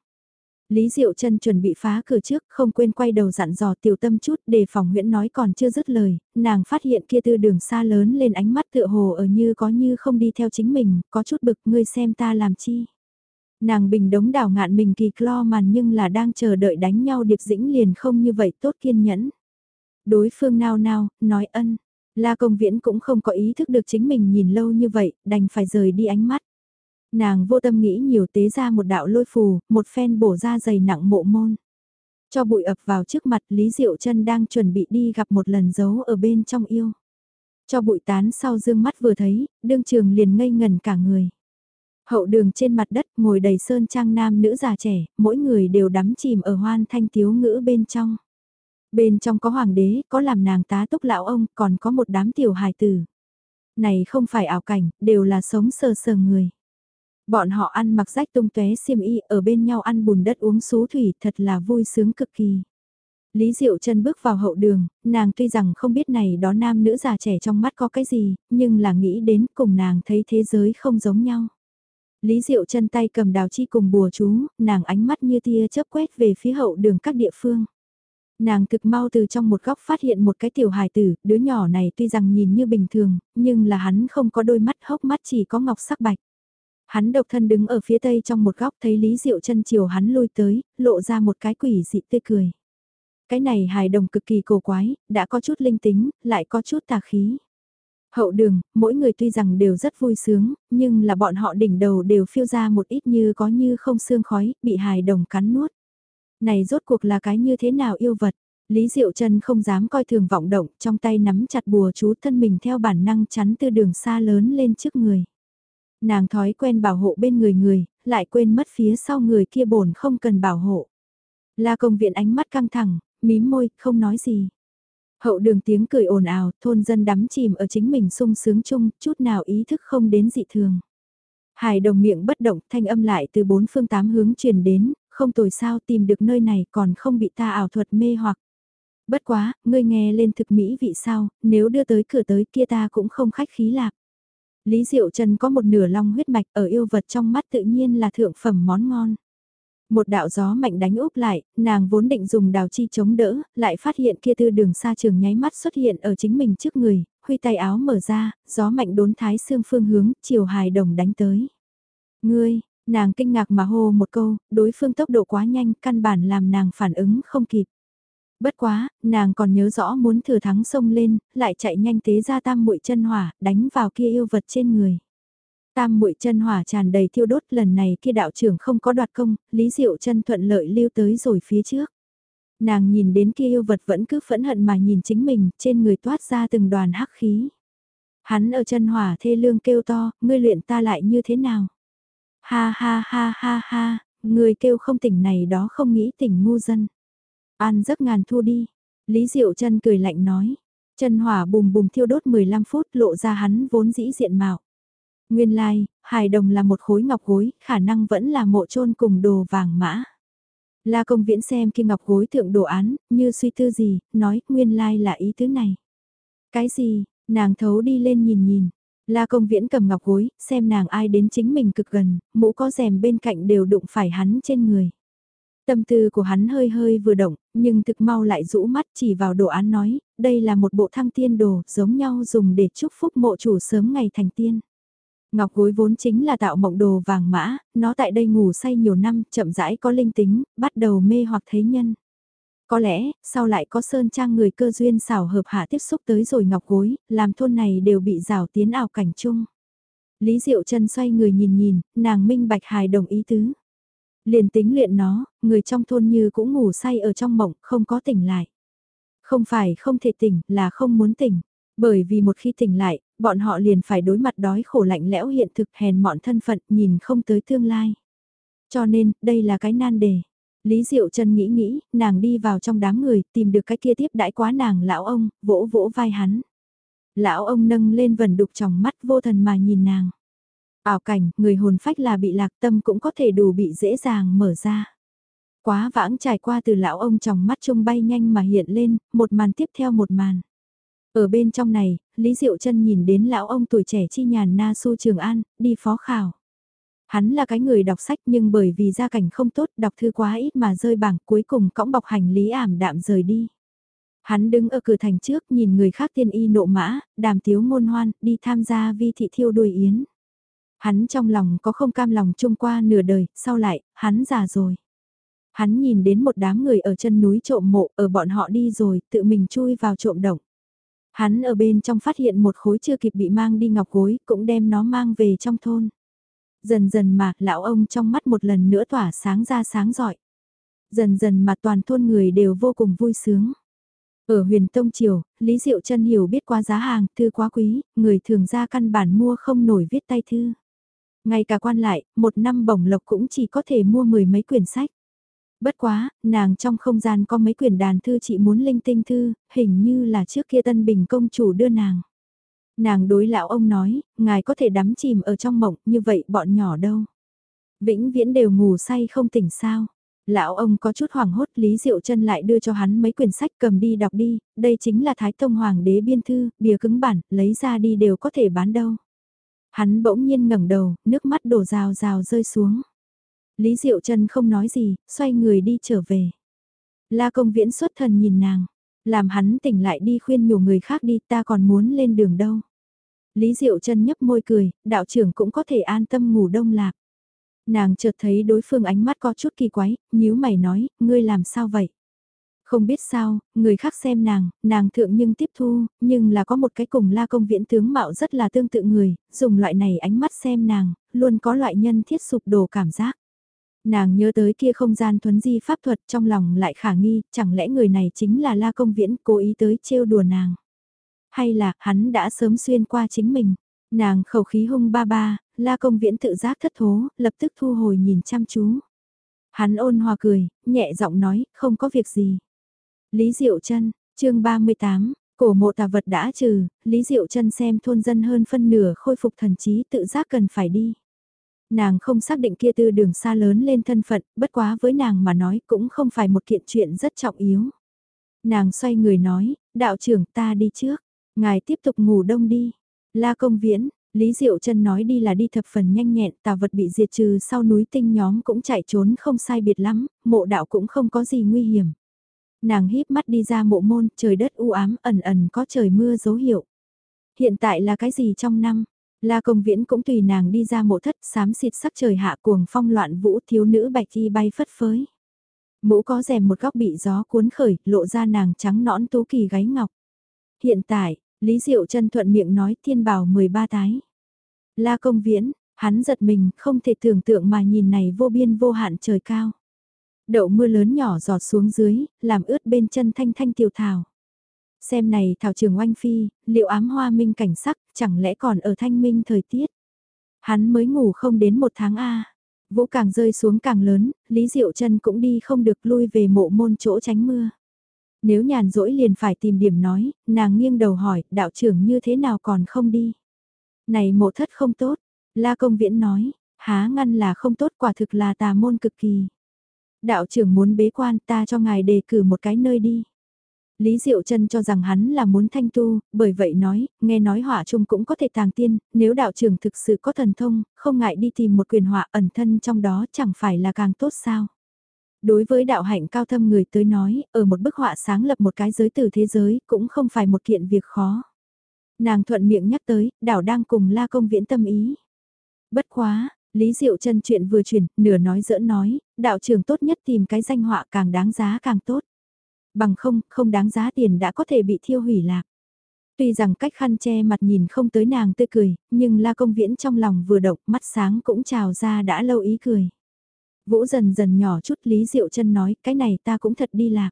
Lý Diệu Trân chuẩn bị phá cửa trước, không quên quay đầu dặn dò tiểu tâm chút để phòng huyễn nói còn chưa dứt lời, nàng phát hiện kia tư đường xa lớn lên ánh mắt tựa hồ ở như có như không đi theo chính mình, có chút bực ngươi xem ta làm chi. Nàng bình đống đảo ngạn mình kỳ clo màn nhưng là đang chờ đợi đánh nhau điệp dĩnh liền không như vậy tốt kiên nhẫn. Đối phương nao nao, nói ân, La Công Viễn cũng không có ý thức được chính mình nhìn lâu như vậy, đành phải rời đi ánh mắt. Nàng vô tâm nghĩ nhiều tế ra một đạo lôi phù, một phen bổ ra dày nặng mộ môn. Cho bụi ập vào trước mặt Lý Diệu chân đang chuẩn bị đi gặp một lần giấu ở bên trong yêu. Cho bụi tán sau dương mắt vừa thấy, đương trường liền ngây ngần cả người. Hậu đường trên mặt đất ngồi đầy sơn trang nam nữ già trẻ, mỗi người đều đắm chìm ở hoan thanh tiếu ngữ bên trong. Bên trong có hoàng đế, có làm nàng tá túc lão ông, còn có một đám tiểu hài tử. Này không phải ảo cảnh, đều là sống sờ sờ người. Bọn họ ăn mặc rách tung tóe xiêm y ở bên nhau ăn bùn đất uống xú thủy thật là vui sướng cực kỳ. Lý Diệu chân bước vào hậu đường, nàng tuy rằng không biết này đó nam nữ già trẻ trong mắt có cái gì, nhưng là nghĩ đến cùng nàng thấy thế giới không giống nhau. Lý Diệu chân tay cầm đào chi cùng bùa chú, nàng ánh mắt như tia chớp quét về phía hậu đường các địa phương. Nàng thực mau từ trong một góc phát hiện một cái tiểu hài tử, đứa nhỏ này tuy rằng nhìn như bình thường, nhưng là hắn không có đôi mắt hốc mắt chỉ có ngọc sắc bạch. Hắn độc thân đứng ở phía tây trong một góc thấy Lý Diệu chân chiều hắn lui tới, lộ ra một cái quỷ dị tươi cười. Cái này hài đồng cực kỳ cổ quái, đã có chút linh tính, lại có chút tà khí. Hậu đường, mỗi người tuy rằng đều rất vui sướng, nhưng là bọn họ đỉnh đầu đều phiêu ra một ít như có như không xương khói, bị hài đồng cắn nuốt. Này rốt cuộc là cái như thế nào yêu vật? Lý Diệu Trân không dám coi thường vọng động, trong tay nắm chặt bùa chú thân mình theo bản năng chắn từ đường xa lớn lên trước người. Nàng thói quen bảo hộ bên người người, lại quên mất phía sau người kia bổn không cần bảo hộ. La công viện ánh mắt căng thẳng, mím môi, không nói gì. Hậu đường tiếng cười ồn ào, thôn dân đắm chìm ở chính mình sung sướng chung, chút nào ý thức không đến dị thường. Hải đồng miệng bất động, thanh âm lại từ bốn phương tám hướng truyền đến, không tồi sao tìm được nơi này còn không bị ta ảo thuật mê hoặc. Bất quá, ngươi nghe lên thực mỹ vị sao, nếu đưa tới cửa tới kia ta cũng không khách khí lạc. Lý Diệu Trần có một nửa long huyết mạch ở yêu vật trong mắt tự nhiên là thượng phẩm món ngon. Một đạo gió mạnh đánh úp lại, nàng vốn định dùng đào chi chống đỡ, lại phát hiện kia tư đường xa trường nháy mắt xuất hiện ở chính mình trước người, huy tay áo mở ra, gió mạnh đốn thái xương phương hướng, chiều hài đồng đánh tới. Ngươi, nàng kinh ngạc mà hô một câu, đối phương tốc độ quá nhanh, căn bản làm nàng phản ứng không kịp. Bất quá, nàng còn nhớ rõ muốn thừa thắng sông lên, lại chạy nhanh tế ra tam muội chân hỏa, đánh vào kia yêu vật trên người. Tam muội chân hỏa tràn đầy thiêu đốt lần này kia đạo trưởng không có đoạt công, Lý Diệu chân thuận lợi lưu tới rồi phía trước. Nàng nhìn đến kia yêu vật vẫn cứ phẫn hận mà nhìn chính mình, trên người toát ra từng đoàn hắc khí. Hắn ở chân hỏa thê lương kêu to, ngươi luyện ta lại như thế nào? Ha ha ha ha ha, người kêu không tỉnh này đó không nghĩ tỉnh ngu dân. An giấc ngàn thu đi. Lý Diệu chân cười lạnh nói. Chân hỏa bùm bùm thiêu đốt 15 phút lộ ra hắn vốn dĩ diện mạo. Nguyên lai, like, hài đồng là một khối ngọc gối, khả năng vẫn là mộ trôn cùng đồ vàng mã. La công viễn xem kia ngọc gối thượng đồ án, như suy tư gì, nói nguyên lai like là ý tứ này. Cái gì, nàng thấu đi lên nhìn nhìn. La công viễn cầm ngọc gối, xem nàng ai đến chính mình cực gần, mũ có rèm bên cạnh đều đụng phải hắn trên người. Tâm tư của hắn hơi hơi vừa động, nhưng thực mau lại rũ mắt chỉ vào đồ án nói, đây là một bộ thăng tiên đồ, giống nhau dùng để chúc phúc mộ chủ sớm ngày thành tiên. Ngọc gối vốn chính là tạo mộng đồ vàng mã, nó tại đây ngủ say nhiều năm, chậm rãi có linh tính, bắt đầu mê hoặc thế nhân. Có lẽ, sau lại có sơn trang người cơ duyên xảo hợp hạ tiếp xúc tới rồi ngọc gối, làm thôn này đều bị rào tiến ảo cảnh chung. Lý Diệu chân xoay người nhìn nhìn, nàng minh bạch hài đồng ý tứ. Liền tính luyện nó, người trong thôn như cũng ngủ say ở trong mộng, không có tỉnh lại. Không phải không thể tỉnh, là không muốn tỉnh. Bởi vì một khi tỉnh lại, bọn họ liền phải đối mặt đói khổ lạnh lẽo hiện thực hèn mọn thân phận nhìn không tới tương lai. Cho nên, đây là cái nan đề. Lý Diệu Trần nghĩ nghĩ, nàng đi vào trong đám người, tìm được cái kia tiếp đãi quá nàng lão ông, vỗ vỗ vai hắn. Lão ông nâng lên vần đục trong mắt vô thần mà nhìn nàng. Ảo cảnh, người hồn phách là bị lạc tâm cũng có thể đủ bị dễ dàng mở ra. Quá vãng trải qua từ lão ông trong mắt trung bay nhanh mà hiện lên, một màn tiếp theo một màn. Ở bên trong này, Lý Diệu Trân nhìn đến lão ông tuổi trẻ chi nhàn Na Su Trường An, đi phó khảo. Hắn là cái người đọc sách nhưng bởi vì gia cảnh không tốt đọc thư quá ít mà rơi bảng cuối cùng cõng bọc hành lý ảm đạm rời đi. Hắn đứng ở cửa thành trước nhìn người khác tiên y nộ mã, đàm tiếu ngôn hoan, đi tham gia vi thị thiêu đuôi yến. Hắn trong lòng có không cam lòng chung qua nửa đời, sau lại, hắn già rồi. Hắn nhìn đến một đám người ở chân núi trộm mộ, ở bọn họ đi rồi, tự mình chui vào trộm động. Hắn ở bên trong phát hiện một khối chưa kịp bị mang đi ngọc gối, cũng đem nó mang về trong thôn. Dần dần mà, lão ông trong mắt một lần nữa tỏa sáng ra sáng giỏi. Dần dần mà toàn thôn người đều vô cùng vui sướng. Ở huyền Tông Triều, Lý Diệu chân hiểu biết qua giá hàng, thư quá quý, người thường ra căn bản mua không nổi viết tay thư. Ngay cả quan lại, một năm bổng lộc cũng chỉ có thể mua mười mấy quyển sách. Bất quá, nàng trong không gian có mấy quyển đàn thư chị muốn linh tinh thư, hình như là trước kia Tân Bình công chủ đưa nàng. Nàng đối lão ông nói, ngài có thể đắm chìm ở trong mộng, như vậy bọn nhỏ đâu. Vĩnh viễn đều ngủ say không tỉnh sao. Lão ông có chút hoảng hốt Lý Diệu chân lại đưa cho hắn mấy quyển sách cầm đi đọc đi, đây chính là Thái Tông Hoàng đế biên thư, bìa cứng bản, lấy ra đi đều có thể bán đâu. Hắn bỗng nhiên ngẩng đầu, nước mắt đổ rào rào rơi xuống. Lý Diệu Trần không nói gì, xoay người đi trở về. La công viễn xuất thần nhìn nàng, làm hắn tỉnh lại đi khuyên nhủ người khác đi ta còn muốn lên đường đâu. Lý Diệu Trần nhấp môi cười, đạo trưởng cũng có thể an tâm ngủ đông lạc. Nàng chợt thấy đối phương ánh mắt có chút kỳ quái, nhíu mày nói, ngươi làm sao vậy? Không biết sao, người khác xem nàng, nàng thượng nhưng tiếp thu, nhưng là có một cái cùng la công viễn tướng mạo rất là tương tự người, dùng loại này ánh mắt xem nàng, luôn có loại nhân thiết sụp đổ cảm giác. Nàng nhớ tới kia không gian thuấn di pháp thuật trong lòng lại khả nghi, chẳng lẽ người này chính là la công viễn cố ý tới trêu đùa nàng. Hay là hắn đã sớm xuyên qua chính mình. Nàng khẩu khí hung ba ba, la công viễn tự giác thất thố, lập tức thu hồi nhìn chăm chú. Hắn ôn hòa cười, nhẹ giọng nói, không có việc gì. Lý Diệu Trân, chương 38, cổ mộ tà vật đã trừ, Lý Diệu Trân xem thôn dân hơn phân nửa khôi phục thần trí tự giác cần phải đi. Nàng không xác định kia tư đường xa lớn lên thân phận, bất quá với nàng mà nói cũng không phải một kiện chuyện rất trọng yếu. Nàng xoay người nói, đạo trưởng ta đi trước, ngài tiếp tục ngủ đông đi. La công viễn, Lý Diệu Trân nói đi là đi thập phần nhanh nhẹn, tà vật bị diệt trừ sau núi tinh nhóm cũng chạy trốn không sai biệt lắm, mộ đạo cũng không có gì nguy hiểm. Nàng híp mắt đi ra mộ môn, trời đất u ám, ẩn ẩn có trời mưa dấu hiệu. Hiện tại là cái gì trong năm? La công viễn cũng tùy nàng đi ra mộ thất, xám xịt sắc trời hạ cuồng phong loạn vũ thiếu nữ bạch y bay phất phới. Mũ có rèm một góc bị gió cuốn khởi, lộ ra nàng trắng nõn tú kỳ gáy ngọc. Hiện tại, Lý Diệu chân thuận miệng nói thiên bảo 13 tái. La công viễn, hắn giật mình, không thể tưởng tượng mà nhìn này vô biên vô hạn trời cao. Đậu mưa lớn nhỏ giọt xuống dưới, làm ướt bên chân thanh thanh tiểu thảo. Xem này thảo trường oanh phi, liệu ám hoa minh cảnh sắc, chẳng lẽ còn ở thanh minh thời tiết. Hắn mới ngủ không đến một tháng A. Vũ càng rơi xuống càng lớn, Lý Diệu chân cũng đi không được lui về mộ môn chỗ tránh mưa. Nếu nhàn rỗi liền phải tìm điểm nói, nàng nghiêng đầu hỏi, đạo trưởng như thế nào còn không đi. Này mộ thất không tốt, La Công Viễn nói, há ngăn là không tốt quả thực là tà môn cực kỳ. Đạo trưởng muốn bế quan ta cho ngài đề cử một cái nơi đi. Lý Diệu Trân cho rằng hắn là muốn thanh tu, bởi vậy nói, nghe nói hỏa chung cũng có thể tàng tiên, nếu đạo trưởng thực sự có thần thông, không ngại đi tìm một quyền họa ẩn thân trong đó chẳng phải là càng tốt sao. Đối với đạo hạnh cao thâm người tới nói, ở một bức họa sáng lập một cái giới từ thế giới cũng không phải một kiện việc khó. Nàng thuận miệng nhắc tới, đảo đang cùng la công viễn tâm ý. Bất quá, Lý Diệu chân chuyện vừa chuyển, nửa nói dỡ nói, đạo trưởng tốt nhất tìm cái danh họa càng đáng giá càng tốt. Bằng không, không đáng giá tiền đã có thể bị thiêu hủy lạc. Tuy rằng cách khăn che mặt nhìn không tới nàng tươi cười, nhưng la công viễn trong lòng vừa động, mắt sáng cũng trào ra đã lâu ý cười. Vũ dần dần nhỏ chút Lý Diệu chân nói, cái này ta cũng thật đi lạc.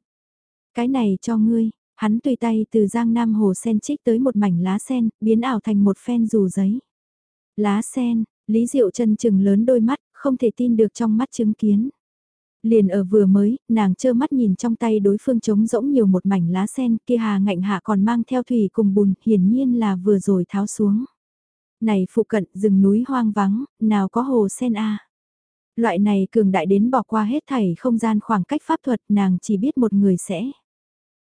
Cái này cho ngươi, hắn tùy tay từ giang nam hồ sen trích tới một mảnh lá sen, biến ảo thành một phen dù giấy. Lá sen, Lý Diệu chân chừng lớn đôi mắt, không thể tin được trong mắt chứng kiến. Liền ở vừa mới, nàng trơ mắt nhìn trong tay đối phương trống rỗng nhiều một mảnh lá sen kia hà ngạnh hạ còn mang theo thủy cùng bùn, hiển nhiên là vừa rồi tháo xuống. Này phụ cận rừng núi hoang vắng, nào có hồ sen a Loại này cường đại đến bỏ qua hết thảy không gian khoảng cách pháp thuật nàng chỉ biết một người sẽ.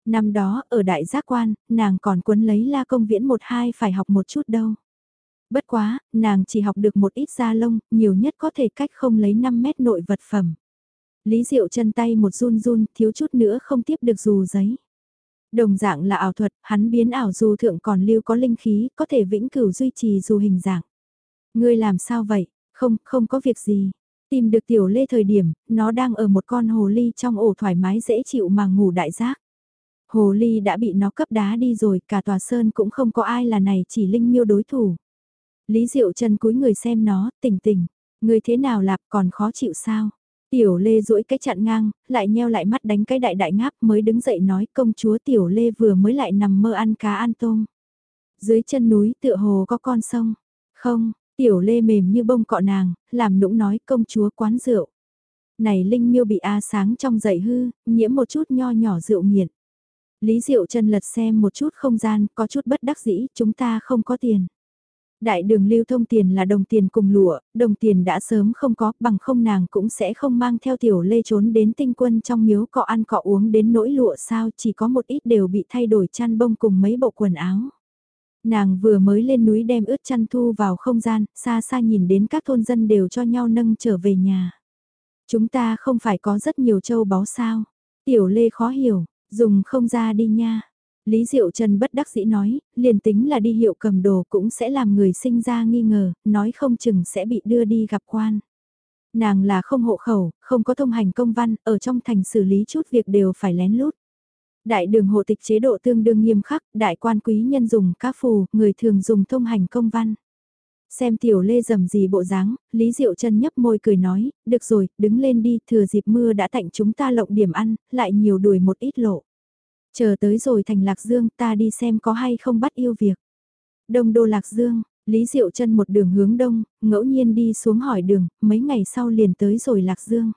Năm đó ở đại giác quan, nàng còn cuốn lấy la công viễn một hai phải học một chút đâu. Bất quá, nàng chỉ học được một ít da lông, nhiều nhất có thể cách không lấy 5 mét nội vật phẩm. Lý Diệu chân tay một run run, thiếu chút nữa không tiếp được dù giấy. Đồng dạng là ảo thuật, hắn biến ảo dù thượng còn lưu có linh khí, có thể vĩnh cửu duy trì dù hình dạng. Ngươi làm sao vậy? Không, không có việc gì. Tìm được tiểu lê thời điểm, nó đang ở một con hồ ly trong ổ thoải mái dễ chịu mà ngủ đại giác. Hồ ly đã bị nó cấp đá đi rồi, cả tòa sơn cũng không có ai là này chỉ linh miêu đối thủ. Lý Diệu chân cúi người xem nó, tỉnh tỉnh, người thế nào lạp còn khó chịu sao? Tiểu Lê duỗi cái chặn ngang, lại nheo lại mắt đánh cái đại đại ngáp mới đứng dậy nói công chúa Tiểu Lê vừa mới lại nằm mơ ăn cá ăn tôm. Dưới chân núi tựa hồ có con sông. Không, Tiểu Lê mềm như bông cọ nàng, làm nũng nói công chúa quán rượu. Này Linh miêu bị A sáng trong dậy hư, nhiễm một chút nho nhỏ rượu nghiện. Lý Diệu chân lật xem một chút không gian, có chút bất đắc dĩ, chúng ta không có tiền. Đại đường lưu thông tiền là đồng tiền cùng lụa, đồng tiền đã sớm không có, bằng không nàng cũng sẽ không mang theo tiểu lê trốn đến tinh quân trong miếu cọ ăn cọ uống đến nỗi lụa sao chỉ có một ít đều bị thay đổi chăn bông cùng mấy bộ quần áo. Nàng vừa mới lên núi đem ướt chăn thu vào không gian, xa xa nhìn đến các thôn dân đều cho nhau nâng trở về nhà. Chúng ta không phải có rất nhiều châu báu sao. Tiểu lê khó hiểu, dùng không ra đi nha. Lý Diệu Trần bất đắc dĩ nói, liền tính là đi hiệu cầm đồ cũng sẽ làm người sinh ra nghi ngờ, nói không chừng sẽ bị đưa đi gặp quan. Nàng là không hộ khẩu, không có thông hành công văn, ở trong thành xử lý chút việc đều phải lén lút. Đại đường hộ tịch chế độ tương đương nghiêm khắc, đại quan quý nhân dùng các phù, người thường dùng thông hành công văn. Xem tiểu lê dầm gì bộ dáng, Lý Diệu chân nhấp môi cười nói, được rồi, đứng lên đi, thừa dịp mưa đã tạnh chúng ta lộng điểm ăn, lại nhiều đuổi một ít lộ. Chờ tới rồi thành Lạc Dương ta đi xem có hay không bắt yêu việc. Đông đô Lạc Dương, Lý Diệu chân một đường hướng đông, ngẫu nhiên đi xuống hỏi đường, mấy ngày sau liền tới rồi Lạc Dương.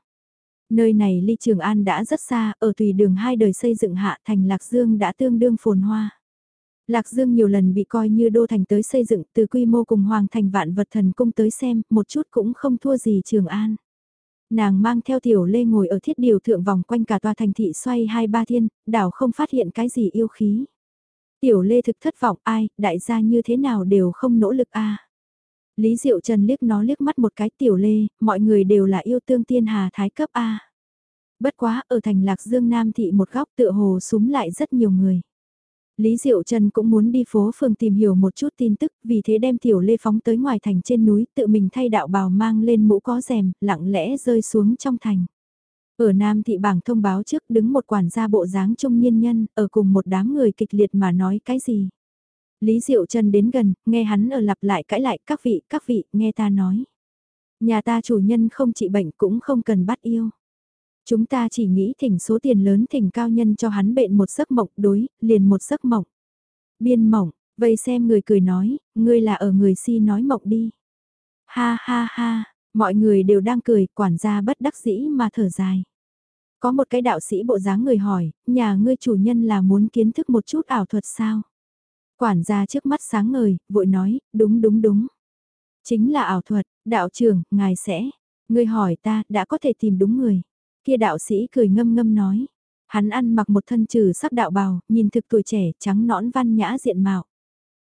Nơi này ly Trường An đã rất xa, ở tùy đường hai đời xây dựng hạ thành Lạc Dương đã tương đương phồn hoa. Lạc Dương nhiều lần bị coi như đô thành tới xây dựng từ quy mô cùng hoàng thành vạn vật thần cung tới xem, một chút cũng không thua gì Trường An. Nàng mang theo tiểu lê ngồi ở thiết điều thượng vòng quanh cả tòa thành thị xoay hai ba thiên, đảo không phát hiện cái gì yêu khí. Tiểu lê thực thất vọng ai, đại gia như thế nào đều không nỗ lực a Lý Diệu Trần liếc nó liếc mắt một cái tiểu lê, mọi người đều là yêu tương tiên hà thái cấp A. Bất quá, ở thành Lạc Dương Nam thị một góc tựa hồ súng lại rất nhiều người. Lý Diệu Trần cũng muốn đi phố phường tìm hiểu một chút tin tức, vì thế đem tiểu lê phóng tới ngoài thành trên núi, tự mình thay đạo bào mang lên mũ có rèm, lặng lẽ rơi xuống trong thành. Ở Nam thị bảng thông báo trước đứng một quản gia bộ dáng trung niên nhân, ở cùng một đám người kịch liệt mà nói cái gì. Lý Diệu Trần đến gần, nghe hắn ở lặp lại cãi lại, các vị, các vị, nghe ta nói. Nhà ta chủ nhân không trị bệnh cũng không cần bắt yêu. Chúng ta chỉ nghĩ thỉnh số tiền lớn thỉnh cao nhân cho hắn bệnh một giấc mộng đối, liền một giấc mộng. Biên mộng, vây xem người cười nói, ngươi là ở người si nói mộng đi. Ha ha ha, mọi người đều đang cười, quản gia bất đắc dĩ mà thở dài. Có một cái đạo sĩ bộ dáng người hỏi, nhà ngươi chủ nhân là muốn kiến thức một chút ảo thuật sao? Quản gia trước mắt sáng ngời, vội nói, đúng đúng đúng. Chính là ảo thuật, đạo trưởng, ngài sẽ. Ngươi hỏi ta, đã có thể tìm đúng người. Kia đạo sĩ cười ngâm ngâm nói. Hắn ăn mặc một thân trừ sắc đạo bào, nhìn thực tuổi trẻ, trắng nõn văn nhã diện mạo.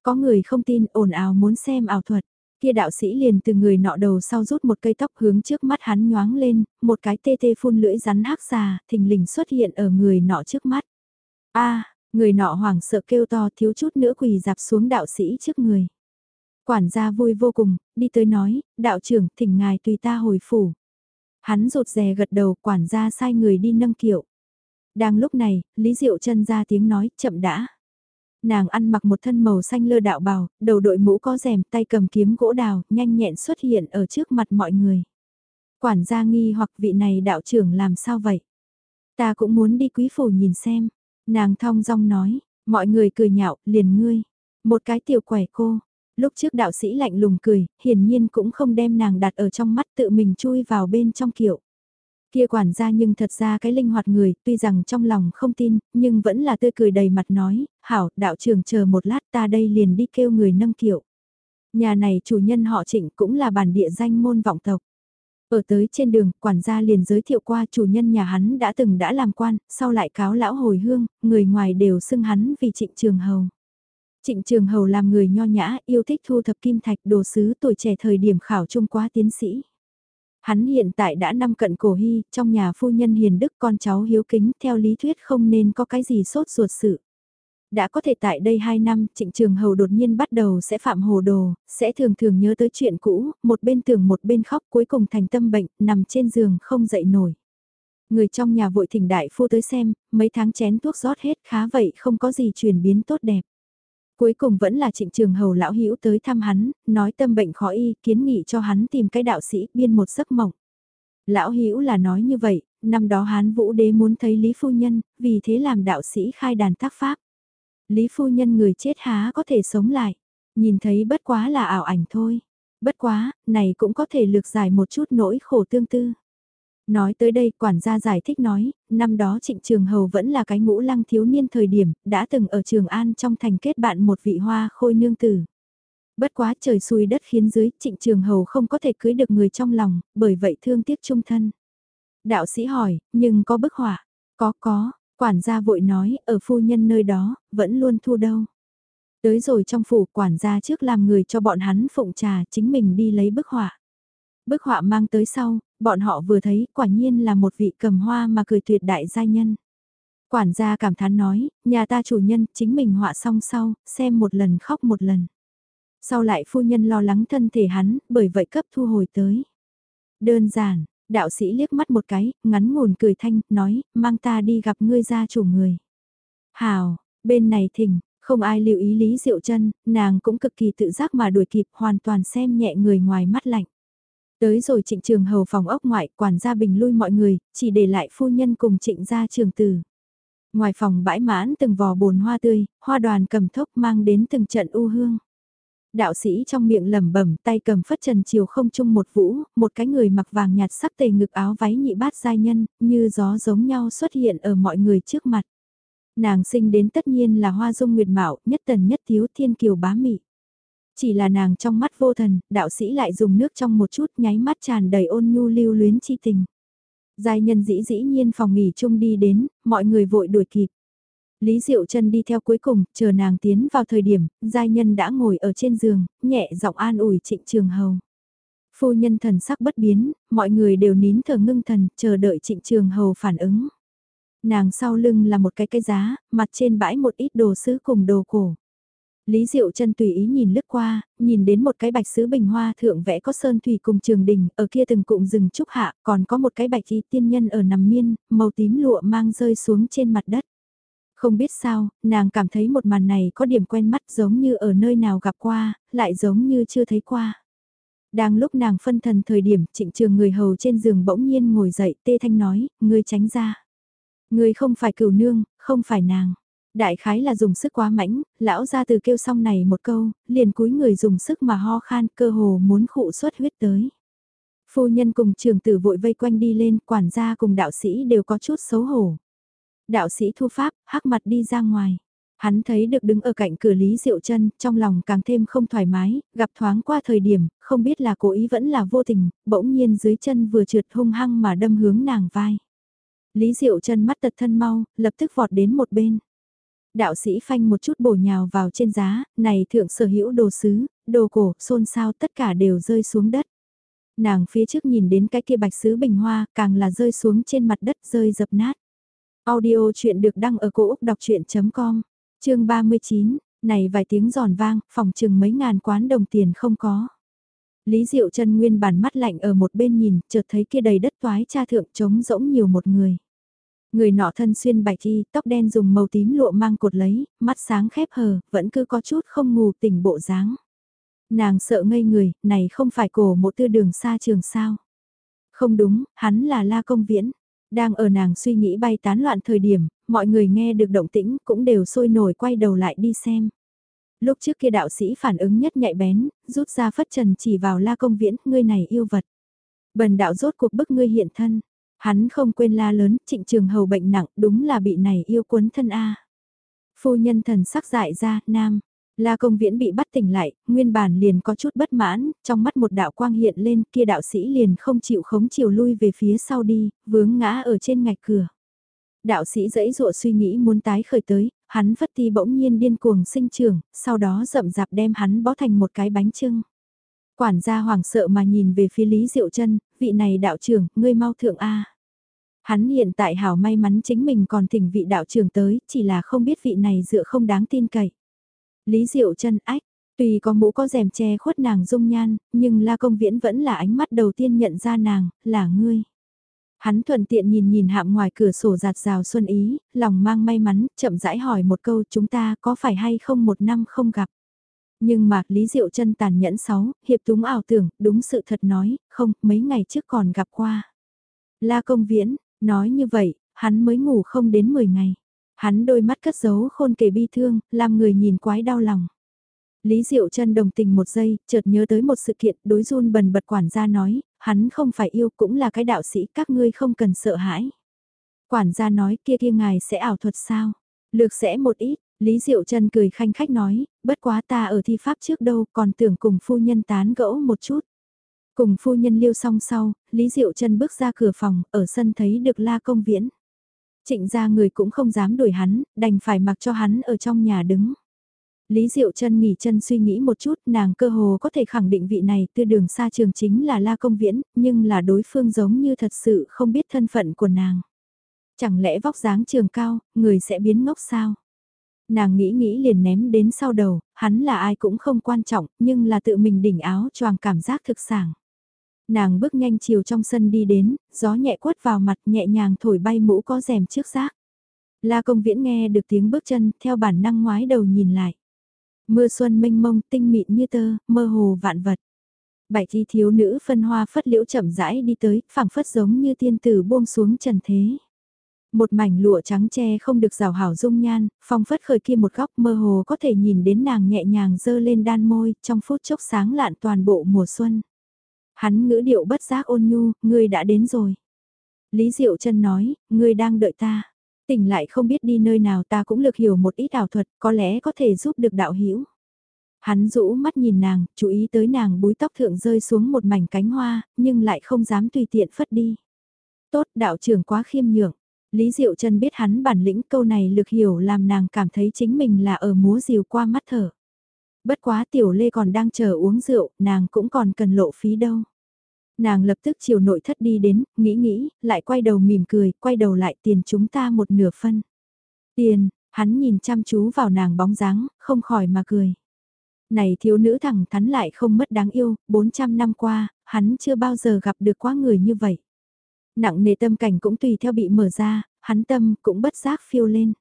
Có người không tin, ồn ào muốn xem ảo thuật. Kia đạo sĩ liền từ người nọ đầu sau rút một cây tóc hướng trước mắt hắn nhoáng lên, một cái tê tê phun lưỡi rắn hắc xà, thình lình xuất hiện ở người nọ trước mắt. a người nọ hoảng sợ kêu to thiếu chút nữa quỳ dạp xuống đạo sĩ trước người. Quản gia vui vô cùng, đi tới nói, đạo trưởng thỉnh ngài tùy ta hồi phủ. Hắn rụt rè gật đầu quản gia sai người đi nâng kiệu. Đang lúc này, Lý Diệu chân ra tiếng nói, chậm đã. Nàng ăn mặc một thân màu xanh lơ đạo bào, đầu đội mũ có rèm, tay cầm kiếm gỗ đào, nhanh nhẹn xuất hiện ở trước mặt mọi người. Quản gia nghi hoặc vị này đạo trưởng làm sao vậy? Ta cũng muốn đi quý phủ nhìn xem. Nàng thong dong nói, mọi người cười nhạo, liền ngươi. Một cái tiểu quẻ cô, Lúc trước đạo sĩ lạnh lùng cười, hiển nhiên cũng không đem nàng đặt ở trong mắt tự mình chui vào bên trong kiệu. Kia quản gia nhưng thật ra cái linh hoạt người, tuy rằng trong lòng không tin, nhưng vẫn là tươi cười đầy mặt nói, hảo, đạo trưởng chờ một lát ta đây liền đi kêu người nâng kiệu. Nhà này chủ nhân họ trịnh cũng là bản địa danh môn vọng tộc. Ở tới trên đường, quản gia liền giới thiệu qua chủ nhân nhà hắn đã từng đã làm quan, sau lại cáo lão hồi hương, người ngoài đều xưng hắn vì trịnh trường hầu. Trịnh Trường Hầu làm người nho nhã, yêu thích thu thập kim thạch đồ sứ tuổi trẻ thời điểm khảo trung quá tiến sĩ. Hắn hiện tại đã năm cận cổ hy, trong nhà phu nhân hiền đức con cháu hiếu kính, theo lý thuyết không nên có cái gì sốt ruột sự. Đã có thể tại đây 2 năm, trịnh trường hầu đột nhiên bắt đầu sẽ phạm hồ đồ, sẽ thường thường nhớ tới chuyện cũ, một bên tưởng một bên khóc cuối cùng thành tâm bệnh, nằm trên giường không dậy nổi. Người trong nhà vội thỉnh đại phu tới xem, mấy tháng chén thuốc rót hết khá vậy không có gì chuyển biến tốt đẹp. Cuối cùng vẫn là trịnh trường hầu lão hữu tới thăm hắn, nói tâm bệnh khó y, kiến nghị cho hắn tìm cái đạo sĩ biên một giấc mộng. Lão hữu là nói như vậy, năm đó hán vũ đế muốn thấy Lý Phu Nhân, vì thế làm đạo sĩ khai đàn tác pháp. Lý Phu Nhân người chết há có thể sống lại, nhìn thấy bất quá là ảo ảnh thôi. Bất quá, này cũng có thể lược giải một chút nỗi khổ tương tư. Nói tới đây, quản gia giải thích nói, năm đó trịnh trường hầu vẫn là cái ngũ lăng thiếu niên thời điểm, đã từng ở Trường An trong thành kết bạn một vị hoa khôi nương tử. Bất quá trời xui đất khiến dưới, trịnh trường hầu không có thể cưới được người trong lòng, bởi vậy thương tiếc trung thân. Đạo sĩ hỏi, nhưng có bức họa? Có có, quản gia vội nói, ở phu nhân nơi đó, vẫn luôn thu đâu. Tới rồi trong phủ quản gia trước làm người cho bọn hắn phụng trà chính mình đi lấy bức họa. Bức họa mang tới sau, bọn họ vừa thấy quả nhiên là một vị cầm hoa mà cười tuyệt đại gia nhân. Quản gia cảm thán nói, nhà ta chủ nhân chính mình họa xong sau, xem một lần khóc một lần. Sau lại phu nhân lo lắng thân thể hắn, bởi vậy cấp thu hồi tới. Đơn giản, đạo sĩ liếc mắt một cái, ngắn ngủn cười thanh, nói, mang ta đi gặp ngươi gia chủ người. Hào, bên này thỉnh, không ai lưu ý Lý Diệu chân nàng cũng cực kỳ tự giác mà đuổi kịp hoàn toàn xem nhẹ người ngoài mắt lạnh. Tới rồi trịnh trường hầu phòng ốc ngoại quản gia bình lui mọi người, chỉ để lại phu nhân cùng trịnh gia trường tử. Ngoài phòng bãi mãn từng vò bồn hoa tươi, hoa đoàn cầm thốc mang đến từng trận u hương. Đạo sĩ trong miệng lẩm bẩm tay cầm phất trần chiều không chung một vũ, một cái người mặc vàng nhạt sắc tề ngực áo váy nhị bát giai nhân, như gió giống nhau xuất hiện ở mọi người trước mặt. Nàng sinh đến tất nhiên là hoa dung nguyệt mạo, nhất tần nhất thiếu thiên kiều bá mị. Chỉ là nàng trong mắt vô thần, đạo sĩ lại dùng nước trong một chút nháy mắt tràn đầy ôn nhu lưu luyến chi tình. Giai nhân dĩ dĩ nhiên phòng nghỉ chung đi đến, mọi người vội đuổi kịp. Lý Diệu chân đi theo cuối cùng, chờ nàng tiến vào thời điểm, giai nhân đã ngồi ở trên giường, nhẹ giọng an ủi trịnh trường hầu. Phu nhân thần sắc bất biến, mọi người đều nín thở ngưng thần, chờ đợi trịnh trường hầu phản ứng. Nàng sau lưng là một cái cái giá, mặt trên bãi một ít đồ sứ cùng đồ cổ. Lý Diệu chân tùy ý nhìn lướt qua, nhìn đến một cái bạch sứ bình hoa thượng vẽ có sơn thủy cùng trường đình, ở kia từng cụm rừng trúc hạ, còn có một cái bạch y tiên nhân ở nằm miên, màu tím lụa mang rơi xuống trên mặt đất. Không biết sao, nàng cảm thấy một màn này có điểm quen mắt giống như ở nơi nào gặp qua, lại giống như chưa thấy qua. Đang lúc nàng phân thần thời điểm trịnh trường người hầu trên giường bỗng nhiên ngồi dậy tê thanh nói, ngươi tránh ra. Ngươi không phải cửu nương, không phải nàng. Đại khái là dùng sức quá mãnh, lão ra từ kêu xong này một câu, liền cúi người dùng sức mà ho khan cơ hồ muốn khụ xuất huyết tới. Phu nhân cùng trường tử vội vây quanh đi lên, quản gia cùng đạo sĩ đều có chút xấu hổ. Đạo sĩ thu pháp, hắc mặt đi ra ngoài. Hắn thấy được đứng ở cạnh cửa Lý Diệu chân trong lòng càng thêm không thoải mái, gặp thoáng qua thời điểm, không biết là cố ý vẫn là vô tình, bỗng nhiên dưới chân vừa trượt hung hăng mà đâm hướng nàng vai. Lý Diệu chân mắt tật thân mau, lập tức vọt đến một bên. Đạo sĩ phanh một chút bổ nhào vào trên giá, này thượng sở hữu đồ sứ, đồ cổ, xôn xao tất cả đều rơi xuống đất. Nàng phía trước nhìn đến cái kia bạch sứ bình hoa, càng là rơi xuống trên mặt đất rơi dập nát. Audio chuyện được đăng ở cổ Úc đọc chuyện.com, chương 39, này vài tiếng giòn vang, phòng chừng mấy ngàn quán đồng tiền không có. Lý Diệu chân nguyên bản mắt lạnh ở một bên nhìn, chợt thấy kia đầy đất toái cha thượng trống rỗng nhiều một người. Người nọ thân xuyên bạch y, tóc đen dùng màu tím lụa mang cột lấy, mắt sáng khép hờ, vẫn cứ có chút không ngủ tỉnh bộ dáng. Nàng sợ ngây người, này không phải cổ một tư đường xa trường sao. Không đúng, hắn là La Công Viễn. Đang ở nàng suy nghĩ bay tán loạn thời điểm, mọi người nghe được động tĩnh cũng đều sôi nổi quay đầu lại đi xem. Lúc trước kia đạo sĩ phản ứng nhất nhạy bén, rút ra phất trần chỉ vào La Công Viễn, ngươi này yêu vật. Bần đạo rốt cuộc bức ngươi hiện thân. Hắn không quên la lớn, trịnh trường hầu bệnh nặng, đúng là bị này yêu quấn thân A. Phu nhân thần sắc dại ra, nam. La công viễn bị bắt tỉnh lại, nguyên bản liền có chút bất mãn, trong mắt một đạo quang hiện lên, kia đạo sĩ liền không chịu khống chiều lui về phía sau đi, vướng ngã ở trên ngạch cửa. Đạo sĩ dãy dụa suy nghĩ muốn tái khởi tới, hắn phất ti bỗng nhiên điên cuồng sinh trưởng, sau đó rậm rạp đem hắn bó thành một cái bánh trưng. Quản gia hoảng sợ mà nhìn về phía Lý Diệu chân vị này đạo trưởng, ngươi mau thượng A. Hắn hiện tại hảo may mắn chính mình còn thỉnh vị đạo trưởng tới, chỉ là không biết vị này dựa không đáng tin cậy. Lý Diệu chân ách, tuy có mũ có rèm che khuất nàng dung nhan, nhưng La Công Viễn vẫn là ánh mắt đầu tiên nhận ra nàng, là ngươi. Hắn thuận tiện nhìn nhìn hạm ngoài cửa sổ giạt rào xuân ý, lòng mang may mắn, chậm rãi hỏi một câu chúng ta có phải hay không một năm không gặp. Nhưng mà Lý Diệu chân tàn nhẫn sáu, hiệp túng ảo tưởng, đúng sự thật nói, không, mấy ngày trước còn gặp qua. La công viễn, nói như vậy, hắn mới ngủ không đến 10 ngày. Hắn đôi mắt cất giấu khôn kể bi thương, làm người nhìn quái đau lòng. Lý Diệu chân đồng tình một giây, chợt nhớ tới một sự kiện đối run bần bật quản gia nói, hắn không phải yêu cũng là cái đạo sĩ, các ngươi không cần sợ hãi. Quản gia nói kia kia ngài sẽ ảo thuật sao? Lược sẽ một ít, Lý Diệu Trân cười khanh khách nói, bất quá ta ở thi pháp trước đâu còn tưởng cùng phu nhân tán gẫu một chút. Cùng phu nhân liêu xong sau, Lý Diệu chân bước ra cửa phòng, ở sân thấy được la công viễn. Trịnh ra người cũng không dám đuổi hắn, đành phải mặc cho hắn ở trong nhà đứng. Lý Diệu Trân nghỉ chân suy nghĩ một chút, nàng cơ hồ có thể khẳng định vị này từ đường xa trường chính là La Công Viễn, nhưng là đối phương giống như thật sự không biết thân phận của nàng. Chẳng lẽ vóc dáng trường cao, người sẽ biến ngốc sao? Nàng nghĩ nghĩ liền ném đến sau đầu, hắn là ai cũng không quan trọng, nhưng là tự mình đỉnh áo choàng cảm giác thực sảng. Nàng bước nhanh chiều trong sân đi đến, gió nhẹ quất vào mặt nhẹ nhàng thổi bay mũ có rèm trước giác. La công viễn nghe được tiếng bước chân, theo bản năng ngoái đầu nhìn lại. Mưa xuân mênh mông tinh mịn như tơ, mơ hồ vạn vật. Bảy thi thiếu nữ phân hoa phất liễu chậm rãi đi tới, phảng phất giống như tiên tử buông xuống trần thế. Một mảnh lụa trắng che không được rào hảo dung nhan, phong phất khởi kia một góc mơ hồ có thể nhìn đến nàng nhẹ nhàng dơ lên đan môi, trong phút chốc sáng lạn toàn bộ mùa xuân. Hắn ngữ điệu bất giác ôn nhu, ngươi đã đến rồi. Lý Diệu chân nói, ngươi đang đợi ta. Tỉnh lại không biết đi nơi nào ta cũng lược hiểu một ít ảo thuật, có lẽ có thể giúp được đạo hữu. Hắn rũ mắt nhìn nàng, chú ý tới nàng búi tóc thượng rơi xuống một mảnh cánh hoa, nhưng lại không dám tùy tiện phất đi. Tốt đạo trưởng quá khiêm nhượng. Lý Diệu Trân biết hắn bản lĩnh câu này lược hiểu làm nàng cảm thấy chính mình là ở múa rìu qua mắt thở. Bất quá tiểu lê còn đang chờ uống rượu, nàng cũng còn cần lộ phí đâu. Nàng lập tức chiều nội thất đi đến, nghĩ nghĩ, lại quay đầu mỉm cười, quay đầu lại tiền chúng ta một nửa phân. Tiền, hắn nhìn chăm chú vào nàng bóng dáng, không khỏi mà cười. Này thiếu nữ thẳng thắn lại không mất đáng yêu, 400 năm qua, hắn chưa bao giờ gặp được quá người như vậy. Nặng nề tâm cảnh cũng tùy theo bị mở ra, hắn tâm cũng bất giác phiêu lên.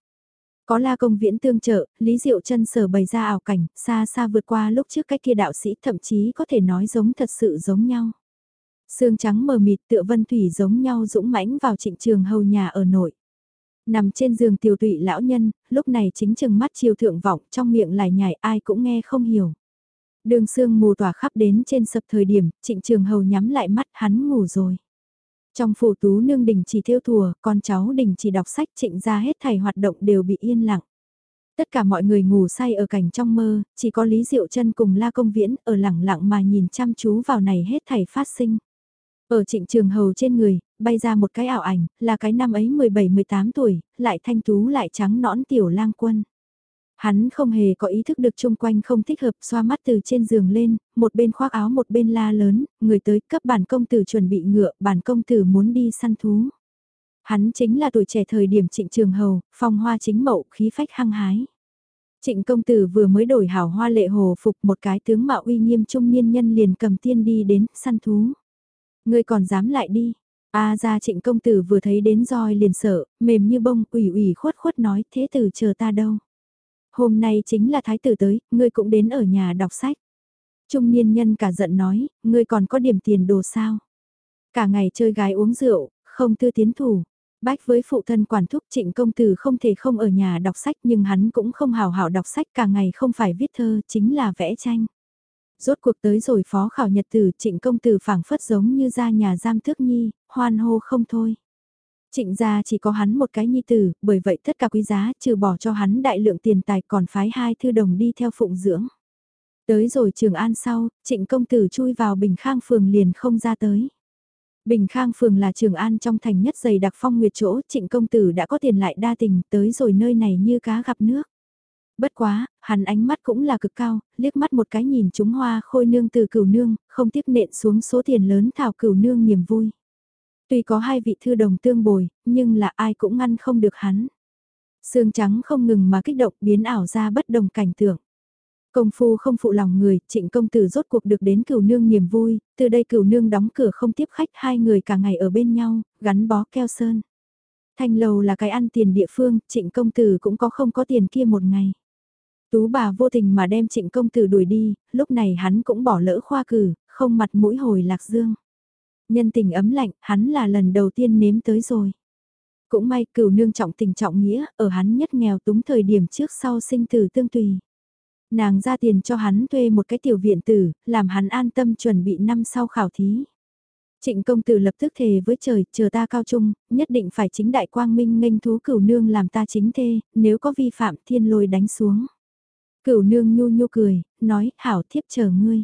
Có la công viễn tương trợ, Lý Diệu chân sở bày ra ảo cảnh, xa xa vượt qua lúc trước cách kia đạo sĩ thậm chí có thể nói giống thật sự giống nhau. Sương trắng mờ mịt tựa vân thủy giống nhau dũng mãnh vào trịnh trường hầu nhà ở nội. Nằm trên giường tiểu tụy lão nhân, lúc này chính chừng mắt chiều thượng vọng trong miệng lại nhảy ai cũng nghe không hiểu. Đường sương mù tỏa khắp đến trên sập thời điểm, trịnh trường hầu nhắm lại mắt hắn ngủ rồi. Trong phủ tú nương đình chỉ theo thùa, con cháu đình chỉ đọc sách trịnh ra hết thầy hoạt động đều bị yên lặng. Tất cả mọi người ngủ say ở cảnh trong mơ, chỉ có Lý Diệu chân cùng La Công Viễn ở lẳng lặng mà nhìn chăm chú vào này hết thầy phát sinh. Ở trịnh trường hầu trên người, bay ra một cái ảo ảnh, là cái năm ấy 17-18 tuổi, lại thanh tú lại trắng nõn tiểu lang quân. Hắn không hề có ý thức được chung quanh không thích hợp xoa mắt từ trên giường lên, một bên khoác áo một bên la lớn, người tới cấp bản công tử chuẩn bị ngựa, bản công tử muốn đi săn thú. Hắn chính là tuổi trẻ thời điểm trịnh trường hầu, phong hoa chính mậu, khí phách hăng hái. Trịnh công tử vừa mới đổi hảo hoa lệ hồ phục một cái tướng mạo uy nghiêm trung niên nhân liền cầm tiên đi đến săn thú. Ngươi còn dám lại đi. A ra trịnh công tử vừa thấy đến roi liền sợ, mềm như bông, ủy ủy khuất khuất nói thế tử chờ ta đâu. Hôm nay chính là thái tử tới, ngươi cũng đến ở nhà đọc sách. Trung niên nhân cả giận nói, ngươi còn có điểm tiền đồ sao? Cả ngày chơi gái uống rượu, không tư tiến thủ. Bách với phụ thân quản thúc trịnh công tử không thể không ở nhà đọc sách nhưng hắn cũng không hào hảo đọc sách cả ngày không phải viết thơ chính là vẽ tranh. Rốt cuộc tới rồi phó khảo nhật tử trịnh công tử phảng phất giống như ra nhà giam thước nhi, hoan hô không thôi. Trịnh gia chỉ có hắn một cái nhi tử, bởi vậy tất cả quý giá trừ bỏ cho hắn đại lượng tiền tài còn phái hai thư đồng đi theo phụng dưỡng. Tới rồi trường an sau, trịnh công tử chui vào bình khang phường liền không ra tới. Bình Khang phường là trường an trong thành nhất dày đặc phong nguyệt chỗ, trịnh công tử đã có tiền lại đa tình, tới rồi nơi này như cá gặp nước. Bất quá, hắn ánh mắt cũng là cực cao, liếc mắt một cái nhìn chúng hoa khôi nương từ cửu nương, không tiếp nện xuống số tiền lớn thảo cửu nương niềm vui. Tuy có hai vị thư đồng tương bồi, nhưng là ai cũng ngăn không được hắn. Sương trắng không ngừng mà kích động biến ảo ra bất đồng cảnh tượng. Công phu không phụ lòng người, trịnh công tử rốt cuộc được đến cửu nương niềm vui, từ đây cửu nương đóng cửa không tiếp khách hai người cả ngày ở bên nhau, gắn bó keo sơn. Thanh lầu là cái ăn tiền địa phương, trịnh công tử cũng có không có tiền kia một ngày. Tú bà vô tình mà đem trịnh công tử đuổi đi, lúc này hắn cũng bỏ lỡ khoa cử, không mặt mũi hồi lạc dương. Nhân tình ấm lạnh, hắn là lần đầu tiên nếm tới rồi. Cũng may cửu nương trọng tình trọng nghĩa, ở hắn nhất nghèo túng thời điểm trước sau sinh tử tương tùy. Nàng ra tiền cho hắn thuê một cái tiểu viện tử, làm hắn an tâm chuẩn bị năm sau khảo thí. Trịnh công tử lập tức thề với trời, chờ ta cao trung, nhất định phải chính đại quang minh nghênh thú cửu nương làm ta chính thê, nếu có vi phạm thiên lôi đánh xuống. Cửu nương nhu nhu cười, nói, hảo thiếp chờ ngươi.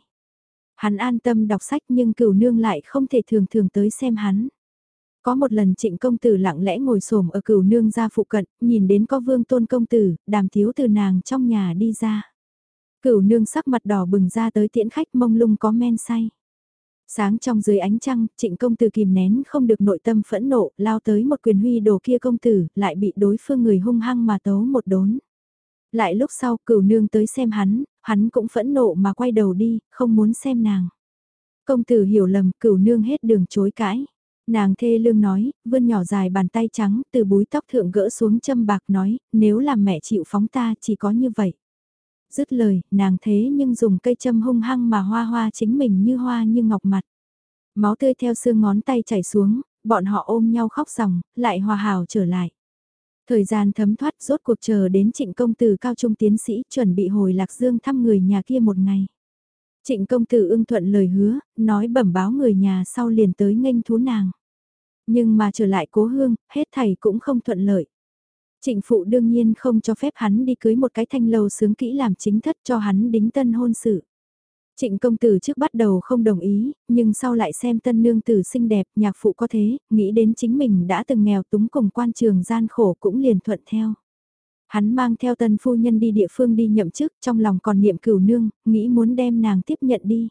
Hắn an tâm đọc sách nhưng cửu nương lại không thể thường thường tới xem hắn. Có một lần trịnh công tử lặng lẽ ngồi xổm ở cửu nương ra phụ cận, nhìn đến có vương tôn công tử, đàm thiếu từ nàng trong nhà đi ra. Cửu nương sắc mặt đỏ bừng ra tới tiễn khách mông lung có men say. Sáng trong dưới ánh trăng, trịnh công tử kìm nén không được nội tâm phẫn nộ, lao tới một quyền huy đồ kia công tử, lại bị đối phương người hung hăng mà tấu một đốn. Lại lúc sau cửu nương tới xem hắn, hắn cũng phẫn nộ mà quay đầu đi, không muốn xem nàng. Công tử hiểu lầm, cửu nương hết đường chối cãi. Nàng thê lương nói, vươn nhỏ dài bàn tay trắng từ búi tóc thượng gỡ xuống châm bạc nói, nếu làm mẹ chịu phóng ta chỉ có như vậy. Dứt lời, nàng thế nhưng dùng cây châm hung hăng mà hoa hoa chính mình như hoa như ngọc mặt. Máu tươi theo xương ngón tay chảy xuống, bọn họ ôm nhau khóc ròng, lại hòa hào trở lại. Thời gian thấm thoát rốt cuộc chờ đến trịnh công tử cao trung tiến sĩ chuẩn bị hồi Lạc Dương thăm người nhà kia một ngày. Trịnh công tử ưng thuận lời hứa, nói bẩm báo người nhà sau liền tới nghênh thú nàng. Nhưng mà trở lại cố hương, hết thầy cũng không thuận lợi. Trịnh phụ đương nhiên không cho phép hắn đi cưới một cái thanh lâu sướng kỹ làm chính thất cho hắn đính tân hôn sự. Trịnh công tử trước bắt đầu không đồng ý, nhưng sau lại xem tân nương tử xinh đẹp, nhạc phụ có thế, nghĩ đến chính mình đã từng nghèo túng cùng quan trường gian khổ cũng liền thuận theo. Hắn mang theo tân phu nhân đi địa phương đi nhậm chức trong lòng còn niệm cửu nương, nghĩ muốn đem nàng tiếp nhận đi.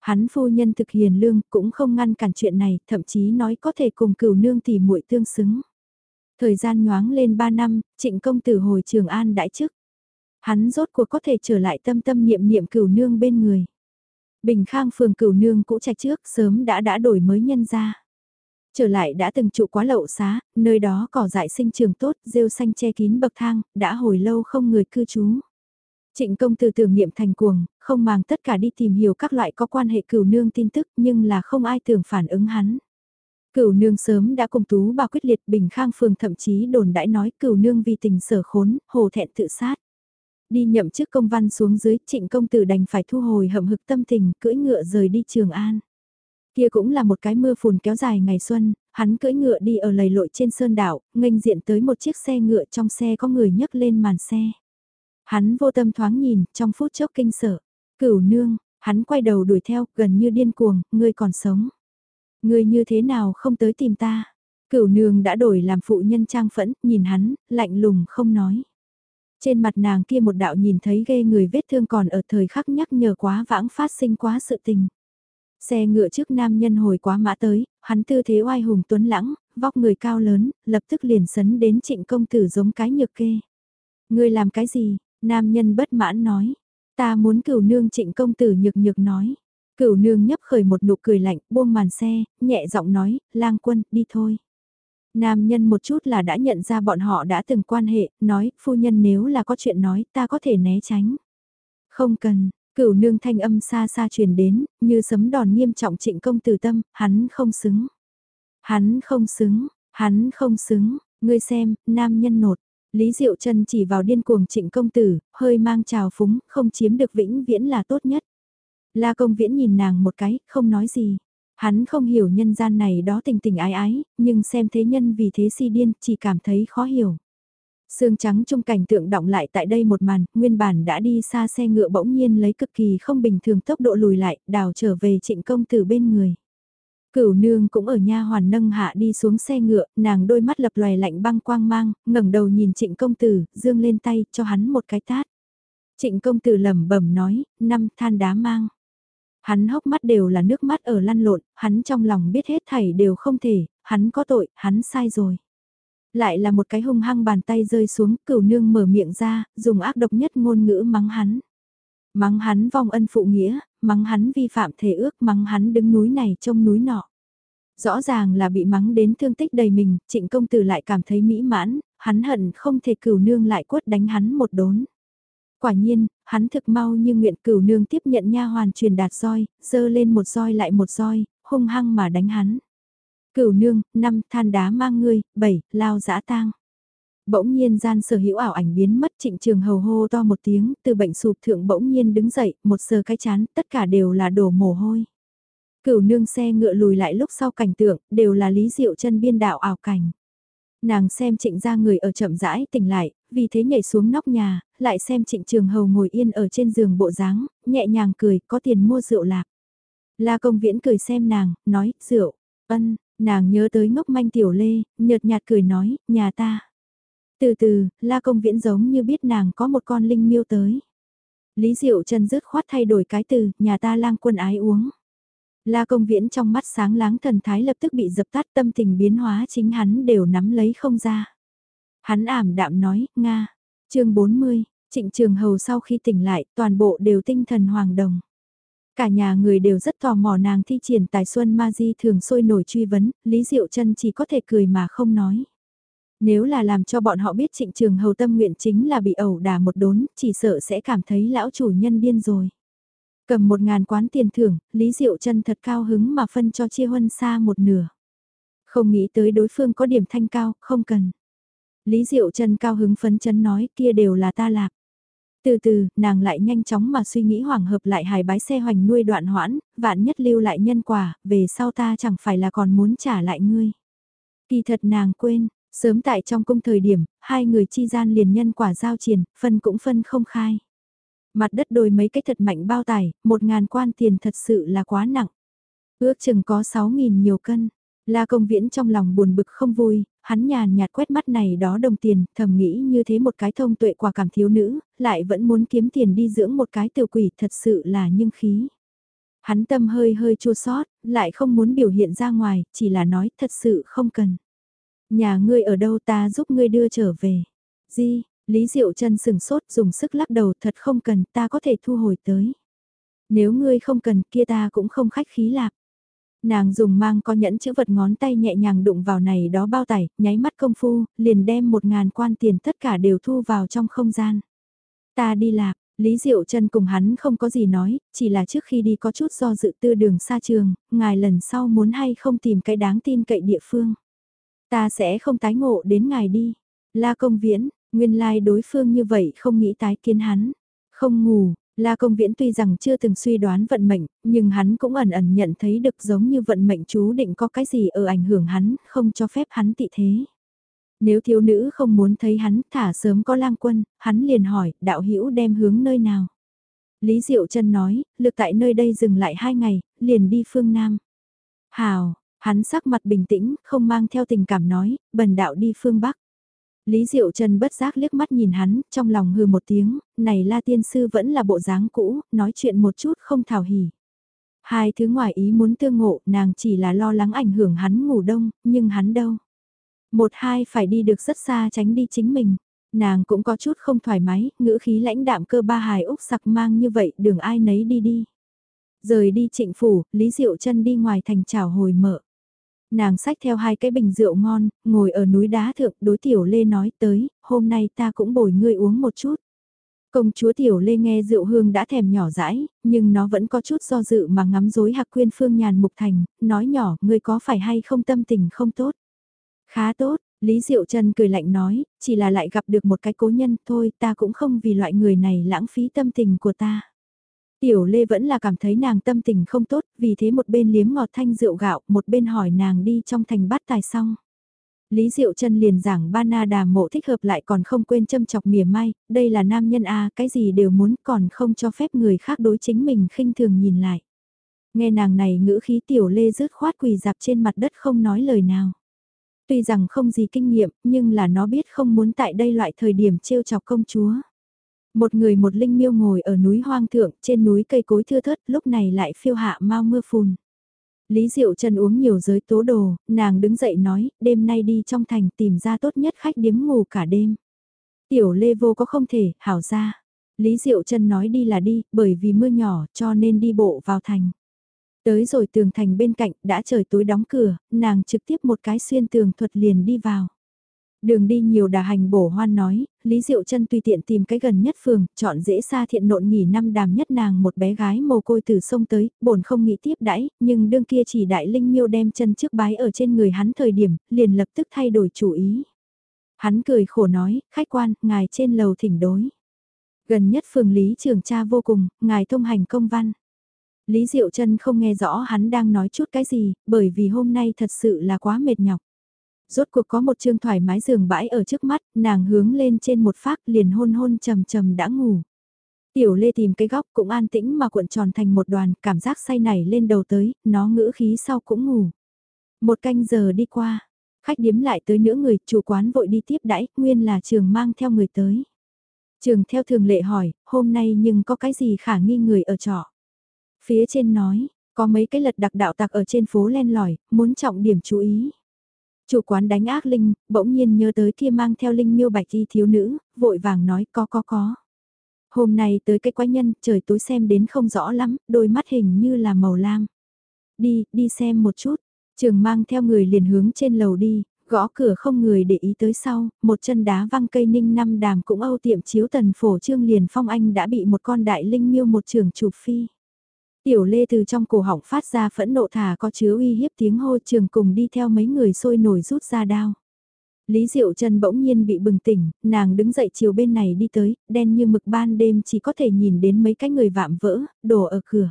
Hắn phu nhân thực hiền lương cũng không ngăn cản chuyện này, thậm chí nói có thể cùng cửu nương tỉ muội tương xứng. Thời gian nhoáng lên 3 năm, trịnh công tử hồi Trường An đại chức. Hắn rốt cuộc có thể trở lại tâm tâm niệm niệm cửu nương bên người. Bình Khang phường cửu nương cũ trạch trước sớm đã đã đổi mới nhân ra. Trở lại đã từng trụ quá lậu xá, nơi đó cỏ dại sinh trường tốt, rêu xanh che kín bậc thang, đã hồi lâu không người cư trú. Trịnh công từ tưởng niệm thành cuồng, không màng tất cả đi tìm hiểu các loại có quan hệ cửu nương tin tức nhưng là không ai tưởng phản ứng hắn. Cửu nương sớm đã cùng tú bà quyết liệt bình khang phường thậm chí đồn đãi nói cửu nương vì tình sở khốn, hồ thẹn tự sát. Đi nhậm chức công văn xuống dưới, trịnh công tử đành phải thu hồi hậm hực tâm tình, cưỡi ngựa rời đi Trường An. Kia cũng là một cái mưa phùn kéo dài ngày xuân, hắn cưỡi ngựa đi ở lầy lội trên sơn đảo, nghênh diện tới một chiếc xe ngựa trong xe có người nhấc lên màn xe. Hắn vô tâm thoáng nhìn, trong phút chốc kinh sợ. Cửu nương, hắn quay đầu đuổi theo, gần như điên cuồng, ngươi còn sống. Ngươi như thế nào không tới tìm ta? Cửu nương đã đổi làm phụ nhân trang phẫn, nhìn hắn, lạnh lùng không nói. Trên mặt nàng kia một đạo nhìn thấy ghê người vết thương còn ở thời khắc nhắc nhở quá vãng phát sinh quá sự tình. Xe ngựa trước nam nhân hồi quá mã tới, hắn tư thế oai hùng tuấn lãng, vóc người cao lớn, lập tức liền sấn đến trịnh công tử giống cái nhược kê. người làm cái gì? Nam nhân bất mãn nói. Ta muốn cửu nương trịnh công tử nhược nhược nói. Cửu nương nhấp khởi một nụ cười lạnh, buông màn xe, nhẹ giọng nói, lang quân, đi thôi. Nam nhân một chút là đã nhận ra bọn họ đã từng quan hệ, nói, phu nhân nếu là có chuyện nói, ta có thể né tránh. Không cần, cửu nương thanh âm xa xa truyền đến, như sấm đòn nghiêm trọng trịnh công từ tâm, hắn không xứng. Hắn không xứng, hắn không xứng, ngươi xem, nam nhân nột. Lý Diệu Trân chỉ vào điên cuồng trịnh công tử, hơi mang trào phúng, không chiếm được vĩnh viễn là tốt nhất. La công viễn nhìn nàng một cái, không nói gì. Hắn không hiểu nhân gian này đó tình tình ái ái, nhưng xem thế nhân vì thế si điên, chỉ cảm thấy khó hiểu. Sương trắng trong cảnh tượng động lại tại đây một màn, nguyên bản đã đi xa xe ngựa bỗng nhiên lấy cực kỳ không bình thường tốc độ lùi lại, đào trở về trịnh công tử bên người. Cửu nương cũng ở nha hoàn nâng hạ đi xuống xe ngựa, nàng đôi mắt lập loè lạnh băng quang mang, ngẩng đầu nhìn trịnh công tử, dương lên tay, cho hắn một cái tát. Trịnh công tử lẩm bẩm nói, năm than đá mang. Hắn hốc mắt đều là nước mắt ở lăn lộn, hắn trong lòng biết hết thảy đều không thể, hắn có tội, hắn sai rồi. Lại là một cái hung hăng bàn tay rơi xuống, cửu nương mở miệng ra, dùng ác độc nhất ngôn ngữ mắng hắn. Mắng hắn vong ân phụ nghĩa, mắng hắn vi phạm thể ước, mắng hắn đứng núi này trông núi nọ. Rõ ràng là bị mắng đến thương tích đầy mình, trịnh công tử lại cảm thấy mỹ mãn, hắn hận không thể cửu nương lại quất đánh hắn một đốn. Quả nhiên, hắn thực mau như nguyện cửu nương tiếp nhận nha hoàn truyền đạt roi, dơ lên một roi lại một roi, hung hăng mà đánh hắn. Cửu nương, năm than đá mang ngươi, bảy lao dã tang. Bỗng nhiên gian sở hữu ảo ảnh biến mất trịnh trường hầu hô to một tiếng, từ bệnh sụp thượng bỗng nhiên đứng dậy, một sờ cái chán, tất cả đều là đổ mồ hôi. Cửu nương xe ngựa lùi lại lúc sau cảnh tượng, đều là lý diệu chân biên đạo ảo cảnh. Nàng xem trịnh ra người ở chậm rãi tỉnh lại, vì thế nhảy xuống nóc nhà, lại xem trịnh trường hầu ngồi yên ở trên giường bộ dáng nhẹ nhàng cười, có tiền mua rượu lạc. La công viễn cười xem nàng, nói, rượu, ân, nàng nhớ tới ngốc manh tiểu lê, nhợt nhạt cười nói, nhà ta. Từ từ, la công viễn giống như biết nàng có một con linh miêu tới. Lý Diệu chân dứt khoát thay đổi cái từ, nhà ta lang quân ái uống. La công viễn trong mắt sáng láng thần thái lập tức bị dập tắt tâm tình biến hóa chính hắn đều nắm lấy không ra. Hắn ảm đạm nói, Nga, chương 40, trịnh trường hầu sau khi tỉnh lại toàn bộ đều tinh thần hoàng đồng. Cả nhà người đều rất tò mò nàng thi triển tài xuân ma di thường sôi nổi truy vấn, Lý Diệu chân chỉ có thể cười mà không nói. Nếu là làm cho bọn họ biết trịnh trường hầu tâm nguyện chính là bị ẩu đả một đốn, chỉ sợ sẽ cảm thấy lão chủ nhân điên rồi. Cầm một ngàn quán tiền thưởng, Lý Diệu chân thật cao hứng mà phân cho chia huân xa một nửa. Không nghĩ tới đối phương có điểm thanh cao, không cần. Lý Diệu trần cao hứng phấn chấn nói kia đều là ta lạc. Từ từ, nàng lại nhanh chóng mà suy nghĩ hoàng hợp lại hài bái xe hoành nuôi đoạn hoãn, vạn nhất lưu lại nhân quả, về sau ta chẳng phải là còn muốn trả lại ngươi. Kỳ thật nàng quên, sớm tại trong cung thời điểm, hai người chi gian liền nhân quả giao triển phân cũng phân không khai. Mặt đất đôi mấy cái thật mạnh bao tải, một ngàn quan tiền thật sự là quá nặng. Ước chừng có sáu nghìn nhiều cân. La công viễn trong lòng buồn bực không vui, hắn nhàn nhạt quét mắt này đó đồng tiền, thầm nghĩ như thế một cái thông tuệ quả cảm thiếu nữ, lại vẫn muốn kiếm tiền đi dưỡng một cái tiểu quỷ thật sự là nhưng khí. Hắn tâm hơi hơi chua sót, lại không muốn biểu hiện ra ngoài, chỉ là nói thật sự không cần. Nhà ngươi ở đâu ta giúp ngươi đưa trở về. Di, Lý Diệu chân sừng sốt dùng sức lắc đầu thật không cần ta có thể thu hồi tới. Nếu ngươi không cần kia ta cũng không khách khí lạc. Nàng dùng mang có nhẫn chữ vật ngón tay nhẹ nhàng đụng vào này đó bao tải, nháy mắt công phu, liền đem một ngàn quan tiền tất cả đều thu vào trong không gian. Ta đi lạc, Lý Diệu chân cùng hắn không có gì nói, chỉ là trước khi đi có chút do dự tư đường xa trường, ngài lần sau muốn hay không tìm cái đáng tin cậy địa phương. Ta sẽ không tái ngộ đến ngài đi. La công viễn, nguyên lai like đối phương như vậy không nghĩ tái kiến hắn. Không ngủ, La Công Viễn tuy rằng chưa từng suy đoán vận mệnh, nhưng hắn cũng ẩn ẩn nhận thấy được giống như vận mệnh chú định có cái gì ở ảnh hưởng hắn, không cho phép hắn tị thế. Nếu thiếu nữ không muốn thấy hắn thả sớm có lang quân, hắn liền hỏi, đạo hữu đem hướng nơi nào. Lý Diệu Trân nói, lực tại nơi đây dừng lại hai ngày, liền đi phương Nam. Hào, hắn sắc mặt bình tĩnh, không mang theo tình cảm nói, bần đạo đi phương Bắc. Lý Diệu Trần bất giác liếc mắt nhìn hắn, trong lòng hừ một tiếng, này la tiên sư vẫn là bộ dáng cũ, nói chuyện một chút không thảo hỉ. Hai thứ ngoài ý muốn tương ngộ, nàng chỉ là lo lắng ảnh hưởng hắn ngủ đông, nhưng hắn đâu. Một hai phải đi được rất xa tránh đi chính mình. Nàng cũng có chút không thoải mái, ngữ khí lãnh đạm cơ ba hài úc sặc mang như vậy, đường ai nấy đi đi. Rời đi trịnh phủ, Lý Diệu chân đi ngoài thành chào hồi mở. Nàng xách theo hai cái bình rượu ngon, ngồi ở núi đá thượng đối tiểu lê nói tới, hôm nay ta cũng bồi ngươi uống một chút. Công chúa Tiểu Lê nghe rượu hương đã thèm nhỏ rãi, nhưng nó vẫn có chút do dự mà ngắm dối Hạc Quyên Phương nhàn mục thành, nói nhỏ, ngươi có phải hay không tâm tình không tốt? Khá tốt, Lý Diệu Trần cười lạnh nói, chỉ là lại gặp được một cái cố nhân thôi, ta cũng không vì loại người này lãng phí tâm tình của ta. Tiểu Lê vẫn là cảm thấy nàng tâm tình không tốt, vì thế một bên liếm ngọt thanh rượu gạo, một bên hỏi nàng đi trong thành bát tài xong. Lý Diệu Trân liền giảng ba na đà mộ thích hợp lại còn không quên châm chọc mỉa mai, đây là nam nhân A, cái gì đều muốn còn không cho phép người khác đối chính mình khinh thường nhìn lại. Nghe nàng này ngữ khí tiểu lê rớt khoát quỳ dạp trên mặt đất không nói lời nào. Tuy rằng không gì kinh nghiệm, nhưng là nó biết không muốn tại đây loại thời điểm trêu chọc công chúa. Một người một linh miêu ngồi ở núi hoang thượng, trên núi cây cối thưa thớt, lúc này lại phiêu hạ mau mưa phùn. Lý Diệu Trần uống nhiều giới tố đồ, nàng đứng dậy nói, đêm nay đi trong thành tìm ra tốt nhất khách điếm ngủ cả đêm. Tiểu Lê vô có không thể, hảo ra. Lý Diệu Trần nói đi là đi, bởi vì mưa nhỏ cho nên đi bộ vào thành. Tới rồi tường thành bên cạnh, đã trời tối đóng cửa, nàng trực tiếp một cái xuyên tường thuật liền đi vào. Đường đi nhiều đà hành bổ hoan nói, Lý Diệu chân tùy tiện tìm cái gần nhất phường, chọn dễ xa thiện nộn nghỉ năm đàm nhất nàng một bé gái mồ côi từ sông tới, bổn không nghĩ tiếp đãi, nhưng đương kia chỉ đại linh miêu đem chân trước bái ở trên người hắn thời điểm, liền lập tức thay đổi chủ ý. Hắn cười khổ nói, khách quan, ngài trên lầu thỉnh đối. Gần nhất phường Lý trường cha vô cùng, ngài thông hành công văn. Lý Diệu Trân không nghe rõ hắn đang nói chút cái gì, bởi vì hôm nay thật sự là quá mệt nhọc. Rốt cuộc có một chương thoải mái giường bãi ở trước mắt, nàng hướng lên trên một phát liền hôn hôn trầm trầm đã ngủ. Tiểu Lê tìm cái góc cũng an tĩnh mà cuộn tròn thành một đoàn, cảm giác say nảy lên đầu tới, nó ngữ khí sau cũng ngủ. Một canh giờ đi qua, khách điếm lại tới nữa người, chủ quán vội đi tiếp đãi, nguyên là trường mang theo người tới. Trường theo thường lệ hỏi, hôm nay nhưng có cái gì khả nghi người ở trọ? Phía trên nói, có mấy cái lật đặc đạo tặc ở trên phố len lỏi, muốn trọng điểm chú ý. Chủ quán đánh ác linh, bỗng nhiên nhớ tới kia mang theo linh miêu bạch y thiếu nữ, vội vàng nói có có có. Hôm nay tới cái quái nhân, trời tối xem đến không rõ lắm, đôi mắt hình như là màu lam. Đi, đi xem một chút. Trường mang theo người liền hướng trên lầu đi, gõ cửa không người để ý tới sau, một chân đá văng cây ninh năm đàm cũng âu tiệm chiếu tần phổ trương liền phong anh đã bị một con đại linh miêu một trường chụp phi. Tiểu lê từ trong cổ họng phát ra phẫn nộ thả có chứa uy hiếp tiếng hô trường cùng đi theo mấy người sôi nổi rút ra đao. Lý Diệu Trần bỗng nhiên bị bừng tỉnh, nàng đứng dậy chiều bên này đi tới, đen như mực ban đêm chỉ có thể nhìn đến mấy cái người vạm vỡ, đổ ở cửa.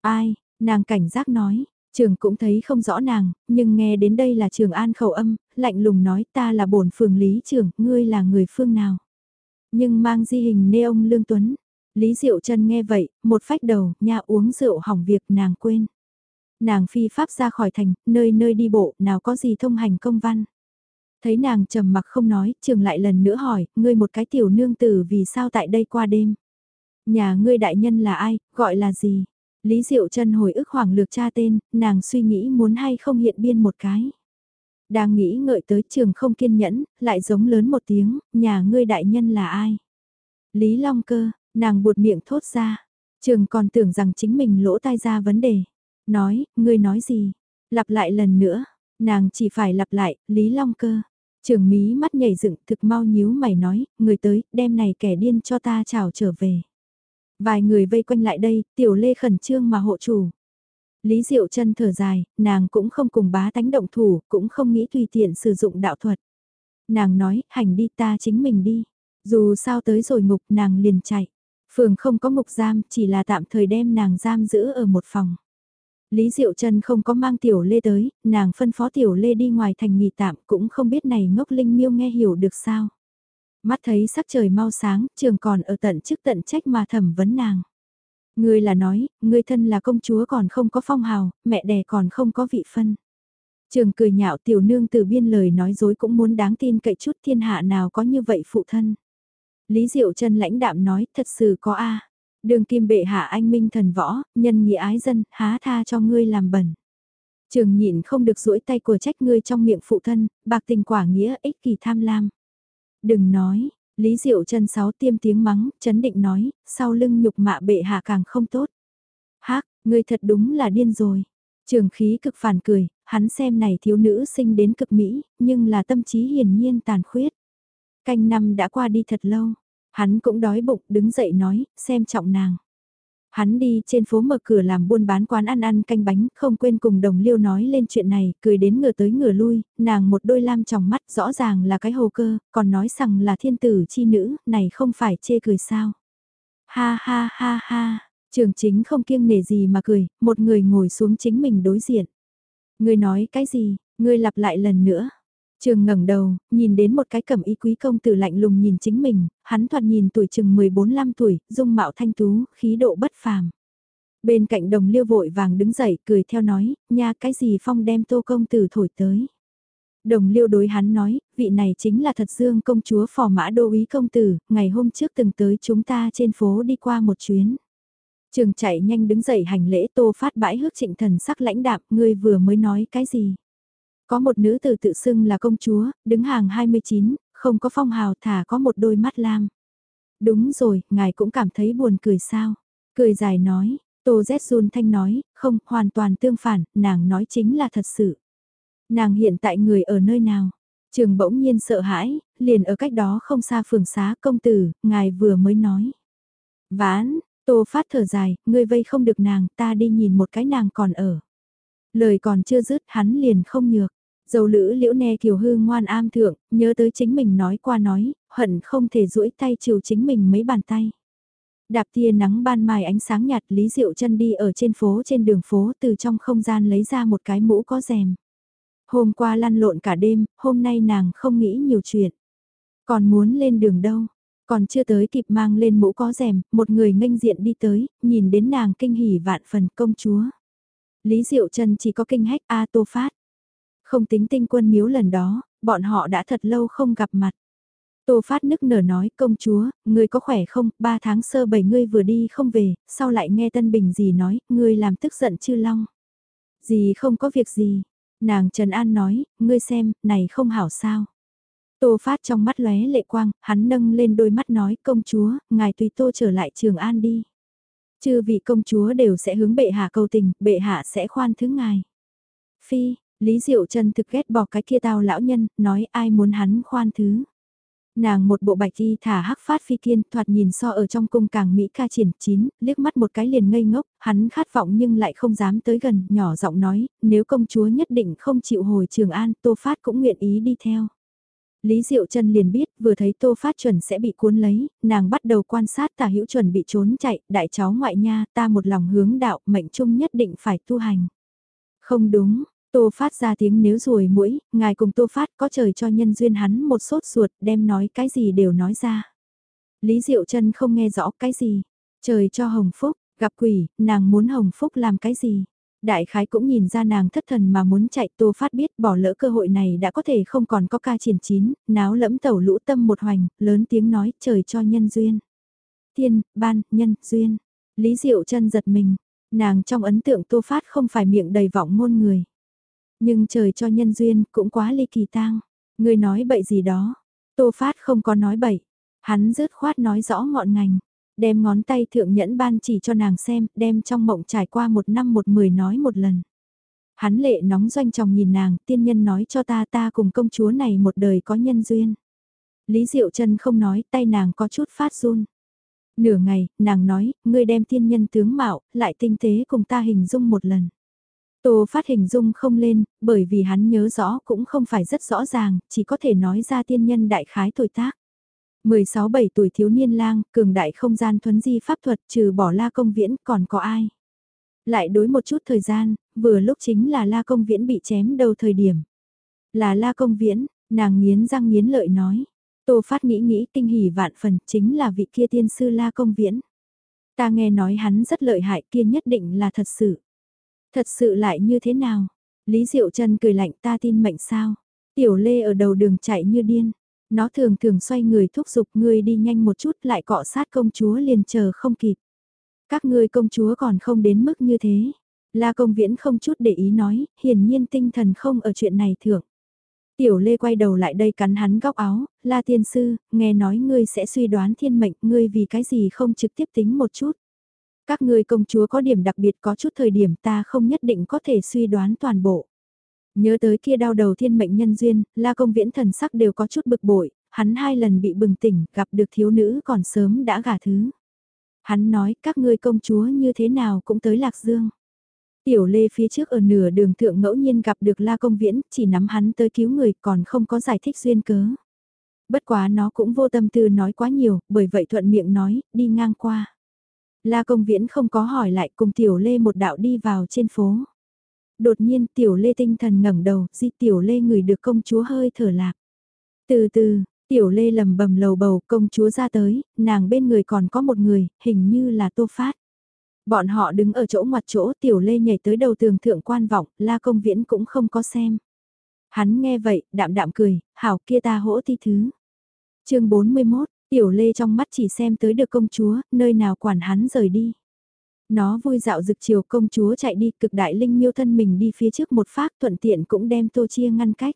Ai, nàng cảnh giác nói, trường cũng thấy không rõ nàng, nhưng nghe đến đây là trường an khẩu âm, lạnh lùng nói ta là bổn phường Lý Trường ngươi là người phương nào. Nhưng mang di hình nê ông Lương Tuấn, Lý Diệu Trân nghe vậy, một phách đầu, nha uống rượu hỏng việc nàng quên. Nàng phi pháp ra khỏi thành, nơi nơi đi bộ, nào có gì thông hành công văn. Thấy nàng trầm mặc không nói, trường lại lần nữa hỏi, ngươi một cái tiểu nương tử vì sao tại đây qua đêm. Nhà ngươi đại nhân là ai, gọi là gì? Lý Diệu Trân hồi ức hoàng lược cha tên, nàng suy nghĩ muốn hay không hiện biên một cái. Đang nghĩ ngợi tới trường không kiên nhẫn, lại giống lớn một tiếng, nhà ngươi đại nhân là ai? Lý Long Cơ, Nàng buột miệng thốt ra, trường còn tưởng rằng chính mình lỗ tai ra vấn đề. Nói, ngươi nói gì? Lặp lại lần nữa, nàng chỉ phải lặp lại, Lý Long Cơ. Trường mí mắt nhảy dựng thực mau nhíu mày nói, người tới, đem này kẻ điên cho ta chào trở về. Vài người vây quanh lại đây, tiểu lê khẩn trương mà hộ chủ. Lý Diệu chân thở dài, nàng cũng không cùng bá tánh động thủ, cũng không nghĩ tùy tiện sử dụng đạo thuật. Nàng nói, hành đi ta chính mình đi. Dù sao tới rồi ngục nàng liền chạy. Phường không có ngục giam, chỉ là tạm thời đem nàng giam giữ ở một phòng. Lý Diệu Trần không có mang Tiểu Lê tới, nàng phân phó Tiểu Lê đi ngoài thành nghỉ tạm cũng không biết này ngốc linh miêu nghe hiểu được sao. Mắt thấy sắc trời mau sáng, trường còn ở tận trước tận trách mà thẩm vấn nàng. Ngươi là nói, ngươi thân là công chúa còn không có phong hào, mẹ đẻ còn không có vị phân. Trường cười nhạo tiểu nương từ biên lời nói dối cũng muốn đáng tin cậy chút thiên hạ nào có như vậy phụ thân. Lý Diệu Trân lãnh đạm nói, thật sự có a. Đường kim bệ hạ anh minh thần võ, nhân nghĩa ái dân, há tha cho ngươi làm bẩn. Trường nhịn không được duỗi tay của trách ngươi trong miệng phụ thân, bạc tình quả nghĩa ích kỳ tham lam. Đừng nói, Lý Diệu Trân sáu tiêm tiếng mắng, chấn định nói, sau lưng nhục mạ bệ hạ càng không tốt. Hác, ngươi thật đúng là điên rồi. Trường khí cực phản cười, hắn xem này thiếu nữ sinh đến cực mỹ, nhưng là tâm trí hiển nhiên tàn khuyết. Canh năm đã qua đi thật lâu, hắn cũng đói bụng đứng dậy nói, xem trọng nàng. Hắn đi trên phố mở cửa làm buôn bán quán ăn ăn canh bánh, không quên cùng đồng liêu nói lên chuyện này, cười đến ngửa tới ngửa lui, nàng một đôi lam tròng mắt rõ ràng là cái hồ cơ, còn nói rằng là thiên tử chi nữ, này không phải chê cười sao. Ha ha ha ha, trường chính không kiêng nể gì mà cười, một người ngồi xuống chính mình đối diện. Người nói cái gì, người lặp lại lần nữa. Trường ngẩng đầu, nhìn đến một cái cẩm y quý công tử lạnh lùng nhìn chính mình, hắn thoạt nhìn tuổi chừng 14-15 tuổi, dung mạo thanh tú, khí độ bất phàm. Bên cạnh đồng liêu vội vàng đứng dậy, cười theo nói, nha cái gì phong đem tô công tử thổi tới. Đồng liêu đối hắn nói, vị này chính là thật dương công chúa phò mã đô úy công tử, ngày hôm trước từng tới chúng ta trên phố đi qua một chuyến. Trường chạy nhanh đứng dậy hành lễ tô phát bãi hước trịnh thần sắc lãnh đạm, ngươi vừa mới nói cái gì. Có một nữ tử tự xưng là công chúa, đứng hàng 29, không có phong hào thả có một đôi mắt lam. Đúng rồi, ngài cũng cảm thấy buồn cười sao? Cười dài nói, Tô Z thanh nói, không, hoàn toàn tương phản, nàng nói chính là thật sự. Nàng hiện tại người ở nơi nào? Trường bỗng nhiên sợ hãi, liền ở cách đó không xa phường xá công tử, ngài vừa mới nói. Ván, Tô Phát thở dài, ngươi vây không được nàng, ta đi nhìn một cái nàng còn ở. Lời còn chưa dứt hắn liền không nhược. Dầu lữ liễu ne kiều hư ngoan am thượng, nhớ tới chính mình nói qua nói, hận không thể duỗi tay chiều chính mình mấy bàn tay. Đạp tia nắng ban mai ánh sáng nhạt Lý Diệu chân đi ở trên phố trên đường phố từ trong không gian lấy ra một cái mũ có rèm. Hôm qua lăn lộn cả đêm, hôm nay nàng không nghĩ nhiều chuyện. Còn muốn lên đường đâu, còn chưa tới kịp mang lên mũ có rèm, một người nghênh diện đi tới, nhìn đến nàng kinh hỉ vạn phần công chúa. Lý Diệu chân chỉ có kinh hách A Tô Phát. Không tính tinh quân miếu lần đó, bọn họ đã thật lâu không gặp mặt. Tô Phát nức nở nói công chúa, ngươi có khỏe không, ba tháng sơ bảy ngươi vừa đi không về, sau lại nghe Tân Bình gì nói, ngươi làm tức giận chư long. Gì không có việc gì, nàng Trần An nói, ngươi xem, này không hảo sao. Tô Phát trong mắt lóe lệ quang, hắn nâng lên đôi mắt nói công chúa, ngài tùy tô trở lại trường an đi. Chư vị công chúa đều sẽ hướng bệ hạ cầu tình, bệ hạ sẽ khoan thứ ngài. Phi, Lý Diệu Trần thực ghét bỏ cái kia tao lão nhân, nói ai muốn hắn khoan thứ. Nàng một bộ bạch y thả hắc phát phi kiên thoạt nhìn so ở trong cung càng Mỹ ca triển chín, liếc mắt một cái liền ngây ngốc, hắn khát vọng nhưng lại không dám tới gần, nhỏ giọng nói, nếu công chúa nhất định không chịu hồi trường an, tô phát cũng nguyện ý đi theo. Lý Diệu Trân liền biết, vừa thấy Tô Phát chuẩn sẽ bị cuốn lấy, nàng bắt đầu quan sát tà hữu chuẩn bị trốn chạy, đại cháu ngoại nha, ta một lòng hướng đạo, mệnh trung nhất định phải tu hành. Không đúng, Tô Phát ra tiếng nếu ruồi mũi, ngài cùng Tô Phát có trời cho nhân duyên hắn một sốt ruột, đem nói cái gì đều nói ra. Lý Diệu Trân không nghe rõ cái gì, trời cho hồng phúc, gặp quỷ, nàng muốn hồng phúc làm cái gì. Đại khái cũng nhìn ra nàng thất thần mà muốn chạy tô phát biết bỏ lỡ cơ hội này đã có thể không còn có ca triển chín, náo lẫm tẩu lũ tâm một hoành, lớn tiếng nói trời cho nhân duyên. Thiên, ban, nhân, duyên. Lý Diệu Trân giật mình, nàng trong ấn tượng tô phát không phải miệng đầy vọng ngôn người. Nhưng trời cho nhân duyên cũng quá ly kỳ tang. Người nói bậy gì đó. Tô phát không có nói bậy. Hắn rớt khoát nói rõ ngọn ngành đem ngón tay thượng nhẫn ban chỉ cho nàng xem, đem trong mộng trải qua một năm một mười nói một lần. Hắn lệ nóng doanh chồng nhìn nàng, tiên nhân nói cho ta ta cùng công chúa này một đời có nhân duyên. Lý Diệu Trân không nói, tay nàng có chút phát run. Nửa ngày, nàng nói, ngươi đem tiên nhân tướng mạo, lại tinh tế cùng ta hình dung một lần. Tô phát hình dung không lên, bởi vì hắn nhớ rõ cũng không phải rất rõ ràng, chỉ có thể nói ra tiên nhân đại khái tuổi tác. 16-7 tuổi thiếu niên lang, cường đại không gian thuấn di pháp thuật trừ bỏ la công viễn còn có ai. Lại đối một chút thời gian, vừa lúc chính là la công viễn bị chém đầu thời điểm. Là la công viễn, nàng nghiến răng nghiến lợi nói. Tô phát nghĩ nghĩ kinh hỉ vạn phần chính là vị kia tiên sư la công viễn. Ta nghe nói hắn rất lợi hại kia nhất định là thật sự. Thật sự lại như thế nào? Lý Diệu Trân cười lạnh ta tin mệnh sao? Tiểu Lê ở đầu đường chạy như điên. Nó thường thường xoay người thúc giục ngươi đi nhanh một chút lại cọ sát công chúa liền chờ không kịp. Các ngươi công chúa còn không đến mức như thế. La công viễn không chút để ý nói, hiển nhiên tinh thần không ở chuyện này thưởng. Tiểu Lê quay đầu lại đây cắn hắn góc áo, La tiên sư, nghe nói ngươi sẽ suy đoán thiên mệnh, ngươi vì cái gì không trực tiếp tính một chút. Các ngươi công chúa có điểm đặc biệt có chút thời điểm ta không nhất định có thể suy đoán toàn bộ. Nhớ tới kia đau đầu thiên mệnh nhân duyên, la công viễn thần sắc đều có chút bực bội, hắn hai lần bị bừng tỉnh, gặp được thiếu nữ còn sớm đã gả thứ. Hắn nói các ngươi công chúa như thế nào cũng tới Lạc Dương. Tiểu lê phía trước ở nửa đường thượng ngẫu nhiên gặp được la công viễn, chỉ nắm hắn tới cứu người còn không có giải thích duyên cớ. Bất quá nó cũng vô tâm tư nói quá nhiều, bởi vậy thuận miệng nói, đi ngang qua. La công viễn không có hỏi lại cùng tiểu lê một đạo đi vào trên phố đột nhiên tiểu lê tinh thần ngẩng đầu, di tiểu lê người được công chúa hơi thở lạc. Từ từ, tiểu lê lầm bầm lầu bầu công chúa ra tới, nàng bên người còn có một người, hình như là tô phát. Bọn họ đứng ở chỗ ngoặt chỗ tiểu lê nhảy tới đầu tường thượng quan vọng, la công viễn cũng không có xem. Hắn nghe vậy, đạm đạm cười, hảo kia ta hỗ thi thứ. chương 41, tiểu lê trong mắt chỉ xem tới được công chúa, nơi nào quản hắn rời đi. Nó vui dạo rực chiều công chúa chạy đi cực đại linh miêu thân mình đi phía trước một phát thuận tiện cũng đem tô chia ngăn cách.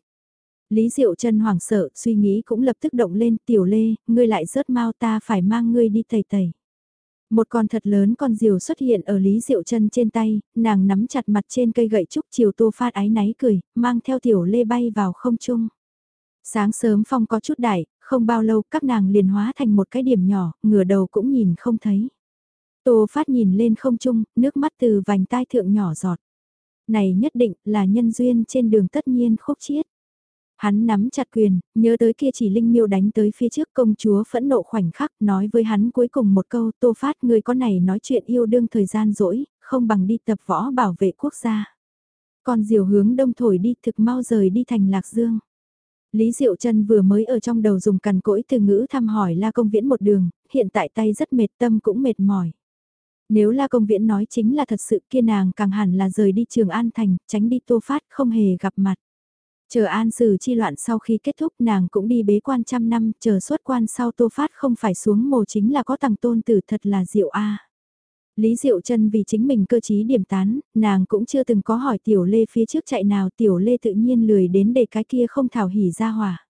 Lý Diệu Trân hoảng sợ, suy nghĩ cũng lập tức động lên, tiểu lê, ngươi lại rớt mau ta phải mang ngươi đi tẩy tẩy. Một con thật lớn con diều xuất hiện ở Lý Diệu Trân trên tay, nàng nắm chặt mặt trên cây gậy trúc chiều tô phát ái náy cười, mang theo tiểu lê bay vào không trung. Sáng sớm phong có chút đại, không bao lâu các nàng liền hóa thành một cái điểm nhỏ, ngửa đầu cũng nhìn không thấy. Tô phát nhìn lên không trung, nước mắt từ vành tai thượng nhỏ giọt. Này nhất định là nhân duyên trên đường tất nhiên khúc chiết. Hắn nắm chặt quyền, nhớ tới kia chỉ linh miêu đánh tới phía trước công chúa phẫn nộ khoảnh khắc nói với hắn cuối cùng một câu tô phát người có này nói chuyện yêu đương thời gian rỗi, không bằng đi tập võ bảo vệ quốc gia. Còn diều hướng đông thổi đi thực mau rời đi thành lạc dương. Lý Diệu Trân vừa mới ở trong đầu dùng cằn cỗi từ ngữ thăm hỏi La Công Viễn một đường, hiện tại tay rất mệt tâm cũng mệt mỏi. Nếu La Công Viễn nói chính là thật sự kia nàng càng hẳn là rời đi Trường An Thành, tránh đi Tô Phát không hề gặp mặt. Chờ an sử chi loạn sau khi kết thúc nàng cũng đi bế quan trăm năm, chờ xuất quan sau Tô Phát không phải xuống mồ chính là có tàng tôn tử thật là diệu a. Lý Diệu Trân vì chính mình cơ chí điểm tán, nàng cũng chưa từng có hỏi Tiểu Lê phía trước chạy nào Tiểu Lê tự nhiên lười đến để cái kia không thảo hỉ ra hỏa.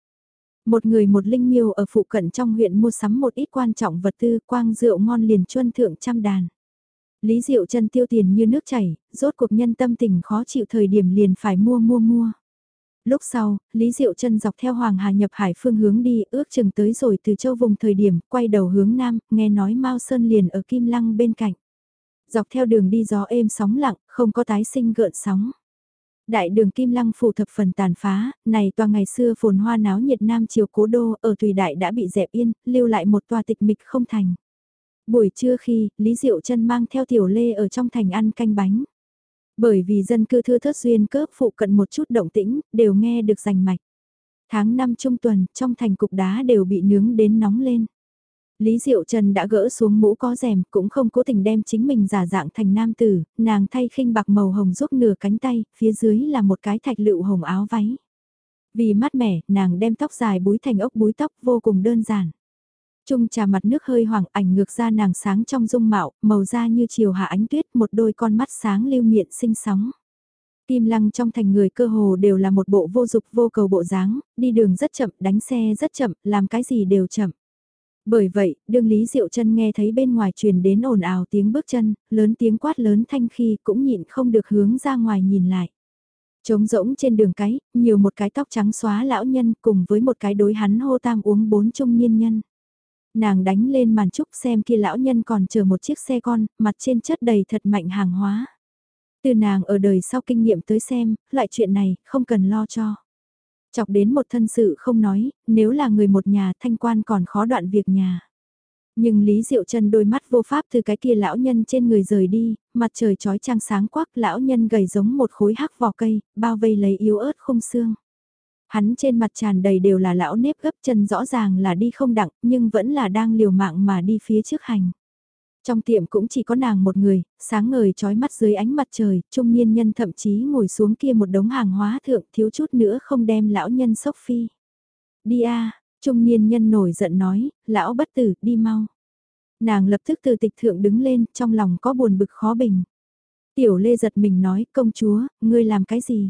Một người một linh miêu ở phụ cận trong huyện mua sắm một ít quan trọng vật tư quang rượu ngon liền chuân thượng trăm đàn. Lý Diệu Trân tiêu tiền như nước chảy, rốt cuộc nhân tâm tình khó chịu thời điểm liền phải mua mua mua. Lúc sau, Lý Diệu Trân dọc theo Hoàng Hà nhập hải phương hướng đi, ước chừng tới rồi từ châu vùng thời điểm, quay đầu hướng nam, nghe nói Mao Sơn liền ở Kim Lăng bên cạnh. Dọc theo đường đi gió êm sóng lặng, không có tái sinh gợn sóng. Đại đường Kim Lăng phủ thập phần tàn phá, này tòa ngày xưa phồn hoa náo nhiệt nam triều cố đô ở Tùy Đại đã bị dẹp yên, lưu lại một tòa tịch mịch không thành. Buổi trưa khi, Lý Diệu chân mang theo tiểu lê ở trong thành ăn canh bánh. Bởi vì dân cư thưa thớt duyên cớp phụ cận một chút động tĩnh, đều nghe được rành mạch. Tháng 5 trung tuần, trong thành cục đá đều bị nướng đến nóng lên. Lý Diệu Trần đã gỡ xuống mũ có rèm, cũng không cố tình đem chính mình giả dạng thành nam tử, nàng thay khinh bạc màu hồng giúp nửa cánh tay, phía dưới là một cái thạch lựu hồng áo váy. Vì mát mẻ, nàng đem tóc dài búi thành ốc búi tóc vô cùng đơn giản. Trung trà mặt nước hơi hoàng ảnh ngược ra nàng sáng trong dung mạo, màu da như chiều hạ ánh tuyết, một đôi con mắt sáng lưu miệng sinh sóng. Kim lăng trong thành người cơ hồ đều là một bộ vô dục vô cầu bộ dáng, đi đường rất chậm, đánh xe rất chậm, làm cái gì đều chậm. Bởi vậy, đương Lý Diệu chân nghe thấy bên ngoài truyền đến ồn ào tiếng bước chân, lớn tiếng quát lớn thanh khi cũng nhịn không được hướng ra ngoài nhìn lại. Trống rỗng trên đường cái, nhiều một cái tóc trắng xóa lão nhân cùng với một cái đối hắn hô tam uống bốn trung niên nhân. Nàng đánh lên màn trúc xem kia lão nhân còn chờ một chiếc xe con, mặt trên chất đầy thật mạnh hàng hóa. Từ nàng ở đời sau kinh nghiệm tới xem, loại chuyện này, không cần lo cho. Chọc đến một thân sự không nói, nếu là người một nhà thanh quan còn khó đoạn việc nhà. Nhưng Lý Diệu Trân đôi mắt vô pháp từ cái kia lão nhân trên người rời đi, mặt trời trói trang sáng quắc lão nhân gầy giống một khối hắc vỏ cây, bao vây lấy yếu ớt không xương. Hắn trên mặt tràn đầy đều là lão nếp gấp chân rõ ràng là đi không đặng nhưng vẫn là đang liều mạng mà đi phía trước hành. Trong tiệm cũng chỉ có nàng một người, sáng ngời trói mắt dưới ánh mặt trời, trung niên nhân thậm chí ngồi xuống kia một đống hàng hóa thượng thiếu chút nữa không đem lão nhân sốc phi. Đi a trung niên nhân nổi giận nói, lão bất tử, đi mau. Nàng lập tức từ tịch thượng đứng lên, trong lòng có buồn bực khó bình. Tiểu lê giật mình nói, công chúa, ngươi làm cái gì?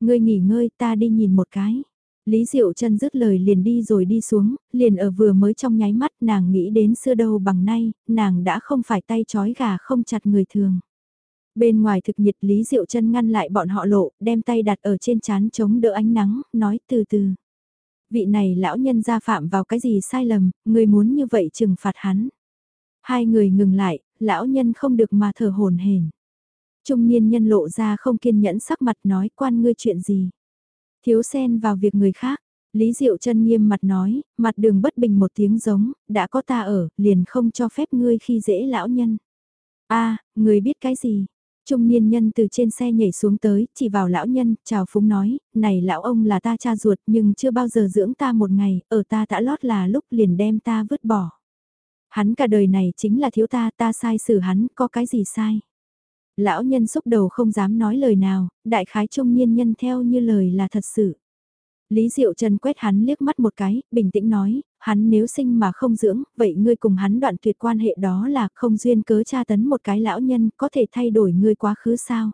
Ngươi nghỉ ngơi, ta đi nhìn một cái. Lý Diệu chân dứt lời liền đi rồi đi xuống, liền ở vừa mới trong nháy mắt nàng nghĩ đến xưa đâu bằng nay, nàng đã không phải tay chói gà không chặt người thường. Bên ngoài thực nhiệt Lý Diệu chân ngăn lại bọn họ lộ, đem tay đặt ở trên chán chống đỡ ánh nắng, nói từ từ. Vị này lão nhân ra phạm vào cái gì sai lầm, người muốn như vậy trừng phạt hắn. Hai người ngừng lại, lão nhân không được mà thở hồn hển. Trung niên nhân lộ ra không kiên nhẫn sắc mặt nói quan ngươi chuyện gì. Thiếu xen vào việc người khác. Lý Diệu chân nghiêm mặt nói, mặt đường bất bình một tiếng giống, đã có ta ở, liền không cho phép ngươi khi dễ lão nhân. a à, người biết cái gì? Trung niên nhân từ trên xe nhảy xuống tới, chỉ vào lão nhân, chào phúng nói, này lão ông là ta cha ruột nhưng chưa bao giờ dưỡng ta một ngày, ở ta đã lót là lúc liền đem ta vứt bỏ. Hắn cả đời này chính là thiếu ta, ta sai xử hắn, có cái gì sai? Lão nhân xúc đầu không dám nói lời nào, đại khái trung niên nhân theo như lời là thật sự. Lý Diệu Trần quét hắn liếc mắt một cái, bình tĩnh nói, hắn nếu sinh mà không dưỡng, vậy ngươi cùng hắn đoạn tuyệt quan hệ đó là không duyên cớ tra tấn một cái lão nhân có thể thay đổi ngươi quá khứ sao?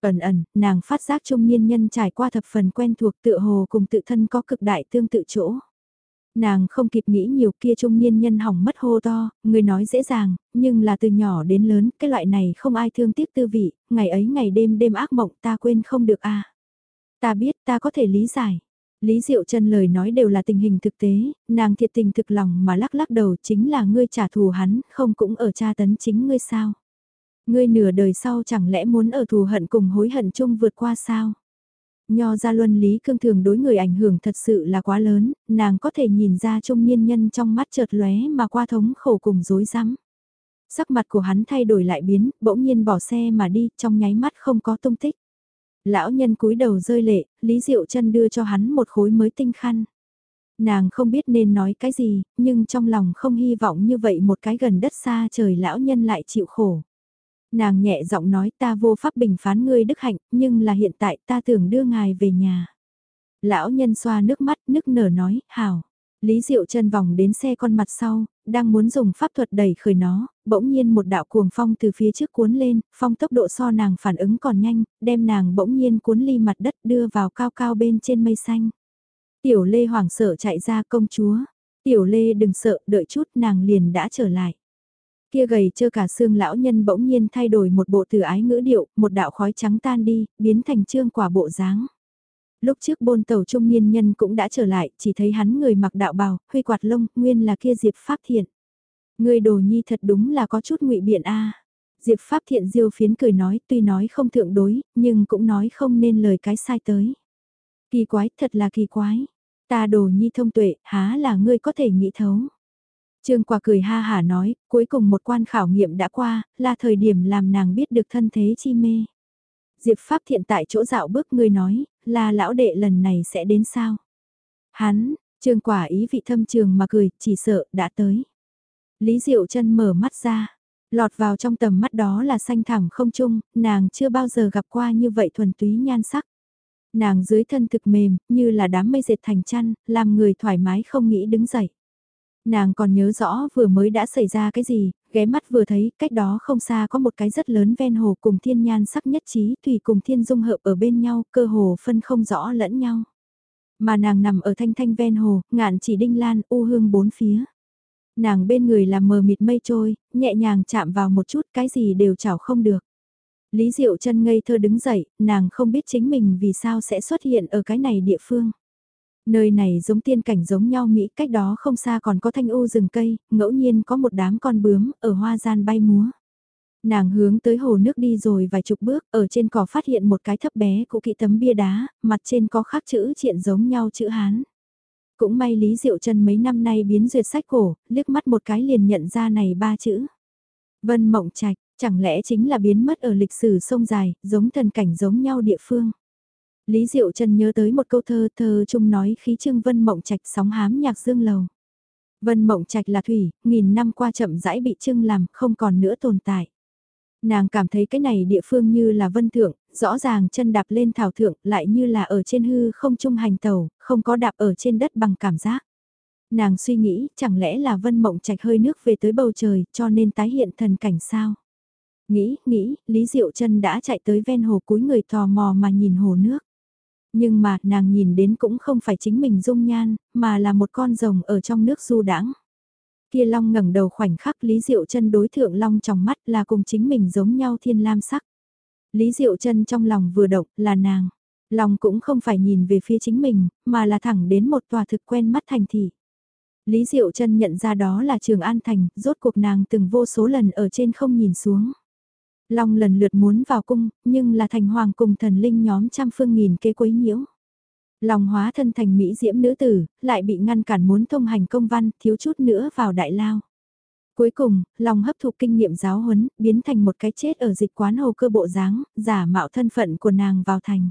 Ẩn ẩn, nàng phát giác trung niên nhân trải qua thập phần quen thuộc tựa hồ cùng tự thân có cực đại tương tự chỗ. Nàng không kịp nghĩ nhiều kia trung niên nhân hỏng mất hô to, người nói dễ dàng, nhưng là từ nhỏ đến lớn, cái loại này không ai thương tiếc tư vị, ngày ấy ngày đêm đêm ác mộng ta quên không được a Ta biết ta có thể lý giải. Lý Diệu Trân lời nói đều là tình hình thực tế, nàng thiệt tình thực lòng mà lắc lắc đầu chính là ngươi trả thù hắn, không cũng ở tra tấn chính ngươi sao. Ngươi nửa đời sau chẳng lẽ muốn ở thù hận cùng hối hận chung vượt qua sao? Nho ra luân lý cương thường đối người ảnh hưởng thật sự là quá lớn, nàng có thể nhìn ra trung niên nhân trong mắt chợt lóe mà qua thống khổ cùng dối rắm Sắc mặt của hắn thay đổi lại biến, bỗng nhiên bỏ xe mà đi, trong nháy mắt không có tung tích. Lão nhân cúi đầu rơi lệ, Lý Diệu chân đưa cho hắn một khối mới tinh khăn. Nàng không biết nên nói cái gì, nhưng trong lòng không hy vọng như vậy một cái gần đất xa trời lão nhân lại chịu khổ. Nàng nhẹ giọng nói ta vô pháp bình phán ngươi đức hạnh, nhưng là hiện tại ta tưởng đưa ngài về nhà. Lão nhân xoa nước mắt, nức nở nói, hảo. Lý Diệu chân vòng đến xe con mặt sau, đang muốn dùng pháp thuật đẩy khởi nó, bỗng nhiên một đạo cuồng phong từ phía trước cuốn lên, phong tốc độ so nàng phản ứng còn nhanh, đem nàng bỗng nhiên cuốn ly mặt đất đưa vào cao cao bên trên mây xanh. Tiểu Lê hoảng sợ chạy ra công chúa. Tiểu Lê đừng sợ, đợi chút nàng liền đã trở lại. Kia gầy chơ cả xương lão nhân bỗng nhiên thay đổi một bộ từ ái ngữ điệu, một đạo khói trắng tan đi, biến thành trương quả bộ dáng. Lúc trước bôn tàu trung niên nhân cũng đã trở lại, chỉ thấy hắn người mặc đạo bào, huy quạt lông, nguyên là kia Diệp Pháp Thiện. Người đồ nhi thật đúng là có chút ngụy biện a. Diệp Pháp Thiện diêu phiến cười nói, tuy nói không thượng đối, nhưng cũng nói không nên lời cái sai tới. Kỳ quái, thật là kỳ quái. Ta đồ nhi thông tuệ, há là ngươi có thể nghĩ thấu. Trương quả cười ha hả nói, cuối cùng một quan khảo nghiệm đã qua, là thời điểm làm nàng biết được thân thế chi mê. Diệp Pháp thiện tại chỗ dạo bước người nói, là lão đệ lần này sẽ đến sao? Hắn, trương quả ý vị thâm trường mà cười, chỉ sợ, đã tới. Lý Diệu chân mở mắt ra, lọt vào trong tầm mắt đó là xanh thẳm không chung, nàng chưa bao giờ gặp qua như vậy thuần túy nhan sắc. Nàng dưới thân thực mềm, như là đám mây dệt thành chăn, làm người thoải mái không nghĩ đứng dậy. Nàng còn nhớ rõ vừa mới đã xảy ra cái gì, ghé mắt vừa thấy, cách đó không xa có một cái rất lớn ven hồ cùng thiên nhan sắc nhất trí, tùy cùng thiên dung hợp ở bên nhau, cơ hồ phân không rõ lẫn nhau. Mà nàng nằm ở thanh thanh ven hồ, ngạn chỉ đinh lan, u hương bốn phía. Nàng bên người là mờ mịt mây trôi, nhẹ nhàng chạm vào một chút, cái gì đều chảo không được. Lý Diệu chân ngây thơ đứng dậy, nàng không biết chính mình vì sao sẽ xuất hiện ở cái này địa phương. Nơi này giống tiên cảnh giống nhau Mỹ, cách đó không xa còn có thanh u rừng cây, ngẫu nhiên có một đám con bướm ở hoa gian bay múa. Nàng hướng tới hồ nước đi rồi vài chục bước, ở trên cỏ phát hiện một cái thấp bé cũ kỹ tấm bia đá, mặt trên có khắc chữ triện giống nhau chữ Hán. Cũng may Lý Diệu Trần mấy năm nay biến duyệt sách cổ, liếc mắt một cái liền nhận ra này ba chữ. Vân Mộng Trạch, chẳng lẽ chính là biến mất ở lịch sử sông dài, giống thần cảnh giống nhau địa phương. Lý Diệu Trần nhớ tới một câu thơ thơ chung nói khí trương vân mộng trạch sóng hám nhạc dương lầu. Vân mộng trạch là thủy, nghìn năm qua chậm rãi bị trưng làm, không còn nữa tồn tại. Nàng cảm thấy cái này địa phương như là vân thượng, rõ ràng chân đạp lên thảo thượng, lại như là ở trên hư không trung hành tàu, không có đạp ở trên đất bằng cảm giác. Nàng suy nghĩ, chẳng lẽ là vân mộng trạch hơi nước về tới bầu trời, cho nên tái hiện thần cảnh sao? Nghĩ, nghĩ, Lý Diệu chân đã chạy tới ven hồ cuối người tò mò mà nhìn hồ nước. Nhưng mà, nàng nhìn đến cũng không phải chính mình dung nhan, mà là một con rồng ở trong nước du đãng. Kia long ngẩng đầu khoảnh khắc Lý Diệu chân đối thượng long trong mắt là cùng chính mình giống nhau thiên lam sắc. Lý Diệu chân trong lòng vừa động là nàng. Long cũng không phải nhìn về phía chính mình, mà là thẳng đến một tòa thực quen mắt thành thị. Lý Diệu chân nhận ra đó là Trường An Thành, rốt cuộc nàng từng vô số lần ở trên không nhìn xuống. Long lần lượt muốn vào cung, nhưng là thành hoàng cùng thần linh nhóm trăm phương nghìn kế quấy nhiễu. Long hóa thân thành mỹ diễm nữ tử, lại bị ngăn cản muốn thông hành công văn, thiếu chút nữa vào đại lao. Cuối cùng, Long hấp thụ kinh nghiệm giáo huấn, biến thành một cái chết ở dịch quán hồ cơ bộ dáng, giả mạo thân phận của nàng vào thành.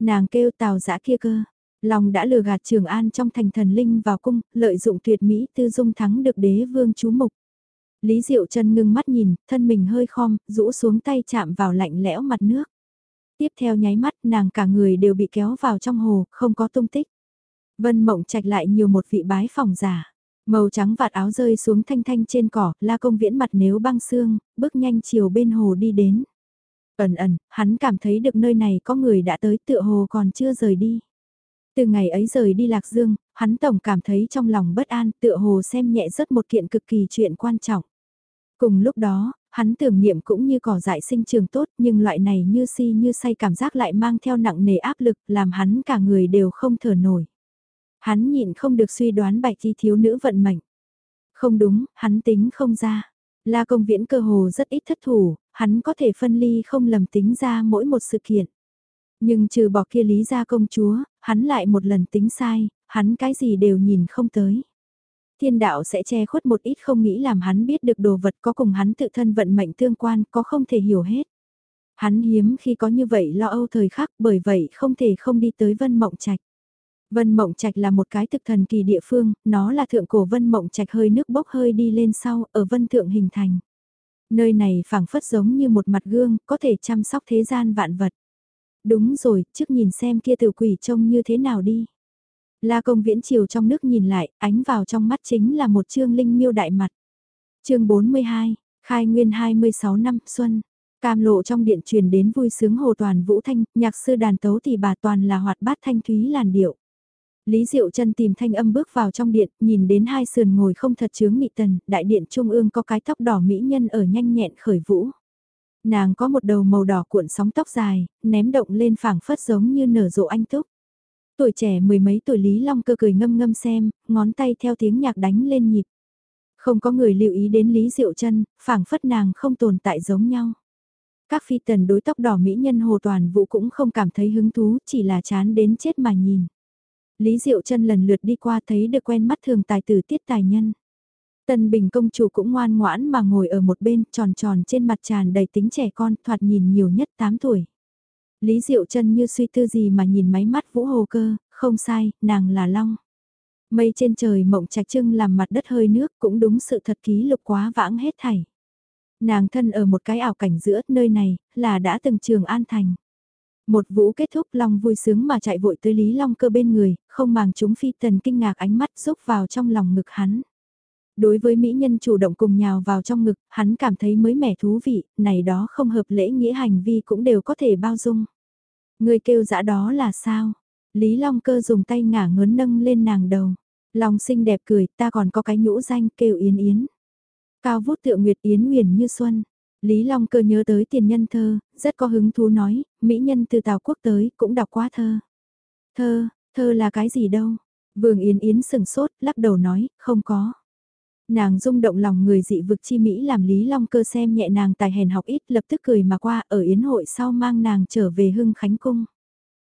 Nàng kêu tào giã kia cơ. Long đã lừa gạt Trường An trong thành thần linh vào cung, lợi dụng tuyệt mỹ tư dung thắng được đế vương chú mục. Lý Diệu chân ngưng mắt nhìn, thân mình hơi khom, rũ xuống tay chạm vào lạnh lẽo mặt nước. Tiếp theo nháy mắt nàng cả người đều bị kéo vào trong hồ, không có tung tích. Vân mộng trạch lại nhiều một vị bái phòng giả. Màu trắng vạt áo rơi xuống thanh thanh trên cỏ, la công viễn mặt nếu băng xương, bước nhanh chiều bên hồ đi đến. Ẩn ẩn, hắn cảm thấy được nơi này có người đã tới tựa hồ còn chưa rời đi. Từ ngày ấy rời đi Lạc Dương, hắn tổng cảm thấy trong lòng bất an tựa hồ xem nhẹ rất một kiện cực kỳ chuyện quan trọng. Cùng lúc đó, hắn tưởng niệm cũng như cỏ dại sinh trường tốt nhưng loại này như si như say cảm giác lại mang theo nặng nề áp lực làm hắn cả người đều không thở nổi. Hắn nhịn không được suy đoán bạch thi thiếu nữ vận mệnh. Không đúng, hắn tính không ra. La công viễn cơ hồ rất ít thất thủ, hắn có thể phân ly không lầm tính ra mỗi một sự kiện. Nhưng trừ bỏ kia lý ra công chúa, hắn lại một lần tính sai, hắn cái gì đều nhìn không tới. Thiên đạo sẽ che khuất một ít không nghĩ làm hắn biết được đồ vật có cùng hắn tự thân vận mệnh tương quan có không thể hiểu hết. Hắn hiếm khi có như vậy lo âu thời khắc bởi vậy không thể không đi tới vân mộng trạch. Vân Mộng Trạch là một cái thực thần kỳ địa phương, nó là thượng cổ Vân Mộng Trạch hơi nước bốc hơi đi lên sau, ở Vân Thượng hình thành. Nơi này phảng phất giống như một mặt gương, có thể chăm sóc thế gian vạn vật. Đúng rồi, trước nhìn xem kia tiểu quỷ trông như thế nào đi. La công viễn chiều trong nước nhìn lại, ánh vào trong mắt chính là một trương linh miêu đại mặt. chương 42, khai nguyên 26 năm xuân. Cam lộ trong điện truyền đến vui sướng hồ toàn vũ thanh, nhạc sư đàn tấu thì bà toàn là hoạt bát thanh thúy làn điệu. Lý Diệu chân tìm thanh âm bước vào trong điện, nhìn đến hai sườn ngồi không thật chướng nghị tần, đại điện trung ương có cái tóc đỏ mỹ nhân ở nhanh nhẹn khởi vũ. Nàng có một đầu màu đỏ cuộn sóng tóc dài, ném động lên phảng phất giống như nở rộ anh túc. Tuổi trẻ mười mấy tuổi Lý Long cơ cười ngâm ngâm xem, ngón tay theo tiếng nhạc đánh lên nhịp. Không có người lưu ý đến Lý Diệu chân phảng phất nàng không tồn tại giống nhau. Các phi tần đối tóc đỏ mỹ nhân hồ toàn vũ cũng không cảm thấy hứng thú, chỉ là chán đến chết mà nhìn. Lý Diệu chân lần lượt đi qua thấy được quen mắt thường tài tử tiết tài nhân. Tân Bình công chủ cũng ngoan ngoãn mà ngồi ở một bên tròn tròn trên mặt tràn đầy tính trẻ con thoạt nhìn nhiều nhất 8 tuổi. Lý Diệu chân như suy tư gì mà nhìn máy mắt vũ hồ cơ, không sai, nàng là Long. Mây trên trời mộng trạch trưng làm mặt đất hơi nước cũng đúng sự thật ký lục quá vãng hết thảy. Nàng thân ở một cái ảo cảnh giữa nơi này, là đã từng trường an thành. Một vũ kết thúc Long vui sướng mà chạy vội tới Lý Long cơ bên người, không màng chúng phi tần kinh ngạc ánh mắt rúc vào trong lòng ngực hắn. Đối với mỹ nhân chủ động cùng nhào vào trong ngực, hắn cảm thấy mới mẻ thú vị, này đó không hợp lễ nghĩa hành vi cũng đều có thể bao dung. Người kêu dã đó là sao? Lý Long cơ dùng tay ngả ngớn nâng lên nàng đầu. Long xinh đẹp cười, ta còn có cái nhũ danh kêu Yến Yến. Cao vút tựa Nguyệt Yến nguyền như xuân. Lý Long cơ nhớ tới tiền nhân thơ, rất có hứng thú nói, mỹ nhân từ Tào Quốc tới, cũng đọc quá thơ. Thơ, thơ là cái gì đâu? Vương Yến Yến sừng sốt, lắc đầu nói, không có. Nàng rung động lòng người dị vực chi Mỹ làm Lý Long cơ xem nhẹ nàng tài hèn học ít lập tức cười mà qua ở Yến hội sau mang nàng trở về Hưng Khánh Cung.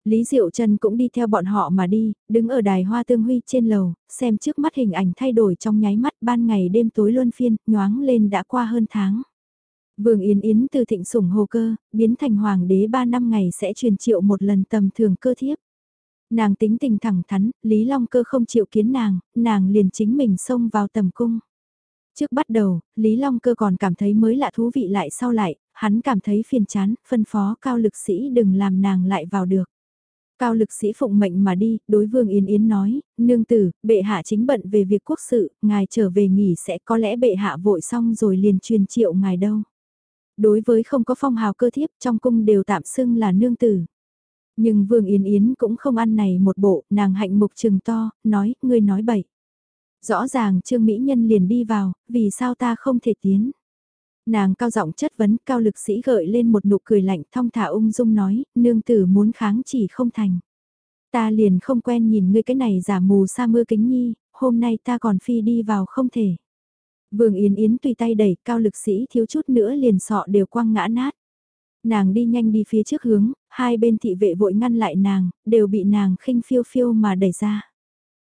Lý Diệu Trần cũng đi theo bọn họ mà đi, đứng ở đài hoa tương huy trên lầu, xem trước mắt hình ảnh thay đổi trong nháy mắt ban ngày đêm tối luân phiên, nhoáng lên đã qua hơn tháng. Vương Yến Yến từ thịnh sủng hồ cơ, biến thành hoàng đế ba năm ngày sẽ truyền triệu một lần tầm thường cơ thiếp. Nàng tính tình thẳng thắn, Lý Long cơ không chịu kiến nàng, nàng liền chính mình xông vào tầm cung. Trước bắt đầu, Lý Long cơ còn cảm thấy mới lạ thú vị lại sau lại, hắn cảm thấy phiền chán, phân phó cao lực sĩ đừng làm nàng lại vào được. Cao lực sĩ phụng mệnh mà đi, đối vương Yến Yến nói, nương tử, bệ hạ chính bận về việc quốc sự, ngài trở về nghỉ sẽ có lẽ bệ hạ vội xong rồi liền truyền triệu ngài đâu. Đối với không có phong hào cơ thiếp trong cung đều tạm xưng là nương tử. Nhưng Vương Yến Yến cũng không ăn này một bộ, nàng hạnh mục trừng to, nói, ngươi nói bậy. Rõ ràng Trương Mỹ Nhân liền đi vào, vì sao ta không thể tiến. Nàng cao giọng chất vấn, cao lực sĩ gợi lên một nụ cười lạnh thong thả ung dung nói, nương tử muốn kháng chỉ không thành. Ta liền không quen nhìn ngươi cái này giả mù sa mưa kính nhi, hôm nay ta còn phi đi vào không thể. Vương Yến Yến tùy tay đẩy, cao lực sĩ thiếu chút nữa liền sọ đều quăng ngã nát. Nàng đi nhanh đi phía trước hướng, hai bên thị vệ vội ngăn lại nàng, đều bị nàng khinh phiêu phiêu mà đẩy ra.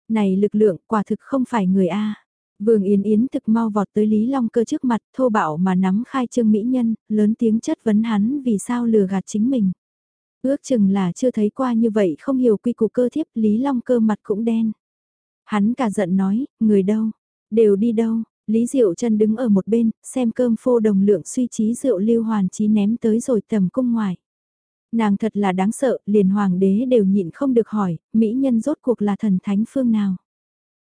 Này lực lượng quả thực không phải người A. Vương Yến Yến thực mau vọt tới Lý Long cơ trước mặt thô bạo mà nắm khai trương mỹ nhân, lớn tiếng chất vấn hắn vì sao lừa gạt chính mình. Ước chừng là chưa thấy qua như vậy không hiểu quy củ cơ thiếp Lý Long cơ mặt cũng đen. Hắn cả giận nói, người đâu, đều đi đâu, Lý Diệu chân đứng ở một bên, xem cơm phô đồng lượng suy trí rượu lưu hoàn trí ném tới rồi tầm cung ngoài. Nàng thật là đáng sợ, liền hoàng đế đều nhịn không được hỏi, mỹ nhân rốt cuộc là thần thánh phương nào.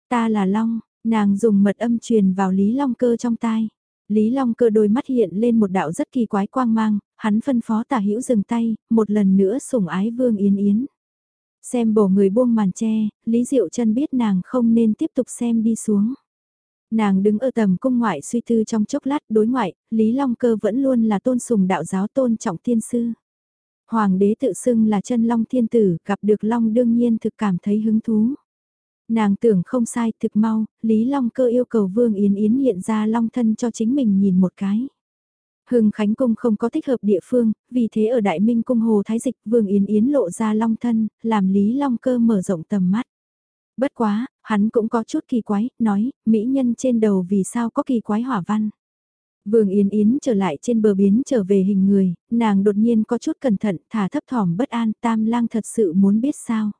Ta là Long, nàng dùng mật âm truyền vào Lý Long cơ trong tai. Lý Long cơ đôi mắt hiện lên một đạo rất kỳ quái quang mang, hắn phân phó tả hữu dừng tay, một lần nữa sủng ái Vương Yến Yến. Xem bổ người buông màn tre. Lý Diệu chân biết nàng không nên tiếp tục xem đi xuống. Nàng đứng ở tầm cung ngoại suy tư trong chốc lát đối ngoại, Lý Long Cơ vẫn luôn là tôn sùng đạo giáo tôn trọng tiên sư. Hoàng đế tự xưng là chân Long thiên tử, gặp được Long đương nhiên thực cảm thấy hứng thú. Nàng tưởng không sai thực mau, Lý Long Cơ yêu cầu Vương Yến Yến hiện ra Long thân cho chính mình nhìn một cái. Hưng Khánh Cung không có thích hợp địa phương, vì thế ở Đại Minh Cung Hồ Thái Dịch Vương Yến Yến lộ ra Long thân, làm Lý Long Cơ mở rộng tầm mắt. Bất quá, hắn cũng có chút kỳ quái, nói, mỹ nhân trên đầu vì sao có kỳ quái hỏa văn. Vương Yến Yến trở lại trên bờ biến trở về hình người, nàng đột nhiên có chút cẩn thận, thả thấp thỏm bất an, tam lang thật sự muốn biết sao.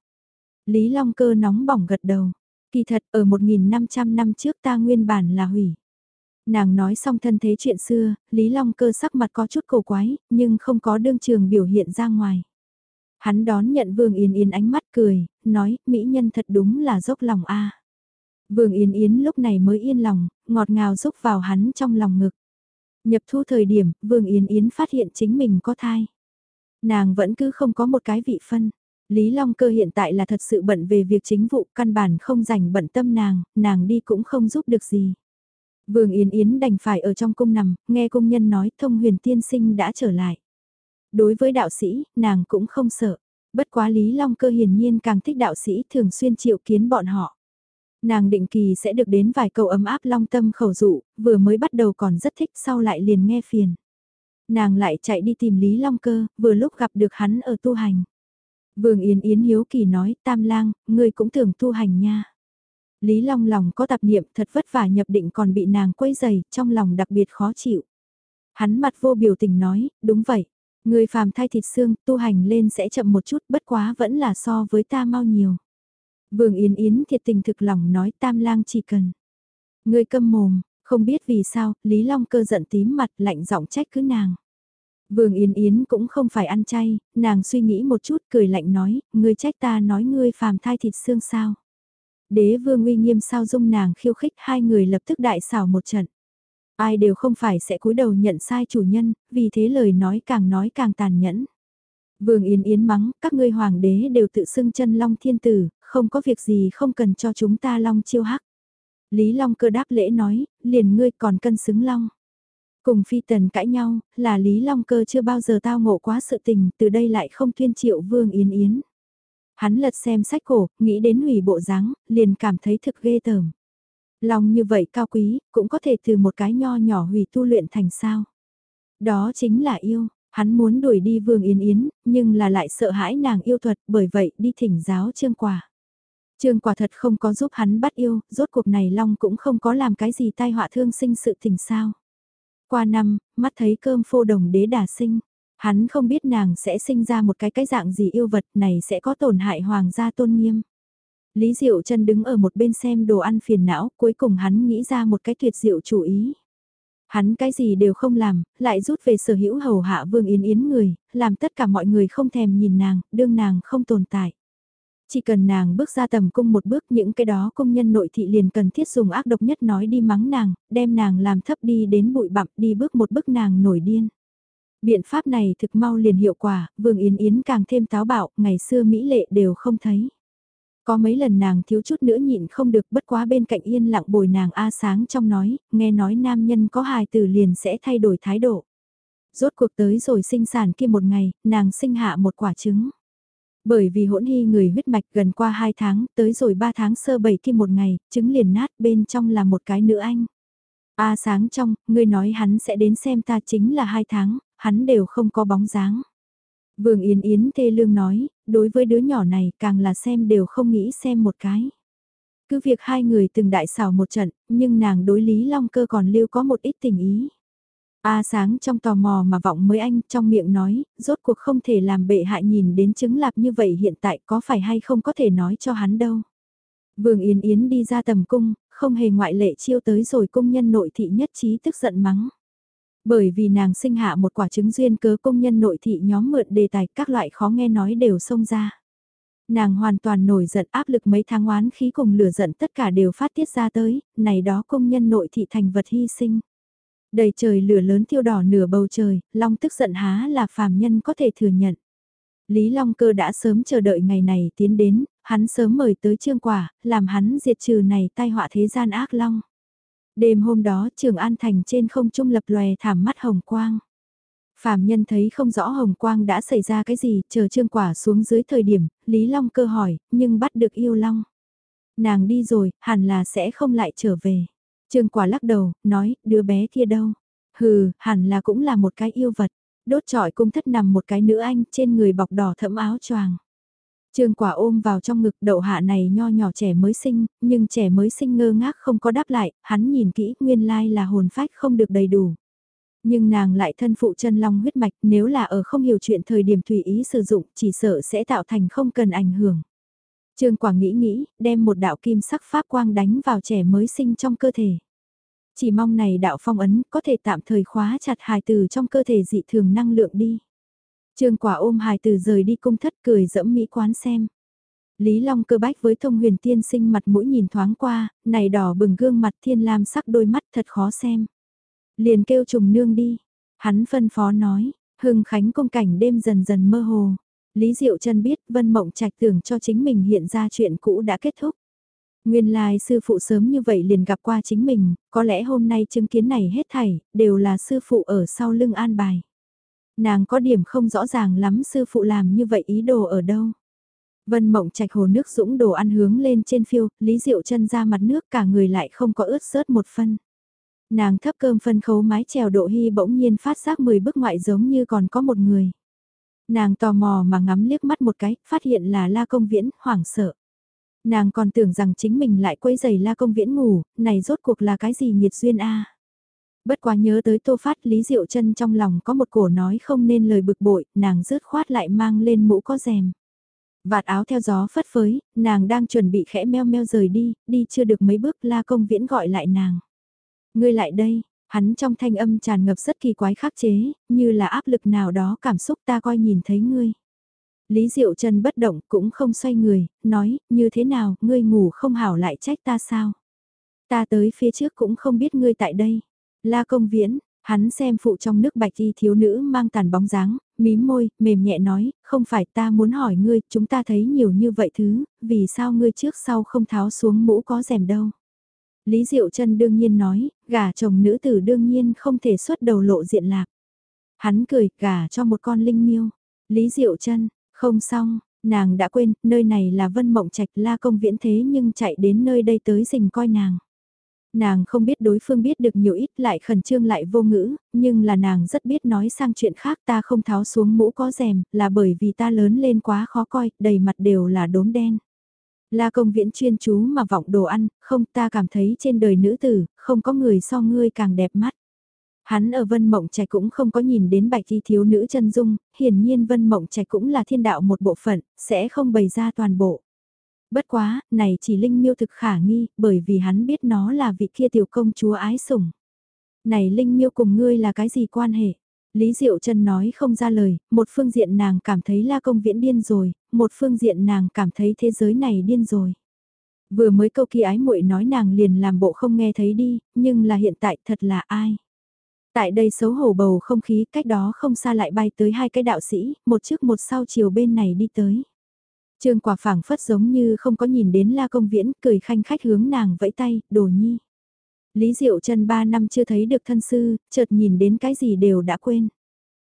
Lý Long cơ nóng bỏng gật đầu, kỳ thật ở 1.500 năm trước ta nguyên bản là hủy. Nàng nói xong thân thế chuyện xưa, Lý Long cơ sắc mặt có chút cổ quái, nhưng không có đương trường biểu hiện ra ngoài. Hắn đón nhận Vương Yến Yến ánh mắt cười, nói, mỹ nhân thật đúng là dốc lòng a. Vương Yến Yến lúc này mới yên lòng, ngọt ngào rúc vào hắn trong lòng ngực. Nhập thu thời điểm, Vương Yến Yến phát hiện chính mình có thai. Nàng vẫn cứ không có một cái vị phân. Lý Long Cơ hiện tại là thật sự bận về việc chính vụ, căn bản không dành bận tâm nàng, nàng đi cũng không giúp được gì. Vương Yến Yến đành phải ở trong cung nằm, nghe công nhân nói thông huyền tiên sinh đã trở lại. Đối với đạo sĩ, nàng cũng không sợ. Bất quá Lý Long Cơ hiển nhiên càng thích đạo sĩ thường xuyên chịu kiến bọn họ. Nàng định kỳ sẽ được đến vài câu ấm áp long tâm khẩu dụ, vừa mới bắt đầu còn rất thích sau lại liền nghe phiền. Nàng lại chạy đi tìm Lý Long Cơ, vừa lúc gặp được hắn ở tu hành. Vương Yến Yến hiếu kỳ nói, tam lang, ngươi cũng tưởng tu hành nha. Lý Long lòng có tạp niệm thật vất vả nhập định còn bị nàng quấy dày, trong lòng đặc biệt khó chịu. Hắn mặt vô biểu tình nói, đúng vậy, Người phàm thai thịt xương, tu hành lên sẽ chậm một chút, bất quá vẫn là so với ta mau nhiều. Vương Yến Yến thiệt tình thực lòng nói tam lang chỉ cần. Người câm mồm, không biết vì sao, Lý Long cơ giận tím mặt lạnh giọng trách cứ nàng. Vương Yến Yến cũng không phải ăn chay, nàng suy nghĩ một chút cười lạnh nói, ngươi trách ta nói ngươi phàm thai thịt xương sao. Đế vương uy nghiêm sao dung nàng khiêu khích hai người lập tức đại xảo một trận. Ai đều không phải sẽ cúi đầu nhận sai chủ nhân, vì thế lời nói càng nói càng tàn nhẫn. Vương Yến Yến mắng, các ngươi hoàng đế đều tự xưng chân long thiên tử, không có việc gì không cần cho chúng ta long chiêu hắc. Lý Long cơ đáp lễ nói, liền ngươi còn cân xứng long. Cùng phi tần cãi nhau, là Lý Long cơ chưa bao giờ tao ngộ quá sự tình, từ đây lại không tuyên triệu Vương Yến Yến. Hắn lật xem sách cổ, nghĩ đến hủy bộ dáng, liền cảm thấy thực ghê tởm. long như vậy cao quý, cũng có thể từ một cái nho nhỏ hủy tu luyện thành sao. Đó chính là yêu, hắn muốn đuổi đi Vương Yến Yến, nhưng là lại sợ hãi nàng yêu thuật, bởi vậy đi thỉnh giáo Trương Quả. Trương Quả thật không có giúp hắn bắt yêu, rốt cuộc này Long cũng không có làm cái gì tai họa thương sinh sự tình sao. Qua năm, mắt thấy cơm phô đồng đế đà sinh, hắn không biết nàng sẽ sinh ra một cái cái dạng gì yêu vật này sẽ có tổn hại hoàng gia tôn nghiêm. Lý Diệu chân đứng ở một bên xem đồ ăn phiền não, cuối cùng hắn nghĩ ra một cái tuyệt diệu chủ ý. Hắn cái gì đều không làm, lại rút về sở hữu hầu hạ Vương Yến Yến người, làm tất cả mọi người không thèm nhìn nàng, đương nàng không tồn tại. Chỉ cần nàng bước ra tầm cung một bước những cái đó công nhân nội thị liền cần thiết dùng ác độc nhất nói đi mắng nàng, đem nàng làm thấp đi đến bụi bặm đi bước một bước nàng nổi điên. Biện pháp này thực mau liền hiệu quả, Vương Yến Yến càng thêm táo bạo, ngày xưa Mỹ lệ đều không thấy. Có mấy lần nàng thiếu chút nữa nhịn không được bất quá bên cạnh yên lặng bồi nàng A sáng trong nói, nghe nói nam nhân có hài từ liền sẽ thay đổi thái độ. Rốt cuộc tới rồi sinh sản kia một ngày, nàng sinh hạ một quả trứng. Bởi vì hỗn hy người huyết mạch gần qua 2 tháng, tới rồi 3 tháng sơ bảy kia một ngày, trứng liền nát bên trong là một cái nữ anh. A sáng trong, người nói hắn sẽ đến xem ta chính là 2 tháng, hắn đều không có bóng dáng. Vương Yến Yến thê lương nói, đối với đứa nhỏ này càng là xem đều không nghĩ xem một cái. Cứ việc hai người từng đại xảo một trận, nhưng nàng đối Lý Long Cơ còn lưu có một ít tình ý. A sáng trong tò mò mà vọng mới anh trong miệng nói, rốt cuộc không thể làm bệ hại nhìn đến chứng lạp như vậy hiện tại có phải hay không có thể nói cho hắn đâu. Vương Yến Yến đi ra tầm cung, không hề ngoại lệ chiêu tới rồi cung nhân nội thị nhất trí tức giận mắng. Bởi vì nàng sinh hạ một quả trứng duyên cớ công nhân nội thị nhóm mượn đề tài các loại khó nghe nói đều xông ra. Nàng hoàn toàn nổi giận áp lực mấy tháng oán khí cùng lửa giận tất cả đều phát tiết ra tới, này đó công nhân nội thị thành vật hy sinh. Đầy trời lửa lớn thiêu đỏ nửa bầu trời, Long tức giận há là phàm nhân có thể thừa nhận. Lý Long cơ đã sớm chờ đợi ngày này tiến đến, hắn sớm mời tới trương quả, làm hắn diệt trừ này tai họa thế gian ác long. Đêm hôm đó trường An Thành trên không trung lập lòe thảm mắt hồng quang. Phạm nhân thấy không rõ hồng quang đã xảy ra cái gì, chờ trương quả xuống dưới thời điểm, Lý Long cơ hỏi, nhưng bắt được yêu long. Nàng đi rồi, hẳn là sẽ không lại trở về. Trương quả lắc đầu, nói, đứa bé kia đâu? Hừ, hẳn là cũng là một cái yêu vật. Đốt trọi cung thất nằm một cái nữ anh trên người bọc đỏ thẫm áo choàng. Trương quả ôm vào trong ngực đậu hạ này nho nhỏ trẻ mới sinh, nhưng trẻ mới sinh ngơ ngác không có đáp lại, hắn nhìn kỹ nguyên lai là hồn phách không được đầy đủ. Nhưng nàng lại thân phụ chân long huyết mạch nếu là ở không hiểu chuyện thời điểm tùy ý sử dụng chỉ sợ sẽ tạo thành không cần ảnh hưởng. Trương quả nghĩ nghĩ, đem một đạo kim sắc pháp quang đánh vào trẻ mới sinh trong cơ thể. Chỉ mong này đạo phong ấn có thể tạm thời khóa chặt hài từ trong cơ thể dị thường năng lượng đi. Trương quả ôm hài từ rời đi cung thất cười dẫm mỹ quán xem. Lý Long cơ bách với thông huyền tiên sinh mặt mũi nhìn thoáng qua, này đỏ bừng gương mặt thiên lam sắc đôi mắt thật khó xem. Liền kêu trùng nương đi. Hắn phân phó nói, hưng khánh công cảnh đêm dần dần mơ hồ. Lý Diệu chân biết Vân Mộng Trạch tưởng cho chính mình hiện ra chuyện cũ đã kết thúc. Nguyên lai sư phụ sớm như vậy liền gặp qua chính mình, có lẽ hôm nay chứng kiến này hết thảy, đều là sư phụ ở sau lưng an bài. Nàng có điểm không rõ ràng lắm sư phụ làm như vậy ý đồ ở đâu. Vân mộng trạch hồ nước dũng đồ ăn hướng lên trên phiêu, Lý Diệu chân ra mặt nước cả người lại không có ướt sớt một phân. Nàng thấp cơm phân khấu mái trèo độ hy bỗng nhiên phát giác 10 bước ngoại giống như còn có một người. Nàng tò mò mà ngắm liếc mắt một cái, phát hiện là la công viễn, hoảng sợ. Nàng còn tưởng rằng chính mình lại quấy giày la công viễn ngủ, này rốt cuộc là cái gì nhiệt duyên a Bất quá nhớ tới tô phát lý diệu chân trong lòng có một cổ nói không nên lời bực bội, nàng rớt khoát lại mang lên mũ có rèm. Vạt áo theo gió phất phới, nàng đang chuẩn bị khẽ meo meo rời đi, đi chưa được mấy bước la công viễn gọi lại nàng. Ngươi lại đây, hắn trong thanh âm tràn ngập rất kỳ quái khắc chế, như là áp lực nào đó cảm xúc ta coi nhìn thấy ngươi. Lý Diệu Trần bất động cũng không xoay người, nói, như thế nào, ngươi ngủ không hảo lại trách ta sao? Ta tới phía trước cũng không biết ngươi tại đây. La công viễn, hắn xem phụ trong nước bạch y thiếu nữ mang tàn bóng dáng, mím môi, mềm nhẹ nói, không phải ta muốn hỏi ngươi, chúng ta thấy nhiều như vậy thứ, vì sao ngươi trước sau không tháo xuống mũ có rèm đâu. Lý Diệu Trân đương nhiên nói, gả chồng nữ tử đương nhiên không thể xuất đầu lộ diện lạc. Hắn cười, gà cho một con linh miêu. Lý Diệu Trân, không xong, nàng đã quên, nơi này là vân mộng trạch la công viễn thế nhưng chạy đến nơi đây tới rình coi nàng. Nàng không biết đối phương biết được nhiều ít lại khẩn trương lại vô ngữ, nhưng là nàng rất biết nói sang chuyện khác ta không tháo xuống mũ có rèm, là bởi vì ta lớn lên quá khó coi, đầy mặt đều là đốm đen. La công viễn chuyên chú mà vọng đồ ăn, không ta cảm thấy trên đời nữ tử, không có người so ngươi càng đẹp mắt. Hắn ở Vân Mộng Trạch cũng không có nhìn đến bạch thi thiếu nữ chân dung, hiển nhiên Vân Mộng Trạch cũng là thiên đạo một bộ phận, sẽ không bày ra toàn bộ. Bất quá, này chỉ Linh miêu thực khả nghi, bởi vì hắn biết nó là vị kia tiểu công chúa ái sủng. Này Linh miêu cùng ngươi là cái gì quan hệ? Lý Diệu Trân nói không ra lời, một phương diện nàng cảm thấy La Công Viễn điên rồi, một phương diện nàng cảm thấy thế giới này điên rồi. Vừa mới câu kia ái muội nói nàng liền làm bộ không nghe thấy đi, nhưng là hiện tại thật là ai? Tại đây xấu hổ bầu không khí cách đó không xa lại bay tới hai cái đạo sĩ, một trước một sau chiều bên này đi tới. Trương quả phảng phất giống như không có nhìn đến la công viễn, cười khanh khách hướng nàng vẫy tay, đồ nhi. Lý Diệu chân ba năm chưa thấy được thân sư, chợt nhìn đến cái gì đều đã quên.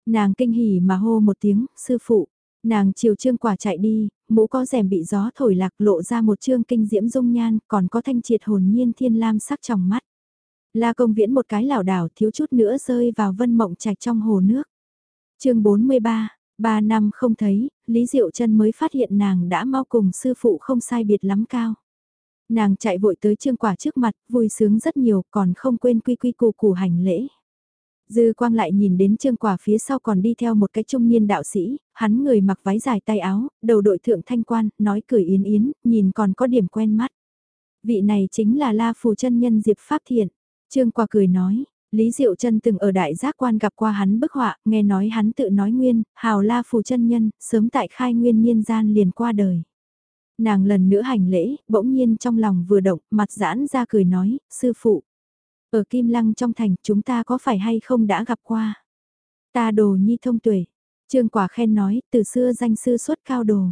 Nàng kinh hỉ mà hô một tiếng, sư phụ. Nàng chiều trương quả chạy đi, mũ có rèm bị gió thổi lạc lộ ra một trương kinh diễm dung nhan, còn có thanh triệt hồn nhiên thiên lam sắc trong mắt. La công viễn một cái lảo đảo thiếu chút nữa rơi vào vân mộng trạch trong hồ nước. chương 43, ba năm không thấy, Lý Diệu Trân mới phát hiện nàng đã mau cùng sư phụ không sai biệt lắm cao. Nàng chạy vội tới trương quả trước mặt, vui sướng rất nhiều, còn không quên quy quy củ củ hành lễ. Dư quang lại nhìn đến trương quả phía sau còn đi theo một cái trung niên đạo sĩ, hắn người mặc váy dài tay áo, đầu đội thượng thanh quan, nói cười yến yến, nhìn còn có điểm quen mắt. Vị này chính là La Phù chân Nhân Diệp Pháp Thiện. Trương quả cười nói, Lý Diệu Trân từng ở đại giác quan gặp qua hắn bức họa, nghe nói hắn tự nói nguyên, hào La Phù chân Nhân, sớm tại khai nguyên niên gian liền qua đời. Nàng lần nữa hành lễ, bỗng nhiên trong lòng vừa động, mặt giãn ra cười nói, sư phụ. Ở Kim Lăng trong thành chúng ta có phải hay không đã gặp qua? Ta đồ nhi thông tuệ. Trương Quả khen nói, từ xưa danh sư xuất cao đồ.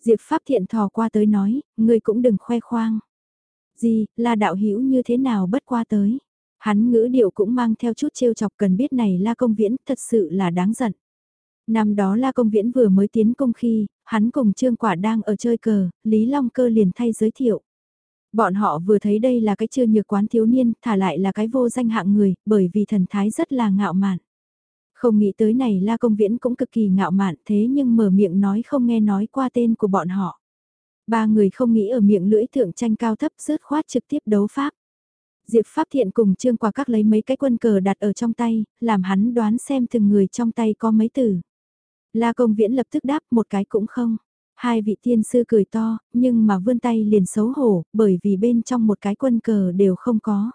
Diệp Pháp Thiện thò qua tới nói, ngươi cũng đừng khoe khoang. Gì, là đạo hữu như thế nào bất qua tới. Hắn ngữ điệu cũng mang theo chút trêu chọc cần biết này la công viễn thật sự là đáng giận. Năm đó la công viễn vừa mới tiến công khi, hắn cùng Trương Quả đang ở chơi cờ, Lý Long Cơ liền thay giới thiệu. Bọn họ vừa thấy đây là cái chưa nhược quán thiếu niên, thả lại là cái vô danh hạng người, bởi vì thần thái rất là ngạo mạn. Không nghĩ tới này La Công Viễn cũng cực kỳ ngạo mạn thế nhưng mở miệng nói không nghe nói qua tên của bọn họ. Ba người không nghĩ ở miệng lưỡi thượng tranh cao thấp rớt khoát trực tiếp đấu pháp. Diệp Pháp Thiện cùng Trương Quả Các lấy mấy cái quân cờ đặt ở trong tay, làm hắn đoán xem từng người trong tay có mấy từ. La Công Viễn lập tức đáp một cái cũng không. Hai vị tiên sư cười to, nhưng mà vươn tay liền xấu hổ, bởi vì bên trong một cái quân cờ đều không có.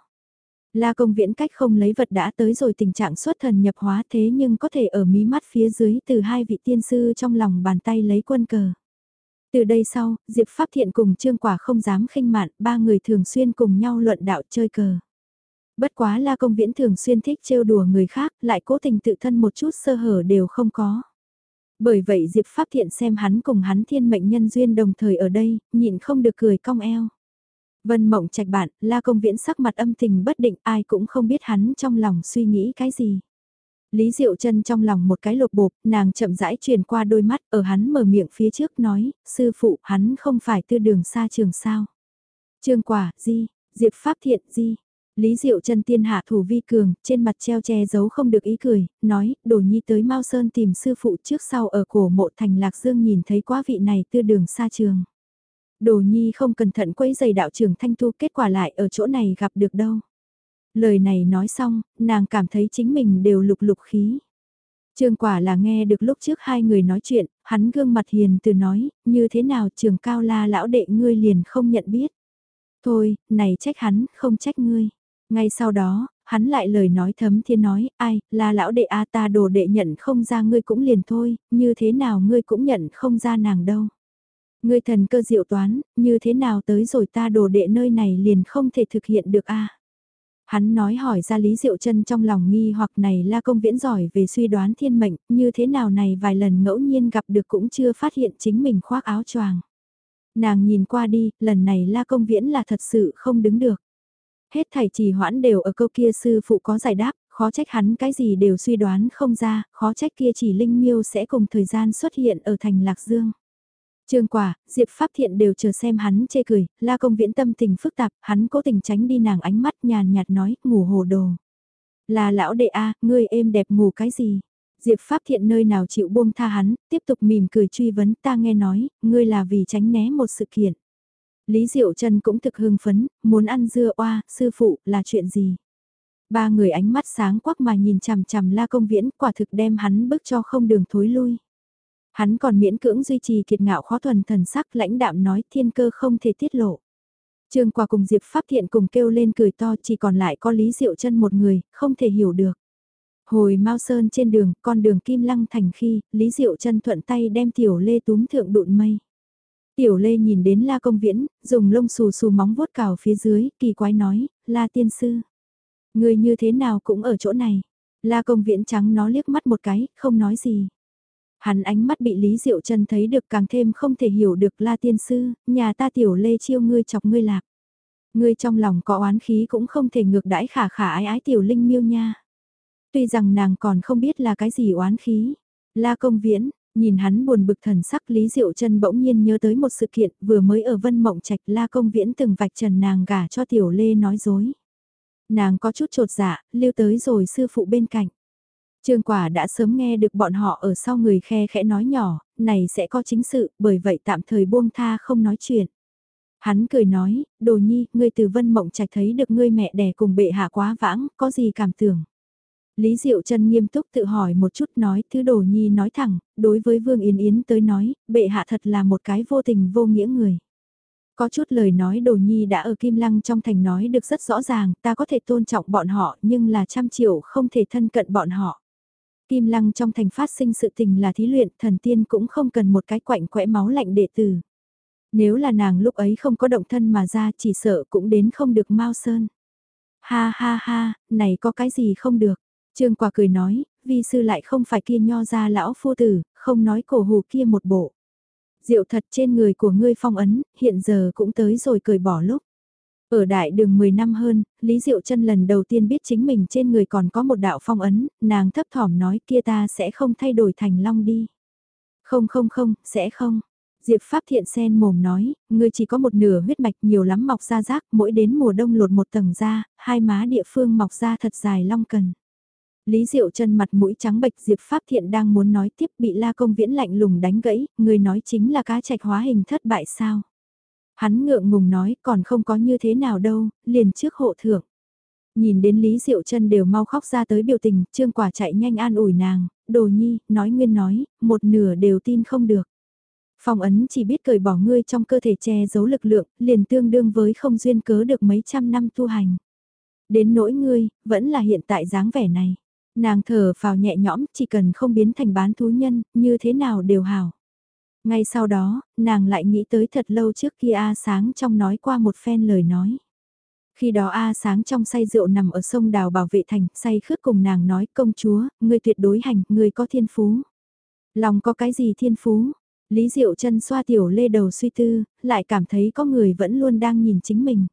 La công viễn cách không lấy vật đã tới rồi tình trạng xuất thần nhập hóa thế nhưng có thể ở mí mắt phía dưới từ hai vị tiên sư trong lòng bàn tay lấy quân cờ. Từ đây sau, Diệp Pháp Thiện cùng Trương Quả không dám khinh mạn, ba người thường xuyên cùng nhau luận đạo chơi cờ. Bất quá La Công Viễn thường xuyên thích trêu đùa người khác, lại cố tình tự thân một chút sơ hở đều không có. Bởi vậy Diệp Pháp Thiện xem hắn cùng hắn thiên mệnh nhân duyên đồng thời ở đây, nhịn không được cười cong eo. Vân mộng trạch bạn, la công viễn sắc mặt âm tình bất định ai cũng không biết hắn trong lòng suy nghĩ cái gì. Lý Diệu chân trong lòng một cái lột bột, nàng chậm rãi truyền qua đôi mắt, ở hắn mở miệng phía trước nói, sư phụ, hắn không phải tư đường xa trường sao. Trương quả, di, Diệp Pháp Thiện, di. Lý Diệu chân tiên hạ thủ vi cường, trên mặt treo che giấu không được ý cười, nói, Đồ nhi tới Mao Sơn tìm sư phụ trước sau ở cổ mộ thành Lạc Dương nhìn thấy quá vị này tư đường xa trường. Đồ nhi không cẩn thận quấy giày đạo trưởng Thanh Thu kết quả lại ở chỗ này gặp được đâu. Lời này nói xong, nàng cảm thấy chính mình đều lục lục khí. Trương quả là nghe được lúc trước hai người nói chuyện, hắn gương mặt hiền từ nói, như thế nào trường cao la lão đệ ngươi liền không nhận biết. Thôi, này trách hắn, không trách ngươi. Ngay sau đó, hắn lại lời nói thấm thiên nói, ai, là lão đệ a ta đồ đệ nhận không ra ngươi cũng liền thôi, như thế nào ngươi cũng nhận không ra nàng đâu. Ngươi thần cơ diệu toán, như thế nào tới rồi ta đồ đệ nơi này liền không thể thực hiện được a Hắn nói hỏi ra Lý Diệu chân trong lòng nghi hoặc này la công viễn giỏi về suy đoán thiên mệnh, như thế nào này vài lần ngẫu nhiên gặp được cũng chưa phát hiện chính mình khoác áo choàng. Nàng nhìn qua đi, lần này la công viễn là thật sự không đứng được. Hết thảy trì hoãn đều ở câu kia sư phụ có giải đáp, khó trách hắn cái gì đều suy đoán không ra, khó trách kia chỉ linh miêu sẽ cùng thời gian xuất hiện ở thành Lạc Dương. Trương quả, Diệp Pháp Thiện đều chờ xem hắn chê cười, la công viễn tâm tình phức tạp, hắn cố tình tránh đi nàng ánh mắt nhàn nhạt nói, ngủ hồ đồ. Là lão đệ A, ngươi êm đẹp ngủ cái gì? Diệp Pháp Thiện nơi nào chịu buông tha hắn, tiếp tục mỉm cười truy vấn ta nghe nói, ngươi là vì tránh né một sự kiện. Lý Diệu Trần cũng thực hưng phấn, muốn ăn dưa oa, sư phụ, là chuyện gì? Ba người ánh mắt sáng quắc mà nhìn chằm chằm la công viễn, quả thực đem hắn bức cho không đường thối lui. Hắn còn miễn cưỡng duy trì kiệt ngạo khó thuần thần sắc lãnh đạm nói thiên cơ không thể tiết lộ. Trương quả cùng Diệp Pháp Thiện cùng kêu lên cười to chỉ còn lại có Lý Diệu chân một người, không thể hiểu được. Hồi Mao Sơn trên đường, con đường Kim Lăng thành khi, Lý Diệu chân thuận tay đem Tiểu Lê túm thượng đụn mây. Tiểu Lê nhìn đến La Công Viễn, dùng lông xù xù móng vuốt cào phía dưới, kỳ quái nói, La Tiên Sư. Người như thế nào cũng ở chỗ này. La Công Viễn trắng nó liếc mắt một cái, không nói gì. Hắn ánh mắt bị Lý Diệu Trân thấy được càng thêm không thể hiểu được La Tiên Sư, nhà ta Tiểu Lê chiêu ngươi chọc ngươi lạc. Ngươi trong lòng có oán khí cũng không thể ngược đãi khả khả ái ái Tiểu Linh miêu nha. Tuy rằng nàng còn không biết là cái gì oán khí. La Công Viễn, Nhìn hắn buồn bực thần sắc Lý Diệu Trân bỗng nhiên nhớ tới một sự kiện vừa mới ở Vân Mộng Trạch La Công Viễn từng vạch trần nàng gả cho Tiểu Lê nói dối. Nàng có chút trột dạ, lưu tới rồi sư phụ bên cạnh. Trương Quả đã sớm nghe được bọn họ ở sau người khe khẽ nói nhỏ, này sẽ có chính sự, bởi vậy tạm thời buông tha không nói chuyện. Hắn cười nói, đồ nhi, ngươi từ vân mộng trạch thấy được ngươi mẹ đẻ cùng bệ hạ quá vãng, có gì cảm tưởng. Lý Diệu Trân nghiêm túc tự hỏi một chút nói thứ đồ nhi nói thẳng, đối với Vương Yến Yến tới nói, bệ hạ thật là một cái vô tình vô nghĩa người. Có chút lời nói đồ nhi đã ở Kim Lăng trong thành nói được rất rõ ràng, ta có thể tôn trọng bọn họ nhưng là trăm triệu không thể thân cận bọn họ. Kim Lăng trong thành phát sinh sự tình là thí luyện, thần tiên cũng không cần một cái quạnh quẽ máu lạnh đệ tử. Nếu là nàng lúc ấy không có động thân mà ra chỉ sợ cũng đến không được mau sơn. Ha ha ha, này có cái gì không được. Trương quả cười nói, vi sư lại không phải kia nho ra lão phu tử, không nói cổ hù kia một bộ. Diệu thật trên người của ngươi phong ấn, hiện giờ cũng tới rồi cười bỏ lúc. Ở đại đường 10 năm hơn, Lý Diệu chân lần đầu tiên biết chính mình trên người còn có một đạo phong ấn, nàng thấp thỏm nói kia ta sẽ không thay đổi thành long đi. Không không không, sẽ không. Diệp Pháp Thiện sen mồm nói, ngươi chỉ có một nửa huyết mạch nhiều lắm mọc ra rác, mỗi đến mùa đông lột một tầng da, hai má địa phương mọc ra thật dài long cần. Lý Diệu chân mặt mũi trắng bệch Diệp Pháp Thiện đang muốn nói tiếp bị La Công Viễn lạnh lùng đánh gãy, người nói chính là cá trạch hóa hình thất bại sao. Hắn ngượng ngùng nói còn không có như thế nào đâu, liền trước hộ thưởng. Nhìn đến Lý Diệu chân đều mau khóc ra tới biểu tình, Trương Quả chạy nhanh an ủi nàng, đồ nhi, nói nguyên nói, một nửa đều tin không được. Phong ấn chỉ biết cởi bỏ ngươi trong cơ thể che giấu lực lượng, liền tương đương với không duyên cớ được mấy trăm năm tu hành. Đến nỗi ngươi, vẫn là hiện tại dáng vẻ này. Nàng thở vào nhẹ nhõm, chỉ cần không biến thành bán thú nhân, như thế nào đều hảo. Ngay sau đó, nàng lại nghĩ tới thật lâu trước kia A Sáng trong nói qua một phen lời nói. Khi đó A Sáng trong say rượu nằm ở sông đào bảo vệ thành, say khước cùng nàng nói công chúa, ngươi tuyệt đối hành, ngươi có thiên phú. Lòng có cái gì thiên phú? Lý Diệu chân xoa tiểu lê đầu suy tư, lại cảm thấy có người vẫn luôn đang nhìn chính mình.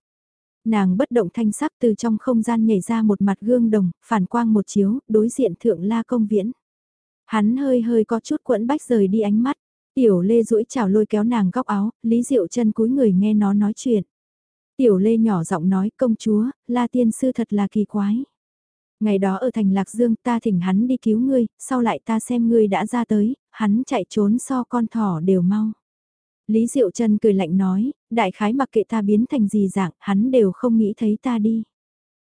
Nàng bất động thanh sắc từ trong không gian nhảy ra một mặt gương đồng, phản quang một chiếu, đối diện thượng la công viễn. Hắn hơi hơi có chút quẫn bách rời đi ánh mắt, tiểu lê duỗi chảo lôi kéo nàng góc áo, Lý Diệu chân cúi người nghe nó nói chuyện. Tiểu lê nhỏ giọng nói công chúa, la tiên sư thật là kỳ quái. Ngày đó ở thành Lạc Dương ta thỉnh hắn đi cứu ngươi, sau lại ta xem ngươi đã ra tới, hắn chạy trốn so con thỏ đều mau. Lý Diệu Trân cười lạnh nói, đại khái mặc kệ ta biến thành gì dạng, hắn đều không nghĩ thấy ta đi.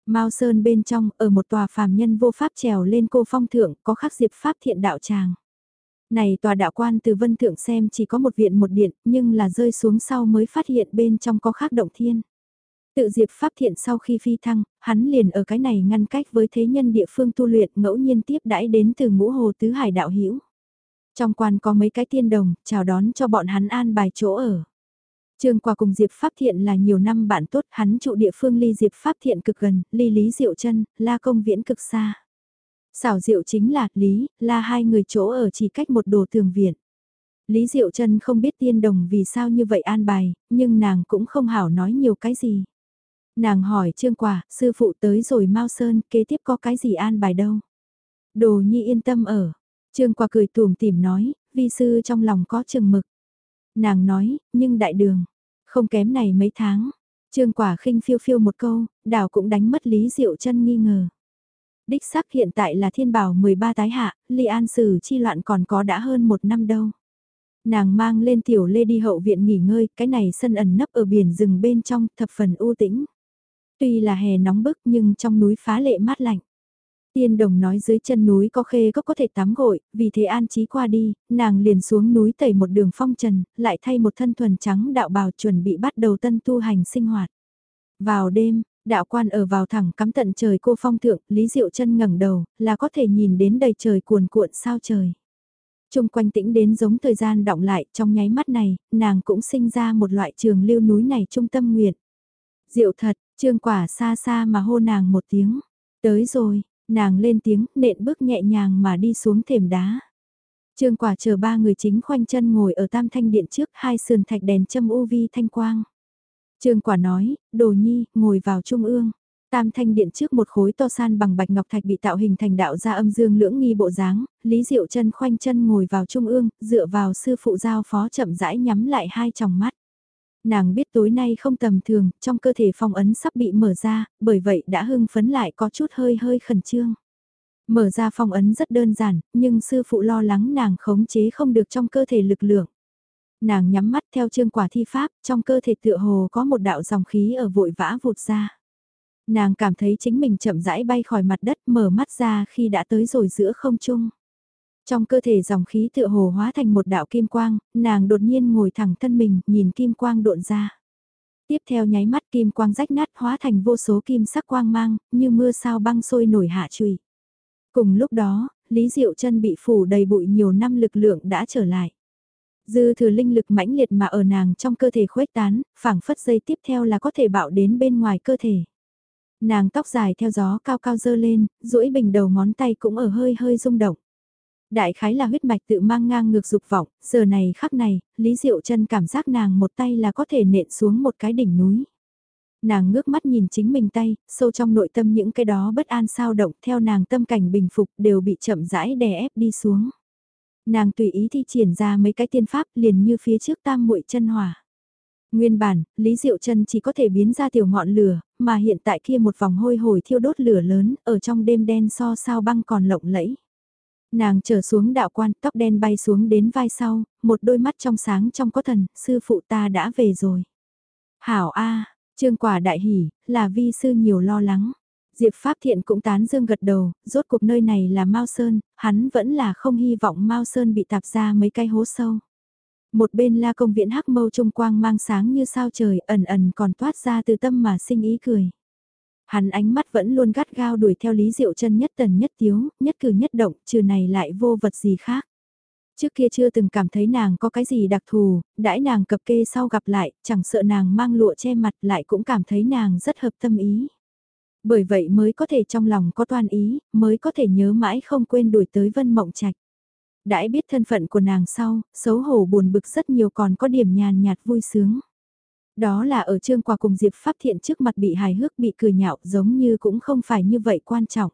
Mao Sơn bên trong, ở một tòa phàm nhân vô pháp trèo lên cô phong thượng, có khắc diệp pháp thiện đạo tràng. Này tòa đạo quan từ vân thượng xem chỉ có một viện một điện, nhưng là rơi xuống sau mới phát hiện bên trong có khắc động thiên. Tự diệp pháp thiện sau khi phi thăng, hắn liền ở cái này ngăn cách với thế nhân địa phương tu luyện ngẫu nhiên tiếp đãi đến từ ngũ hồ tứ hải đạo hữu trong quan có mấy cái tiên đồng, chào đón cho bọn hắn an bài chỗ ở. Trương qua cùng Diệp Pháp Thiện là nhiều năm bạn tốt, hắn trụ địa phương ly Diệp Pháp Thiện cực gần, ly Lý Diệu chân La Công Viễn cực xa. Xảo Diệu chính là Lý, là hai người chỗ ở chỉ cách một đồ tường viện. Lý Diệu chân không biết tiên đồng vì sao như vậy an bài, nhưng nàng cũng không hảo nói nhiều cái gì. Nàng hỏi Trương Quả, sư phụ tới rồi Mao Sơn, kế tiếp có cái gì an bài đâu. Đồ nhi yên tâm ở, Trương quả cười tùm tìm nói, vi sư trong lòng có chừng mực. Nàng nói, nhưng đại đường, không kém này mấy tháng. Trương quả khinh phiêu phiêu một câu, đảo cũng đánh mất lý diệu chân nghi ngờ. Đích xác hiện tại là thiên bảo 13 tái hạ, ly an sử chi loạn còn có đã hơn một năm đâu. Nàng mang lên tiểu lê đi hậu viện nghỉ ngơi, cái này sân ẩn nấp ở biển rừng bên trong, thập phần u tĩnh. Tuy là hè nóng bức nhưng trong núi phá lệ mát lạnh. Tiên đồng nói dưới chân núi có khê có có thể tắm gội, vì thế an trí qua đi, nàng liền xuống núi tẩy một đường phong trần, lại thay một thân thuần trắng đạo bào chuẩn bị bắt đầu tân tu hành sinh hoạt. Vào đêm, đạo quan ở vào thẳng cắm tận trời cô phong thượng, Lý Diệu chân ngẩng đầu, là có thể nhìn đến đầy trời cuồn cuộn sao trời. Trung quanh tĩnh đến giống thời gian động lại, trong nháy mắt này, nàng cũng sinh ra một loại trường lưu núi này trung tâm nguyện. Diệu thật, trương quả xa xa mà hô nàng một tiếng. Tới rồi, Nàng lên tiếng, nện bước nhẹ nhàng mà đi xuống thềm đá. Trương quả chờ ba người chính khoanh chân ngồi ở tam thanh điện trước hai sườn thạch đèn châm u vi thanh quang. Trương quả nói, đồ nhi, ngồi vào trung ương. Tam thanh điện trước một khối to san bằng bạch ngọc thạch bị tạo hình thành đạo ra âm dương lưỡng nghi bộ dáng, Lý Diệu chân khoanh chân ngồi vào trung ương, dựa vào sư phụ giao phó chậm rãi nhắm lại hai tròng mắt. Nàng biết tối nay không tầm thường, trong cơ thể phong ấn sắp bị mở ra, bởi vậy đã hưng phấn lại có chút hơi hơi khẩn trương. Mở ra phong ấn rất đơn giản, nhưng sư phụ lo lắng nàng khống chế không được trong cơ thể lực lượng. Nàng nhắm mắt theo chương quả thi pháp, trong cơ thể tựa hồ có một đạo dòng khí ở vội vã vụt ra. Nàng cảm thấy chính mình chậm rãi bay khỏi mặt đất mở mắt ra khi đã tới rồi giữa không trung. Trong cơ thể dòng khí tựa hồ hóa thành một đạo kim quang, nàng đột nhiên ngồi thẳng thân mình, nhìn kim quang độn ra. Tiếp theo nháy mắt kim quang rách nát hóa thành vô số kim sắc quang mang, như mưa sao băng sôi nổi hạ trùy. Cùng lúc đó, Lý Diệu chân bị phủ đầy bụi nhiều năm lực lượng đã trở lại. Dư thừa linh lực mãnh liệt mà ở nàng trong cơ thể khuếch tán, phảng phất dây tiếp theo là có thể bạo đến bên ngoài cơ thể. Nàng tóc dài theo gió cao cao dơ lên, duỗi bình đầu ngón tay cũng ở hơi hơi rung động. Đại khái là huyết mạch tự mang ngang ngược dục vọng, giờ này khắc này, Lý Diệu chân cảm giác nàng một tay là có thể nện xuống một cái đỉnh núi. Nàng ngước mắt nhìn chính mình tay, sâu trong nội tâm những cái đó bất an sao động theo nàng tâm cảnh bình phục đều bị chậm rãi đè ép đi xuống. Nàng tùy ý thi triển ra mấy cái tiên pháp liền như phía trước tam muội chân hỏa. Nguyên bản, Lý Diệu chân chỉ có thể biến ra tiểu ngọn lửa, mà hiện tại kia một vòng hôi hồi thiêu đốt lửa lớn, ở trong đêm đen so sao băng còn lộng lẫy. Nàng trở xuống đạo quan, tóc đen bay xuống đến vai sau, một đôi mắt trong sáng trong có thần, sư phụ ta đã về rồi. Hảo A, trương quả đại hỉ, là vi sư nhiều lo lắng. Diệp Pháp Thiện cũng tán dương gật đầu, rốt cuộc nơi này là Mao Sơn, hắn vẫn là không hy vọng Mao Sơn bị tạp ra mấy cái hố sâu. Một bên la công viện hắc mâu trung quang mang sáng như sao trời ẩn ẩn còn toát ra từ tâm mà sinh ý cười. Hắn ánh mắt vẫn luôn gắt gao đuổi theo Lý Diệu chân nhất tần nhất tiếu, nhất cử nhất động, trừ này lại vô vật gì khác. Trước kia chưa từng cảm thấy nàng có cái gì đặc thù, đãi nàng cập kê sau gặp lại, chẳng sợ nàng mang lụa che mặt lại cũng cảm thấy nàng rất hợp tâm ý. Bởi vậy mới có thể trong lòng có toan ý, mới có thể nhớ mãi không quên đuổi tới vân mộng trạch. Đãi biết thân phận của nàng sau, xấu hổ buồn bực rất nhiều còn có điểm nhàn nhạt vui sướng. Đó là ở trương quà cùng Diệp Pháp Thiện trước mặt bị hài hước bị cười nhạo giống như cũng không phải như vậy quan trọng.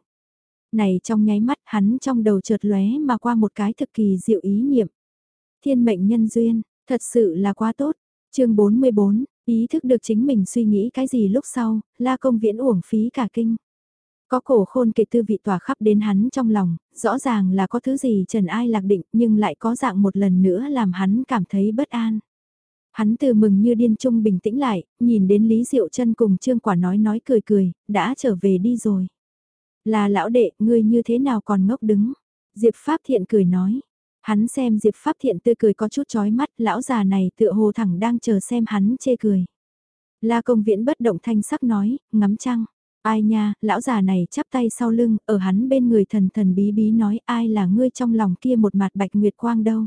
Này trong nháy mắt hắn trong đầu chợt lóe mà qua một cái thực kỳ diệu ý niệm. Thiên mệnh nhân duyên, thật sự là quá tốt. chương 44, ý thức được chính mình suy nghĩ cái gì lúc sau, la công viễn uổng phí cả kinh. Có cổ khôn kịch tư vị tỏa khắp đến hắn trong lòng, rõ ràng là có thứ gì trần ai lạc định nhưng lại có dạng một lần nữa làm hắn cảm thấy bất an. Hắn từ mừng như điên trung bình tĩnh lại, nhìn đến Lý Diệu chân cùng Trương Quả nói nói cười cười, đã trở về đi rồi. Là lão đệ, ngươi như thế nào còn ngốc đứng? Diệp Pháp Thiện cười nói. Hắn xem Diệp Pháp Thiện tươi cười có chút chói mắt, lão già này tựa hồ thẳng đang chờ xem hắn chê cười. La công viễn bất động thanh sắc nói, ngắm trăng. Ai nha, lão già này chắp tay sau lưng, ở hắn bên người thần thần bí bí nói ai là ngươi trong lòng kia một mặt bạch nguyệt quang đâu.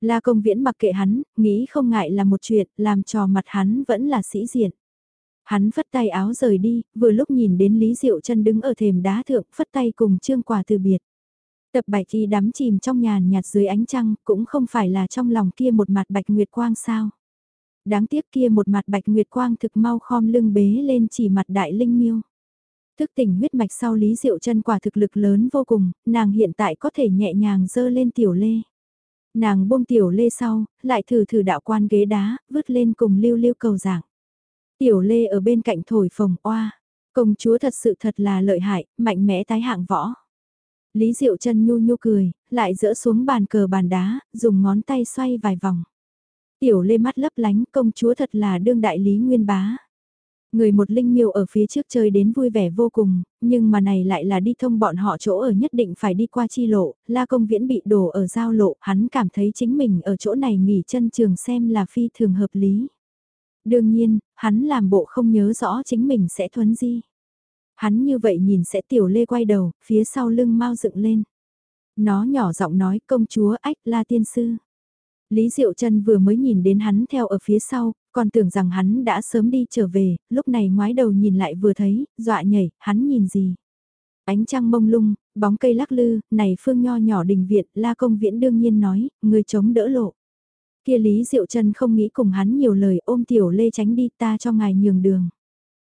La công viễn mặc kệ hắn, nghĩ không ngại là một chuyện, làm trò mặt hắn vẫn là sĩ diện. Hắn phất tay áo rời đi, vừa lúc nhìn đến Lý Diệu chân đứng ở thềm đá thượng, phất tay cùng trương quà từ biệt. Tập bạch y đắm chìm trong nhàn nhạt dưới ánh trăng, cũng không phải là trong lòng kia một mặt bạch nguyệt quang sao. Đáng tiếc kia một mặt bạch nguyệt quang thực mau khom lưng bế lên chỉ mặt đại linh miêu. Thức tỉnh huyết mạch sau Lý Diệu chân quả thực lực lớn vô cùng, nàng hiện tại có thể nhẹ nhàng dơ lên tiểu lê. Nàng buông tiểu lê sau, lại thử thử đạo quan ghế đá, vứt lên cùng lưu lưu cầu giảng. Tiểu lê ở bên cạnh thổi phồng oa, công chúa thật sự thật là lợi hại, mạnh mẽ tái hạng võ. Lý Diệu Trân nhu nhu cười, lại dỡ xuống bàn cờ bàn đá, dùng ngón tay xoay vài vòng. Tiểu lê mắt lấp lánh công chúa thật là đương đại lý nguyên bá. Người một linh miêu ở phía trước chơi đến vui vẻ vô cùng, nhưng mà này lại là đi thông bọn họ chỗ ở nhất định phải đi qua chi lộ, la công viễn bị đổ ở giao lộ, hắn cảm thấy chính mình ở chỗ này nghỉ chân trường xem là phi thường hợp lý. Đương nhiên, hắn làm bộ không nhớ rõ chính mình sẽ thuấn di. Hắn như vậy nhìn sẽ tiểu lê quay đầu, phía sau lưng mau dựng lên. Nó nhỏ giọng nói công chúa ách la tiên sư. Lý Diệu Trân vừa mới nhìn đến hắn theo ở phía sau, còn tưởng rằng hắn đã sớm đi trở về, lúc này ngoái đầu nhìn lại vừa thấy, dọa nhảy, hắn nhìn gì. Ánh trăng mông lung, bóng cây lắc lư, này phương nho nhỏ đình viện, la công viễn đương nhiên nói, người chống đỡ lộ. Kia Lý Diệu Trân không nghĩ cùng hắn nhiều lời ôm tiểu lê tránh đi ta cho ngài nhường đường.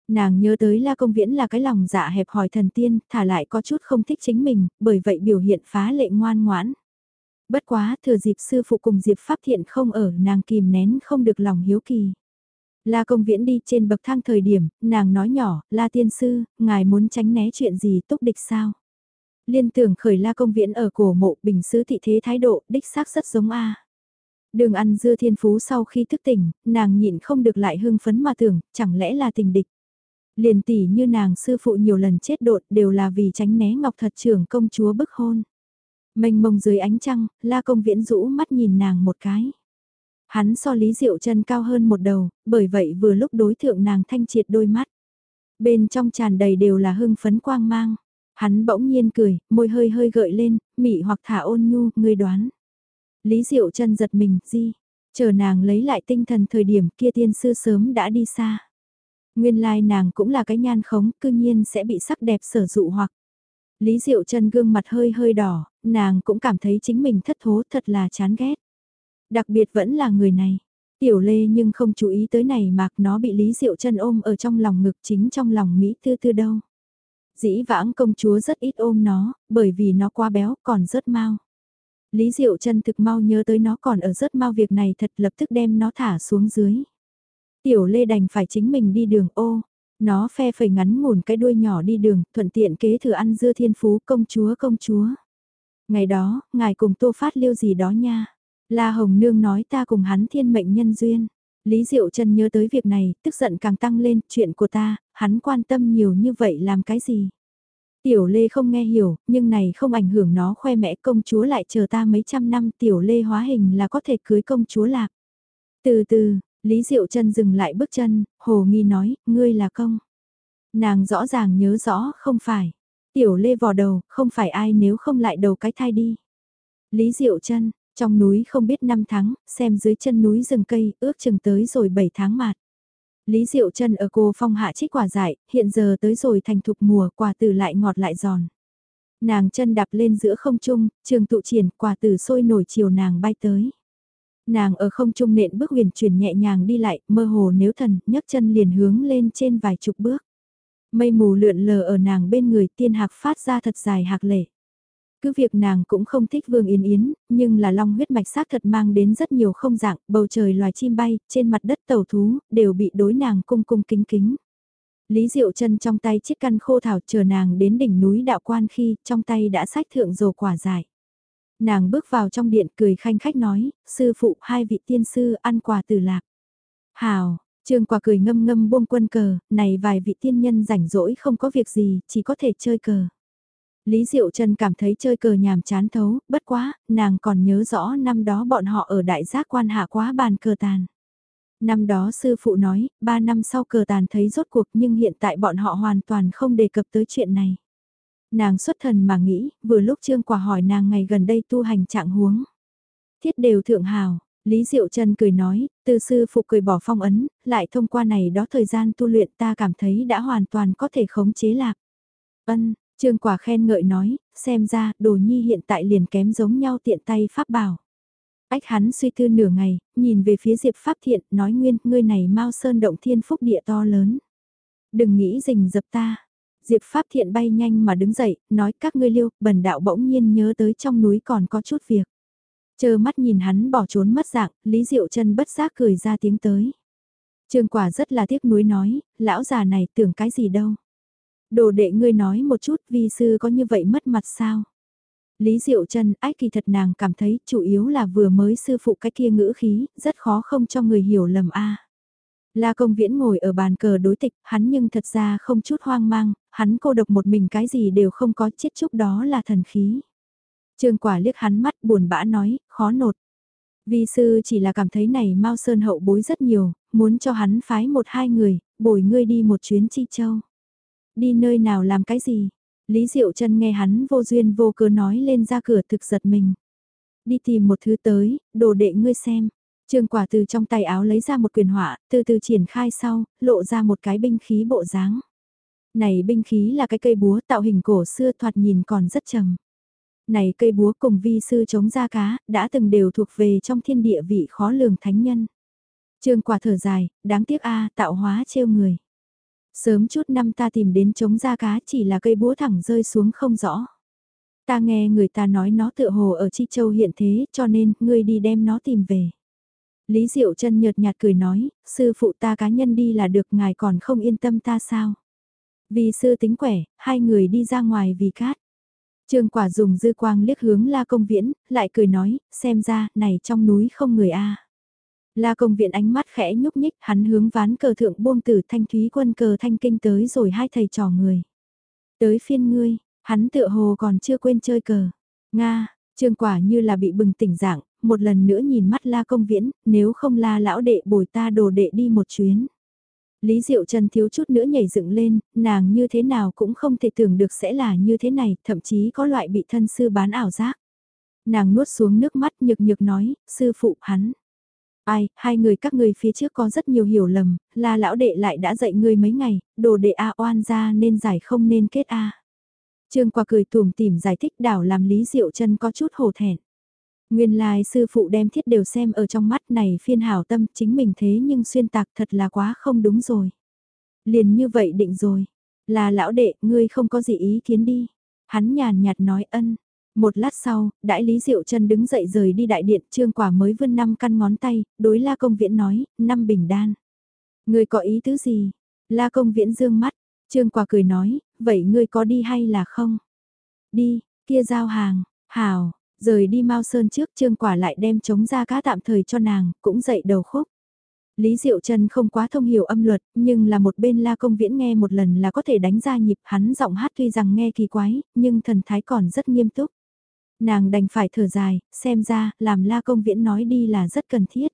Nàng nhớ tới La Công Viễn là cái lòng dạ hẹp hòi thần tiên, thả lại có chút không thích chính mình, bởi vậy biểu hiện phá lệ ngoan ngoãn. Bất quá, thừa dịp sư phụ cùng Diệp Pháp Thiện không ở, nàng kìm nén không được lòng hiếu kỳ. La công viễn đi trên bậc thang thời điểm, nàng nói nhỏ, La tiên sư, ngài muốn tránh né chuyện gì túc địch sao? Liên tưởng khởi La công viễn ở cổ mộ bình sứ thị thế thái độ, đích xác rất giống A. Đường ăn dưa thiên phú sau khi thức tỉnh, nàng nhịn không được lại hưng phấn mà tưởng, chẳng lẽ là tình địch. Liền tỷ như nàng sư phụ nhiều lần chết đột đều là vì tránh né ngọc thật trưởng công chúa bức hôn. Mênh mông dưới ánh trăng, la công viễn rũ mắt nhìn nàng một cái. Hắn so Lý Diệu chân cao hơn một đầu, bởi vậy vừa lúc đối thượng nàng thanh triệt đôi mắt. Bên trong tràn đầy đều là hưng phấn quang mang. Hắn bỗng nhiên cười, môi hơi hơi gợi lên, mị hoặc thả ôn nhu, ngươi đoán. Lý Diệu chân giật mình, gì? Chờ nàng lấy lại tinh thần thời điểm kia tiên sư sớm đã đi xa. Nguyên lai nàng cũng là cái nhan khống, cư nhiên sẽ bị sắc đẹp sở dụ hoặc. Lý Diệu chân gương mặt hơi hơi đỏ, nàng cũng cảm thấy chính mình thất thố thật là chán ghét. Đặc biệt vẫn là người này. Tiểu Lê nhưng không chú ý tới này mạc nó bị Lý Diệu chân ôm ở trong lòng ngực chính trong lòng Mỹ tư tư đâu. Dĩ vãng công chúa rất ít ôm nó, bởi vì nó quá béo còn rất mau. Lý Diệu chân thực mau nhớ tới nó còn ở rất mau việc này thật lập tức đem nó thả xuống dưới. Tiểu Lê đành phải chính mình đi đường ô, nó phe phẩy ngắn ngủn cái đuôi nhỏ đi đường, thuận tiện kế thừa ăn dưa thiên phú công chúa công chúa. Ngày đó, ngài cùng tô phát liêu gì đó nha. La Hồng Nương nói ta cùng hắn thiên mệnh nhân duyên. Lý Diệu Trần nhớ tới việc này, tức giận càng tăng lên, chuyện của ta, hắn quan tâm nhiều như vậy làm cái gì? Tiểu Lê không nghe hiểu, nhưng này không ảnh hưởng nó khoe mẽ công chúa lại chờ ta mấy trăm năm Tiểu Lê hóa hình là có thể cưới công chúa lạc. Từ từ, Lý Diệu Trân dừng lại bước chân, hồ nghi nói, ngươi là công. Nàng rõ ràng nhớ rõ, không phải. Tiểu Lê vò đầu, không phải ai nếu không lại đầu cái thai đi. Lý Diệu Trân, trong núi không biết năm tháng, xem dưới chân núi rừng cây, ước chừng tới rồi 7 tháng mạt. Lý Diệu Trân ở cô phong hạ trích quả dại, hiện giờ tới rồi thành thục mùa, quả tử lại ngọt lại giòn. Nàng chân đạp lên giữa không trung, trường tụ triển, quả tử sôi nổi chiều nàng bay tới. Nàng ở không trung nện bước huyền chuyển nhẹ nhàng đi lại, mơ hồ nếu thần, nhấc chân liền hướng lên trên vài chục bước. Mây mù lượn lờ ở nàng bên người tiên hạc phát ra thật dài hạc lệ. Cứ việc nàng cũng không thích Vương Yên Yến, nhưng là long huyết mạch xác thật mang đến rất nhiều không dạng, bầu trời loài chim bay, trên mặt đất tàu thú, đều bị đối nàng cung cung kính kính. Lý Diệu chân trong tay chiếc căn khô thảo chờ nàng đến đỉnh núi đạo quan khi trong tay đã sách thượng rồ quả dài. Nàng bước vào trong điện cười khanh khách nói, sư phụ hai vị tiên sư ăn quà từ lạc. Hào, trương quả cười ngâm ngâm buông quân cờ, này vài vị tiên nhân rảnh rỗi không có việc gì, chỉ có thể chơi cờ. Lý Diệu Trần cảm thấy chơi cờ nhàm chán thấu, bất quá, nàng còn nhớ rõ năm đó bọn họ ở đại giác quan hạ quá bàn cờ tàn. Năm đó sư phụ nói, ba năm sau cờ tàn thấy rốt cuộc nhưng hiện tại bọn họ hoàn toàn không đề cập tới chuyện này. Nàng xuất thần mà nghĩ, vừa lúc Trương Quả hỏi nàng ngày gần đây tu hành trạng huống. Thiết đều thượng hào, Lý Diệu Trần cười nói, từ sư phụ cười bỏ phong ấn, lại thông qua này đó thời gian tu luyện ta cảm thấy đã hoàn toàn có thể khống chế lạc. Ân, Trương Quả khen ngợi nói, xem ra, đồ nhi hiện tại liền kém giống nhau tiện tay pháp bảo. Ách hắn suy tư nửa ngày, nhìn về phía Diệp Pháp Thiện, nói nguyên, ngươi này mau sơn động thiên phúc địa to lớn. Đừng nghĩ rình dập ta. Diệp Pháp Thiện bay nhanh mà đứng dậy, nói các ngươi liêu, bần đạo bỗng nhiên nhớ tới trong núi còn có chút việc. Chờ mắt nhìn hắn bỏ trốn mất dạng, Lý Diệu chân bất giác cười ra tiếng tới. Trương quả rất là tiếc nuối nói, lão già này tưởng cái gì đâu. Đồ đệ ngươi nói một chút vi sư có như vậy mất mặt sao? Lý Diệu Trân ách kỳ thật nàng cảm thấy chủ yếu là vừa mới sư phụ cái kia ngữ khí, rất khó không cho người hiểu lầm a. La công viễn ngồi ở bàn cờ đối tịch, hắn nhưng thật ra không chút hoang mang, hắn cô độc một mình cái gì đều không có chết chúc đó là thần khí. Trương quả liếc hắn mắt buồn bã nói, khó nột. Vi sư chỉ là cảm thấy này Mao Sơn hậu bối rất nhiều, muốn cho hắn phái một hai người, bồi ngươi đi một chuyến chi châu. Đi nơi nào làm cái gì? Lý Diệu chân nghe hắn vô duyên vô cớ nói lên ra cửa thực giật mình. Đi tìm một thứ tới, đồ đệ ngươi xem. Trương quả từ trong tay áo lấy ra một quyền họa, từ từ triển khai sau, lộ ra một cái binh khí bộ dáng. Này binh khí là cái cây búa tạo hình cổ xưa thoạt nhìn còn rất trầm. Này cây búa cùng vi sư chống ra cá, đã từng đều thuộc về trong thiên địa vị khó lường thánh nhân. Trương quả thở dài, đáng tiếc a tạo hóa trêu người. Sớm chút năm ta tìm đến chống ra cá chỉ là cây búa thẳng rơi xuống không rõ. Ta nghe người ta nói nó tựa hồ ở Chi Châu hiện thế cho nên ngươi đi đem nó tìm về. Lý Diệu chân nhợt nhạt cười nói, sư phụ ta cá nhân đi là được ngài còn không yên tâm ta sao. Vì sư tính khỏe, hai người đi ra ngoài vì cát. Trương quả dùng dư quang liếc hướng la công viễn, lại cười nói, xem ra, này trong núi không người a La công viện ánh mắt khẽ nhúc nhích, hắn hướng ván cờ thượng buông tử thanh thúy quân cờ thanh kinh tới rồi hai thầy trò người. Tới phiên ngươi, hắn tựa hồ còn chưa quên chơi cờ. Nga, trương quả như là bị bừng tỉnh dạng, một lần nữa nhìn mắt la công viễn, nếu không la lão đệ bồi ta đồ đệ đi một chuyến. Lý Diệu Trần thiếu chút nữa nhảy dựng lên, nàng như thế nào cũng không thể tưởng được sẽ là như thế này, thậm chí có loại bị thân sư bán ảo giác. Nàng nuốt xuống nước mắt nhược nhược nói, sư phụ hắn. Ai, hai người các người phía trước có rất nhiều hiểu lầm, là lão đệ lại đã dạy ngươi mấy ngày, đồ đệ A oan ra nên giải không nên kết A. Trương qua cười tùm tìm giải thích đảo làm Lý Diệu Trần có chút hổ thẹn. Nguyên lai sư phụ đem thiết đều xem ở trong mắt này phiên hảo tâm chính mình thế nhưng xuyên tạc thật là quá không đúng rồi. Liền như vậy định rồi, là lão đệ, ngươi không có gì ý kiến đi. Hắn nhàn nhạt nói ân. Một lát sau, đại lý diệu chân đứng dậy rời đi đại điện, trương quả mới vươn năm căn ngón tay, đối la công viễn nói, năm bình đan. Ngươi có ý tứ gì? La công viễn dương mắt, trương quả cười nói, vậy ngươi có đi hay là không? Đi, kia giao hàng, hào, rời đi mau sơn trước trương quả lại đem chống ra cá tạm thời cho nàng, cũng dậy đầu khúc. Lý Diệu Trần không quá thông hiểu âm luật, nhưng là một bên la công viễn nghe một lần là có thể đánh ra nhịp hắn giọng hát tuy rằng nghe kỳ quái, nhưng thần thái còn rất nghiêm túc. Nàng đành phải thở dài, xem ra, làm la công viễn nói đi là rất cần thiết.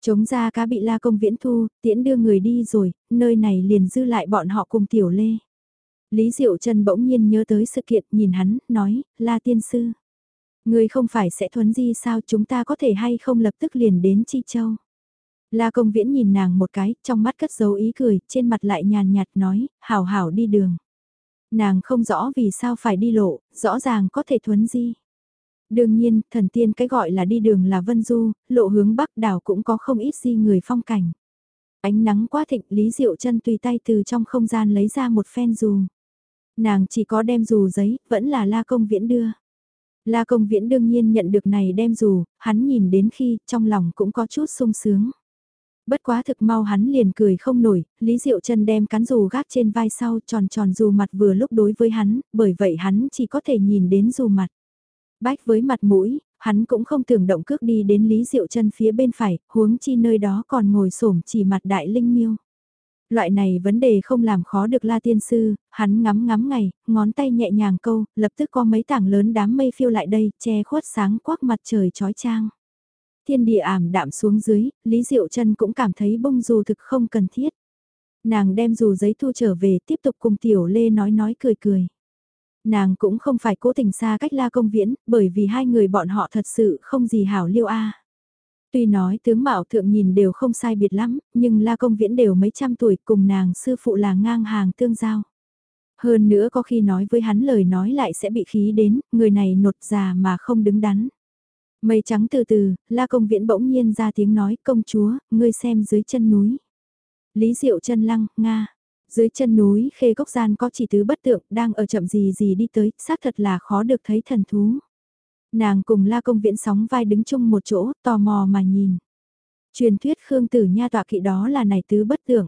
Chống ra cá bị la công viễn thu, tiễn đưa người đi rồi, nơi này liền dư lại bọn họ cùng tiểu lê. Lý Diệu Trần bỗng nhiên nhớ tới sự kiện, nhìn hắn, nói, la tiên sư. Người không phải sẽ thuấn di sao chúng ta có thể hay không lập tức liền đến Chi Châu. La công viễn nhìn nàng một cái, trong mắt cất dấu ý cười, trên mặt lại nhàn nhạt nói, hảo hảo đi đường. Nàng không rõ vì sao phải đi lộ, rõ ràng có thể thuấn di. Đương nhiên, thần tiên cái gọi là đi đường là vân du, lộ hướng bắc đảo cũng có không ít di người phong cảnh. Ánh nắng quá thịnh, Lý Diệu chân tùy tay từ trong không gian lấy ra một phen dù. Nàng chỉ có đem dù giấy, vẫn là la công viễn đưa. La công viễn đương nhiên nhận được này đem dù, hắn nhìn đến khi, trong lòng cũng có chút sung sướng. Bất quá thực mau hắn liền cười không nổi, Lý Diệu chân đem cắn dù gác trên vai sau tròn tròn dù mặt vừa lúc đối với hắn, bởi vậy hắn chỉ có thể nhìn đến dù mặt. Bách với mặt mũi, hắn cũng không tưởng động cước đi đến Lý Diệu chân phía bên phải, huống chi nơi đó còn ngồi xổm chỉ mặt đại linh miêu. Loại này vấn đề không làm khó được La Tiên Sư, hắn ngắm ngắm ngày, ngón tay nhẹ nhàng câu, lập tức có mấy tảng lớn đám mây phiêu lại đây, che khuất sáng quắc mặt trời chói trang. Thiên địa ảm đạm xuống dưới, Lý Diệu chân cũng cảm thấy bông dù thực không cần thiết. Nàng đem dù giấy thu trở về tiếp tục cùng Tiểu Lê nói nói cười cười. Nàng cũng không phải cố tình xa cách La Công Viễn, bởi vì hai người bọn họ thật sự không gì hảo liêu a. Tuy nói tướng mạo thượng nhìn đều không sai biệt lắm, nhưng La Công Viễn đều mấy trăm tuổi cùng nàng sư phụ là ngang hàng tương giao. Hơn nữa có khi nói với hắn lời nói lại sẽ bị khí đến, người này nột già mà không đứng đắn. Mây trắng từ từ, La Công Viễn bỗng nhiên ra tiếng nói, công chúa, ngươi xem dưới chân núi. Lý Diệu chân lăng, Nga. Dưới chân núi khê gốc gian có chỉ tứ bất tượng đang ở chậm gì gì đi tới, xác thật là khó được thấy thần thú. Nàng cùng la công viễn sóng vai đứng chung một chỗ, tò mò mà nhìn. Truyền thuyết Khương Tử Nha tọa kỵ đó là này tứ bất tưởng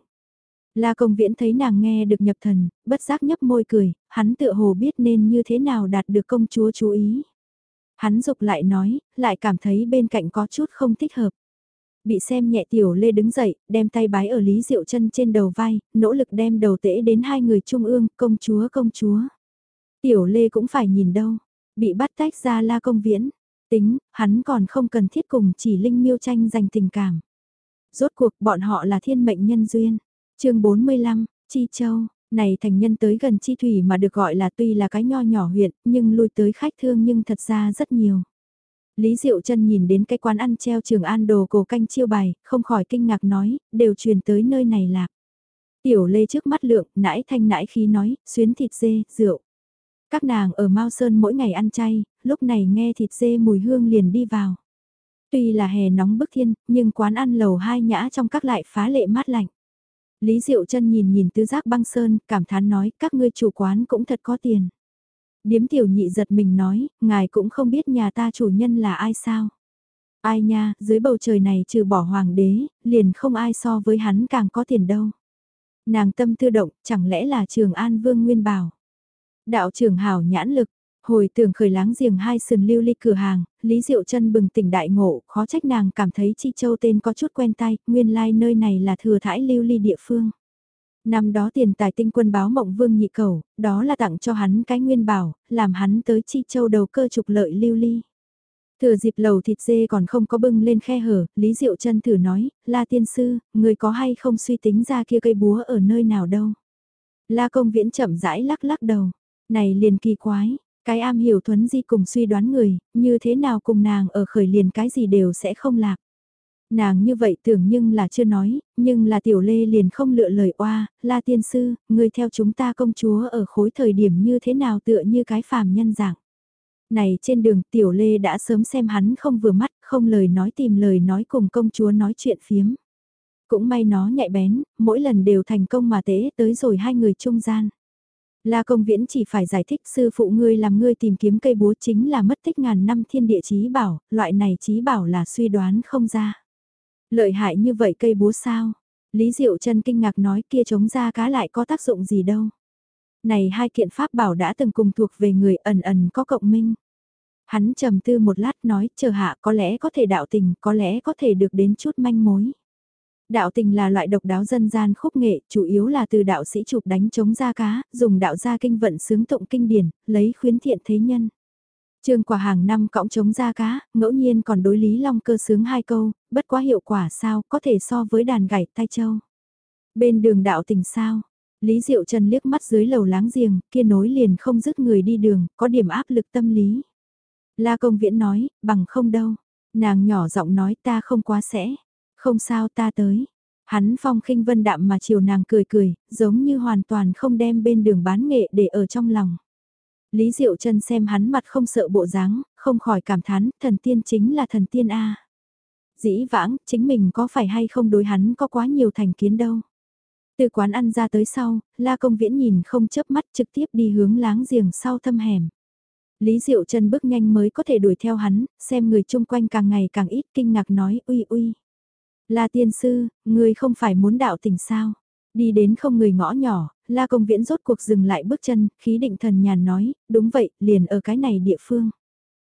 La công viễn thấy nàng nghe được nhập thần, bất giác nhấp môi cười, hắn tựa hồ biết nên như thế nào đạt được công chúa chú ý. Hắn dục lại nói, lại cảm thấy bên cạnh có chút không thích hợp. Bị xem nhẹ tiểu lê đứng dậy, đem tay bái ở Lý Diệu chân trên đầu vai, nỗ lực đem đầu tễ đến hai người trung ương, công chúa công chúa. Tiểu lê cũng phải nhìn đâu, bị bắt tách ra la công viễn. Tính, hắn còn không cần thiết cùng chỉ linh miêu tranh giành tình cảm. Rốt cuộc bọn họ là thiên mệnh nhân duyên. chương 45, Chi Châu, này thành nhân tới gần Chi Thủy mà được gọi là tuy là cái nho nhỏ huyện, nhưng lui tới khách thương nhưng thật ra rất nhiều. Lý Diệu Trân nhìn đến cái quán ăn treo trường an đồ cổ canh chiêu bài, không khỏi kinh ngạc nói, đều truyền tới nơi này lạc. Tiểu lê trước mắt lượng, nãi thanh nãi khí nói, xuyến thịt dê, rượu. Các nàng ở Mao Sơn mỗi ngày ăn chay, lúc này nghe thịt dê mùi hương liền đi vào. Tuy là hè nóng bức thiên, nhưng quán ăn lầu hai nhã trong các lại phá lệ mát lạnh. Lý Diệu chân nhìn nhìn tứ giác băng sơn, cảm thán nói, các ngươi chủ quán cũng thật có tiền. Điếm tiểu nhị giật mình nói, ngài cũng không biết nhà ta chủ nhân là ai sao. Ai nha, dưới bầu trời này trừ bỏ hoàng đế, liền không ai so với hắn càng có tiền đâu. Nàng tâm tư động, chẳng lẽ là trường An Vương Nguyên Bảo. Đạo trưởng hảo nhãn lực, hồi tưởng khởi láng giềng hai sườn lưu ly cửa hàng, Lý Diệu chân bừng tỉnh đại ngộ, khó trách nàng cảm thấy Chi Châu tên có chút quen tay, nguyên lai like nơi này là thừa thải lưu ly địa phương. Năm đó tiền tài tinh quân báo mộng vương nhị cầu, đó là tặng cho hắn cái nguyên bảo, làm hắn tới chi châu đầu cơ trục lợi lưu ly. Thừa dịp lầu thịt dê còn không có bưng lên khe hở, Lý Diệu chân thử nói, La tiên sư, người có hay không suy tính ra kia cây búa ở nơi nào đâu. La công viễn chậm rãi lắc lắc đầu, này liền kỳ quái, cái am hiểu thuấn di cùng suy đoán người, như thế nào cùng nàng ở khởi liền cái gì đều sẽ không lạc. Nàng như vậy tưởng nhưng là chưa nói, nhưng là tiểu lê liền không lựa lời oa, la tiên sư, người theo chúng ta công chúa ở khối thời điểm như thế nào tựa như cái phàm nhân dạng. Này trên đường tiểu lê đã sớm xem hắn không vừa mắt, không lời nói tìm lời nói cùng công chúa nói chuyện phiếm. Cũng may nó nhạy bén, mỗi lần đều thành công mà tế tới rồi hai người trung gian. La công viễn chỉ phải giải thích sư phụ ngươi làm ngươi tìm kiếm cây búa chính là mất tích ngàn năm thiên địa chí bảo, loại này chí bảo là suy đoán không ra. Lợi hại như vậy cây búa sao? Lý Diệu Trân kinh ngạc nói kia chống ra cá lại có tác dụng gì đâu. Này hai kiện pháp bảo đã từng cùng thuộc về người ẩn ẩn có cộng minh. Hắn trầm tư một lát nói chờ hạ có lẽ có thể đạo tình, có lẽ có thể được đến chút manh mối. Đạo tình là loại độc đáo dân gian khúc nghệ, chủ yếu là từ đạo sĩ chụp đánh chống ra cá, dùng đạo gia kinh vận sướng tụng kinh điển, lấy khuyến thiện thế nhân. Trương quả hàng năm cõng chống ra cá, ngẫu nhiên còn đối lý long cơ sướng hai câu, bất quá hiệu quả sao, có thể so với đàn gảy tai châu. Bên đường đạo tình sao, Lý Diệu Trần liếc mắt dưới lầu láng giềng, kia nối liền không dứt người đi đường, có điểm áp lực tâm lý. La Công Viễn nói, bằng không đâu. Nàng nhỏ giọng nói ta không quá sẽ. Không sao ta tới. Hắn phong khinh vân đạm mà chiều nàng cười cười, giống như hoàn toàn không đem bên đường bán nghệ để ở trong lòng. Lý Diệu Trân xem hắn mặt không sợ bộ dáng, không khỏi cảm thán, thần tiên chính là thần tiên A. Dĩ vãng, chính mình có phải hay không đối hắn có quá nhiều thành kiến đâu. Từ quán ăn ra tới sau, La Công Viễn nhìn không chớp mắt trực tiếp đi hướng láng giềng sau thâm hẻm. Lý Diệu Trân bước nhanh mới có thể đuổi theo hắn, xem người chung quanh càng ngày càng ít kinh ngạc nói uy uy. La tiên sư, người không phải muốn đạo tình sao? Đi đến không người ngõ nhỏ, La Công Viễn rốt cuộc dừng lại bước chân, khí định thần nhàn nói, đúng vậy, liền ở cái này địa phương.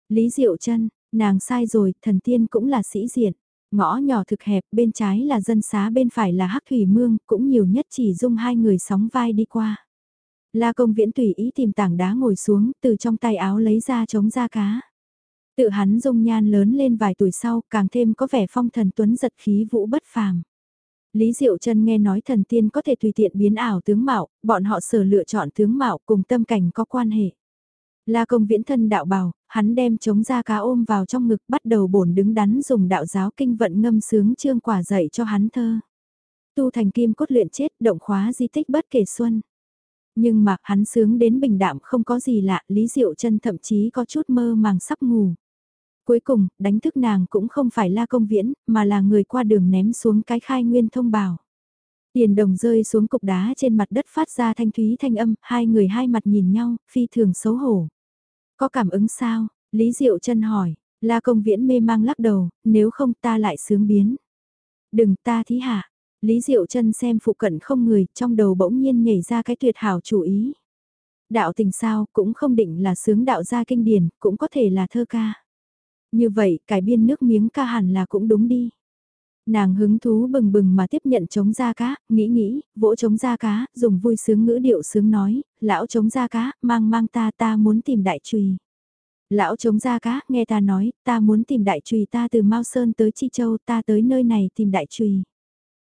Lý Diệu chân, nàng sai rồi, thần tiên cũng là sĩ diện. Ngõ nhỏ thực hẹp, bên trái là dân xá bên phải là hắc thủy mương, cũng nhiều nhất chỉ dung hai người sóng vai đi qua. La công viễn tùy ý tìm tảng đá ngồi xuống, từ trong tay áo lấy ra chống da cá. Tự hắn dung nhan lớn lên vài tuổi sau, càng thêm có vẻ phong thần tuấn giật khí vũ bất phàm. Lý Diệu Trân nghe nói thần tiên có thể tùy tiện biến ảo tướng mạo, bọn họ sở lựa chọn tướng mạo cùng tâm cảnh có quan hệ. La công viễn thân đạo bào, hắn đem chống ra cá ôm vào trong ngực bắt đầu bổn đứng đắn dùng đạo giáo kinh vận ngâm sướng chương quả dạy cho hắn thơ. Tu thành kim cốt luyện chết động khóa di tích bất kể xuân. Nhưng mà hắn sướng đến bình đạm không có gì lạ, Lý Diệu chân thậm chí có chút mơ màng sắp ngủ. Cuối cùng, đánh thức nàng cũng không phải la công viễn, mà là người qua đường ném xuống cái khai nguyên thông bảo Tiền đồng rơi xuống cục đá trên mặt đất phát ra thanh thúy thanh âm, hai người hai mặt nhìn nhau, phi thường xấu hổ. Có cảm ứng sao? Lý Diệu chân hỏi, la công viễn mê mang lắc đầu, nếu không ta lại sướng biến. Đừng ta thí hạ, Lý Diệu chân xem phụ cận không người, trong đầu bỗng nhiên nhảy ra cái tuyệt hảo chủ ý. Đạo tình sao, cũng không định là sướng đạo gia kinh điển, cũng có thể là thơ ca. Như vậy, cải biên nước miếng ca hẳn là cũng đúng đi. Nàng hứng thú bừng bừng mà tiếp nhận chống da cá, nghĩ nghĩ, vỗ chống da cá, dùng vui sướng ngữ điệu sướng nói, lão chống da cá, mang mang ta ta muốn tìm đại trùy. Lão chống da cá, nghe ta nói, ta muốn tìm đại trùy ta từ Mao Sơn tới Chi Châu ta tới nơi này tìm đại trùy.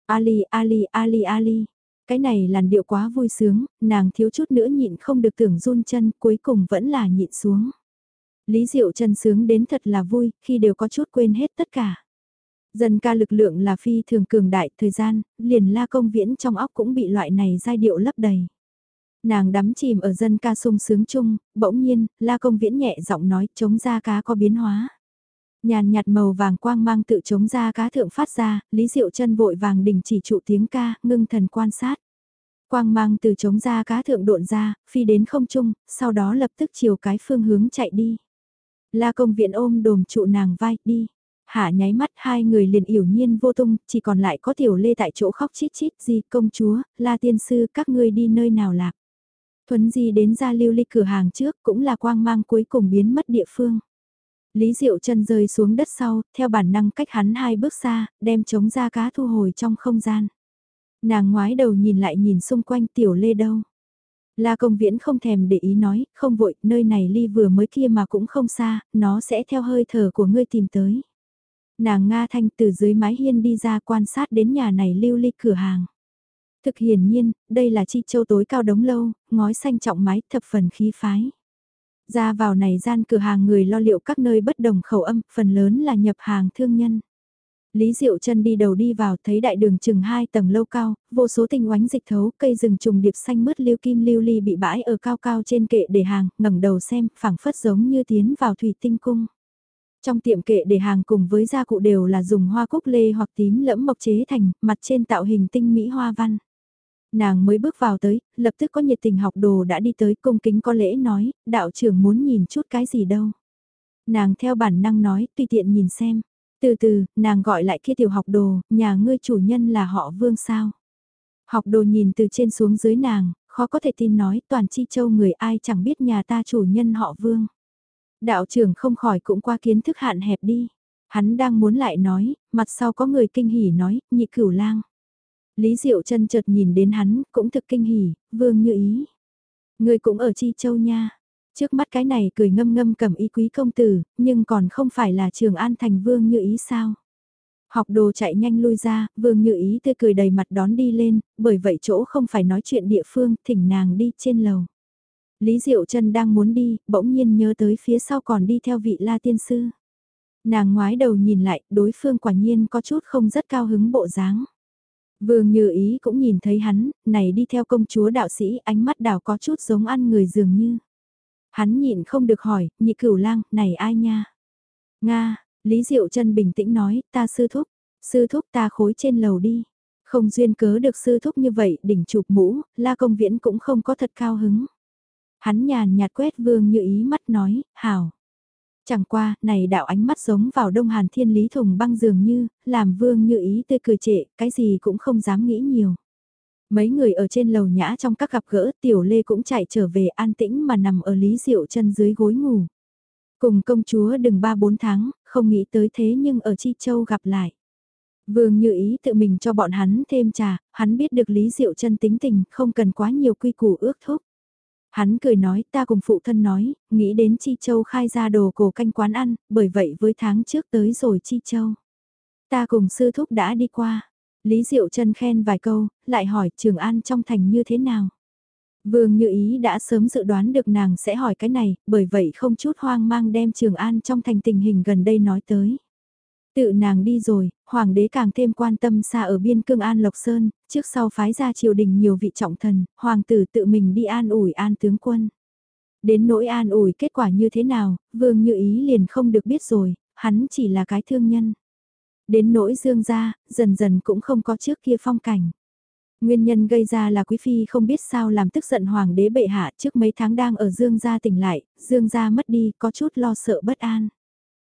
Ali, Ali, Ali, Ali. Cái này làn điệu quá vui sướng, nàng thiếu chút nữa nhịn không được tưởng run chân, cuối cùng vẫn là nhịn xuống. Lý Diệu chân sướng đến thật là vui, khi đều có chút quên hết tất cả. Dân ca lực lượng là phi thường cường đại thời gian, liền la công viễn trong óc cũng bị loại này giai điệu lấp đầy. Nàng đắm chìm ở dân ca sung sướng chung, bỗng nhiên, la công viễn nhẹ giọng nói chống ra cá có biến hóa. Nhàn nhạt màu vàng quang mang tự chống ra cá thượng phát ra, Lý Diệu chân vội vàng đình chỉ trụ tiếng ca, ngưng thần quan sát. Quang mang từ chống ra cá thượng độn ra, phi đến không trung, sau đó lập tức chiều cái phương hướng chạy đi. La công viện ôm đồm trụ nàng vai, đi. Hạ nháy mắt hai người liền yểu nhiên vô tung, chỉ còn lại có tiểu lê tại chỗ khóc chít chít gì công chúa, la tiên sư các ngươi đi nơi nào lạc. Thuấn di đến ra lưu ly cửa hàng trước cũng là quang mang cuối cùng biến mất địa phương. Lý Diệu chân rơi xuống đất sau, theo bản năng cách hắn hai bước xa, đem chống ra cá thu hồi trong không gian. Nàng ngoái đầu nhìn lại nhìn xung quanh tiểu lê đâu. La công viễn không thèm để ý nói, không vội, nơi này ly vừa mới kia mà cũng không xa, nó sẽ theo hơi thở của ngươi tìm tới. Nàng Nga Thanh từ dưới mái hiên đi ra quan sát đến nhà này lưu ly cửa hàng. Thực hiển nhiên, đây là chi châu tối cao đống lâu, ngói xanh trọng mái thập phần khí phái. Ra vào này gian cửa hàng người lo liệu các nơi bất đồng khẩu âm, phần lớn là nhập hàng thương nhân. Lý Diệu chân đi đầu đi vào thấy đại đường chừng hai tầng lâu cao, vô số tinh oánh dịch thấu, cây rừng trùng điệp xanh mướt lưu kim lưu ly bị bãi ở cao cao trên kệ để hàng, ngẩng đầu xem, phảng phất giống như tiến vào thủy tinh cung. Trong tiệm kệ để hàng cùng với gia cụ đều là dùng hoa cúc lê hoặc tím lẫm mộc chế thành, mặt trên tạo hình tinh mỹ hoa văn. Nàng mới bước vào tới, lập tức có nhiệt tình học đồ đã đi tới cung kính có lễ nói, đạo trưởng muốn nhìn chút cái gì đâu. Nàng theo bản năng nói, tùy tiện nhìn xem. Từ từ, nàng gọi lại kia tiểu học đồ, nhà ngươi chủ nhân là họ vương sao. Học đồ nhìn từ trên xuống dưới nàng, khó có thể tin nói toàn chi châu người ai chẳng biết nhà ta chủ nhân họ vương. Đạo trưởng không khỏi cũng qua kiến thức hạn hẹp đi. Hắn đang muốn lại nói, mặt sau có người kinh hỉ nói, nhị cửu lang. Lý Diệu chân chợt nhìn đến hắn, cũng thực kinh hỉ, vương như ý. Người cũng ở Chi Châu nha. Trước mắt cái này cười ngâm ngâm cầm y quý công tử, nhưng còn không phải là trường an thành vương như ý sao. Học đồ chạy nhanh lui ra, vương như ý tươi cười đầy mặt đón đi lên, bởi vậy chỗ không phải nói chuyện địa phương, thỉnh nàng đi trên lầu. Lý Diệu Trân đang muốn đi, bỗng nhiên nhớ tới phía sau còn đi theo vị la tiên sư. Nàng ngoái đầu nhìn lại, đối phương quả nhiên có chút không rất cao hứng bộ dáng. Vương Như Ý cũng nhìn thấy hắn, này đi theo công chúa đạo sĩ, ánh mắt đảo có chút giống ăn người dường như. Hắn nhịn không được hỏi, nhị cửu lang, này ai nha? Nga, Lý Diệu Trân bình tĩnh nói, ta sư thúc, sư thúc ta khối trên lầu đi. Không duyên cớ được sư thúc như vậy, đỉnh chụp mũ, la công viễn cũng không có thật cao hứng. Hắn nhàn nhạt quét vương như ý mắt nói, hảo. Chẳng qua, này đạo ánh mắt giống vào đông hàn thiên lý thùng băng dường như, làm vương như ý tươi cười trệ, cái gì cũng không dám nghĩ nhiều. Mấy người ở trên lầu nhã trong các gặp gỡ, tiểu lê cũng chạy trở về an tĩnh mà nằm ở lý diệu chân dưới gối ngủ. Cùng công chúa đừng ba bốn tháng, không nghĩ tới thế nhưng ở Chi Châu gặp lại. Vương như ý tự mình cho bọn hắn thêm trà, hắn biết được lý diệu chân tính tình, không cần quá nhiều quy củ ước thúc. Hắn cười nói ta cùng phụ thân nói, nghĩ đến Chi Châu khai ra đồ cổ canh quán ăn, bởi vậy với tháng trước tới rồi Chi Châu. Ta cùng sư thúc đã đi qua. Lý Diệu Trân khen vài câu, lại hỏi Trường An trong thành như thế nào. Vương Như Ý đã sớm dự đoán được nàng sẽ hỏi cái này, bởi vậy không chút hoang mang đem Trường An trong thành tình hình gần đây nói tới. Tự nàng đi rồi, hoàng đế càng thêm quan tâm xa ở biên cương An Lộc Sơn, trước sau phái ra triều đình nhiều vị trọng thần, hoàng tử tự mình đi an ủi an tướng quân. Đến nỗi an ủi kết quả như thế nào, vương như ý liền không được biết rồi, hắn chỉ là cái thương nhân. Đến nỗi dương gia, dần dần cũng không có trước kia phong cảnh. Nguyên nhân gây ra là quý phi không biết sao làm tức giận hoàng đế bệ hạ trước mấy tháng đang ở dương gia tỉnh lại, dương gia mất đi có chút lo sợ bất an.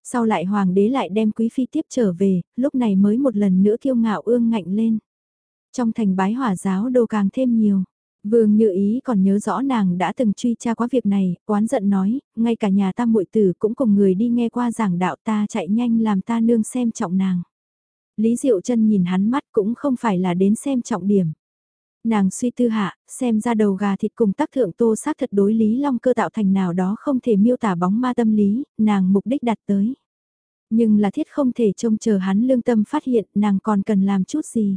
Sau lại hoàng đế lại đem quý phi tiếp trở về, lúc này mới một lần nữa kiêu ngạo ương ngạnh lên. Trong thành bái hỏa giáo đồ càng thêm nhiều. Vương Như Ý còn nhớ rõ nàng đã từng truy tra qua việc này, oán giận nói, ngay cả nhà ta muội tử cũng cùng người đi nghe qua giảng đạo ta chạy nhanh làm ta nương xem trọng nàng. Lý Diệu chân nhìn hắn mắt cũng không phải là đến xem trọng điểm. Nàng suy tư hạ, xem ra đầu gà thịt cùng tác thượng tô xác thật đối Lý Long cơ tạo thành nào đó không thể miêu tả bóng ma tâm lý, nàng mục đích đặt tới. Nhưng là thiết không thể trông chờ hắn lương tâm phát hiện nàng còn cần làm chút gì.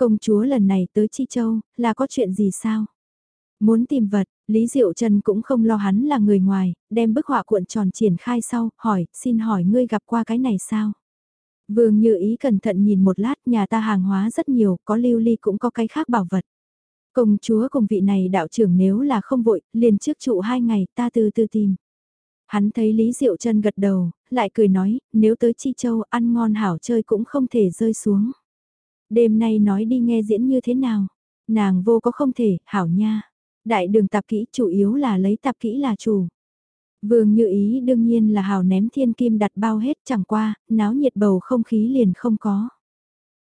Công chúa lần này tới Chi Châu, là có chuyện gì sao? Muốn tìm vật, Lý Diệu Trần cũng không lo hắn là người ngoài, đem bức họa cuộn tròn triển khai sau, hỏi, xin hỏi ngươi gặp qua cái này sao? Vương như ý cẩn thận nhìn một lát nhà ta hàng hóa rất nhiều, có lưu ly cũng có cái khác bảo vật. Công chúa cùng vị này đạo trưởng nếu là không vội, liền trước trụ hai ngày ta từ từ tìm. Hắn thấy Lý Diệu Trân gật đầu, lại cười nói, nếu tới Chi Châu ăn ngon hảo chơi cũng không thể rơi xuống. Đêm nay nói đi nghe diễn như thế nào? Nàng vô có không thể, hảo nha. Đại đường tạp kỹ chủ yếu là lấy tạp kỹ là chủ. Vương như ý đương nhiên là hào ném thiên kim đặt bao hết chẳng qua, náo nhiệt bầu không khí liền không có.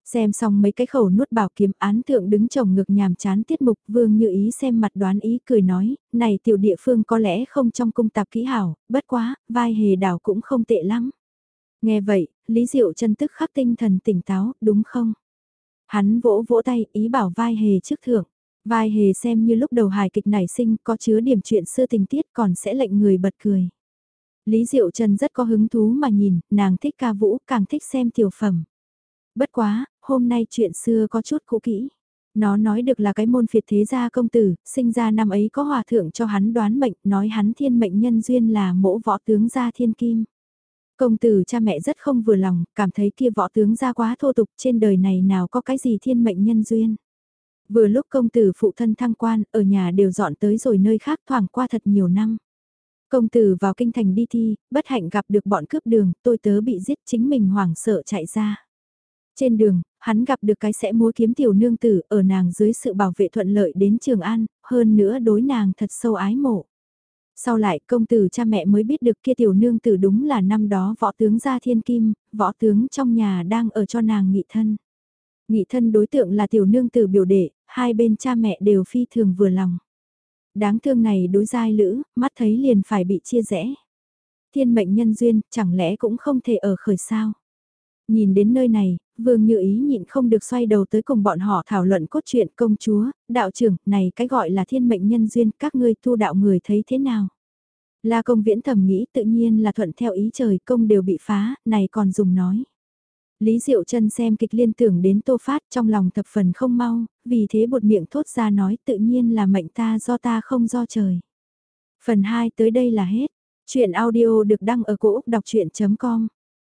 Xem xong mấy cái khẩu nuốt bảo kiếm án thượng đứng chồng ngực nhàm chán tiết mục vương như ý xem mặt đoán ý cười nói, này tiểu địa phương có lẽ không trong cung tạp kỹ hảo, bất quá, vai hề đảo cũng không tệ lắm. Nghe vậy, Lý Diệu chân tức khắc tinh thần tỉnh táo, đúng không? Hắn vỗ vỗ tay, ý bảo vai hề trước thượng. Vai hề xem như lúc đầu hài kịch nảy sinh có chứa điểm chuyện xưa tình tiết còn sẽ lệnh người bật cười. Lý Diệu Trần rất có hứng thú mà nhìn, nàng thích ca vũ càng thích xem tiểu phẩm. Bất quá, hôm nay chuyện xưa có chút cũ kỹ. Nó nói được là cái môn phiệt thế gia công tử, sinh ra năm ấy có hòa thượng cho hắn đoán mệnh, nói hắn thiên mệnh nhân duyên là mỗ võ tướng gia thiên kim. Công tử cha mẹ rất không vừa lòng, cảm thấy kia võ tướng ra quá thô tục trên đời này nào có cái gì thiên mệnh nhân duyên. Vừa lúc công tử phụ thân thăng quan, ở nhà đều dọn tới rồi nơi khác thoảng qua thật nhiều năm. Công tử vào kinh thành đi thi, bất hạnh gặp được bọn cướp đường, tôi tớ bị giết chính mình hoảng sợ chạy ra. Trên đường, hắn gặp được cái sẽ múa kiếm tiểu nương tử ở nàng dưới sự bảo vệ thuận lợi đến Trường An, hơn nữa đối nàng thật sâu ái mộ. Sau lại công tử cha mẹ mới biết được kia tiểu nương tử đúng là năm đó võ tướng gia thiên kim, võ tướng trong nhà đang ở cho nàng nghị thân. Nghị thân đối tượng là tiểu nương tử biểu đệ, hai bên cha mẹ đều phi thường vừa lòng. Đáng thương này đối giai lữ, mắt thấy liền phải bị chia rẽ. Thiên mệnh nhân duyên, chẳng lẽ cũng không thể ở khởi sao? Nhìn đến nơi này, vương như ý nhịn không được xoay đầu tới cùng bọn họ thảo luận cốt truyện công chúa, đạo trưởng, này cái gọi là thiên mệnh nhân duyên, các ngươi tu đạo người thấy thế nào? La công viễn thầm nghĩ tự nhiên là thuận theo ý trời công đều bị phá, này còn dùng nói. Lý Diệu chân xem kịch liên tưởng đến tô phát trong lòng thập phần không mau, vì thế bột miệng thốt ra nói tự nhiên là mệnh ta do ta không do trời. Phần 2 tới đây là hết. Chuyện audio được đăng ở cổ Úc đọc chuyện.com